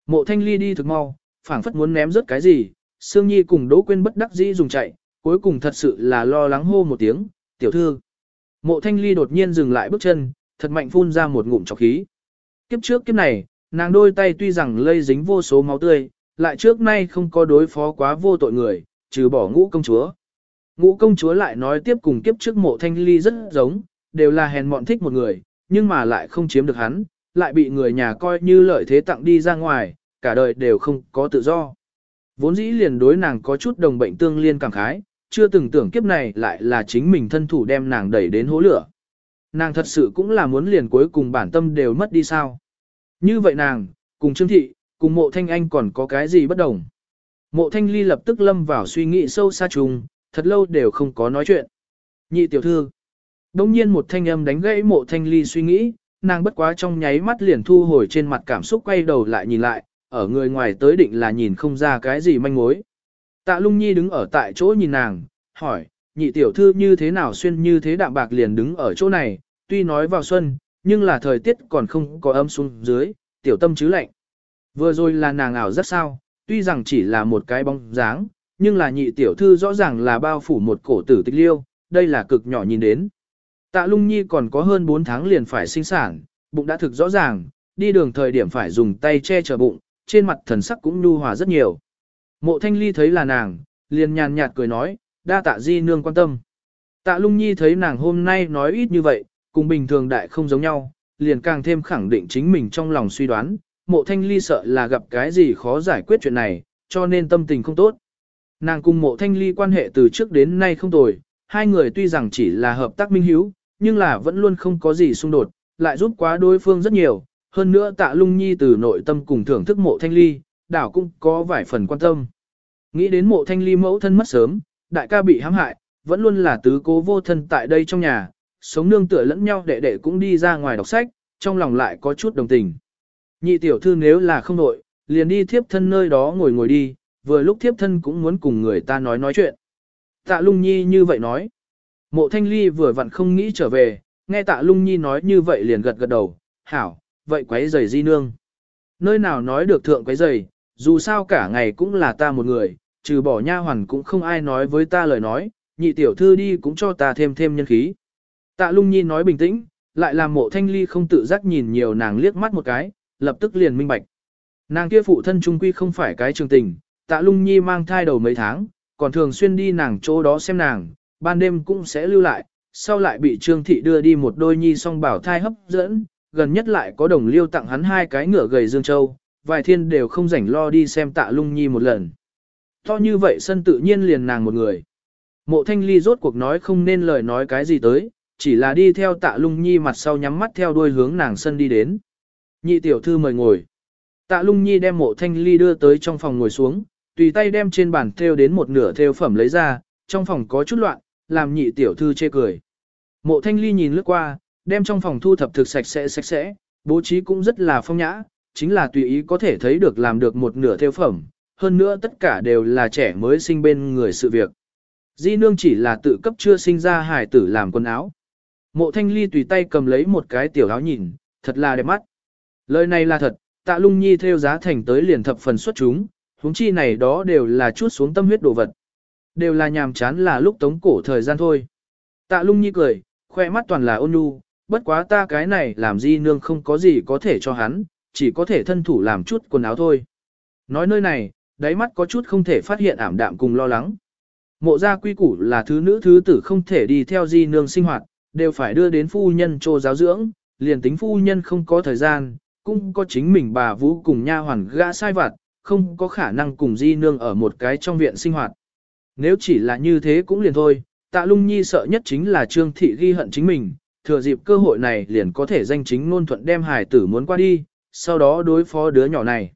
Mộ thanh ly đi thực mau, phảng phất muốn ném rớt cái gì, Sương Nhi cùng Đỗ Quyên bất đắc dĩ dùng chạy, cuối cùng thật sự là lo lắng hô một tiếng, tiểu thư. Mộ thanh ly đột nhiên dừng lại bước chân, thật mạnh phun ra một ngụm trọc khí. Kiếp trước kiếp này, nàng đôi tay tuy rằng lây dính vô số máu tươi, lại trước nay không có đối phó quá vô tội người, trừ bỏ ngũ công chúa. Ngũ công chúa lại nói tiếp cùng kiếp trước mộ thanh ly rất giống, đều là hèn mọn thích một người, nhưng mà lại không chiếm được hắn, lại bị người nhà coi như lợi thế tặng đi ra ngoài, cả đời đều không có tự do. Vốn dĩ liền đối nàng có chút đồng bệnh tương liên cảm khái, chưa từng tưởng kiếp này lại là chính mình thân thủ đem nàng đẩy đến hố lửa. Nàng thật sự cũng là muốn liền cuối cùng bản tâm đều mất đi sao. Như vậy nàng, cùng Trương Thị, cùng mộ thanh anh còn có cái gì bất đồng. Mộ thanh ly lập tức lâm vào suy nghĩ sâu xa trùng, thật lâu đều không có nói chuyện. Nhị tiểu thư. Đông nhiên một thanh âm đánh gãy mộ thanh ly suy nghĩ, nàng bất quá trong nháy mắt liền thu hồi trên mặt cảm xúc quay đầu lại nhìn lại, ở người ngoài tới định là nhìn không ra cái gì manh mối. Tạ lung nhi đứng ở tại chỗ nhìn nàng, hỏi, nhị tiểu thư như thế nào xuyên như thế đạm bạc liền đứng ở chỗ này, tuy nói vào xuân, nhưng là thời tiết còn không có âm xuống dưới, tiểu tâm chứ lạnh. Vừa rồi là nàng ảo rất sao, tuy rằng chỉ là một cái bóng dáng, nhưng là nhị tiểu thư rõ ràng là bao phủ một cổ tử tích liêu, đây là cực nhỏ nhìn đến. Tạ lung nhi còn có hơn 4 tháng liền phải sinh sản, bụng đã thực rõ ràng, đi đường thời điểm phải dùng tay che chở bụng, trên mặt thần sắc cũng nhu hòa rất nhiều. Mộ thanh ly thấy là nàng, liền nhàn nhạt cười nói, đa tạ di nương quan tâm. Tạ lung nhi thấy nàng hôm nay nói ít như vậy, cùng bình thường đại không giống nhau, liền càng thêm khẳng định chính mình trong lòng suy đoán, mộ thanh ly sợ là gặp cái gì khó giải quyết chuyện này, cho nên tâm tình không tốt. Nàng cùng mộ thanh ly quan hệ từ trước đến nay không tồi, hai người tuy rằng chỉ là hợp tác minh hiếu, nhưng là vẫn luôn không có gì xung đột, lại giúp quá đối phương rất nhiều, hơn nữa tạ lung nhi từ nội tâm cùng thưởng thức mộ thanh ly, đảo cũng có vài phần quan tâm. Nghĩ đến mộ thanh ly mẫu thân mất sớm, đại ca bị hãm hại, vẫn luôn là tứ cố vô thân tại đây trong nhà, sống nương tựa lẫn nhau đệ đệ cũng đi ra ngoài đọc sách, trong lòng lại có chút đồng tình. Nhị tiểu thư nếu là không nội, liền đi thiếp thân nơi đó ngồi ngồi đi, vừa lúc thiếp thân cũng muốn cùng người ta nói nói chuyện. Tạ lung nhi như vậy nói. Mộ thanh ly vừa vặn không nghĩ trở về, nghe tạ lung nhi nói như vậy liền gật gật đầu, hảo, vậy quấy giày di nương. Nơi nào nói được thượng quấy giày, dù sao cả ngày cũng là ta một người, trừ bỏ nha hoàn cũng không ai nói với ta lời nói, nhị tiểu thư đi cũng cho ta thêm thêm nhân khí. Tạ lung nhi nói bình tĩnh, lại làm mộ thanh ly không tự giác nhìn nhiều nàng liếc mắt một cái, lập tức liền minh bạch. Nàng kia phụ thân trung quy không phải cái trường tình, tạ lung nhi mang thai đầu mấy tháng, còn thường xuyên đi nàng chỗ đó xem nàng, ban đêm cũng sẽ lưu lại, sau lại bị trương thị đưa đi một đôi nhi song bảo thai hấp dẫn, gần nhất lại có đồng liêu tặng hắn hai cái ngựa gầy dương châu, vài thiên đều không rảnh lo đi xem tạ lung nhi một lần. To như vậy sân tự nhiên liền nàng một người. Mộ thanh ly rốt cuộc nói không nên lời nói cái gì tới, chỉ là đi theo tạ lung nhi mặt sau nhắm mắt theo đuôi hướng nàng sân đi đến. Nhị tiểu thư mời ngồi. Tạ lung nhi đem mộ thanh ly đưa tới trong phòng ngồi xuống, tùy tay đem trên bàn theo đến một nửa theo phẩm lấy ra, trong phòng có chút loạn, làm nhị tiểu thư chê cười. Mộ thanh ly nhìn lướt qua, đem trong phòng thu thập thực sạch sẽ sạch sẽ, bố trí cũng rất là phong nhã, chính là tùy ý có thể thấy được làm được một nửa theo phẩm, hơn nữa tất cả đều là trẻ mới sinh bên người sự việc. Di nương chỉ là tự cấp chưa sinh ra hài tử làm quần áo. Mộ thanh ly tùy tay cầm lấy một cái tiểu áo nhìn, thật là đẹp mắt. Lời này là thật, tạ lung nhi theo giá thành tới liền thập phần xuất chúng, huống chi này đó đều là chút xuống tâm huyết đồ vật. Đều là nhàm chán là lúc tống cổ thời gian thôi. Tạ lung nhi cười, khoe mắt toàn là ôn nhu, bất quá ta cái này làm di nương không có gì có thể cho hắn, chỉ có thể thân thủ làm chút quần áo thôi. Nói nơi này, đáy mắt có chút không thể phát hiện ảm đạm cùng lo lắng. Mộ gia quy củ là thứ nữ thứ tử không thể đi theo di nương sinh hoạt, đều phải đưa đến phu nhân trô giáo dưỡng, liền tính phu nhân không có thời gian, cũng có chính mình bà vũ cùng nha hoàn gã sai vặt, không có khả năng cùng di nương ở một cái trong viện sinh hoạt. Nếu chỉ là như thế cũng liền thôi, tạ lung nhi sợ nhất chính là trương thị ghi hận chính mình, thừa dịp cơ hội này liền có thể danh chính ngôn thuận đem Hải tử muốn qua đi, sau đó đối phó đứa nhỏ này.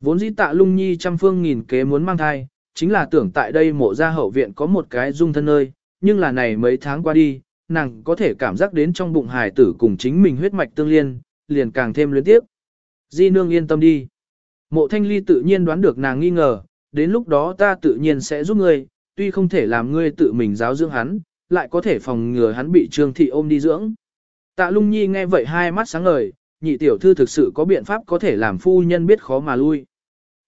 Vốn dĩ tạ lung nhi trăm phương nghìn kế muốn mang thai, chính là tưởng tại đây mộ gia hậu viện có một cái dung thân nơi, nhưng là này mấy tháng qua đi, nàng có thể cảm giác đến trong bụng Hải tử cùng chính mình huyết mạch tương liên, liền càng thêm luyến tiếp. Di nương yên tâm đi. Mộ thanh ly tự nhiên đoán được nàng nghi ngờ, đến lúc đó ta tự nhiên sẽ giúp ngươi, tuy không thể làm ngươi tự mình giáo dưỡng hắn, lại có thể phòng ngừa hắn bị trương thị ôm đi dưỡng. Tạ lung nhi nghe vậy hai mắt sáng ngời, nhị tiểu thư thực sự có biện pháp có thể làm phu nhân biết khó mà lui.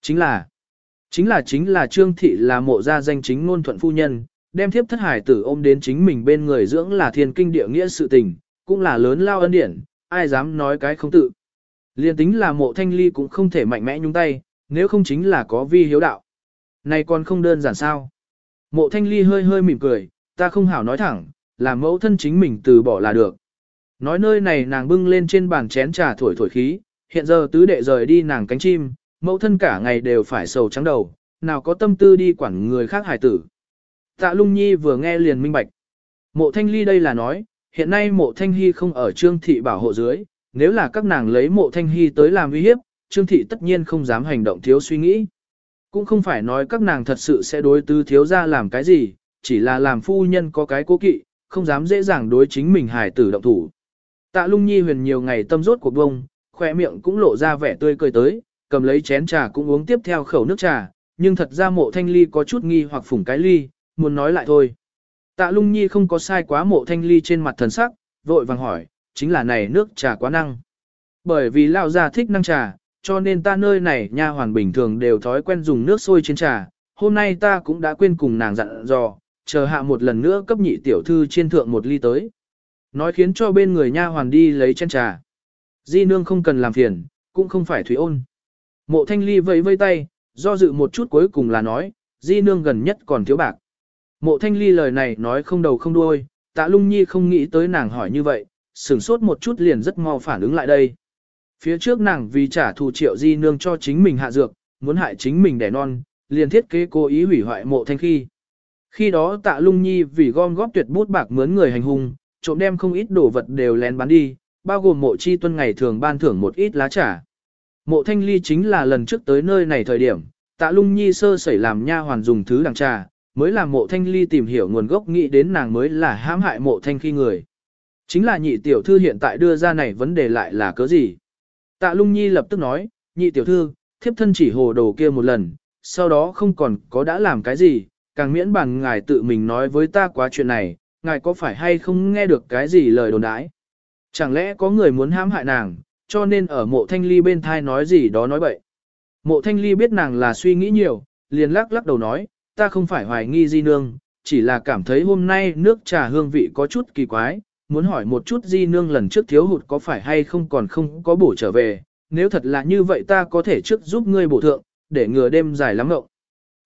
Chính là, chính là chính là trương thị là mộ gia danh chính ngôn thuận phu nhân, đem thiếp thất hải tử ôm đến chính mình bên người dưỡng là thiên kinh địa nghĩa sự tình, cũng là lớn lao ân điển, ai dám nói cái không tự. Liên tính là mộ thanh ly cũng không thể mạnh mẽ nhúng tay, nếu không chính là có vi hiếu đạo. Này còn không đơn giản sao. Mộ thanh ly hơi hơi mỉm cười, ta không hảo nói thẳng, làm mẫu thân chính mình từ bỏ là được. Nói nơi này nàng bưng lên trên bàn chén trà thổi thổi khí, hiện giờ tứ đệ rời đi nàng cánh chim, mẫu thân cả ngày đều phải sầu trắng đầu, nào có tâm tư đi quản người khác hài tử. Tạ lung nhi vừa nghe liền minh bạch. Mộ thanh ly đây là nói, hiện nay mộ thanh hy không ở trương thị bảo hộ dưới, nếu là các nàng lấy mộ thanh hy tới làm uy hiếp, trương thị tất nhiên không dám hành động thiếu suy nghĩ. Cũng không phải nói các nàng thật sự sẽ đối tư thiếu ra làm cái gì, chỉ là làm phu nhân có cái cố kỵ, không dám dễ dàng đối chính mình hài tử động thủ. Tạ lung nhi huyền nhiều ngày tâm rốt cuộc bông, khỏe miệng cũng lộ ra vẻ tươi cười tới, cầm lấy chén trà cũng uống tiếp theo khẩu nước trà, nhưng thật ra mộ thanh ly có chút nghi hoặc phủng cái ly, muốn nói lại thôi. Tạ lung nhi không có sai quá mộ thanh ly trên mặt thần sắc, vội vàng hỏi, chính là này nước trà quá năng. Bởi vì lao gia thích năng trà, cho nên ta nơi này nha hoàn bình thường đều thói quen dùng nước sôi trên trà, hôm nay ta cũng đã quên cùng nàng dặn dò, chờ hạ một lần nữa cấp nhị tiểu thư trên thượng một ly tới. Nói khiến cho bên người nha hoàn đi lấy chén trà. Di nương không cần làm phiền, cũng không phải thủy ôn. Mộ thanh ly vẫy vây tay, do dự một chút cuối cùng là nói, di nương gần nhất còn thiếu bạc. Mộ thanh ly lời này nói không đầu không đuôi, tạ lung nhi không nghĩ tới nàng hỏi như vậy, sửng sốt một chút liền rất mau phản ứng lại đây. Phía trước nàng vì trả thù triệu di nương cho chính mình hạ dược, muốn hại chính mình đẻ non, liền thiết kế cố ý hủy hoại mộ thanh khi. Khi đó tạ lung nhi vì gom góp tuyệt bút bạc mướn người hành hung, trộm đem không ít đồ vật đều lén bán đi, bao gồm mộ chi tuân ngày thường ban thưởng một ít lá trà. Mộ thanh ly chính là lần trước tới nơi này thời điểm, tạ lung nhi sơ sẩy làm nha hoàn dùng thứ đằng trà, mới làm mộ thanh ly tìm hiểu nguồn gốc nghĩ đến nàng mới là hãm hại mộ thanh khi người. Chính là nhị tiểu thư hiện tại đưa ra này vấn đề lại là cớ gì? Tạ lung nhi lập tức nói, nhị tiểu thư, thiếp thân chỉ hồ đồ kia một lần, sau đó không còn có đã làm cái gì, càng miễn bằng ngài tự mình nói với ta quá chuyện này, ngài có phải hay không nghe được cái gì lời đồn đãi? Chẳng lẽ có người muốn hãm hại nàng, cho nên ở mộ thanh ly bên thai nói gì đó nói bậy. Mộ thanh ly biết nàng là suy nghĩ nhiều, liền lắc lắc đầu nói, ta không phải hoài nghi di nương, chỉ là cảm thấy hôm nay nước trà hương vị có chút kỳ quái, muốn hỏi một chút di nương lần trước thiếu hụt có phải hay không còn không có bổ trở về, nếu thật là như vậy ta có thể trước giúp ngươi bổ thượng, để ngừa đêm dài lắm ngậu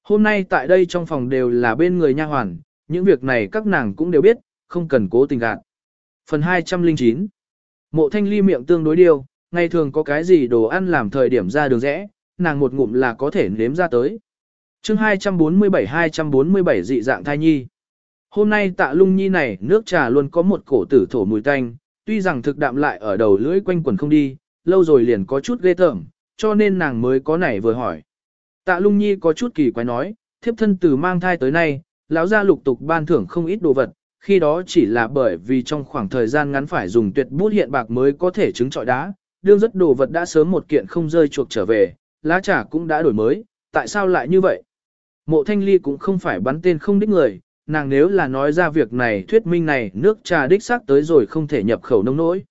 Hôm nay tại đây trong phòng đều là bên người nha hoàn, những việc này các nàng cũng đều biết, không cần cố tình gạt. Phần 209 Mộ thanh ly miệng tương đối điều, ngày thường có cái gì đồ ăn làm thời điểm ra đường rẽ, nàng một ngụm là có thể nếm ra tới. chương 247-247 dị dạng thai nhi. Hôm nay tạ lung nhi này nước trà luôn có một cổ tử thổ mùi tanh, tuy rằng thực đạm lại ở đầu lưỡi quanh quần không đi, lâu rồi liền có chút ghê tởm, cho nên nàng mới có nảy vừa hỏi. Tạ lung nhi có chút kỳ quái nói, thiếp thân từ mang thai tới nay, lão gia lục tục ban thưởng không ít đồ vật, khi đó chỉ là bởi vì trong khoảng thời gian ngắn phải dùng tuyệt bút hiện bạc mới có thể chứng trọi đá, đương rất đồ vật đã sớm một kiện không rơi chuộc trở về, lá trà cũng đã đổi mới, tại sao lại như vậy? Mộ thanh ly cũng không phải bắn tên không đích người, nàng nếu là nói ra việc này thuyết minh này nước trà đích xác tới rồi không thể nhập khẩu nông nỗi.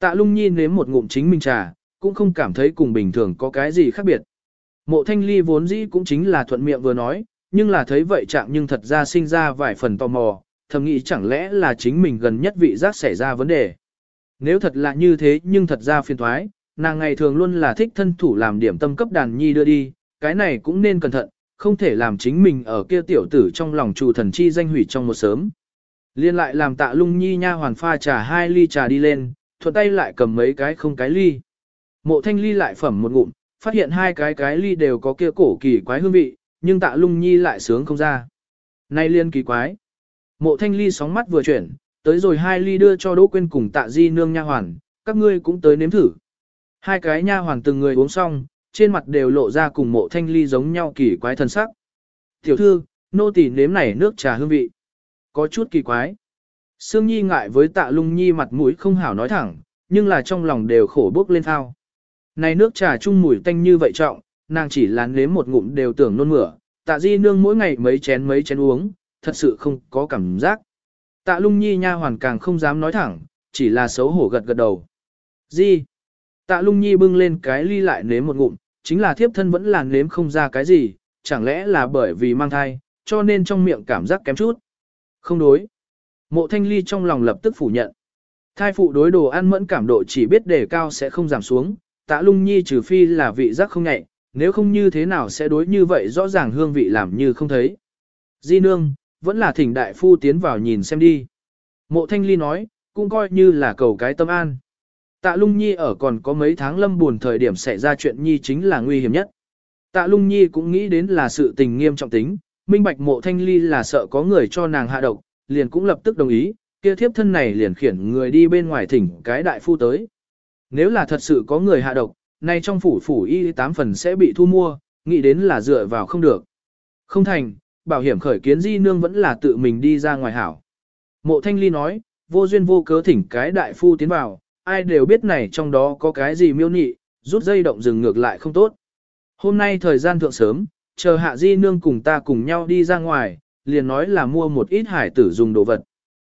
Tạ lung nhi nếm một ngụm chính mình trà, cũng không cảm thấy cùng bình thường có cái gì khác biệt. Mộ thanh ly vốn dĩ cũng chính là thuận miệng vừa nói, nhưng là thấy vậy trạng nhưng thật ra sinh ra vài phần tò mò, thầm nghĩ chẳng lẽ là chính mình gần nhất vị giác xảy ra vấn đề. Nếu thật là như thế nhưng thật ra phiền thoái, nàng ngày thường luôn là thích thân thủ làm điểm tâm cấp đàn nhi đưa đi, cái này cũng nên cẩn thận, không thể làm chính mình ở kia tiểu tử trong lòng chủ thần chi danh hủy trong một sớm. Liên lại làm tạ lung nhi nha hoàn pha trà hai ly trà đi lên, thuận tay lại cầm mấy cái không cái ly. Mộ thanh ly lại phẩm một ngụm, phát hiện hai cái cái ly đều có kia cổ kỳ quái hương vị, nhưng tạ lung nhi lại sướng không ra. Nay liên kỳ quái. Mộ thanh ly sóng mắt vừa chuyển, tới rồi hai ly đưa cho Đỗ Quyên cùng tạ di nương nha hoàn, các ngươi cũng tới nếm thử. Hai cái nha hoàn từng người uống xong, trên mặt đều lộ ra cùng mộ thanh ly giống nhau kỳ quái thần sắc. Tiểu thư, nô tỳ nếm này nước trà hương vị. Có chút kỳ quái. Sương Nhi ngại với tạ lung nhi mặt mũi không hảo nói thẳng, nhưng là trong lòng đều khổ bốc lên thao. Này nước trà chung mùi tanh như vậy trọng, nàng chỉ lán nếm một ngụm đều tưởng nôn mửa, tạ di nương mỗi ngày mấy chén mấy chén uống, thật sự không có cảm giác. Tạ lung nhi nha hoàn càng không dám nói thẳng, chỉ là xấu hổ gật gật đầu. Di. Tạ lung nhi bưng lên cái ly lại nếm một ngụm, chính là thiếp thân vẫn là nếm không ra cái gì, chẳng lẽ là bởi vì mang thai, cho nên trong miệng cảm giác kém chút. Không đối. Mộ thanh ly trong lòng lập tức phủ nhận. Thai phụ đối đồ ăn mẫn cảm độ chỉ biết đề cao sẽ không giảm xuống, tạ lung nhi trừ phi là vị giác không nhạy, nếu không như thế nào sẽ đối như vậy rõ ràng hương vị làm như không thấy. Di nương, vẫn là thỉnh đại phu tiến vào nhìn xem đi. Mộ thanh ly nói, cũng coi như là cầu cái tâm an. Tạ lung nhi ở còn có mấy tháng lâm buồn thời điểm xảy ra chuyện nhi chính là nguy hiểm nhất. Tạ lung nhi cũng nghĩ đến là sự tình nghiêm trọng tính, minh bạch mộ thanh ly là sợ có người cho nàng hạ độc, liền cũng lập tức đồng ý, kia thiếp thân này liền khiển người đi bên ngoài thỉnh cái đại phu tới. Nếu là thật sự có người hạ độc, nay trong phủ phủ y tám phần sẽ bị thu mua, nghĩ đến là dựa vào không được. Không thành, bảo hiểm khởi kiến di nương vẫn là tự mình đi ra ngoài hảo. Mộ thanh ly nói, vô duyên vô cớ thỉnh cái đại phu tiến vào, ai đều biết này trong đó có cái gì miêu nị, rút dây động rừng ngược lại không tốt. Hôm nay thời gian thượng sớm, chờ hạ di nương cùng ta cùng nhau đi ra ngoài, liền nói là mua một ít hải tử dùng đồ vật.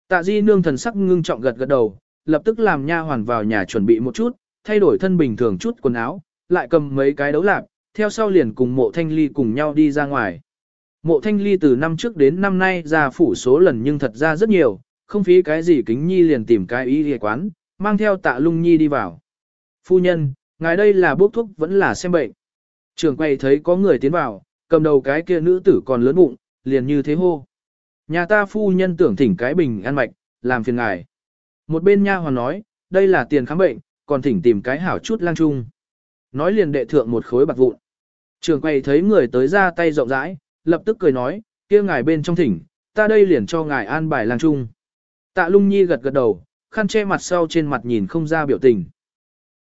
Tạ di nương thần sắc ngưng trọng gật gật đầu, lập tức làm nha hoàn vào nhà chuẩn bị một chút, thay đổi thân bình thường chút quần áo, lại cầm mấy cái đấu lạp, theo sau liền cùng mộ thanh ly cùng nhau đi ra ngoài. Mộ thanh ly từ năm trước đến năm nay ra phủ số lần nhưng thật ra rất nhiều, không phí cái gì kính nhi liền tìm cái ý ghề quán, mang theo tạ lung nhi đi vào. Phu nhân, ngài đây là bốc thuốc vẫn là xem bệnh. Trường quay thấy có người tiến vào, cầm đầu cái kia nữ tử còn lớn bụng, liền như thế hô. Nhà ta phu nhân tưởng thỉnh cái bình ăn mạch, làm phiền ngài. Một bên nha hoàn nói, đây là tiền khám bệnh, còn thỉnh tìm cái hảo chút lang trung. Nói liền đệ thượng một khối bạc vụn. Trường quay thấy người tới ra tay rộng rãi, lập tức cười nói, kia ngài bên trong thỉnh, ta đây liền cho ngài an bài lang trung. Tạ lung nhi gật gật đầu, khăn che mặt sau trên mặt nhìn không ra biểu tình.